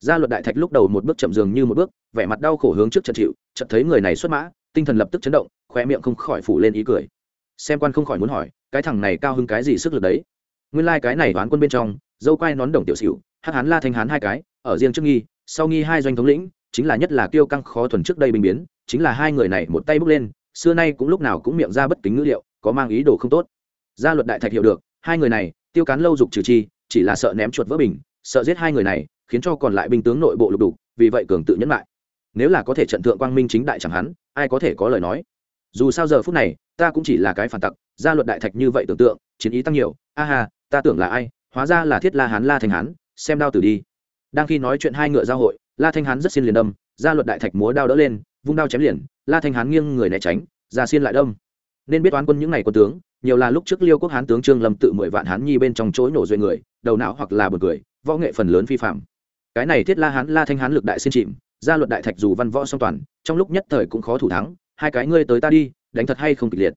Gia luật đại thạch lúc đầu một bước chậm dường như một bước, vẻ mặt đau khổ hướng trước trận chịu, chợt thấy người này xuất mã, tinh thần lập tức chấn động khoe miệng không khỏi phủ lên ý cười xem quan không khỏi muốn hỏi, cái thằng này cao hứng cái gì sức lực đấy? Nguyên lai、like、cái này đoán quân bên trong, dâu quai nón đồng tiểu xỉu hắc hán la thanh hán hai cái, ở riêng trước nghi, sau nghi hai doanh thống lĩnh, chính là nhất là kiêu căng khó thuần trước đây bình biến, chính là hai người này một tay bước lên, xưa nay cũng lúc nào cũng miệng ra bất kính ngữ liệu, có mang ý đồ không tốt. Gia luật đại thạch hiểu được, hai người này, tiêu cán lâu dục trừ chi, chỉ là sợ ném chuột vỡ bình, sợ giết hai người này, khiến cho còn lại binh tướng nội bộ lục đục, vì vậy cường tự nhẫn lại. Nếu là có thể trận thượng quang minh chính đại chẳng hắn, ai có thể có lời nói? Dù sao giờ phút này ta cũng chỉ là cái phản tặc, gia luật đại thạch như vậy tưởng tượng, chiến ý tăng nhiều, a ha, ta tưởng là ai, hóa ra là thiết la hán, la thành hán, xem đao tử đi. Đang khi nói chuyện hai ngựa giao hội, la thanh hán rất xin liền đâm, gia luật đại thạch múa đao đỡ lên, vung đao chém liền, la thanh hán nghiêng người né tránh, ra xiên lại đâm. Nên biết toán quân những ngày quân tướng, nhiều là lúc trước liêu quốc hán tướng trương lâm tự mười vạn hán nhi bên trong chối nổ duệ người, đầu não hoặc là bật cười, võ nghệ phần lớn phi phạm. Cái này thiết la hán, la thanh hán lực đại xin chìm, gia luật đại thạch dù văn võ song toàn, trong lúc nhất thời cũng khó thủ thắng, hai cái ngươi tới ta đi đánh thật hay không kịch liệt.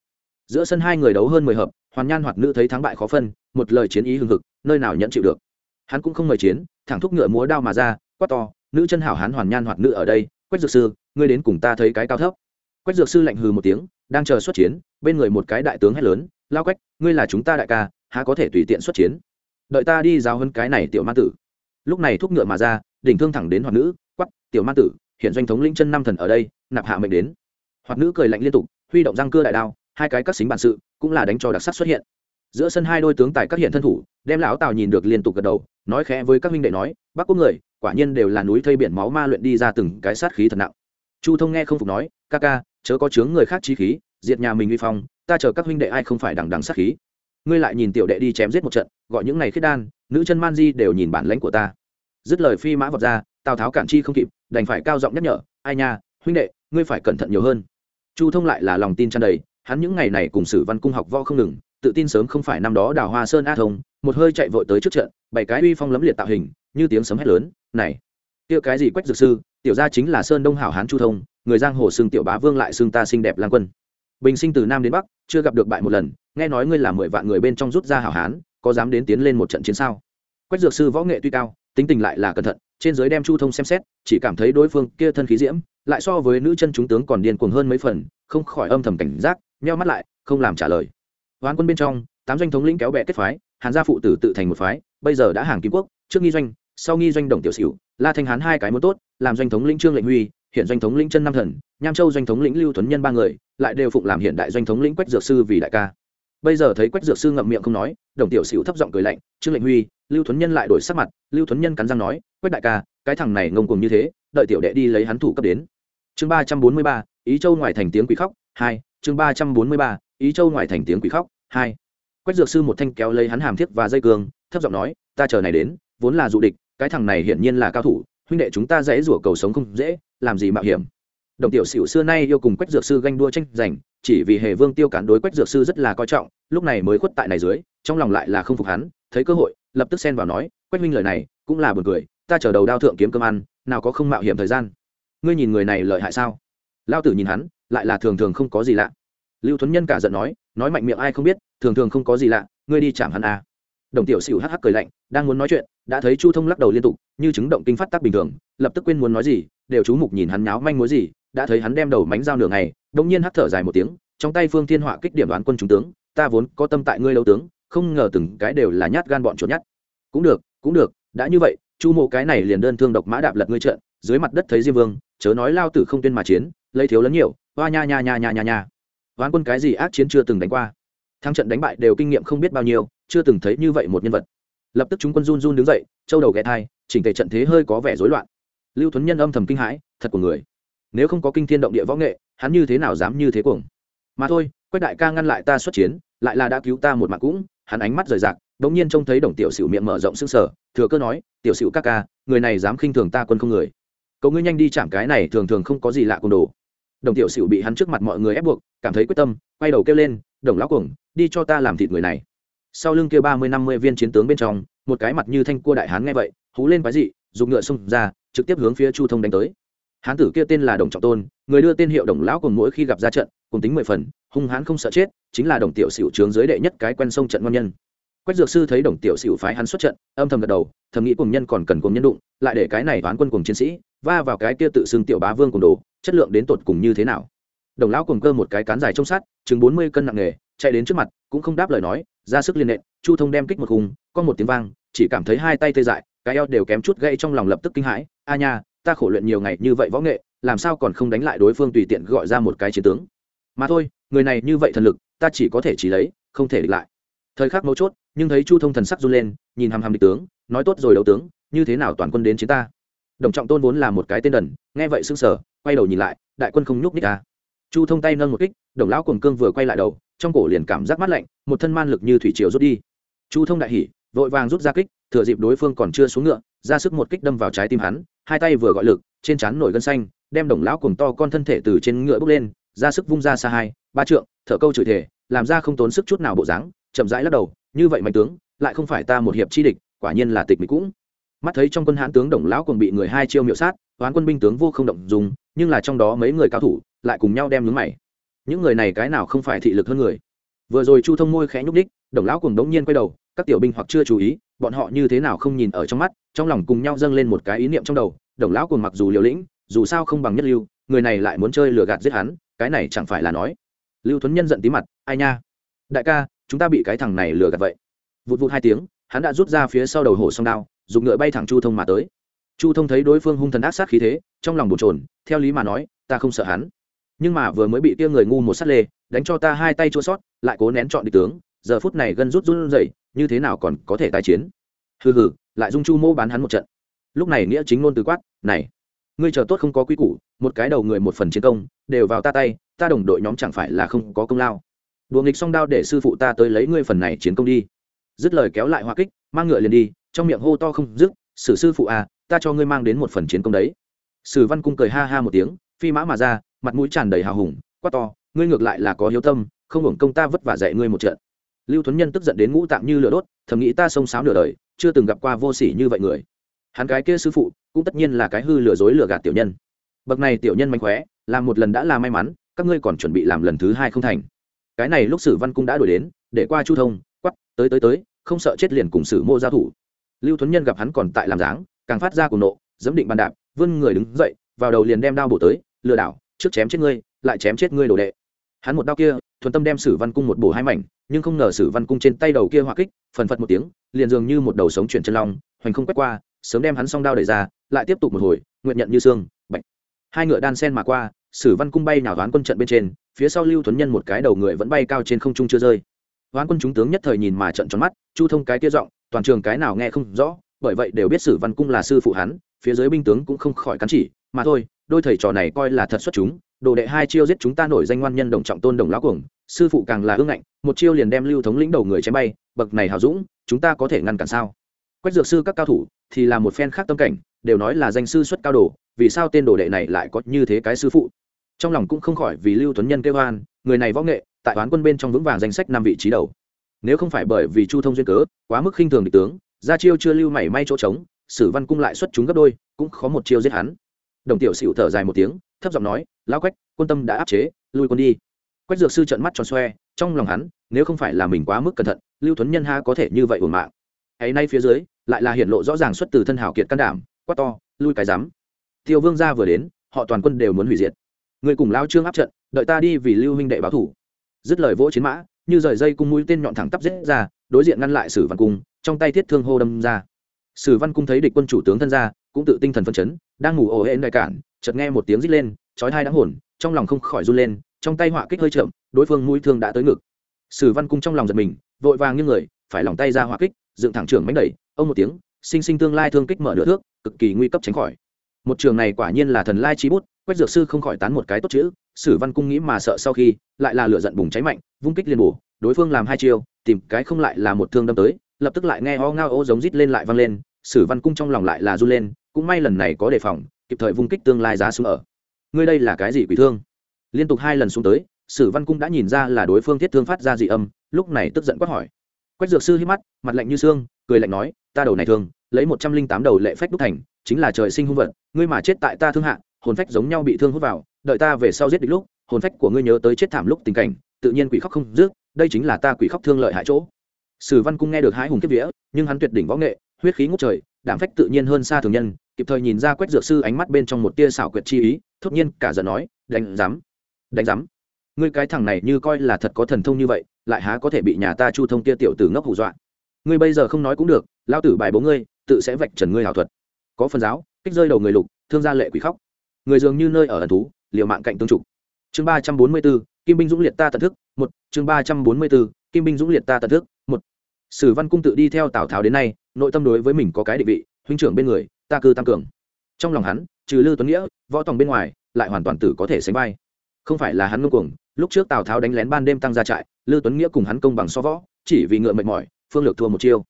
Giữa sân hai người đấu hơn mười hợp, hoàn nhan hoặc nữ thấy thắng bại khó phân, một lời chiến ý hưng hực, nơi nào nhận chịu được. Hắn cũng không mời chiến, thẳng thúc ngựa múa đao mà ra, quát to, nữ chân hảo hán hoàn nhan hoặc nữ ở đây, quách dược sư, ngươi đến cùng ta thấy cái cao thấp. Quách dược sư lạnh hừ một tiếng, đang chờ xuất chiến, bên người một cái đại tướng hét lớn, lao quách, ngươi là chúng ta đại ca, há có thể tùy tiện xuất chiến? Đợi ta đi giáo hơn cái này tiểu ma tử. Lúc này thúc ngựa mà ra, đỉnh thương thẳng đến hoạt nữ quắp tiểu ma tử, hiện doanh thống linh chân năm thần ở đây, nạp hạ mệnh đến. Hoạt nữ cười lạnh liên tục huy động răng cưa đại đao, hai cái cắt xính bản sự cũng là đánh cho đặc sắc xuất hiện. Giữa sân hai đôi tướng tài các hiện thân thủ, đem lão tào nhìn được liên tục gật đầu, nói khẽ với các minh đệ nói bác quốc người, quả nhiên đều là núi thây biển máu ma luyện đi ra từng cái sát khí thật nặng. Chu thông nghe không phục nói, ca ca, chớ có chướng người khác chi khí, diệt nhà mình uy phong, ta chờ các huynh đệ ai không phải đằng đằng sát khí. Ngươi lại nhìn tiểu đệ đi chém giết một trận, gọi những này khiết đan, nữ chân man di đều nhìn bản lãnh của ta. Dứt lời phi mã vọt ra, tào tháo cản chi không kịp, đành phải cao giọng nhắc nhở, ai nha, huynh đệ, ngươi phải cẩn thận nhiều hơn chu thông lại là lòng tin tràn đầy, hắn những ngày này cùng sử văn cung học võ không ngừng, tự tin sớm không phải năm đó đào hoa sơn a thông, một hơi chạy vội tới trước trận, bảy cái uy phong lấm liệt tạo hình, như tiếng sấm hét lớn, này, kia cái gì quách dược sư, tiểu gia chính là sơn đông hảo hán chu thông, người giang hồ xưng tiểu bá vương lại xưng ta xinh đẹp lang quân. Bình sinh từ nam đến bắc, chưa gặp được bại một lần, nghe nói ngươi là mười vạn người bên trong rút ra hảo hán, có dám đến tiến lên một trận chiến sao? Quách dược sư võ nghệ tuy cao, tính tình lại là cẩn thận, trên giới đem chu thông xem xét, chỉ cảm thấy đối phương kia thân khí diễm lại so với nữ chân chúng tướng còn điên cuồng hơn mấy phần, không khỏi âm thầm cảnh giác, nheo mắt lại, không làm trả lời. Hoán quân bên trong, tám doanh thống lĩnh kéo bè kết phái, hàn gia phụ tử tự thành một phái, bây giờ đã hàng kim quốc, trước nghi doanh, sau nghi doanh đồng tiểu sửu la thanh hán hai cái muốn tốt, làm doanh thống lĩnh trương lệnh huy, hiện doanh thống lĩnh chân nam thần, nham châu doanh thống lĩnh lưu tuấn nhân ba người, lại đều phụng làm hiện đại doanh thống lĩnh quách dược sư vì đại ca. Bây giờ thấy quách dược sư ngậm miệng không nói, đồng tiểu sửu thấp giọng cười lạnh, trương lệnh huy, lưu tuấn nhân lại đổi sắc mặt. Lưu tuấn nhân cắn răng nói, quách đại ca, cái thằng này ngông cuồng như thế, đợi tiểu đệ đi lấy hắn thủ cấp đến chương ba trăm bốn mươi ba, ý châu ngoài thành tiếng quỷ khóc, hai. Chương ba trăm bốn mươi ba, ý châu ngoài thành tiếng quỷ khóc, hai. Quách dược sư một thanh kéo lấy hắn hàm thiết và dây cường thấp giọng nói, ta chờ này đến, vốn là dụ địch, cái thằng này hiển nhiên là cao thủ, huynh đệ chúng ta dễ rủa cầu sống không dễ, làm gì mạo hiểm. Đồng tiểu xỉu xưa nay yêu cùng quách dược sư ganh đua tranh giành, chỉ vì hề vương tiêu cản đối quách dược sư rất là coi trọng, lúc này mới khuất tại này dưới, trong lòng lại là không phục hắn, thấy cơ hội, lập tức xen vào nói, quách minh lời này, cũng là buồn cười, ta chờ đầu đao thượng kiếm cơm ăn, nào có không mạo hiểm thời gian ngươi nhìn người này lợi hại sao? Lao tử nhìn hắn, lại là thường thường không có gì lạ. Lưu thuấn nhân cả giận nói nói mạnh miệng ai không biết, thường thường không có gì lạ, ngươi đi chạm hắn à. đồng tiểu xỉu hắc hắc cười lạnh, đang muốn nói chuyện, đã thấy chu thông lắc đầu liên tục, như chứng động kinh phát tác bình thường, lập tức quên muốn nói gì, đều chú mục nhìn hắn nháo manh mối gì, đã thấy hắn đem đầu mánh dao nửa ngày đông nhiên hắc thở dài một tiếng, trong tay phương thiên họa kích điểm đoán quân trung tướng, ta vốn có tâm tại ngươi lâu tướng, không ngờ từng cái đều là nhát gan bọn chuột nhát. Cũng được cũng được, đã như vậy, chu mộ cái này liền đơn thương độc mã đạp lật ngươi trận, dưới mặt đất thấy diêm vương chớ nói lao tử không tuyên mà chiến, lấy thiếu lẫn nhiều, hoa nha nha nha nha nha nha. Ván quân cái gì ác chiến chưa từng đánh qua. Thắng trận đánh bại đều kinh nghiệm không biết bao nhiêu, chưa từng thấy như vậy một nhân vật. Lập tức chúng quân run run đứng dậy, châu đầu ghé thai, chỉnh tề trận thế hơi có vẻ rối loạn. Lưu thuấn nhân âm thầm kinh hãi, thật của người. Nếu không có kinh thiên động địa võ nghệ, hắn như thế nào dám như thế cuồng? Mà thôi, quách đại ca ngăn lại ta xuất chiến, lại là đã cứu ta một mạng cũng, hắn ánh mắt rời rạc đống nhiên trông thấy đồng tiểu sửu miệng mở rộng xương sở thừa cơ nói, tiểu sửu ca ca, người này dám khinh thường ta quân không người cậu ngươi nhanh đi chạm cái này thường thường không có gì lạ cùng đồ. Đồng tiểu sửu bị hắn trước mặt mọi người ép buộc, cảm thấy quyết tâm, quay đầu kêu lên, đồng lão cuồng, đi cho ta làm thịt người này. Sau lưng kia ba mươi năm mươi viên chiến tướng bên trong, một cái mặt như thanh cua đại hán nghe vậy, hú lên quái dị, dùng ngựa xông ra, trực tiếp hướng phía chu thông đánh tới. Hán tử kia tên là đồng trọng tôn, người đưa tên hiệu đồng lão cùng mỗi khi gặp ra trận, cùng tính mười phần, hung hãn không sợ chết, chính là đồng tiểu sửu trướng dưới đệ nhất cái quen sông trận ngon nhân quách dược sư thấy đồng tiểu sửu phái hắn xuất trận, âm thầm gật đầu, thầm nghĩ cùng nhân còn cần cùng nhân đụng, lại để cái này toán quân cùng chiến sĩ, va vào cái kia tự xưng tiểu bá vương cùng đồ, chất lượng đến tột cùng như thế nào. Đồng lão cùng cơ một cái cán dài trong sát, chừng bốn mươi cân nặng nghề, chạy đến trước mặt, cũng không đáp lời nói, ra sức liên nện, chu thông đem kích một hùng, có một tiếng vang, chỉ cảm thấy hai tay tê dại, cái eo đều kém chút gây trong lòng lập tức kinh hãi, a nha, ta khổ luyện nhiều ngày như vậy võ nghệ, làm sao còn không đánh lại đối phương tùy tiện gọi ra một cái chiến tướng? Mà thôi, người này như vậy thần lực, ta chỉ có thể chỉ lấy, không thể địch lại. Thời khắc mấu chốt nhưng thấy chu thông thần sắc run lên, nhìn hàm hàm địch tướng, nói tốt rồi đấu tướng, như thế nào toàn quân đến chiến ta? Đồng trọng tôn vốn là một cái tên đần, nghe vậy sững sờ, quay đầu nhìn lại, đại quân không nhúc ních ta à? chu thông tay nâng một kích, đồng lão cùng cương vừa quay lại đầu, trong cổ liền cảm giác mát lạnh, một thân man lực như thủy triều rút đi. Chu thông đại hỉ, vội vàng rút ra kích, thừa dịp đối phương còn chưa xuống ngựa, ra sức một kích đâm vào trái tim hắn, hai tay vừa gọi lực, trên trán nổi gân xanh, đem đồng lão cùng to con thân thể từ trên ngựa bước lên, ra sức vung ra xa hai, ba trượng, thở câu chửi thể làm ra không tốn sức chút nào bộ dáng, chậm rãi lắc đầu như vậy mạnh tướng, lại không phải ta một hiệp chi địch, quả nhiên là tịch mỹ cũng. Mắt thấy trong quân hãn tướng đồng lão còn bị người hai chiêu miệu sát, toán quân binh tướng vô không động dùng, nhưng là trong đó mấy người cao thủ lại cùng nhau đem nướng mày. Những người này cái nào không phải thị lực hơn người? Vừa rồi chu thông môi khẽ nhúc đích đồng lão cùng đống nhiên quay đầu, các tiểu binh hoặc chưa chú ý, bọn họ như thế nào không nhìn ở trong mắt, trong lòng cùng nhau dâng lên một cái ý niệm trong đầu, đồng lão cùng mặc dù liều lĩnh, dù sao không bằng nhất lưu, người này lại muốn chơi lừa gạt giết hắn, cái này chẳng phải là nói. Lưu thuấn nhân giận tí mặt, ai nha? Đại ca chúng ta bị cái thằng này lừa gạt vậy. Vụt vụt hai tiếng, hắn đã rút ra phía sau đầu hổ song đao, dùng ngựa bay thẳng chu thông mà tới. Chu thông thấy đối phương hung thần ác sát khí thế, trong lòng bồn trồn theo lý mà nói, ta không sợ hắn. Nhưng mà vừa mới bị tia người ngu một sát lê, đánh cho ta hai tay chua sót, lại cố nén chọn địch tướng, giờ phút này gân rút run rẩy, như thế nào còn có thể tái chiến? Hừ hừ, lại dung chu mô bán hắn một trận. Lúc này nghĩa chính ngôn từ quát, này, ngươi chờ tốt không có quy củ, một cái đầu người một phần chiến công, đều vào ta tay, ta đồng đội nhóm chẳng phải là không có công lao đùa nghịch song đao để sư phụ ta tới lấy ngươi phần này chiến công đi. Dứt lời kéo lại hoa kích, mang ngựa liền đi, trong miệng hô to không dứt, sử sư phụ à ta cho ngươi mang đến một phần chiến công đấy. Sử văn cung cười ha ha một tiếng, phi mã mà ra, mặt mũi tràn đầy hào hùng, quát to, ngươi ngược lại là có hiếu tâm, không hưởng công ta vất vả dạy ngươi một trận. Lưu thuấn nhân tức giận đến ngũ tạng như lửa đốt, thầm nghĩ ta sông sáo nửa đời, chưa từng gặp qua vô sỉ như vậy người. Hắn cái kia sư phụ, cũng tất nhiên là cái hư lừa dối lừa gạt tiểu nhân. Bậc này tiểu nhân mạnh khóe làm một lần đã là may mắn, các ngươi còn chuẩn bị làm lần thứ hai không thành cái này lúc sử văn cung đã đổi đến, để qua chu thông quắp tới tới tới, không sợ chết liền cùng sử mô giao thủ. Lưu thuấn nhân gặp hắn còn tại làm dáng, càng phát ra cùng nộ dẫm định bàn đạp, vươn người đứng dậy, vào đầu liền đem đao bổ tới, lừa đảo, trước chém chết ngươi, lại chém chết ngươi đồ đệ. Hắn một đao kia, thuần tâm đem sử văn cung một bổ hai mảnh, nhưng không ngờ sử văn cung trên tay đầu kia hoa kích, phần phật một tiếng, liền dường như một đầu sống chuyển chân long, hoành không quét qua, sớm đem hắn song đao đẩy ra, lại tiếp tục một hồi, nguyện nhận như xương, bạch. Hai ngựa đan sen mà qua, sử văn cung bay nào đoán quân trận bên trên phía sau lưu thuấn nhân một cái đầu người vẫn bay cao trên không trung chưa rơi. Hoán quân chúng tướng nhất thời nhìn mà trận tròn mắt, chu thông cái tia giọng, toàn trường cái nào nghe không rõ, bởi vậy đều biết sử văn cung là sư phụ hắn, phía dưới binh tướng cũng không khỏi cắn chỉ, mà thôi, đôi thầy trò này coi là thật xuất chúng, đồ đệ hai chiêu giết chúng ta nổi danh ngoan nhân đồng trọng tôn đồng lão cuồng, sư phụ càng là ương ngạnh, một chiêu liền đem lưu thống lĩnh đầu người chém bay, bậc này hào dũng, chúng ta có thể ngăn cản sao? Quách dược sư các cao thủ thì là một phen khác tâm cảnh, đều nói là danh sư xuất cao đồ, vì sao tên đồ đệ này lại có như thế cái sư phụ? Trong lòng cũng không khỏi vì lưu tuấn nhân kêu hoan người này võ nghệ, tại toán quân bên trong vững vàng danh sách năm vị trí đầu. Nếu không phải bởi vì chu thông duyên cớ, quá mức khinh thường địch tướng, gia chiêu chưa lưu mảy may chỗ trống, sử văn cung lại xuất chúng gấp đôi, cũng khó một chiêu giết hắn. Đồng tiểu xỉu thở dài một tiếng, thấp giọng nói, lão quách, quân tâm đã áp chế, lui quân đi. Quách dược sư trợn mắt tròn xoe, trong lòng hắn, nếu không phải là mình quá mức cẩn thận, lưu tuấn nhân ha có thể như vậy uổng mạng. Ấy nay phía dưới, lại là hiện lộ rõ ràng xuất từ thân hảo kiệt can đảm, quát to, lui cái dám tiêu vương gia vừa đến, họ toàn quân đều muốn hủy diệt người cùng lao trương áp trận, đợi ta đi vì lưu huynh đệ báo thủ. Dứt lời vỗ chiến mã, như rời dây cung mũi tên nhọn thẳng tắp giết ra, đối diện ngăn lại sử văn cung, trong tay thiết thương hô đâm ra. Sử văn cung thấy địch quân chủ tướng thân ra, cũng tự tinh thần phân chấn, đang ngủ ổ hển đại cản, chợt nghe một tiếng rít lên, chói hai đáng hồn, trong lòng không khỏi run lên, trong tay họa kích hơi chậm, đối phương mũi thương đã tới ngực. Sử văn cung trong lòng giật mình, vội vàng như người, phải lòng tay ra họa kích, dựng thẳng trưởng mánh đẩy, ông một tiếng, sinh sinh tương lai thương kích mở nửa thước, cực kỳ nguy cấp tránh khỏi. Một trường này quả nhiên là thần lai trí bút quách dược sư không khỏi tán một cái tốt chữ, sử văn cung nghĩ mà sợ sau khi, lại là lửa giận bùng cháy mạnh, vung kích liên bổ, đối phương làm hai chiêu, tìm cái không lại là một thương đâm tới, lập tức lại nghe ho ngao ô giống rít lên lại vang lên, sử văn cung trong lòng lại là run lên, cũng may lần này có đề phòng, kịp thời vung kích tương lai giá xuống ở. Ngươi đây là cái gì quỷ thương? Liên tục hai lần xuống tới, sử văn cung đã nhìn ra là đối phương thiết thương phát ra dị âm, lúc này tức giận quát hỏi. Quách dược sư hít mắt, mặt lạnh như xương, cười lạnh nói, ta đầu này thương, lấy một trăm linh tám đầu lệ phách đúc thành, chính là trời sinh hung vật, ngươi mà chết tại ta thương hạ hồn phách giống nhau bị thương hút vào, đợi ta về sau giết địch lúc, hồn phách của ngươi nhớ tới chết thảm lúc tình cảnh, tự nhiên quỷ khóc không dứt, đây chính là ta quỷ khóc thương lợi hại chỗ. Sử văn cung nghe được hái hùng kiếp vía, nhưng hắn tuyệt đỉnh võ nghệ, huyết khí ngút trời đảm phách tự nhiên hơn xa thường nhân, kịp thời nhìn ra quét dược sư ánh mắt bên trong một tia xảo quyệt chi ý, thốt nhiên cả giận nói, đánh giám đánh giám, ngươi cái thằng này như coi là thật có thần thông như vậy, lại há có thể bị nhà ta chu thông tia tiểu tử ngốc hù dọa. Ngươi bây giờ không nói cũng được, lao tử bài bố ngươi, tự sẽ vạch trần ngươi hảo thuật. Có phần giáo, kích rơi đầu người lục, thương gia lệ quỷ khóc người dường như nơi ở ẩn thú, liều mạng cạnh tương trục. Chương ba trăm bốn mươi bốn, kim binh dũng liệt ta tận thức, một, chương ba trăm bốn mươi bốn, kim binh dũng liệt ta tận thức, một. Sử văn cung tự đi theo tào tháo đến nay, nội tâm đối với mình có cái định vị, huynh trưởng bên người, ta cư tăng cường. Trong lòng hắn, trừ lư tuấn nghĩa, võ tòng bên ngoài, lại hoàn toàn tử có thể sánh vai. Không phải là hắn ngông cuồng, lúc trước tào tháo đánh lén ban đêm tăng ra trại, lư tuấn nghĩa cùng hắn công bằng so võ, chỉ vì ngựa mệt mỏi, phương lược thua một chiêu.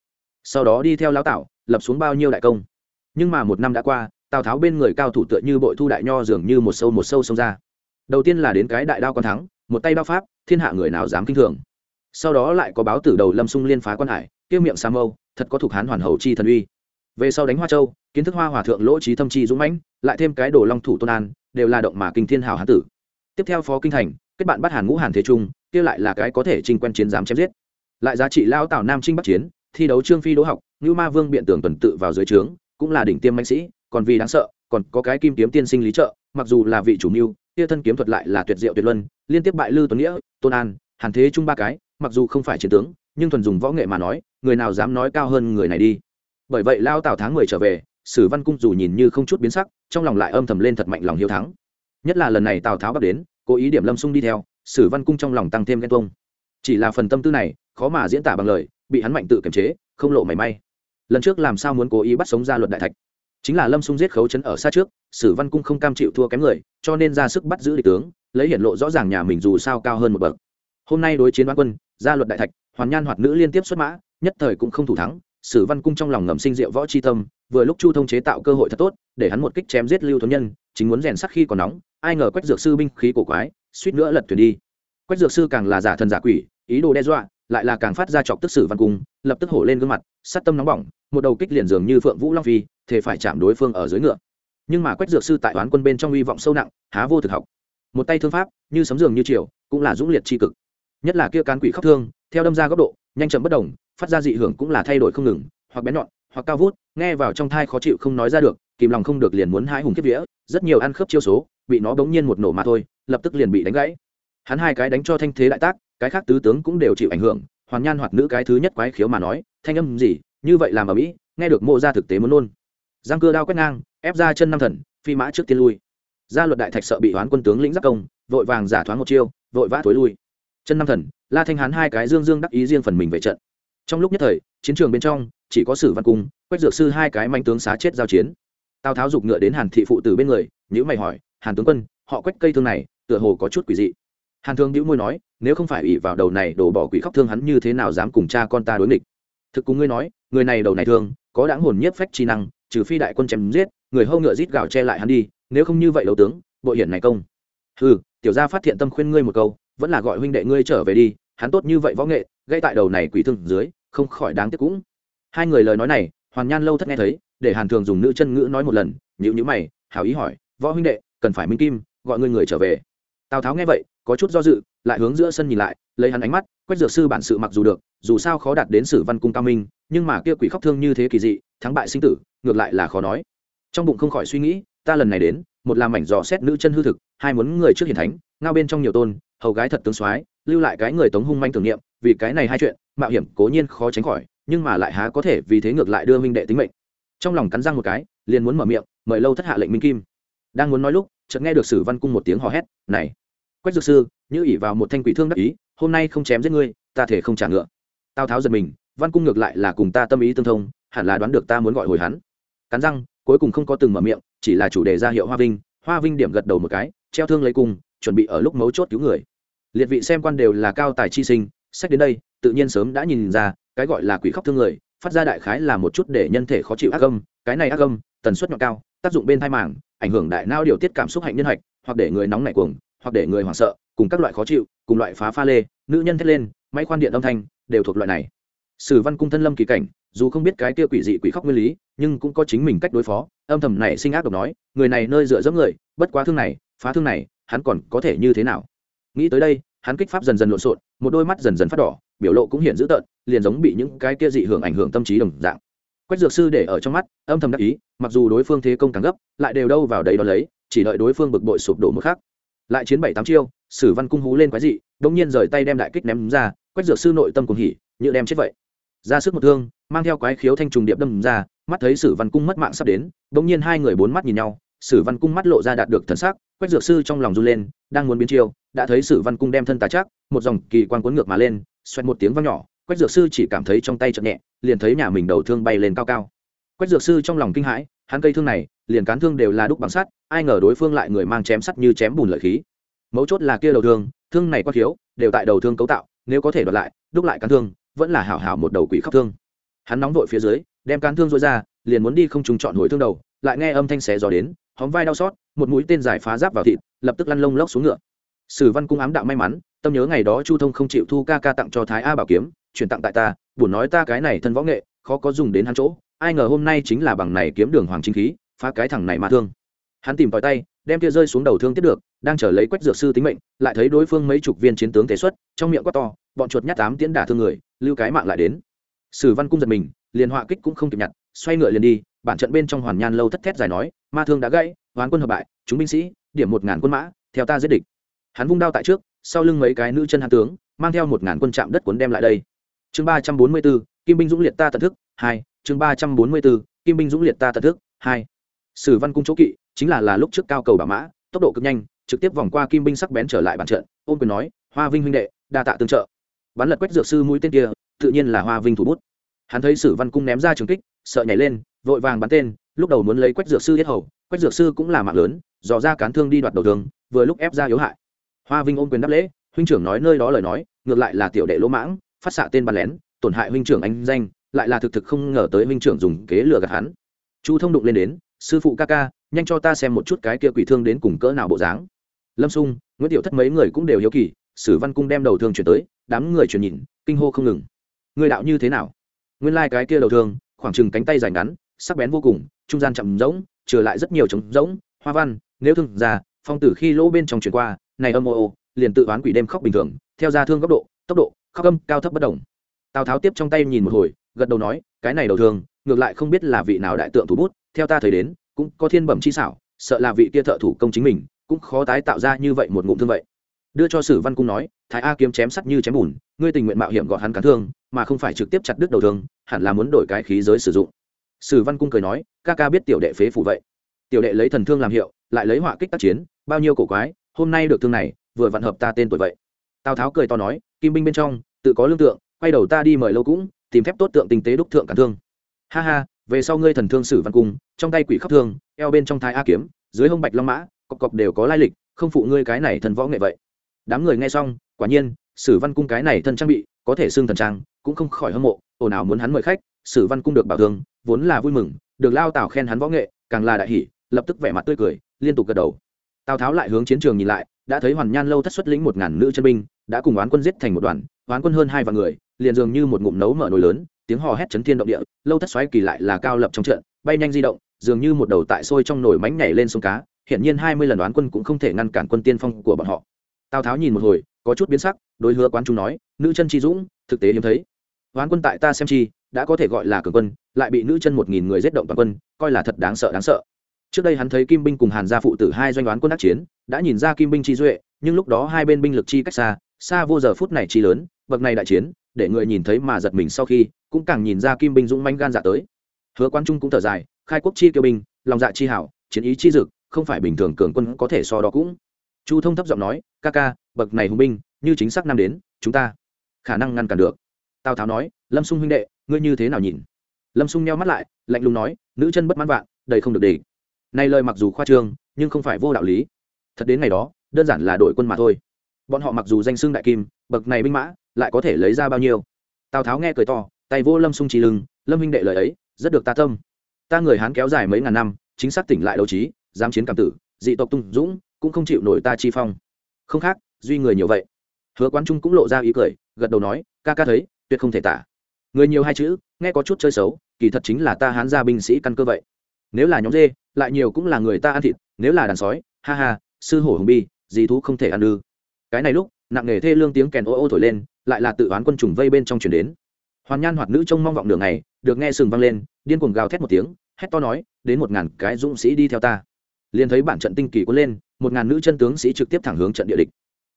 Sau đó đi theo lão tảo, lập xuống bao nhiêu đại công. Nhưng mà một năm đã qua tào tháo bên người cao thủ tựa như bội thu đại nho dường như một sâu một sâu xông ra. Đầu tiên là đến cái đại đao con thắng, một tay đao pháp, thiên hạ người nào dám kinh thường. Sau đó lại có báo tử đầu lâm sung liên phá quan hải tiêu miệng sa mâu, thật có thuộc hán hoàn hầu chi thần uy. Về sau đánh hoa châu, kiến thức hoa hòa thượng lỗ trí thâm chi dũng mãnh, lại thêm cái đồ long thủ tôn an, đều là động mà kinh thiên hào hán tử. Tiếp theo phó kinh thành, kết bạn bắt hàn ngũ hàn thế trung, kia lại là cái có thể trình quen chiến dám chém giết. Lại giá trị lao tào nam trinh bắc chiến, thi đấu trương phi đỗ học như ma vương biện tưởng tuần tự vào dưới trướng, cũng là đỉnh tiêm mạnh sĩ còn vì đáng sợ, còn có cái kim kiếm tiên sinh lý trợ, mặc dù là vị chủ mưu, kia thân kiếm thuật lại là tuyệt diệu tuyệt luân, liên tiếp bại lư tuấn nghĩa, tôn an, hàn thế trung ba cái, mặc dù không phải chiến tướng, nhưng thuần dùng võ nghệ mà nói, người nào dám nói cao hơn người này đi. Bởi vậy lao tào tháng mười trở về, sử văn cung dù nhìn như không chút biến sắc, trong lòng lại âm thầm lên thật mạnh lòng hiếu thắng. Nhất là lần này tào tháo bắt đến, cố ý điểm lâm sung đi theo, sử văn cung trong lòng tăng thêm ghen tuông. Chỉ là phần tâm tư này, khó mà diễn tả bằng lời, bị hắn mạnh tự kiềm chế, không lộ mảy may. Lần trước làm sao muốn cố ý bắt sống ra luật đại thạch? Chính là lâm sung giết khấu chấn ở xa trước, sử văn cung không cam chịu thua kém người, cho nên ra sức bắt giữ địch tướng, lấy hiển lộ rõ ràng nhà mình dù sao cao hơn một bậc. Hôm nay đối chiến đoán quân, gia luật đại thạch, hoàn nhan hoạt nữ liên tiếp xuất mã, nhất thời cũng không thủ thắng, sử văn cung trong lòng ngầm sinh diệu võ c h i tâm, vừa lúc chu thông chế tạo cơ hội thật tốt, để hắn một kích chém giết lưu thống nhân, chính muốn rèn sắc khi còn nóng, ai ngờ quách dược sư binh khí cổ quái, suýt nữa lật thuyền đi. Quách dược sư càng là giả thần giả quỷ, ý đồ đe dọa, lại là càng phát ra chọc tức sử văn cung, lập tức hổ lên gương mặt sát tâm nóng bỏng, một đầu kích liền dường như phượng vũ long phi thể phải chạm đối phương ở dưới ngựa. Nhưng mà quách dược sư tại toán quân bên trong hy vọng sâu nặng, há vô thực học. Một tay thương pháp, như sấm dường như triều, cũng là dũng liệt tri cực. Nhất là kia cán quỷ khóc thương, theo đâm ra góc độ, nhanh chậm bất đồng phát ra dị hưởng cũng là thay đổi không ngừng, hoặc bén nhọn, hoặc cao vút, nghe vào trong thai khó chịu không nói ra được, kìm lòng không được liền muốn hai hùng kiếp vía, rất nhiều ăn khớp chiêu số, bị nó bỗng nhiên một nổ mà thôi, lập tức liền bị đánh gãy. Hắn hai cái đánh cho thanh thế đại tác, cái khác tứ tướng cũng đều chịu ảnh hưởng, hoàn nhan hoạt nữ cái thứ nhất quái khiếu mà nói, thanh âm gì, như vậy làm ở mỹ, nghe được mộ ra thực tế muốn nôn giang cưa đao quét ngang, ép ra chân năm thần, phi mã trước tiên lui. Gia luật đại thạch sợ bị hoán quân tướng lĩnh giác công, vội vàng giả thoáng một chiêu, vội vã thối lui. Chân năm thần, la thanh hán hai cái dương dương đắc ý riêng phần mình về trận. Trong lúc nhất thời, chiến trường bên trong, chỉ có sử văn cung, quách dược sư hai cái manh tướng xá chết giao chiến. Tào tháo giục ngựa đến hàn thị phụ từ bên người nhữ mày hỏi, hàn tướng quân, họ quách cây thương này, tựa hồ có chút quỷ dị. Hàn thương nhữ môi nói, nếu không phải ủy vào đầu này đổ bỏ quỷ khóc thương hắn như thế nào dám cùng cha con ta đối nghịch? Thực cùng ngươi nói, người này đầu này thương, có đáng hồn nhất phách chi năng trừ phi đại quân chém giết, người hâu ngựa rít gào che lại hắn đi, nếu không như vậy đấu tướng, bộ hiển này công. Ừ tiểu gia phát thiện tâm khuyên ngươi một câu, vẫn là gọi huynh đệ ngươi trở về đi, hắn tốt như vậy võ nghệ, gây tại đầu này quỷ thương dưới, không khỏi đáng tiếc cũng. Hai người lời nói này, hoàn nhan lâu thất nghe thấy, để hàn thường dùng nữ chân ngữ nói một lần nhữ nhữ mày, hảo ý hỏi, võ huynh đệ, cần phải minh kim, gọi ngươi người trở về. Tào tháo nghe vậy, có chút do dự, lại hướng giữa sân nhìn lại, lấy hắn ánh mắt, quét dược sư bản sự mặc dù được, dù sao khó đạt đến sử văn cung cao minh, nhưng mà kia quỷ khóc thương như thế kỳ dị, thắng bại sinh tử ngược lại là khó nói. Trong bụng không khỏi suy nghĩ, ta lần này đến, một là mảnh dò xét nữ chân hư thực, hai muốn người trước hiền thánh, ngao bên trong nhiều tôn, hầu gái thật tướng soái, lưu lại cái người tống hung manh tưởng niệm, vì cái này hai chuyện, mạo hiểm cố nhiên khó tránh khỏi, nhưng mà lại há có thể vì thế ngược lại đưa minh đệ tính mệnh. Trong lòng cắn răng một cái, liền muốn mở miệng, mời lâu thất hạ lệnh minh kim. Đang muốn nói lúc, chợt nghe được sử văn cung một tiếng hò hét, này, quách dược sư, như ỉ vào một thanh quỷ thương đắc ý, hôm nay không chém giết ngươi, ta thể không trả ngựa. Tào tháo giật mình, văn cung ngược lại là cùng ta tâm ý tương thông, hẳn là đoán được ta muốn gọi hồi hắn cắn răng cuối cùng không có từng mở miệng chỉ là chủ đề ra hiệu hoa vinh. Hoa vinh điểm gật đầu một cái treo thương lấy cùng, chuẩn bị ở lúc mấu chốt cứu người. Liệt vị xem quan đều là cao tài chi sinh sách đến đây tự nhiên sớm đã nhìn ra cái gọi là quỷ khóc thương người phát ra đại khái là một chút để nhân thể khó chịu ác âm cái này ác âm tần suất nhọn cao tác dụng bên thai màng ảnh hưởng đại não điều tiết cảm xúc hạnh nhân hạch hoặc để người nóng nảy cuồng hoặc để người hoảng sợ cùng các loại khó chịu cùng loại phá pha lê nữ nhân thét lên máy khoan điện âm thanh đều thuộc loại này sử văn cung thân lâm kỳ cảnh, dù không biết cái kia quỷ dị quỷ khóc nguyên lý, nhưng cũng có chính mình cách đối phó, âm thầm này sinh ác độc nói, người này nơi dựa dẫm người, bất quá thương này, phá thương này, hắn còn có thể như thế nào? Nghĩ tới đây, hắn kích pháp dần dần lộn xộn, một đôi mắt dần dần phát đỏ, biểu lộ cũng hiện dữ tợn, liền giống bị những cái kia dị hưởng ảnh hưởng tâm trí đồng dạng. Quách dược sư để ở trong mắt, âm thầm đắc ý, mặc dù đối phương thế công càng gấp, lại đều đâu vào đấy đó lấy, chỉ đợi đối phương bực bội sụp đổ một khác lại chiến bảy tám chiêu, sử văn cung hú lên quái dị đống nhiên rời tay đem đại kích ném ra, quách dược sư nội tâm cùng hỉ, như đem chết vậy ra sức một thương, mang theo quái khiếu thanh trùng điệp đâm ra, mắt thấy sử văn cung mất mạng sắp đến đống nhiên hai người bốn mắt nhìn nhau, sử văn cung mắt lộ ra đạt được thần sắc, quách dược sư trong lòng run lên, đang muốn biến chiêu, đã thấy sử văn cung đem thân tà chắc, một dòng kỳ quan cuốn ngược mà lên, xoẹt một tiếng vang nhỏ, quách dược sư chỉ cảm thấy trong tay chậm nhẹ, liền thấy nhà mình đầu thương bay lên cao cao. Quách dược sư trong lòng kinh hãi, hắn cây thương này, liền cán thương đều là đúc bằng sắt, ai ngờ đối phương lại người mang chém sắt như chém bùn lợi khí. Mấu chốt là kia đầu thương thương này quá thiếu, đều tại đầu thương cấu tạo, nếu có thể đoạt lại, đúc lại cán thương vẫn là hảo hảo một đầu quỷ khóc thương. Hắn nóng vội phía dưới, đem cán thương dối ra, liền muốn đi không trùng chọn hồi thương đầu, lại nghe âm thanh xé gió đến hóm vai đau xót, một mũi tên giải phá giáp vào thịt, lập tức lăn lông lốc xuống ngựa. Sử văn cung ám đạo may mắn, tâm nhớ ngày đó chu thông không chịu thu ca ca tặng cho thái a bảo kiếm, chuyển tặng tại ta, buồn nói ta cái này thân võ nghệ, khó có dùng đến hắn chỗ, ai ngờ hôm nay chính là bằng này kiếm đường hoàng chính khí, phá cái thằng này mà thương. Hắn tìm tòi tay, đem tia rơi xuống đầu thương tiếp được, đang chờ lấy quách dược sư tính mệnh, lại thấy đối phương mấy chục viên chiến tướng tế xuất, trong miệng quát to, bọn chuột nhát tám tiễn đả thương người lưu cái mạng lại đến. Sử văn cung giật mình, liền họa kích cũng không kịp nhặt, xoay ngựa liền đi, bản trận bên trong hoàn nhan lâu thất thét dài nói, ma thương đã gãy, hoán quân hợp bại, chúng binh sĩ, điểm một ngàn quân mã, theo ta giết địch. Hắn vung đao tại trước, sau lưng mấy cái nữ chân hàn tướng, mang theo một ngàn quân chạm đất cuốn đem lại đây. Chương ba trăm bốn mươi bốn, kim binh dũng liệt ta tận thức, hai, chương ba trăm bốn mươi bốn, kim binh dũng liệt ta tận thức, hai. Sử văn cung chỗ kỵ, chính là là lúc trước cao cầu bảo mã, tốc độ cực nhanh, trực tiếp vòng qua kim binh sắc bén trở lại bàn trận ôm quyền nói, hoa vinh huynh đệ, đa tạ tương trợ bắn lật quách dược sư mũi tên kia, tự nhiên là hoa vinh thủ bút. Hắn thấy sử văn cung ném ra trường kích, sợ nhảy lên, vội vàng bắn tên, lúc đầu muốn lấy quách dược sư yết hầu, quách dược sư cũng là mạng lớn, dò ra cán thương đi đoạt đầu thương vừa lúc ép ra yếu hại. Hoa vinh ôm quyền đáp lễ, huynh trưởng nói nơi đó lời nói, ngược lại là tiểu đệ lỗ mãng, phát xạ tên bắn lén, tổn hại huynh trưởng anh danh, lại là thực thực không ngờ tới huynh trưởng dùng kế lừa gạt hắn. Chu thông đụng lên đến, sư phụ ca ca, nhanh cho ta xem một chút cái kia quỷ thương đến cùng cỡ nào bộ dáng. Lâm sung, nguyễn tiểu thất mấy người cũng đều hiếu kỳ, sử văn cung đem đầu thương chuyển tới đám người chuyển nhìn kinh hô không ngừng. Người đạo như thế nào? Nguyên lai、like、cái kia đầu thương khoảng chừng cánh tay dài ngắn sắc bén vô cùng trung gian chậm rỗng trừ lại rất nhiều trống rỗng hoa văn nếu thương ra phong tử khi lỗ bên trong chuyển qua này âm ô ô liền tự oán quỷ đêm khóc bình thường theo ra thương góc độ tốc độ khóc âm cao thấp bất đồng tào tháo tiếp trong tay nhìn một hồi gật đầu nói cái này đầu thương, ngược lại không biết là vị nào đại tượng thủ bút theo ta thấy đến cũng có thiên bẩm chi xảo sợ là vị kia thợ thủ công chính mình cũng khó tái tạo ra như vậy một ngụm thương vậy đưa cho sử văn cung nói, thái a kiếm chém sắt như chém bùn, ngươi tình nguyện mạo hiểm gọn hắn cán thương, mà không phải trực tiếp chặt đứt đầu thương, hẳn là muốn đổi cái khí giới sử dụng. Sử văn cung cười nói, ca ca biết tiểu đệ phế phủ vậy. Tiểu đệ lấy thần thương làm hiệu, lại lấy họa kích tác chiến, bao nhiêu cổ quái, hôm nay được thương này, vừa vặn hợp ta tên tuổi vậy. Tào tháo cười to nói, kim binh bên trong, tự có lương tượng, quay đầu ta đi mời lâu cũng, tìm phép tốt tượng tinh tế đúc thượng cản thương. Ha ha, về sau ngươi thần thương sử văn cung, trong tay quỷ khắc thương, eo bên trong thái a kiếm, dưới hông bạch long mã, cọc cọc đều có lai lịch, không phụ ngươi cái này thần võ nghệ vậy đám người nghe xong, quả nhiên, sử văn cung cái này thân trang bị, có thể xưng thần trang, cũng không khỏi hâm mộ, ồn ào muốn hắn mời khách, sử văn cung được bảo thương, vốn là vui mừng, được lao tào khen hắn võ nghệ, càng là đại hỷ lập tức vẻ mặt tươi cười, liên tục gật đầu. Tào tháo lại hướng chiến trường nhìn lại, đã thấy hoàn nhan lâu thất xuất lĩnh một ngàn nữ chân binh, đã cùng oán quân giết thành một đoàn, oán quân hơn hai vạn người, liền dường như một ngụm nấu mở nồi lớn, tiếng hò hét chấn thiên động địa, lâu thất xoáy kỳ lại là cao lập trong trận, bay nhanh di động, dường như một đầu tại sôi trong nồi mánh nhảy lên sông cá hiện nhiên hai mươi lần đoán quân cũng không thể ngăn cản quân tiên phong của bọn họ tào tháo nhìn một hồi, có chút biến sắc, đối hứa quán trung nói, nữ chân chi dũng, thực tế hiếm thấy. Hoán quân tại ta xem chi, đã có thể gọi là cường quân, lại bị nữ chân một nghìn người giết động toàn quân, coi là thật đáng sợ đáng sợ. Trước đây hắn thấy kim binh cùng hàn gia phụ tử hai doanh đoán quân đắc chiến, đã nhìn ra kim binh chi duệ, nhưng lúc đó hai bên binh lực chi cách xa xa vô giờ phút này chi lớn, bậc này đại chiến, để người nhìn thấy mà giật mình sau khi, cũng càng nhìn ra kim binh dũng manh gan dạ tới. Hứa quan trung cũng thở dài, khai quốc chi kiêu binh, lòng dạ chi hảo, chiến ý chi dực, không phải bình thường cường quân có thể so đó cũng. Chu thông thấp giọng nói ca ca, bậc này hùng binh, như chính xác năm đến, chúng ta khả năng ngăn cản được. Tào tháo nói, lâm Sung huynh đệ, ngươi như thế nào nhìn? Lâm Sung nheo mắt lại, lạnh lùng nói, nữ chân bất mãn vạn, đầy không được để này lời mặc dù khoa trương, nhưng không phải vô đạo lý. Thật đến ngày đó, đơn giản là đội quân mà thôi. Bọn họ mặc dù danh xưng đại kim, bậc này binh mã, lại có thể lấy ra bao nhiêu? Tào tháo nghe cười to, tay vô lâm sung trí lưng, lâm huynh đệ lời ấy, rất được ta tâm. Ta người hán kéo dài mấy ngàn năm, chính xác tỉnh lại đấu trí, dám chiến cảm tử, dị tộc tung dũng, cũng không chịu nổi ta chi phong không khác, duy người nhiều vậy. Hứa quán trung cũng lộ ra ý cười, gật đầu nói, ca ca thấy, tuyệt không thể tả. Người nhiều hai chữ, nghe có chút chơi xấu, kỳ thật chính là ta hán gia binh sĩ căn cơ vậy. Nếu là nhóm dê, lại nhiều cũng là người ta ăn thịt, nếu là đàn sói, ha ha, sư hổ hùng bi, dì thú không thể ăn ư. Cái này lúc, nặng nghề thê lương tiếng kèn ô ô thổi lên, lại là tự oán quân trùng vây bên trong chuyển đến. Hoàn nhan hoạt nữ trông mong vọng đường này được nghe sừng vang lên, điên cuồng gào thét một tiếng, hét to nói, đến một ngàn cái dũng sĩ đi theo ta liền thấy bản trận tinh kỳ cuốn lên, một ngàn nữ chân tướng sĩ trực tiếp thẳng hướng trận địa địch.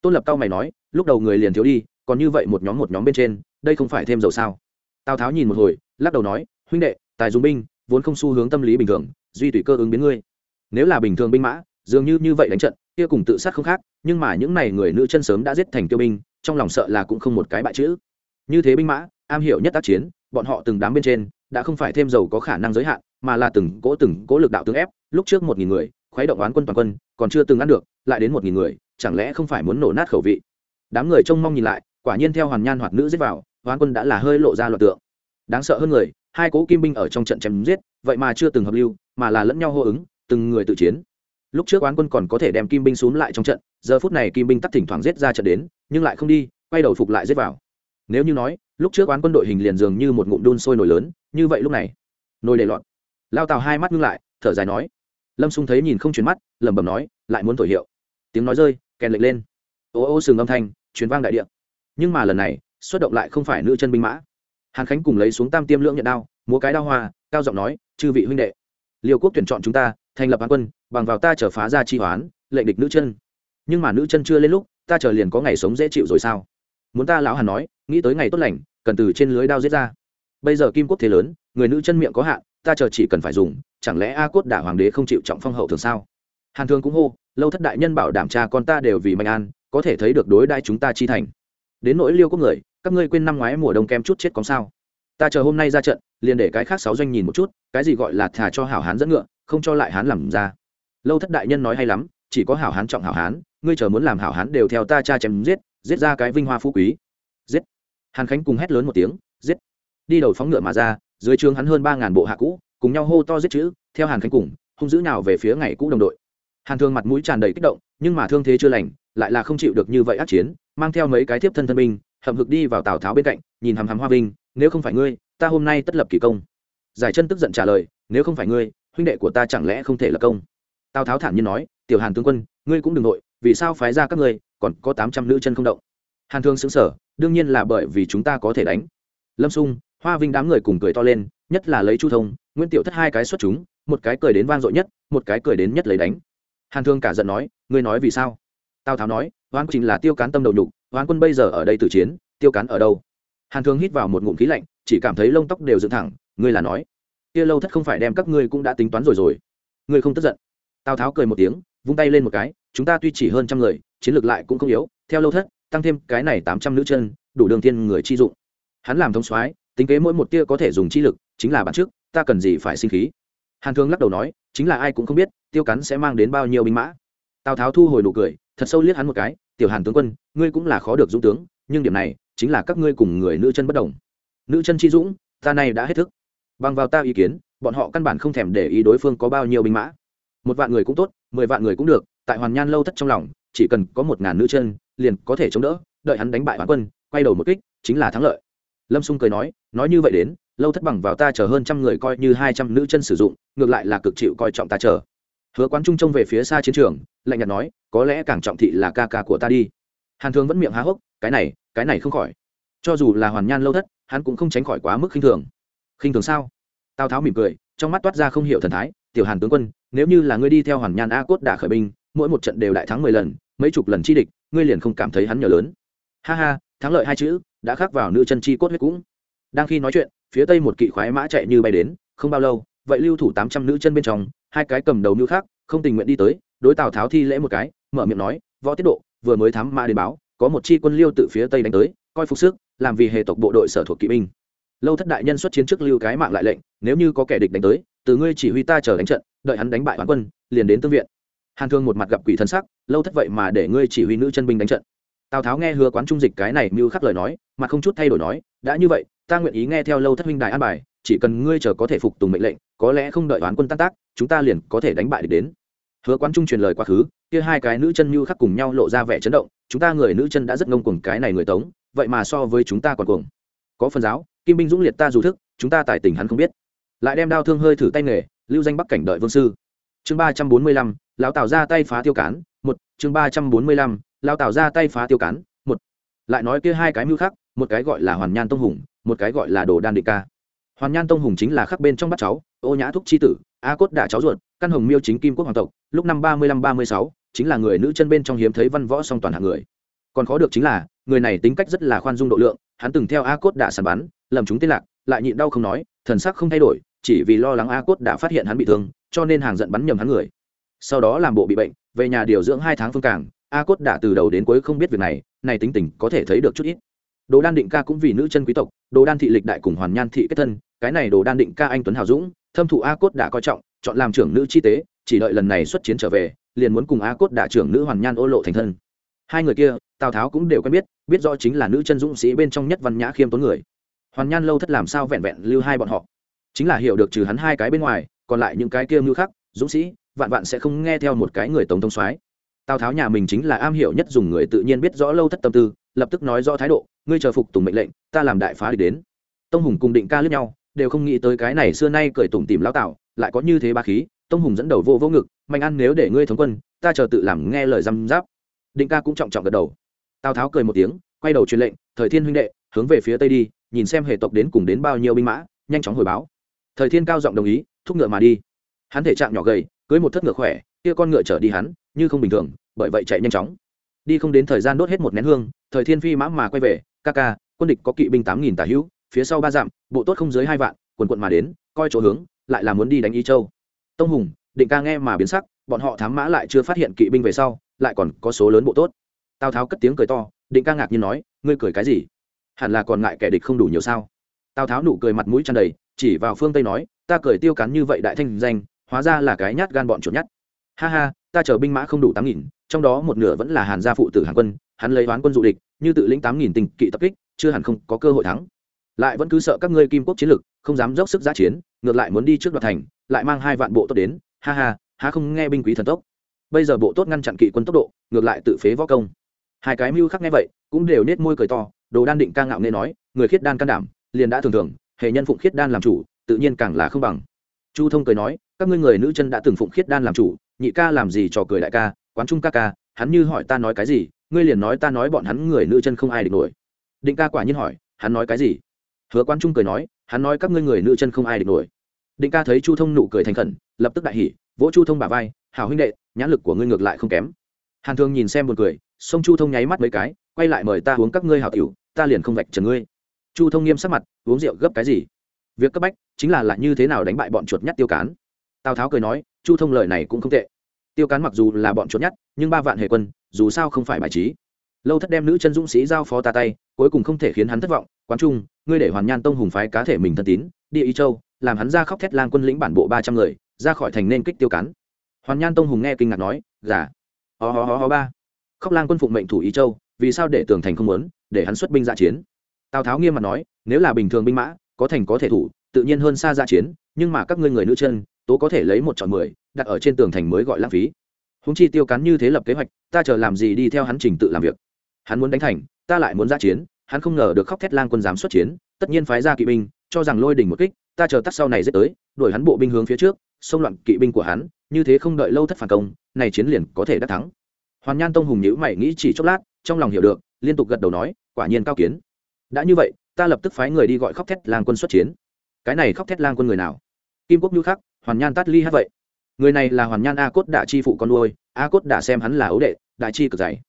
Tôn lập cao mày nói, lúc đầu người liền thiếu đi, còn như vậy một nhóm một nhóm bên trên, đây không phải thêm dầu sao? Tào tháo nhìn một hồi, lắc đầu nói, huynh đệ, tài dùng binh, vốn không xu hướng tâm lý bình thường, duy tùy cơ ứng biến ngươi. Nếu là bình thường binh mã, dường như như vậy đánh trận, kia cùng tự sát không khác, nhưng mà những này người nữ chân sớm đã giết thành tiêu binh, trong lòng sợ là cũng không một cái bại chữ. Như thế binh mã, am hiểu nhất tác chiến, bọn họ từng đám bên trên, đã không phải thêm dầu có khả năng giới hạn, mà là từng cỗ từng cỗ lực đạo tướng ép, lúc trước một nghìn người khuấy động oán quân toàn quân, còn chưa từng ăn được, lại đến một nghìn người, chẳng lẽ không phải muốn nổ nát khẩu vị? Đám người trông mong nhìn lại, quả nhiên theo hoàn nhan hoạt nữ giết vào, oán quân đã là hơi lộ ra loạt tượng. Đáng sợ hơn người, hai cố kim binh ở trong trận chém giết, vậy mà chưa từng hợp lưu, mà là lẫn nhau hô ứng, từng người tự chiến. Lúc trước oán quân còn có thể đem kim binh xuống lại trong trận, giờ phút này kim binh tắt thỉnh thoảng giết ra trận đến, nhưng lại không đi, quay đầu phục lại giết vào. Nếu như nói, lúc trước oán quân đội hình liền dường như một ngụm đun sôi nổi lớn, như vậy lúc này, nồi để lọt. Lao tào hai mắt ngưng lại, thở dài nói lâm xung thấy nhìn không chuyển mắt, lẩm bẩm nói, lại muốn thổi hiệu. Tiếng nói rơi, kèn lệch lên. Ô ô sừng âm thanh chuyến vang đại điện nhưng mà lần này, xuất động lại không phải nữ chân binh mã. Hàn khánh cùng lấy xuống tam tiêm lưỡng nhận đao, múa cái đao hoa, cao giọng nói, chư vị huynh đệ liều quốc tuyển chọn chúng ta, thành lập hàn quân, bằng vào ta trở phá ra chi hoán, lệnh địch nữ chân. Nhưng mà nữ chân chưa lên lúc, ta chờ liền có ngày sống dễ chịu rồi sao? Muốn ta lão hàn nói, nghĩ tới ngày tốt lành, cần từ trên lưới đao giết ra. Bây giờ kim quốc thế lớn, người nữ chân miệng có hạn ta chờ chỉ cần phải dùng, chẳng lẽ a cốt đả hoàng đế không chịu trọng phong hậu thường sao? Hàn thương cũng hô, lâu thất đại nhân bảo đảm cha con ta đều vì mạnh an, có thể thấy được đối đai chúng ta chi thành. Đến nỗi liêu quốc người, các ngươi quên năm ngoái mùa đông kem chút chết có sao? Ta chờ hôm nay ra trận, liền để cái khác sáu doanh nhìn một chút, cái gì gọi là thả cho hảo hán dẫn ngựa, không cho lại hán làm ra. Lâu thất đại nhân nói hay lắm, chỉ có hảo hán trọng hảo hán, ngươi chờ muốn làm hảo hán đều theo ta cha chém giết giết ra cái vinh hoa phú quý. Giết. Hàn khánh cùng hét lớn một tiếng, giết đi đầu phóng ngựa mà ra, dưới trường hắn hơn ba ngàn bộ hạ cũ, cùng nhau hô to giết chữ, theo hàn khánh cùng, hung dữ nào về phía ngày cũ đồng đội. Hàn thương mặt mũi tràn đầy kích động, nhưng mà thương thế chưa lành, lại là không chịu được như vậy ác chiến, mang theo mấy cái tiếp thân thân binh, hậm hực đi vào tào tháo bên cạnh, nhìn hàm hàm hoa vinh, nếu không phải ngươi, ta hôm nay tất lập kỳ công. Giải chân tức giận trả lời, nếu không phải ngươi, huynh đệ của ta chẳng lẽ không thể là công? Tào tháo thản nhiên nói, tiểu hàn tướng quân, ngươi cũng đừng nội, vì sao phái ra các ngươi, còn có tám trăm nữ chân không động? Hàn thương xứng sở đương nhiên là bởi vì chúng ta có thể đánh. Lâm sung hoa vinh đám người cùng cười to lên, nhất là lấy chu thông, nguyễn tiểu thất hai cái xuất chúng, một cái cười đến vang dội nhất, một cái cười đến nhất lấy đánh. Hàn thương cả giận nói, ngươi nói vì sao? Tào tháo nói, hoán trình là tiêu cán tâm đầu nhục, hoán quân bây giờ ở đây tử chiến, tiêu cán ở đâu? Hàn thương hít vào một ngụm khí lạnh, chỉ cảm thấy lông tóc đều dựng thẳng, ngươi là nói, kia lâu thất không phải đem các ngươi cũng đã tính toán rồi rồi. Ngươi không tức giận. Tào tháo cười một tiếng, vung tay lên một cái, chúng ta tuy chỉ hơn trăm người, chiến lược lại cũng không yếu, theo lâu thất, tăng thêm cái này tám trăm nữ chân, đủ đường thiên người chi dụng. Hắn làm thống soái tính kế mỗi một tia có thể dùng chi lực, chính là bản trước, ta cần gì phải sinh khí? Hàn thương lắc đầu nói, chính là ai cũng không biết, tiêu cắn sẽ mang đến bao nhiêu binh mã. Tào tháo thu hồi nụ cười, thật sâu liếc hắn một cái, tiểu hàn tướng quân, ngươi cũng là khó được dũng tướng, nhưng điểm này, chính là các ngươi cùng người nữ chân bất đồng. Nữ chân chi dũng, ta này đã hết thức. Bằng vào ta ý kiến, bọn họ căn bản không thèm để ý đối phương có bao nhiêu binh mã. Một vạn người cũng tốt, mười vạn người cũng được, tại hoàn nhan lâu thất trong lòng, chỉ cần có một ngàn nữ chân, liền có thể chống đỡ, đợi hắn đánh bại hoàn quân, quay đầu một kích, chính là thắng lợi lâm xung cười nói nói như vậy đến, lâu thất bằng vào ta chờ hơn trăm người coi như hai trăm nữ chân sử dụng, ngược lại là cực chịu coi trọng ta chờ. Hứa quán trung trông về phía xa chiến trường, lạnh nhạt nói, có lẽ càng trọng thị là ca ca của ta đi. Hàn thương vẫn miệng há hốc, cái này cái này không khỏi. Cho dù là hoàn nhan lâu thất, hắn cũng không tránh khỏi quá mức khinh thường. Khinh thường sao? Tào tháo mỉm cười, trong mắt toát ra không hiểu thần thái, tiểu hàn tướng quân, nếu như là ngươi đi theo hoàn nhan a cốt đả khởi binh, mỗi một trận đều đại thắng mười lần, mấy chục lần chi địch, ngươi liền không cảm thấy hắn nhờ lớn. Ha ha, thắng lợi hai chữ đã khắc vào nữ chân chi cốt huyết cũng. Đang khi nói chuyện, phía tây một kỵ khoái mã chạy như bay đến, không bao lâu, vậy lưu thủ tám trăm nữ chân bên trong, hai cái cầm đầu nữ khác, không tình nguyện đi tới, đối tào tháo thi lễ một cái, mở miệng nói, võ tiết độ, vừa mới thám mã đến báo, có một chi quân liêu tự phía tây đánh tới, coi phục sức, làm vì hệ tộc bộ đội sở thuộc kỵ binh. Lâu thất đại nhân xuất chiến trước lưu cái mạng lại lệnh, nếu như có kẻ địch đánh tới, từ ngươi chỉ huy ta chờ đánh trận, đợi hắn đánh bại hoàn quân, liền đến tương viện. Hàn thương một mặt gặp quỷ thân sắc, lâu thất vậy mà để ngươi chỉ huy nữ chân binh đánh trận tào tháo nghe hứa quán trung dịch cái này mưu khắc lời nói mà không chút thay đổi nói, đã như vậy, ta nguyện ý nghe theo lâu thất huynh đài an bài, chỉ cần ngươi chờ có thể phục tùng mệnh lệnh, có lẽ không đợi toán quân tan tác, chúng ta liền có thể đánh bại địch đến. Hứa quán trung truyền lời quá khứ, kia hai cái nữ chân mưu khắc cùng nhau lộ ra vẻ chấn động, chúng ta người nữ chân đã rất ngông cuồng cái này người tống, vậy mà so với chúng ta còn cuồng. Có phần giáo, kim binh dũng liệt ta dù thức, chúng ta tài tình hắn không biết. Lại đem đao thương hơi thử tay nghề, lưu danh bắc cảnh đợi vương sư. Chương ba trăm bốn mươi lăm, lão tào ra tay phá tiêu cán, một, chương ba trăm bốn mươi lăm Lao tào ra tay phá tiêu cán, một. Lại nói kia hai cái mưu khác, một cái gọi là hoàn nhan tông hùng, một cái gọi là đồ đan định ca. Hoàn nhan tông hùng chính là khắc bên trong bắt cháu, ô nhã thúc c h i tử, a cốt đả cháu ruột, căn hồng miêu chính kim quốc hoàng tộc, lúc năm ba mươi lăm ba mươi sáu, chính là người nữ chân bên trong hiếm thấy văn võ song toàn hạng người. Còn khó được chính là, người này tính cách rất là khoan dung độ lượng, hắn từng theo a cốt đả sàn bắn, lầm chúng tên lạc, lại nhịn đau không nói, thần sắc không thay đổi, chỉ vì lo lắng a cốt đã phát hiện hắn bị thương, cho nên hàng giận bắn nhầm hắn người. Sau đó làm bộ bị bệnh, về nhà điều dưỡng hai tháng phương cảng a cốt đã từ đầu đến cuối không biết việc này này tính tình có thể thấy được chút ít. Đồ đan định ca cũng vì nữ chân quý tộc, đồ đan thị lịch đại cùng hoàn nhan thị kết thân, cái này đồ đan định ca anh tuấn hào dũng, thâm thụ a cốt đã coi trọng, chọn làm trưởng nữ chi tế, chỉ đợi lần này xuất chiến trở về, liền muốn cùng a cốt đã trưởng nữ hoàn nhan ô lộ thành thân. Hai người kia, tào tháo cũng đều quen biết biết rõ chính là nữ chân dũng sĩ bên trong nhất văn nhã khiêm tốn người. Hoàn nhan lâu thất làm sao vẹn vẹn lưu hai bọn họ. Chính là hiểu được trừ hắn hai cái bên ngoài, còn lại những cái kia mưu khác, dũng sĩ, vạn vạn sẽ không nghe theo một cái người tống thông soái tào tháo nhà mình chính là am hiểu nhất dùng người tự nhiên biết rõ lâu thất tâm tư, lập tức nói rõ thái độ, ngươi chờ phục tùng mệnh lệnh, ta làm đại phá địch đến. Tông hùng cùng định ca lướt nhau, đều không nghĩ tới cái này xưa nay cởi tủm tìm lão tạo lại có như thế ba khí, tông hùng dẫn đầu vô vô ngực, mạnh ăn nếu để ngươi thống quân, ta chờ tự làm nghe lời răm giáp định ca cũng trọng trọng gật đầu. Tào tháo cười một tiếng, quay đầu truyền lệnh, thời thiên huynh đệ, hướng về phía tây đi, nhìn xem hệ tộc đến cùng đến bao nhiêu binh mã, nhanh chóng hồi báo. Thời thiên cao giọng đồng ý, thúc ngựa mà đi. Hắn thể trạng nhỏ gầy, cưới một thất ngựa khỏe, kia con ngựa chở đi hắn như không bình thường, bởi vậy chạy nhanh chóng. Đi không đến thời gian đốt hết một nén hương, thời thiên phi mã mà quay về, ca ca, quân địch có kỵ binh tám nghìn tả hữu, phía sau ba dặm, bộ tốt không dưới hai vạn, quần quận mà đến, coi chỗ hướng, lại là muốn đi đánh y châu. Tông hùng, định ca nghe mà biến sắc, bọn họ thám mã lại chưa phát hiện kỵ binh về sau, lại còn có số lớn bộ tốt. Tào tháo cất tiếng cười to, định ca ngạc nhiên nói, ngươi cười cái gì? Hẳn là còn ngại kẻ địch không đủ nhiều sao? Tào tháo nụ cười mặt mũi tràn đầy, chỉ vào phương tây nói, ta cười tiêu cắn như vậy đại thanh danh, hóa ra là cái nhát gan bọn chuột nhát ha ha ta chờ binh mã không đủ tám nghìn, trong đó một nửa vẫn là hàn gia phụ tử hàn quân, hắn lấy đoán quân dụ địch, như tự lĩnh tám nghìn tình kỵ tập kích, chưa hẳn không có cơ hội thắng. Lại vẫn cứ sợ các ngươi kim quốc chiến lực, không dám dốc sức giã chiến, ngược lại muốn đi trước đoạt thành, lại mang hai vạn bộ tốt đến, ha ha, há không nghe binh quý thần tốc. Bây giờ bộ tốt ngăn chặn kỵ quân tốc độ, ngược lại tự phế võ công. Hai cái mưu khắc nghe vậy, cũng đều nết môi cười to, đồ đan định ca ngạo nghe nói, người khiết đan can đảm, liền đã thường thường, hệ nhân phụng khiết đan làm chủ, tự nhiên càng là không bằng. Chu thông cười nói, các ngươi người nữ chân đã từng phụng khiết đan làm chủ nhị ca làm gì trò cười đại ca, quán trung ca ca, hắn như hỏi ta nói cái gì, ngươi liền nói ta nói bọn hắn người nữ chân không ai địch nổi. Định ca quả nhiên hỏi, hắn nói cái gì? Hứa quan trung cười nói, hắn nói các ngươi người nữ chân không ai địch nổi. Định ca thấy chu thông nụ cười thành khẩn, lập tức đại hỉ, vỗ chu thông bả vai, hảo huynh đệ, nhãn lực của ngươi ngược lại không kém. Hàn thương nhìn xem một cười sông chu thông nháy mắt mấy cái, quay lại mời ta uống các ngươi hảo tiểu, ta liền không vạch trần ngươi. Chu thông nghiêm sắc mặt, uống rượu gấp cái gì? Việc cấp bách, chính là lại như thế nào đánh bại bọn chuột nhắt tiêu cán? Tào tháo cười nói chu thông lời này cũng không tệ. Tiêu cán mặc dù là bọn trốn nhất nhưng ba vạn hệ quân, dù sao không phải bài trí. Lâu thất đem nữ chân dũng sĩ giao phó ta tay, cuối cùng không thể khiến hắn thất vọng. Quán trung, ngươi để hoàn nhan tông hùng phái cá thể mình thân tín địa ý châu, làm hắn ra khóc thét lang quân lĩnh bản bộ ba trăm người, ra khỏi thành nên kích tiêu cán. Hoàn nhan tông hùng nghe kinh ngạc nói giả ho ho ho ho ba. Khóc lang quân phụng mệnh thủ ý châu, vì sao để tường thành không muốn, để hắn xuất binh dạ chiến. Tào tháo nghiêm mặt nói, nếu là bình thường binh mã, có thành có thể thủ, tự nhiên hơn xa dạ chiến, nhưng mà các ngươi người nữ chân tố có thể lấy một chọn mười, đặt ở trên tường thành mới gọi lãng phí. Húng chi tiêu cắn như thế lập kế hoạch, ta chờ làm gì đi theo hắn trình tự làm việc. Hắn muốn đánh thành, ta lại muốn ra chiến, hắn không ngờ được khóc thét lang quân dám xuất chiến, tất nhiên phái ra kỵ binh, cho rằng lôi đỉnh một kích, ta chờ tắt sau này dết tới, đuổi hắn bộ binh hướng phía trước, xông loạn kỵ binh của hắn, như thế không đợi lâu thất phản công, này chiến liền có thể đắc thắng. Hoàn nhan tông hùng nhữ mày nghĩ chỉ chốc lát, trong lòng hiểu được, liên tục gật đầu nói, quả nhiên cao kiến. Đã như vậy, ta lập tức phái người đi gọi khóc thét lang quân xuất chiến. Cái này khóc thét lang quân người nào? Kim quốc nhu khắc hoàn nhan tát ly hát vậy. Người này là hoàn nhan a cốt đạ chi phụ con nuôi, a cốt đã xem hắn là ấu đệ, đại chi cực dày.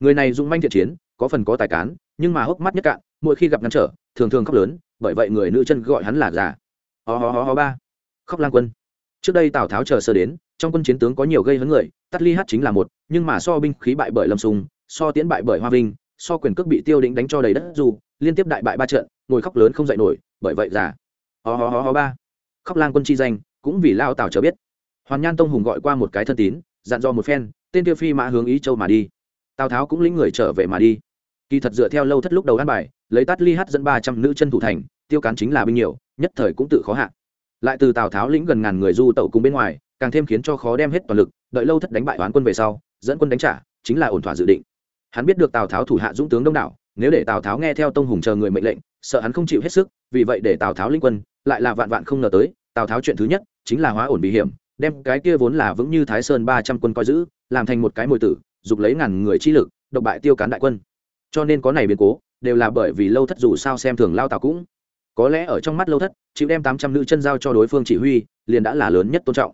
Người này dùng manh thiện chiến, có phần có tài cán, nhưng mà hốc mắt nhất cạn, mỗi khi gặp ngăn trở, thường thường khóc lớn, bởi vậy người nữ chân gọi hắn là già. Ho ho ho ho ba. Khóc lang quân. Trước đây tào tháo chờ sơ đến, trong quân chiến tướng có nhiều gây hấn người tắt ly hát chính là một, nhưng mà so binh khí bại bởi lâm sùng, so tiến bại bởi hoa vinh, so quyền cước bị tiêu định đánh cho đầy đất dù, liên tiếp đại bại ba trận, ngồi khóc lớn không dậy nổi, bởi vậy già. Ho ho ho ho ba. Khóc lang quân chi danh cũng vì lao tào chờ biết. Hoàn nhan tông hùng gọi qua một cái thân tín, dặn dò một phen, tên tiêu phi mã hướng ý châu mà đi. Tào tháo cũng lĩnh người trở về mà đi. Kỳ thật dựa theo lâu thất lúc đầu ăn bài, lấy tát ly hát dẫn ba trăm nữ chân thủ thành, tiêu cán chính là binh nhiều, nhất thời cũng tự khó hạ. Lại từ tào tháo lĩnh gần ngàn người du tẩu cùng bên ngoài, càng thêm khiến cho khó đem hết toàn lực, đợi lâu thất đánh bại toán quân về sau, dẫn quân đánh trả, chính là ổn thỏa dự định. Hắn biết được tào tháo thủ hạ dũng tướng đông đảo, nếu để tào tháo nghe theo tông hùng chờ người mệnh lệnh, sợ hắn không chịu hết sức, vì vậy để tào tháo linh quân, lại là vạn vạn không ngờ tới, tào tháo chuyện thứ nhất chính là hóa ổn bị hiểm, đem cái kia vốn là vững như thái sơn ba trăm quân coi giữ, làm thành một cái mồi tử, dục lấy ngàn người chi lực, độc bại tiêu cán đại quân. Cho nên có này biến cố, đều là bởi vì lâu thất dù sao xem thường lao tào cũng. Có lẽ ở trong mắt lâu thất, chịu đem tám trăm nữ chân giao cho đối phương chỉ huy, liền đã là lớn nhất tôn trọng.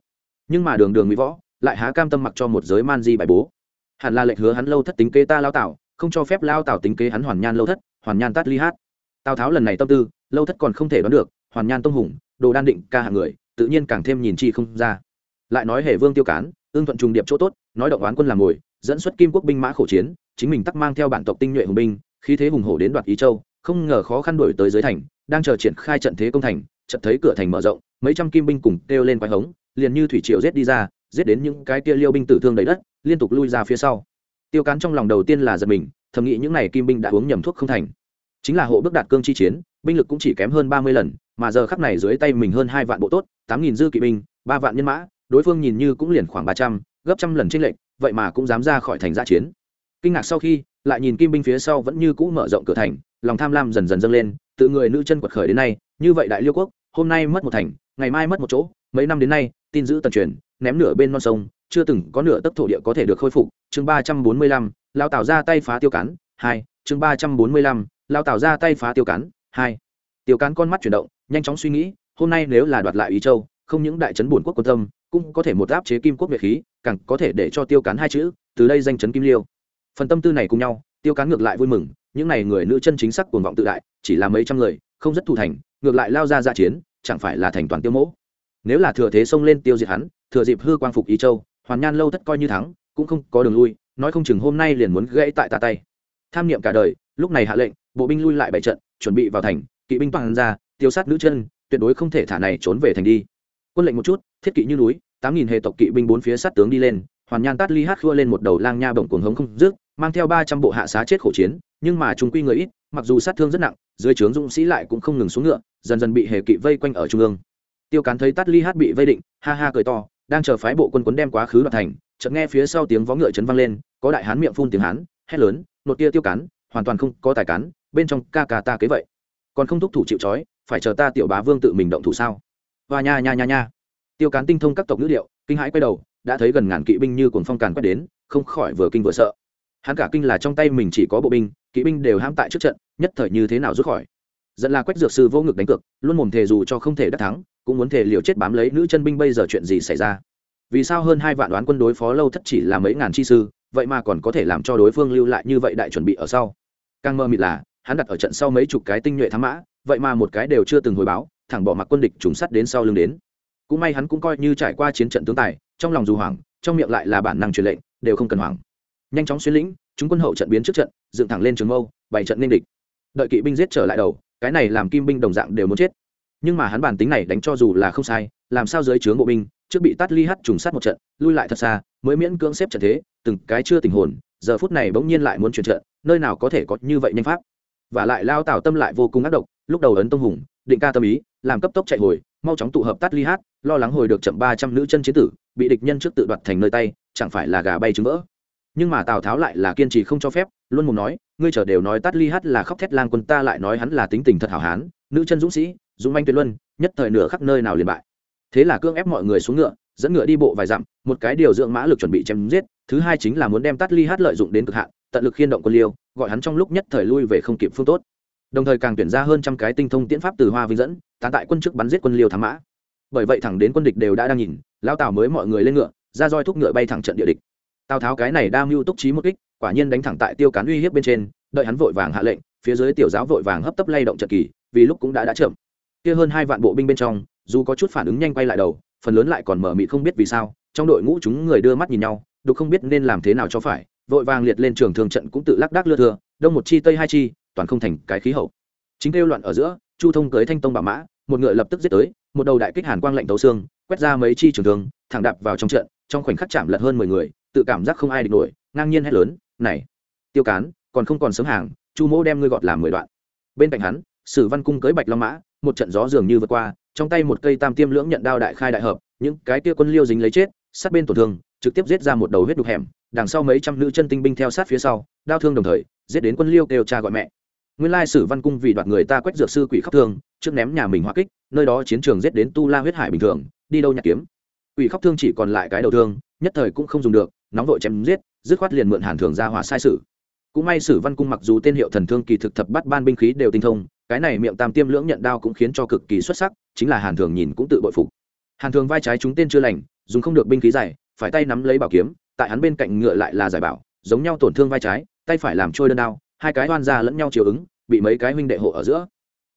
Nhưng mà đường đường mỹ võ, lại há cam tâm mặc cho một giới man di bài bố. Hẳn là lệnh hứa hắn lâu thất tính kế ta lao tảo không cho phép lao tảo tính kế hắn hoàn nhan lâu thất, hoàn nhan tát ly hát. Tào tháo lần này tâm tư, lâu thất còn không thể đoán được, hoàn nhan tông hùng, đồ đan định ca hạng người tự nhiên càng thêm nhìn chi không ra. Lại nói hề vương tiêu cán ương thuận trùng điệp chỗ tốt, nói động oán quân làm ngồi dẫn xuất kim quốc binh mã khổ chiến, chính mình tắc mang theo bản tộc tinh nhuệ hùng binh khi thế hùng hổ đến đoạt ý châu, không ngờ khó khăn đuổi tới dưới thành, đang chờ triển khai trận thế công thành, chợt thấy cửa thành mở rộng, mấy trăm kim binh cùng kêu lên quái hống, liền như thủy triều giết đi ra, giết đến những cái kia liêu binh tử thương đầy đất, liên tục lui ra phía sau. Tiêu cán trong lòng đầu tiên là giật mình, thầm nghĩ những n à y kim binh đã uống nhầm thuốc không thành. Chính là hộ bước đạt cương chi chiến, binh lực cũng chỉ kém hơn ba mươi lần mà giờ khắp này dưới tay mình hơn hai vạn bộ tốt, tám nghìn dư kỵ binh, ba vạn nhân mã, đối phương nhìn như cũng liền khoảng ba trăm, gấp trăm lần trên lệnh vậy mà cũng dám ra khỏi thành giã chiến. Kinh ngạc sau khi, lại nhìn kim binh phía sau vẫn như cũ mở rộng cửa thành, lòng tham lam dần dần dâng lên, tự người nữ chân quật khởi đến nay, như vậy đại liêu quốc, hôm nay mất một thành, ngày mai mất một chỗ, mấy năm đến nay, tin giữ tần truyền, ném nửa bên non sông, chưa từng có nửa tấc thổ địa có thể được khôi phục. Chương ba trăm bốn mươi lăm, lao tạo ra tay phá tiêu cắn hai, chương ba trăm bốn mươi lăm, lao tạo ra tay phá tiêu cắn hai tiêu Cán con mắt chuyển động, nhanh chóng suy nghĩ, hôm nay nếu là đoạt lại ý châu, không những đại trấn bổn quốc quân tâm, cũng có thể một áp chế kim quốc việt khí, càng có thể để cho tiêu cán hai chữ, từ đây danh chấn kim liêu phần tâm tư này cùng nhau, tiêu cán ngược lại vui mừng, những n à y người nữ chân chính sắc cuồng vọng tự đại, chỉ là mấy trăm người, không rất thủ thành, ngược lại lao ra ra chiến, chẳng phải là thành toàn tiêu mỗ. nếu là thừa thế xông lên tiêu diệt hắn, thừa dịp hư quang phục ý châu, hoàn nhan lâu thất coi như thắng, cũng không có đường lui, nói không chừng hôm nay liền muốn gãy tại tà tay tham niệm cả đời, lúc này hạ lệnh, bộ binh lui lại bảy trận, chuẩn bị vào thành kỵ binh toàn ra, tiêu sát nữ chân, tuyệt đối không thể thả này trốn về thành đi. Quân lệnh một chút, thiết kỵ như núi, tám nghìn hệ tộc kỵ binh bốn phía sát tướng đi lên, hoàn nhan tát ly hát khua lên một đầu lang nha bổng cuồng hống không dứt, mang theo ba trăm bộ hạ xá chết khổ chiến, nhưng mà chúng quy người ít, mặc dù sát thương rất nặng, dưới trướng dũng sĩ lại cũng không ngừng xuống ngựa, dần dần bị hệ kỵ vây quanh ở trung ương. Tiêu cán thấy tát ly hát bị vây định, ha ha cười to, đang chờ phái bộ quân quấn đem quá khứ đoạt thành, chợt nghe phía sau tiếng vó ngựa chấn vang lên, có đại hán miệng phun tiếng hán, hét lớn, nột tia tiêu cán, hoàn toàn không có tài cán, bên trong ca ca ta kế vậy còn không thúc thủ chịu trói, phải chờ ta tiểu bá vương tự mình động thủ sao? Và nha nha nha nha. Tiêu cán tinh thông các tộc ngữ liệu kinh hãi quay đầu, đã thấy gần ngàn kỵ binh như cuồng phong càn quét đến, không khỏi vừa kinh vừa sợ. Hắn cả kinh là trong tay mình chỉ có bộ binh, kỵ binh đều ham tại trước trận, nhất thời như thế nào rút khỏi? Dẫn là quách dược sư vô ngực đánh cược, luôn mồm thề dù cho không thể đắc thắng, cũng muốn thể liều chết bám lấy nữ chân binh bây giờ chuyện gì xảy ra? Vì sao hơn hai vạn đoán quân đối phó lâu thất chỉ là mấy ngàn chi sư, vậy mà còn có thể làm cho đối phương lưu lại như vậy đại chuẩn bị ở sau? Càng mơ mịt là hắn đặt ở trận sau mấy chục cái tinh nhuệ thám mã, vậy mà một cái đều chưa từng hồi báo, thẳng bỏ mặc quân địch trùng sắt đến sau lưng đến. Cũng may hắn cũng coi như trải qua chiến trận tướng tài, trong lòng dù hoảng, trong miệng lại là bản năng truyền lệnh, đều không cần hoảng. Nhanh chóng xuyên lĩnh, chúng quân hậu trận biến trước trận, dựng thẳng lên trường mâu, bày trận nên địch. Đợi kỵ binh giết trở lại đầu, cái này làm kim binh đồng dạng đều muốn chết. Nhưng mà hắn bản tính này đánh cho dù là không sai, làm sao dưới trướng bộ binh, trước bị tát ly hắt trùng sát một trận, lui lại thật xa, mới miễn cưỡng xếp trận thế, từng cái chưa tình hồn, giờ phút này bỗng nhiên lại muốn chuyển trận, nơi nào có thể có như vậy nhanh pháp và lại lao tào tâm lại vô cùng ác độc, lúc đầu ấn tông hùng, định ca tâm ý, làm cấp tốc chạy hồi, mau chóng tụ hợp tát ly hát, lo lắng hồi được chậm ba trăm nữ chân chiến tử, bị địch nhân trước tự đoạt thành nơi tay, chẳng phải là gà bay trứng vỡ. Nhưng mà tào tháo lại là kiên trì không cho phép, luôn mồm nói, ngươi chờ đều nói tát ly hát là khóc thét lang quân ta lại nói hắn là tính tình thật hảo hán, nữ chân dũng sĩ, dũng manh tuyệt luân, nhất thời nửa khắp nơi nào liền bại. Thế là cưỡng ép mọi người xuống ngựa, dẫn ngựa đi bộ vài dặm, một cái điều dưỡng mã lực chuẩn bị chém giết, thứ hai chính là muốn đem tát ly hát lợi dụng đến cực hạn tận lực khiên động quân liêu, gọi hắn trong lúc nhất thời lui về không kịp phương tốt. Đồng thời càng tuyển ra hơn trăm cái tinh thông tiễn pháp từ hoa vinh dẫn, tán tại quân chức bắn giết quân liêu thám mã. Bởi vậy thẳng đến quân địch đều đã đang nhìn lao tào mới mọi người lên ngựa, ra roi thúc ngựa bay thẳng trận địa địch. Tào tháo cái này đa mưu túc trí một kích, quả nhiên đánh thẳng tại tiêu cán uy hiếp bên trên, đợi hắn vội vàng hạ lệnh, phía dưới tiểu giáo vội vàng hấp tấp lay động trận kỳ, vì lúc cũng đã đã chậm. Kia hơn hai vạn bộ binh bên trong, dù có chút phản ứng nhanh quay lại đầu, phần lớn lại còn mở mị không biết vì sao, trong đội ngũ chúng người đưa mắt nhìn nhau, đục không biết nên làm thế nào cho phải vội vàng liệt lên trường thường trận cũng tự lắc đắc lưa thừa đông một chi, tây hai chi, toàn không thành cái khí hậu. Chính kêu loạn ở giữa, chu thông cưới thanh tông bảo mã, một ngựa lập tức giết tới, một đầu đại kích hàn quang lạnh tấu xương, quét ra mấy chi trường thương, thẳng đạp vào trong trận, trong khoảnh khắc chạm lật hơn mười người, tự cảm giác không ai địch nổi, ngang nhiên hét lớn, này, tiêu cán, còn không còn sớm hàng, chu mỗ đem ngươi gọt làm mười đoạn. Bên cạnh hắn, sử văn cung cưới bạch long mã, một trận gió dường như vượt qua, trong tay một cây tam tiêm lưỡng nhận đao đại khai đại hợp, những cái tia quân liêu dính lấy chết, sát bên tổn thương, trực tiếp giết ra một đầu huyết đục hẻm đằng sau mấy trăm nữ chân tinh binh theo sát phía sau đao thương đồng thời, giết đến quân liêu kêu cha gọi mẹ. Nguyên lai sử văn cung vì đoạt người ta quét dược sư quỷ khóc thương, trước ném nhà mình hoa kích, nơi đó chiến trường giết đến tu la huyết hải bình thường, đi đâu nhặt kiếm. Quỷ khóc thương chỉ còn lại cái đầu thương, nhất thời cũng không dùng được, nóng vội chém giết, dứt khoát liền mượn hàn thường ra hỏa sai sử cũng may sử văn cung mặc dù tên hiệu thần thương kỳ thực thập bắt ban binh khí đều tinh thông, cái này miệng tam tiêm lưỡng nhận đao cũng khiến cho cực kỳ xuất sắc, chính là hàn thường nhìn cũng tự bội phục. Hàn thường vai trái chúng tên chưa lành, dùng không được binh khí dài, phải tay nắm lấy bảo kiếm tại hắn bên cạnh ngựa lại là giải bảo, giống nhau tổn thương vai trái, tay phải làm trôi đơn đao, hai cái oan ra lẫn nhau chiều ứng, bị mấy cái huynh đệ hộ ở giữa.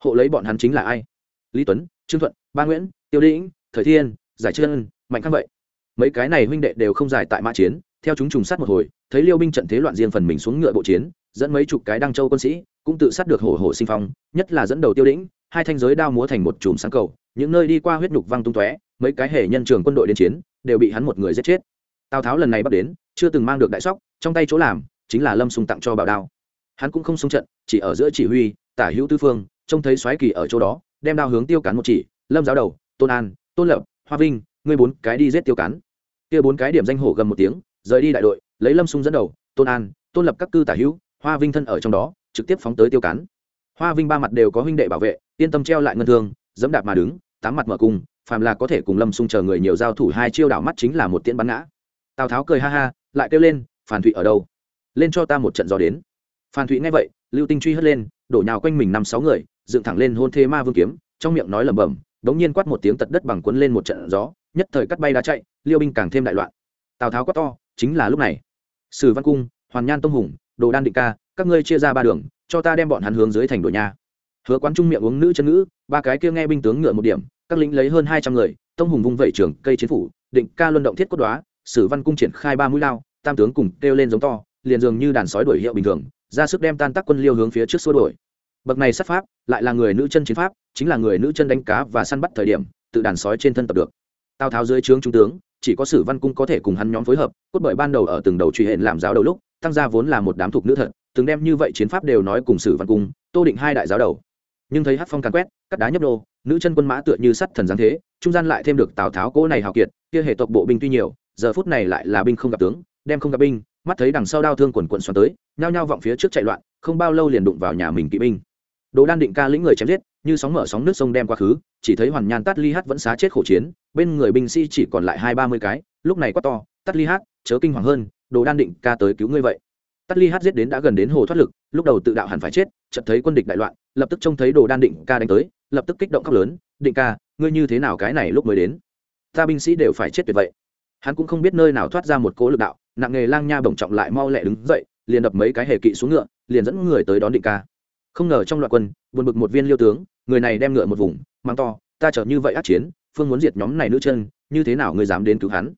Hộ lấy bọn hắn chính là ai? Lý tuấn, trương thuận, ba nguyễn, tiêu đĩnh, thời thiên, giải trân, mạnh khắc vậy. Mấy cái này huynh đệ đều không giải tại mã chiến, theo chúng trùng sát một hồi, thấy liêu binh trận thế loạn riêng phần mình xuống ngựa bộ chiến, dẫn mấy chục cái đăng châu quân sĩ, cũng tự sát được hổ hổ sinh phong, nhất là dẫn đầu tiêu đĩnh, hai thanh giới đao múa thành một chùm sáng cầu, những nơi đi qua huyết nhục văng tung tóe, mấy cái hệ nhân trường quân đội đến chiến, đều bị hắn một người giết chết tào tháo lần này bắt đến, chưa từng mang được đại sóc, trong tay chỗ làm chính là lâm sùng tặng cho bảo đao. Hắn cũng không xung trận, chỉ ở giữa chỉ huy, tả hữu tư phương, trông thấy xoáy kỳ ở chỗ đó, đem đao hướng tiêu cán một chỉ, lâm giáo đầu, tôn an, tôn lập, hoa vinh, ngươi bốn cái đi giết tiêu cán. Kia bốn cái điểm danh hổ gầm một tiếng, rời đi đại đội, lấy lâm sung dẫn đầu, tôn an, tôn lập các cư tả hữu, hoa vinh thân ở trong đó, trực tiếp phóng tới tiêu cán. Hoa vinh ba mặt đều có huynh đệ bảo vệ, yên tâm treo lại ngân thương, dẫm đạp mà đứng, tám mặt mở cung phàm là có thể cùng lâm sung chờ người nhiều giao thủ hai chiêu đảo mắt chính là một tiễn bắn ngã tào tháo cười ha ha lại kêu lên phản thụy ở đâu lên cho ta một trận gió đến phan thụy nghe vậy lưu tinh truy hất lên đổ nhào quanh mình năm sáu người dựng thẳng lên hôn thê ma vương kiếm trong miệng nói lẩm bẩm đống nhiên quát một tiếng tật đất bằng cuốn lên một trận gió nhất thời cắt bay đá chạy liêu binh càng thêm đại loạn tào tháo quát to chính là lúc này sử văn cung hoàn nhan tông hùng đồ đan định ca các ngươi chia ra ba đường cho ta đem bọn hắn hướng dưới thành đội nhà hứa quán trung miệng uống nữ chân ngữ ba cái kia nghe binh tướng ngựa một điểm các lính lấy hơn hai trăm người tông hùng vung vẩy trường cây chiến phủ định ca luân động thiết cốt đoá sử văn cung triển khai ba mũi lao, tam tướng cùng kêu lên giống to, liền dường như đàn sói đuổi hiệu bình thường, ra sức đem tan tác quân liêu hướng phía trước xua đuổi. Bậc này sát pháp, lại là người nữ chân chiến pháp, chính là người nữ chân đánh cá và săn bắt thời điểm, tự đàn sói trên thân tập được. Tào tháo dưới trướng trung tướng, chỉ có sử văn cung có thể cùng hắn nhóm phối hợp, cốt bởi ban đầu ở từng đầu truy hệ làm giáo đầu lúc, tăng gia vốn là một đám thuộc nữ thật, từng đem như vậy chiến pháp đều nói cùng sử văn cung, tô định hai đại giáo đầu. Nhưng thấy hát phong càn quét, cắt đá nhấp đô nữ chân quân mã tựa như sắt thần giáng thế, trung gian lại thêm được tào tháo cỗ này hào kiệt, kia hệ tộc bộ binh tuy nhiều giờ phút này lại là binh không gặp tướng, đem không gặp binh, mắt thấy đằng sau đao thương quần quần xoắn tới, nhao nhao vọng phía trước chạy loạn, không bao lâu liền đụng vào nhà mình kỵ binh. Đồ đan định ca lĩnh người chém giết, như sóng mở sóng nước sông đem quá khứ, chỉ thấy hoàn nhan tắt ly hát vẫn xá chết khổ chiến, bên người binh sĩ chỉ còn lại hai ba mươi cái, lúc này quá to tắt ly hát, chớ kinh hoàng hơn, đồ đan định ca tới cứu ngươi vậy. Tắt ly hát giết đến đã gần đến hồ thoát lực, lúc đầu tự đạo hẳn phải chết, chợt thấy quân địch đại loạn, lập tức trông thấy đồ đan định ca đánh tới, lập tức kích động khóc lớn, định ca, ngươi như thế nào cái này lúc mới đến? Ta binh sĩ đều phải chết tuyệt vậy hắn cũng không biết nơi nào thoát ra một cỗ lực đạo, nặng nghề lang nha bổng trọng lại mau lẹ đứng dậy, liền đập mấy cái hề kỵ xuống ngựa, liền dẫn người tới đón định ca. Không ngờ trong loạt quân, buồn bực một viên liêu tướng, người này đem ngựa một vùng, mang to, ta chợt như vậy ác chiến, phương muốn diệt nhóm này nữ chân, như thế nào ngươi dám đến cứu hắn?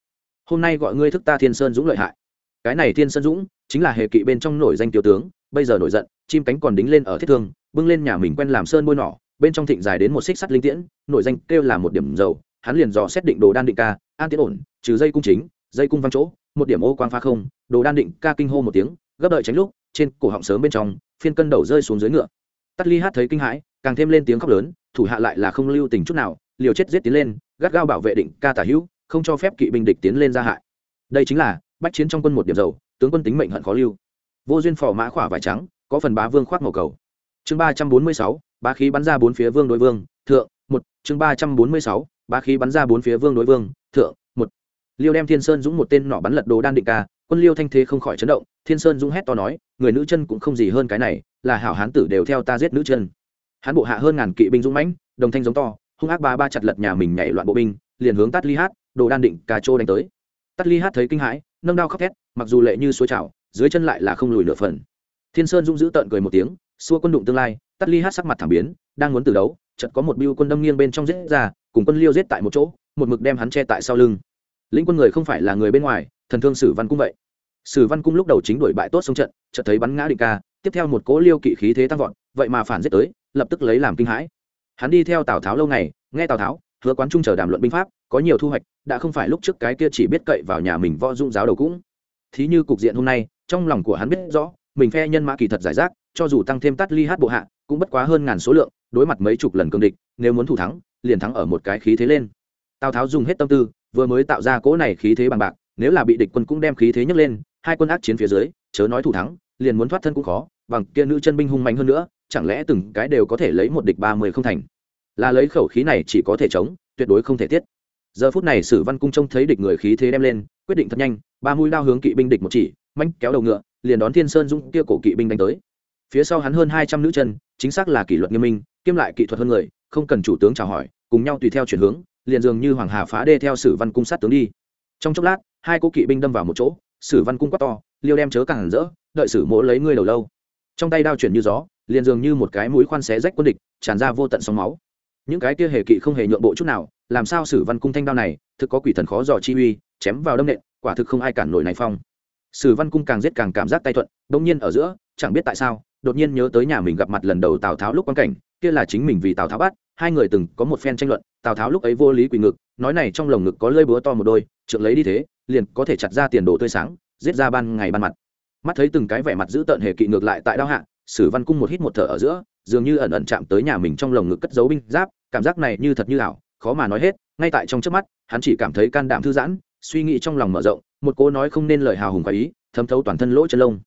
Hôm nay gọi ngươi thức ta thiên sơn dũng lợi hại. Cái này thiên sơn dũng chính là hệ kỵ bên trong nổi danh tiểu tướng, bây giờ nổi giận, chim cánh còn đính lên ở thiết thương, bưng lên nhà mình quen làm sơn bôi nỏ, bên trong thịnh dài đến một xích sắt linh tiễn, nổi danh kêu là một điểm dầu hắn liền dò xét định đồ đan định ca, an tiến ổn, trừ dây cung chính, dây cung văng chỗ, một điểm ô quang pha không, đồ đan định ca kinh hô một tiếng, gấp đợi tránh lúc, trên cổ họng sớm bên trong, phiên cân đầu rơi xuống dưới ngựa. Tắt ly hát thấy kinh hãi, càng thêm lên tiếng khóc lớn, thủ hạ lại là không lưu tình chút nào, liều chết giết tiến lên, gắt gao bảo vệ định ca tả hữu, không cho phép kỵ binh địch tiến lên ra hại. Đây chính là, bách chiến trong quân một điểm dầu, tướng quân tính mệnh hận khó lưu. Vô duyên phò mã khỏa vải trắng, có phần bá vương khoác màu cầu. Chương ba trăm bốn mươi sáu, bá khí bắn ra bốn phía vương đối vương, thượng, một, chương ba trăm bốn mươi sáu ba khí bắn ra bốn phía vương đối vương, thượng, một. Liêu đem thiên sơn dũng một tên nọ bắn lật đồ đan định ca, quân liêu thanh thế không khỏi chấn động, thiên sơn dũng hét to nói, người nữ chân cũng không gì hơn cái này, là hảo hán tử đều theo ta giết nữ chân. Hắn bộ hạ hơn ngàn kỵ binh dũng mãnh, đồng thanh giống to, hung ác ba ba chặt lật nhà mình nhảy loạn bộ binh, liền hướng tắt ly hát, đồ đan định cà trô đánh tới. Tắt ly hát thấy kinh hãi, nâng đao khóc thét, mặc dù lệ như suối trào, dưới chân lại là không lùi nửa phần. Thiên sơn dũng giữ tợn cười một tiếng, xua quân đụng tương lai tắt ly hát sắc mặt thảm biến, đang muốn từ đấu, chợt có một biêu quân đâm nghiêng bên trong giết ra cùng quân liêu giết tại một chỗ, một mực đem hắn che tại sau lưng. Lĩnh quân người không phải là người bên ngoài, thần thương sử văn cung vậy. Sử văn cung lúc đầu chính đuổi bại tốt sông trận, chợt thấy bắn ngã định ca, tiếp theo một cỗ liêu kỵ khí thế tăng vọt, vậy mà phản giết tới, lập tức lấy làm kinh hãi. Hắn đi theo tào tháo lâu ngày, nghe tào tháo, hứa quán trung chờ đàm luận binh pháp, có nhiều thu hoạch, đã không phải lúc trước cái kia chỉ biết cậy vào nhà mình võ dung giáo đầu cũng. Thí như cục diện hôm nay, trong lòng của hắn biết rõ mình phe nhân mã kỳ thật giải rác, cho dù tăng thêm tắt ly hát bộ hạ, cũng bất quá hơn ngàn số lượng, đối mặt mấy chục lần cương địch, nếu muốn thủ thắng, liền thắng ở một cái khí thế lên. Tào tháo dùng hết tâm tư, vừa mới tạo ra cỗ này khí thế bằng bạc, nếu là bị địch quân cũng đem khí thế nhấc lên, hai quân ác chiến phía dưới, chớ nói thủ thắng, liền muốn thoát thân cũng khó, bằng kia nữ chân binh hung mạnh hơn nữa, chẳng lẽ từng cái đều có thể lấy một địch ba mươi không thành? Là lấy khẩu khí này chỉ có thể chống, tuyệt đối không thể tiết. Giờ phút này sử văn cung trông thấy địch người khí thế đem lên, quyết định thật nhanh, ba mũi đao hướng kỵ binh địch một chỉ mạnh kéo đầu ngựa liền đón thiên sơn dũng kia cổ kỵ binh đánh tới. Phía sau hắn hơn hai trăm nữ chân, chính xác là kỷ luật nghiêm minh, kiêm lại kỹ thuật hơn người, không cần chủ tướng chào hỏi, cùng nhau tùy theo chuyển hướng, liền dường như hoàng hà phá đê theo sử văn cung sát tướng đi. Trong chốc lát, hai cô kỵ binh đâm vào một chỗ, sử văn cung quát to, liêu đem chớ càng rỡ, đợi sử mỗ lấy ngươi đầu lâu. Trong tay đao chuyển như gió, liền dường như một cái mũi khoan xé rách quân địch, tràn ra vô tận sóng máu. Những cái kia hề kỵ không hề nhượng bộ chút nào, làm sao sử văn cung thanh đao này, thực có quỷ thần khó dò chi uy, chém vào đâm nện, quả thực không ai cản nổi này phong sử văn cung càng giết càng cảm giác tay thuận đông nhiên ở giữa, chẳng biết tại sao, đột nhiên nhớ tới nhà mình gặp mặt lần đầu tào tháo lúc quan cảnh, kia là chính mình vì tào tháo bắt, hai người từng có một phen tranh luận, tào tháo lúc ấy vô lý quỳ ngực, nói này trong lồng ngực có lơi búa to một đôi, trượng lấy đi thế, liền có thể chặt ra tiền đồ tươi sáng, giết ra ban ngày ban mặt. Mắt thấy từng cái vẻ mặt giữ tợn hề kỵ ngược lại tại đao hạ, sử văn cung một hít một thở ở giữa, dường như ẩn ẩn chạm tới nhà mình trong lồng ngực cất giấu binh giáp, cảm giác này như thật như ảo, khó mà nói hết, ngay tại trong trước mắt, hắn chỉ cảm thấy can đảm thư giãn suy nghĩ trong lòng mở rộng, một cô nói không nên lời hào hùng quá ý, thấm thấu toàn thân lỗ chân lông.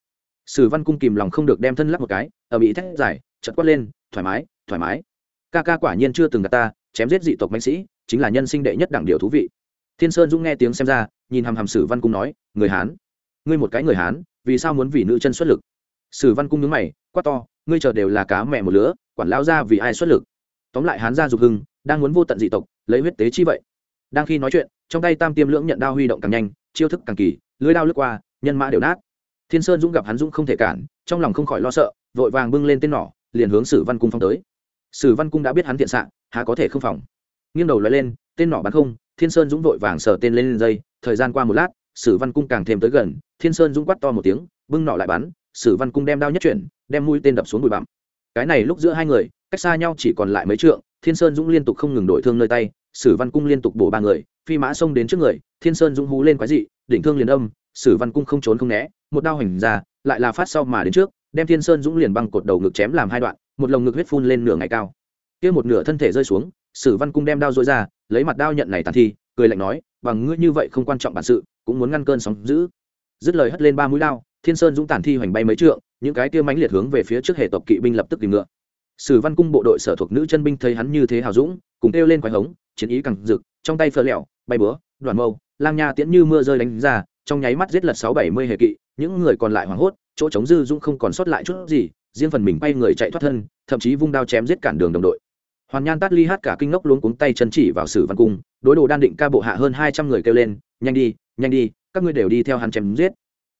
Sử văn cung kìm lòng không được đem thân lắc một cái, ở bị thét dài chật quát lên, thoải mái thoải mái. Ca ca quả nhiên chưa từng gặp ta, chém giết dị tộc mạnh sĩ, chính là nhân sinh đệ nhất đẳng điều thú vị. Thiên sơn dũng nghe tiếng xem ra, nhìn hàm hàm sử văn cung nói, người hán, ngươi một cái người hán, vì sao muốn vì nữ chân xuất lực? Sử văn cung nhướng mày, quát to, ngươi chờ đều là cá mẹ một lứa, quản lao ra vì ai xuất lực? Tóm lại hán gia dục hưng, đang muốn vô tận dị tộc, lấy huyết tế chi vậy. Đang khi nói chuyện trong tay tam tiêm lưỡng nhận đao huy động càng nhanh chiêu thức càng kỳ lưới đao lướt qua nhân mã đều nát. Thiên sơn dũng gặp hắn dũng không thể cản trong lòng không khỏi lo sợ vội vàng bưng lên tên nỏ liền hướng sử văn cung phong tới. Sử văn cung đã biết hắn thiện xạ há có thể không phòng. Nghiêng đầu lóe lên tên nỏ bắn không thiên sơn dũng vội vàng sờ tên lên, lên dây thời gian qua một lát sử văn cung càng thêm tới gần thiên sơn dũng quát to một tiếng bưng nỏ lại bắn sử văn cung đem đao nhất chuyển đem mũi tên đập xuống bụi bặm. Cái này lúc giữa hai người cách xa nhau chỉ còn lại mấy trượng thiên sơn dũng liên tục không ngừng đổi thương nơi tay sử văn cung liên tục bổ ba người phi mã xông đến trước người, thiên sơn dũng hú lên quái dị, đỉnh thương liền âm, sử văn cung không trốn không né, một đao hành ra, lại là phát sau mà đến trước, đem thiên sơn dũng liền băng cột đầu ngực chém làm hai đoạn, một lồng ngực huyết phun lên nửa ngày cao. Kia một nửa thân thể rơi xuống, sử văn cung đem đao dối ra, lấy mặt đao nhận này tàn thi, cười lạnh nói, bằng ngươi như vậy không quan trọng bản sự, cũng muốn ngăn cơn sóng giữ dứt lời hất lên ba mũi đao, thiên sơn dũng tàn thi hoành bay mấy trượng, những cái kia mãnh liệt hướng về phía trước hệ tộc kỵ binh lập tức tìm ngựa. Sử văn cung bộ đội sở thuộc nữ chân binh thấy hắn như thế hào dũng, cùng kêu lên quái hống, chiến ý càng rực trong tay phơ lẹo, bay búa, đoàn mâu, lang nha tiễn như mưa rơi đánh ra, trong nháy mắt giết lật sáu bảy mươi hệ kỵ, những người còn lại hoảng hốt, chỗ chống dư dũng không còn sót lại chút gì, riêng phần mình bay người chạy thoát thân, thậm chí vung đao chém giết cản đường đồng đội. Hoàn nhan tát ly hát cả kinh ngốc luống cuống tay chân chỉ vào sử văn cung, đối đồ đan định ca bộ hạ hơn hai trăm người kêu lên, nhanh đi nhanh đi, các ngươi đều đi theo hắn chém giết.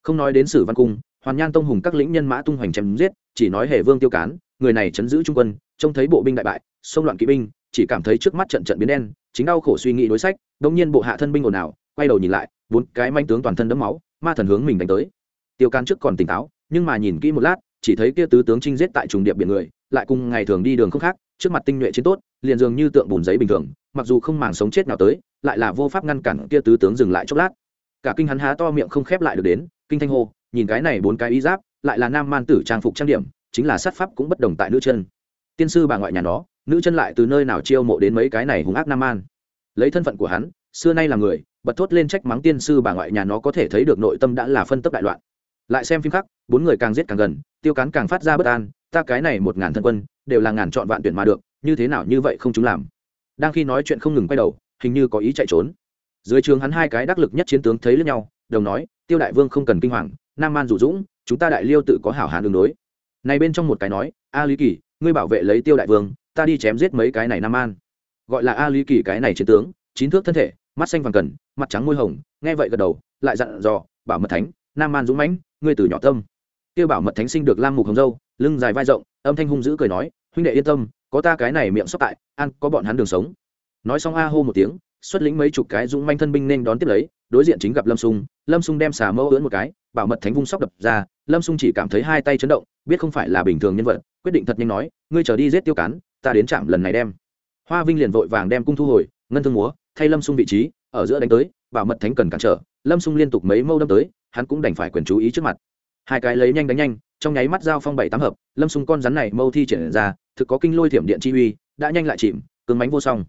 Không nói đến sử văn cung, hoàn nhan tông hùng các lĩnh nhân mã tung hoành chém giết, chỉ nói hề vương tiêu cán, người này chấn giữ trung quân, trông thấy bộ binh đại bại, xông loạn kỵ binh chỉ cảm thấy trước mắt trận trận biến đen, chính đau khổ suy nghĩ đối sách đông nhiên bộ hạ thân binh ồn ào, quay đầu nhìn lại, bốn cái manh tướng toàn thân đẫm máu, ma thần hướng mình đánh tới. Tiêu can trước còn tỉnh táo, nhưng mà nhìn kỹ một lát, chỉ thấy kia tứ tướng chinh giết tại trùng điệp biển người, lại cùng ngày thường đi đường không khác, trước mặt tinh nhuệ chiến tốt, liền dường như tượng bùn giấy bình thường, mặc dù không màng sống chết nào tới, lại là vô pháp ngăn cản kia tứ tướng dừng lại chốc lát. Cả kinh hắn há to miệng không khép lại được đến, kinh thanh hô, nhìn cái này bốn cái y giáp, lại là nam man tử trang phục trang điểm, chính là sát pháp cũng bất đồng tại nữ chân. Tiên sư bà ngoại nhà nó nữ chân lại từ nơi nào chiêu mộ đến mấy cái này hung ác nam an lấy thân phận của hắn, xưa nay là người, bật thốt lên trách mắng tiên sư bà ngoại nhà nó có thể thấy được nội tâm đã là phân tấp đại loạn. Lại xem phim khác, bốn người càng giết càng gần, tiêu cán càng phát ra bất an, ta cái này một ngàn thân quân, đều là ngàn chọn vạn tuyển mà được, như thế nào như vậy không chúng làm. Đang khi nói chuyện không ngừng quay đầu, hình như có ý chạy trốn. Dưới trường hắn hai cái đắc lực nhất chiến tướng thấy lẫn nhau, đồng nói, tiêu đại vương không cần kinh hoàng, nam man rủ dũng, chúng ta đại liêu tự có hảo hán đường đối. Này bên trong một cái nói, a lý kỳ, ngươi bảo vệ lấy tiêu đại vương ta đi chém giết mấy cái này nam An. Gọi là a lý kỳ cái này chiến tướng, chín thước thân thể, mắt xanh vàng cần mặt trắng môi hồng, nghe vậy gật đầu, lại dặn dò, bảo mật thánh, nam man dũng mãnh, ngươi từ nhỏ tâm. Tiêu bảo mật thánh sinh được lam mục hồng dâu, lưng dài vai rộng, âm thanh hung dữ cười nói, huynh đệ yên tâm, có ta cái này miệng sóc tại, ăn có bọn hắn đường sống. Nói xong a hô một tiếng, xuất lĩnh mấy chục cái dũng manh thân binh nên đón tiếp lấy, đối diện chính gặp lâm sung lâm sung đem xà mâu ưỡn một cái, bảo mật thánh vung sóc đập ra, lâm sung chỉ cảm thấy hai tay chấn động, biết không phải là bình thường nhân vật, quyết định thật nhanh nói, ngươi trở đi giết tiêu cán ta đến trạm lần này đem. Hoa vinh liền vội vàng đem cung thu hồi, ngân thương múa, thay lâm sung vị trí, ở giữa đánh tới, bảo mật thánh cần cản trở, lâm sung liên tục mấy mâu đâm tới, hắn cũng đành phải quyền chú ý trước mặt. Hai cái lấy nhanh đánh nhanh, trong nháy mắt giao phong bảy tám hợp, lâm sung con rắn này mâu thi triển ra, thực có kinh lôi thiểm điện chi uy, đã nhanh lại chìm, cứng mánh vô song.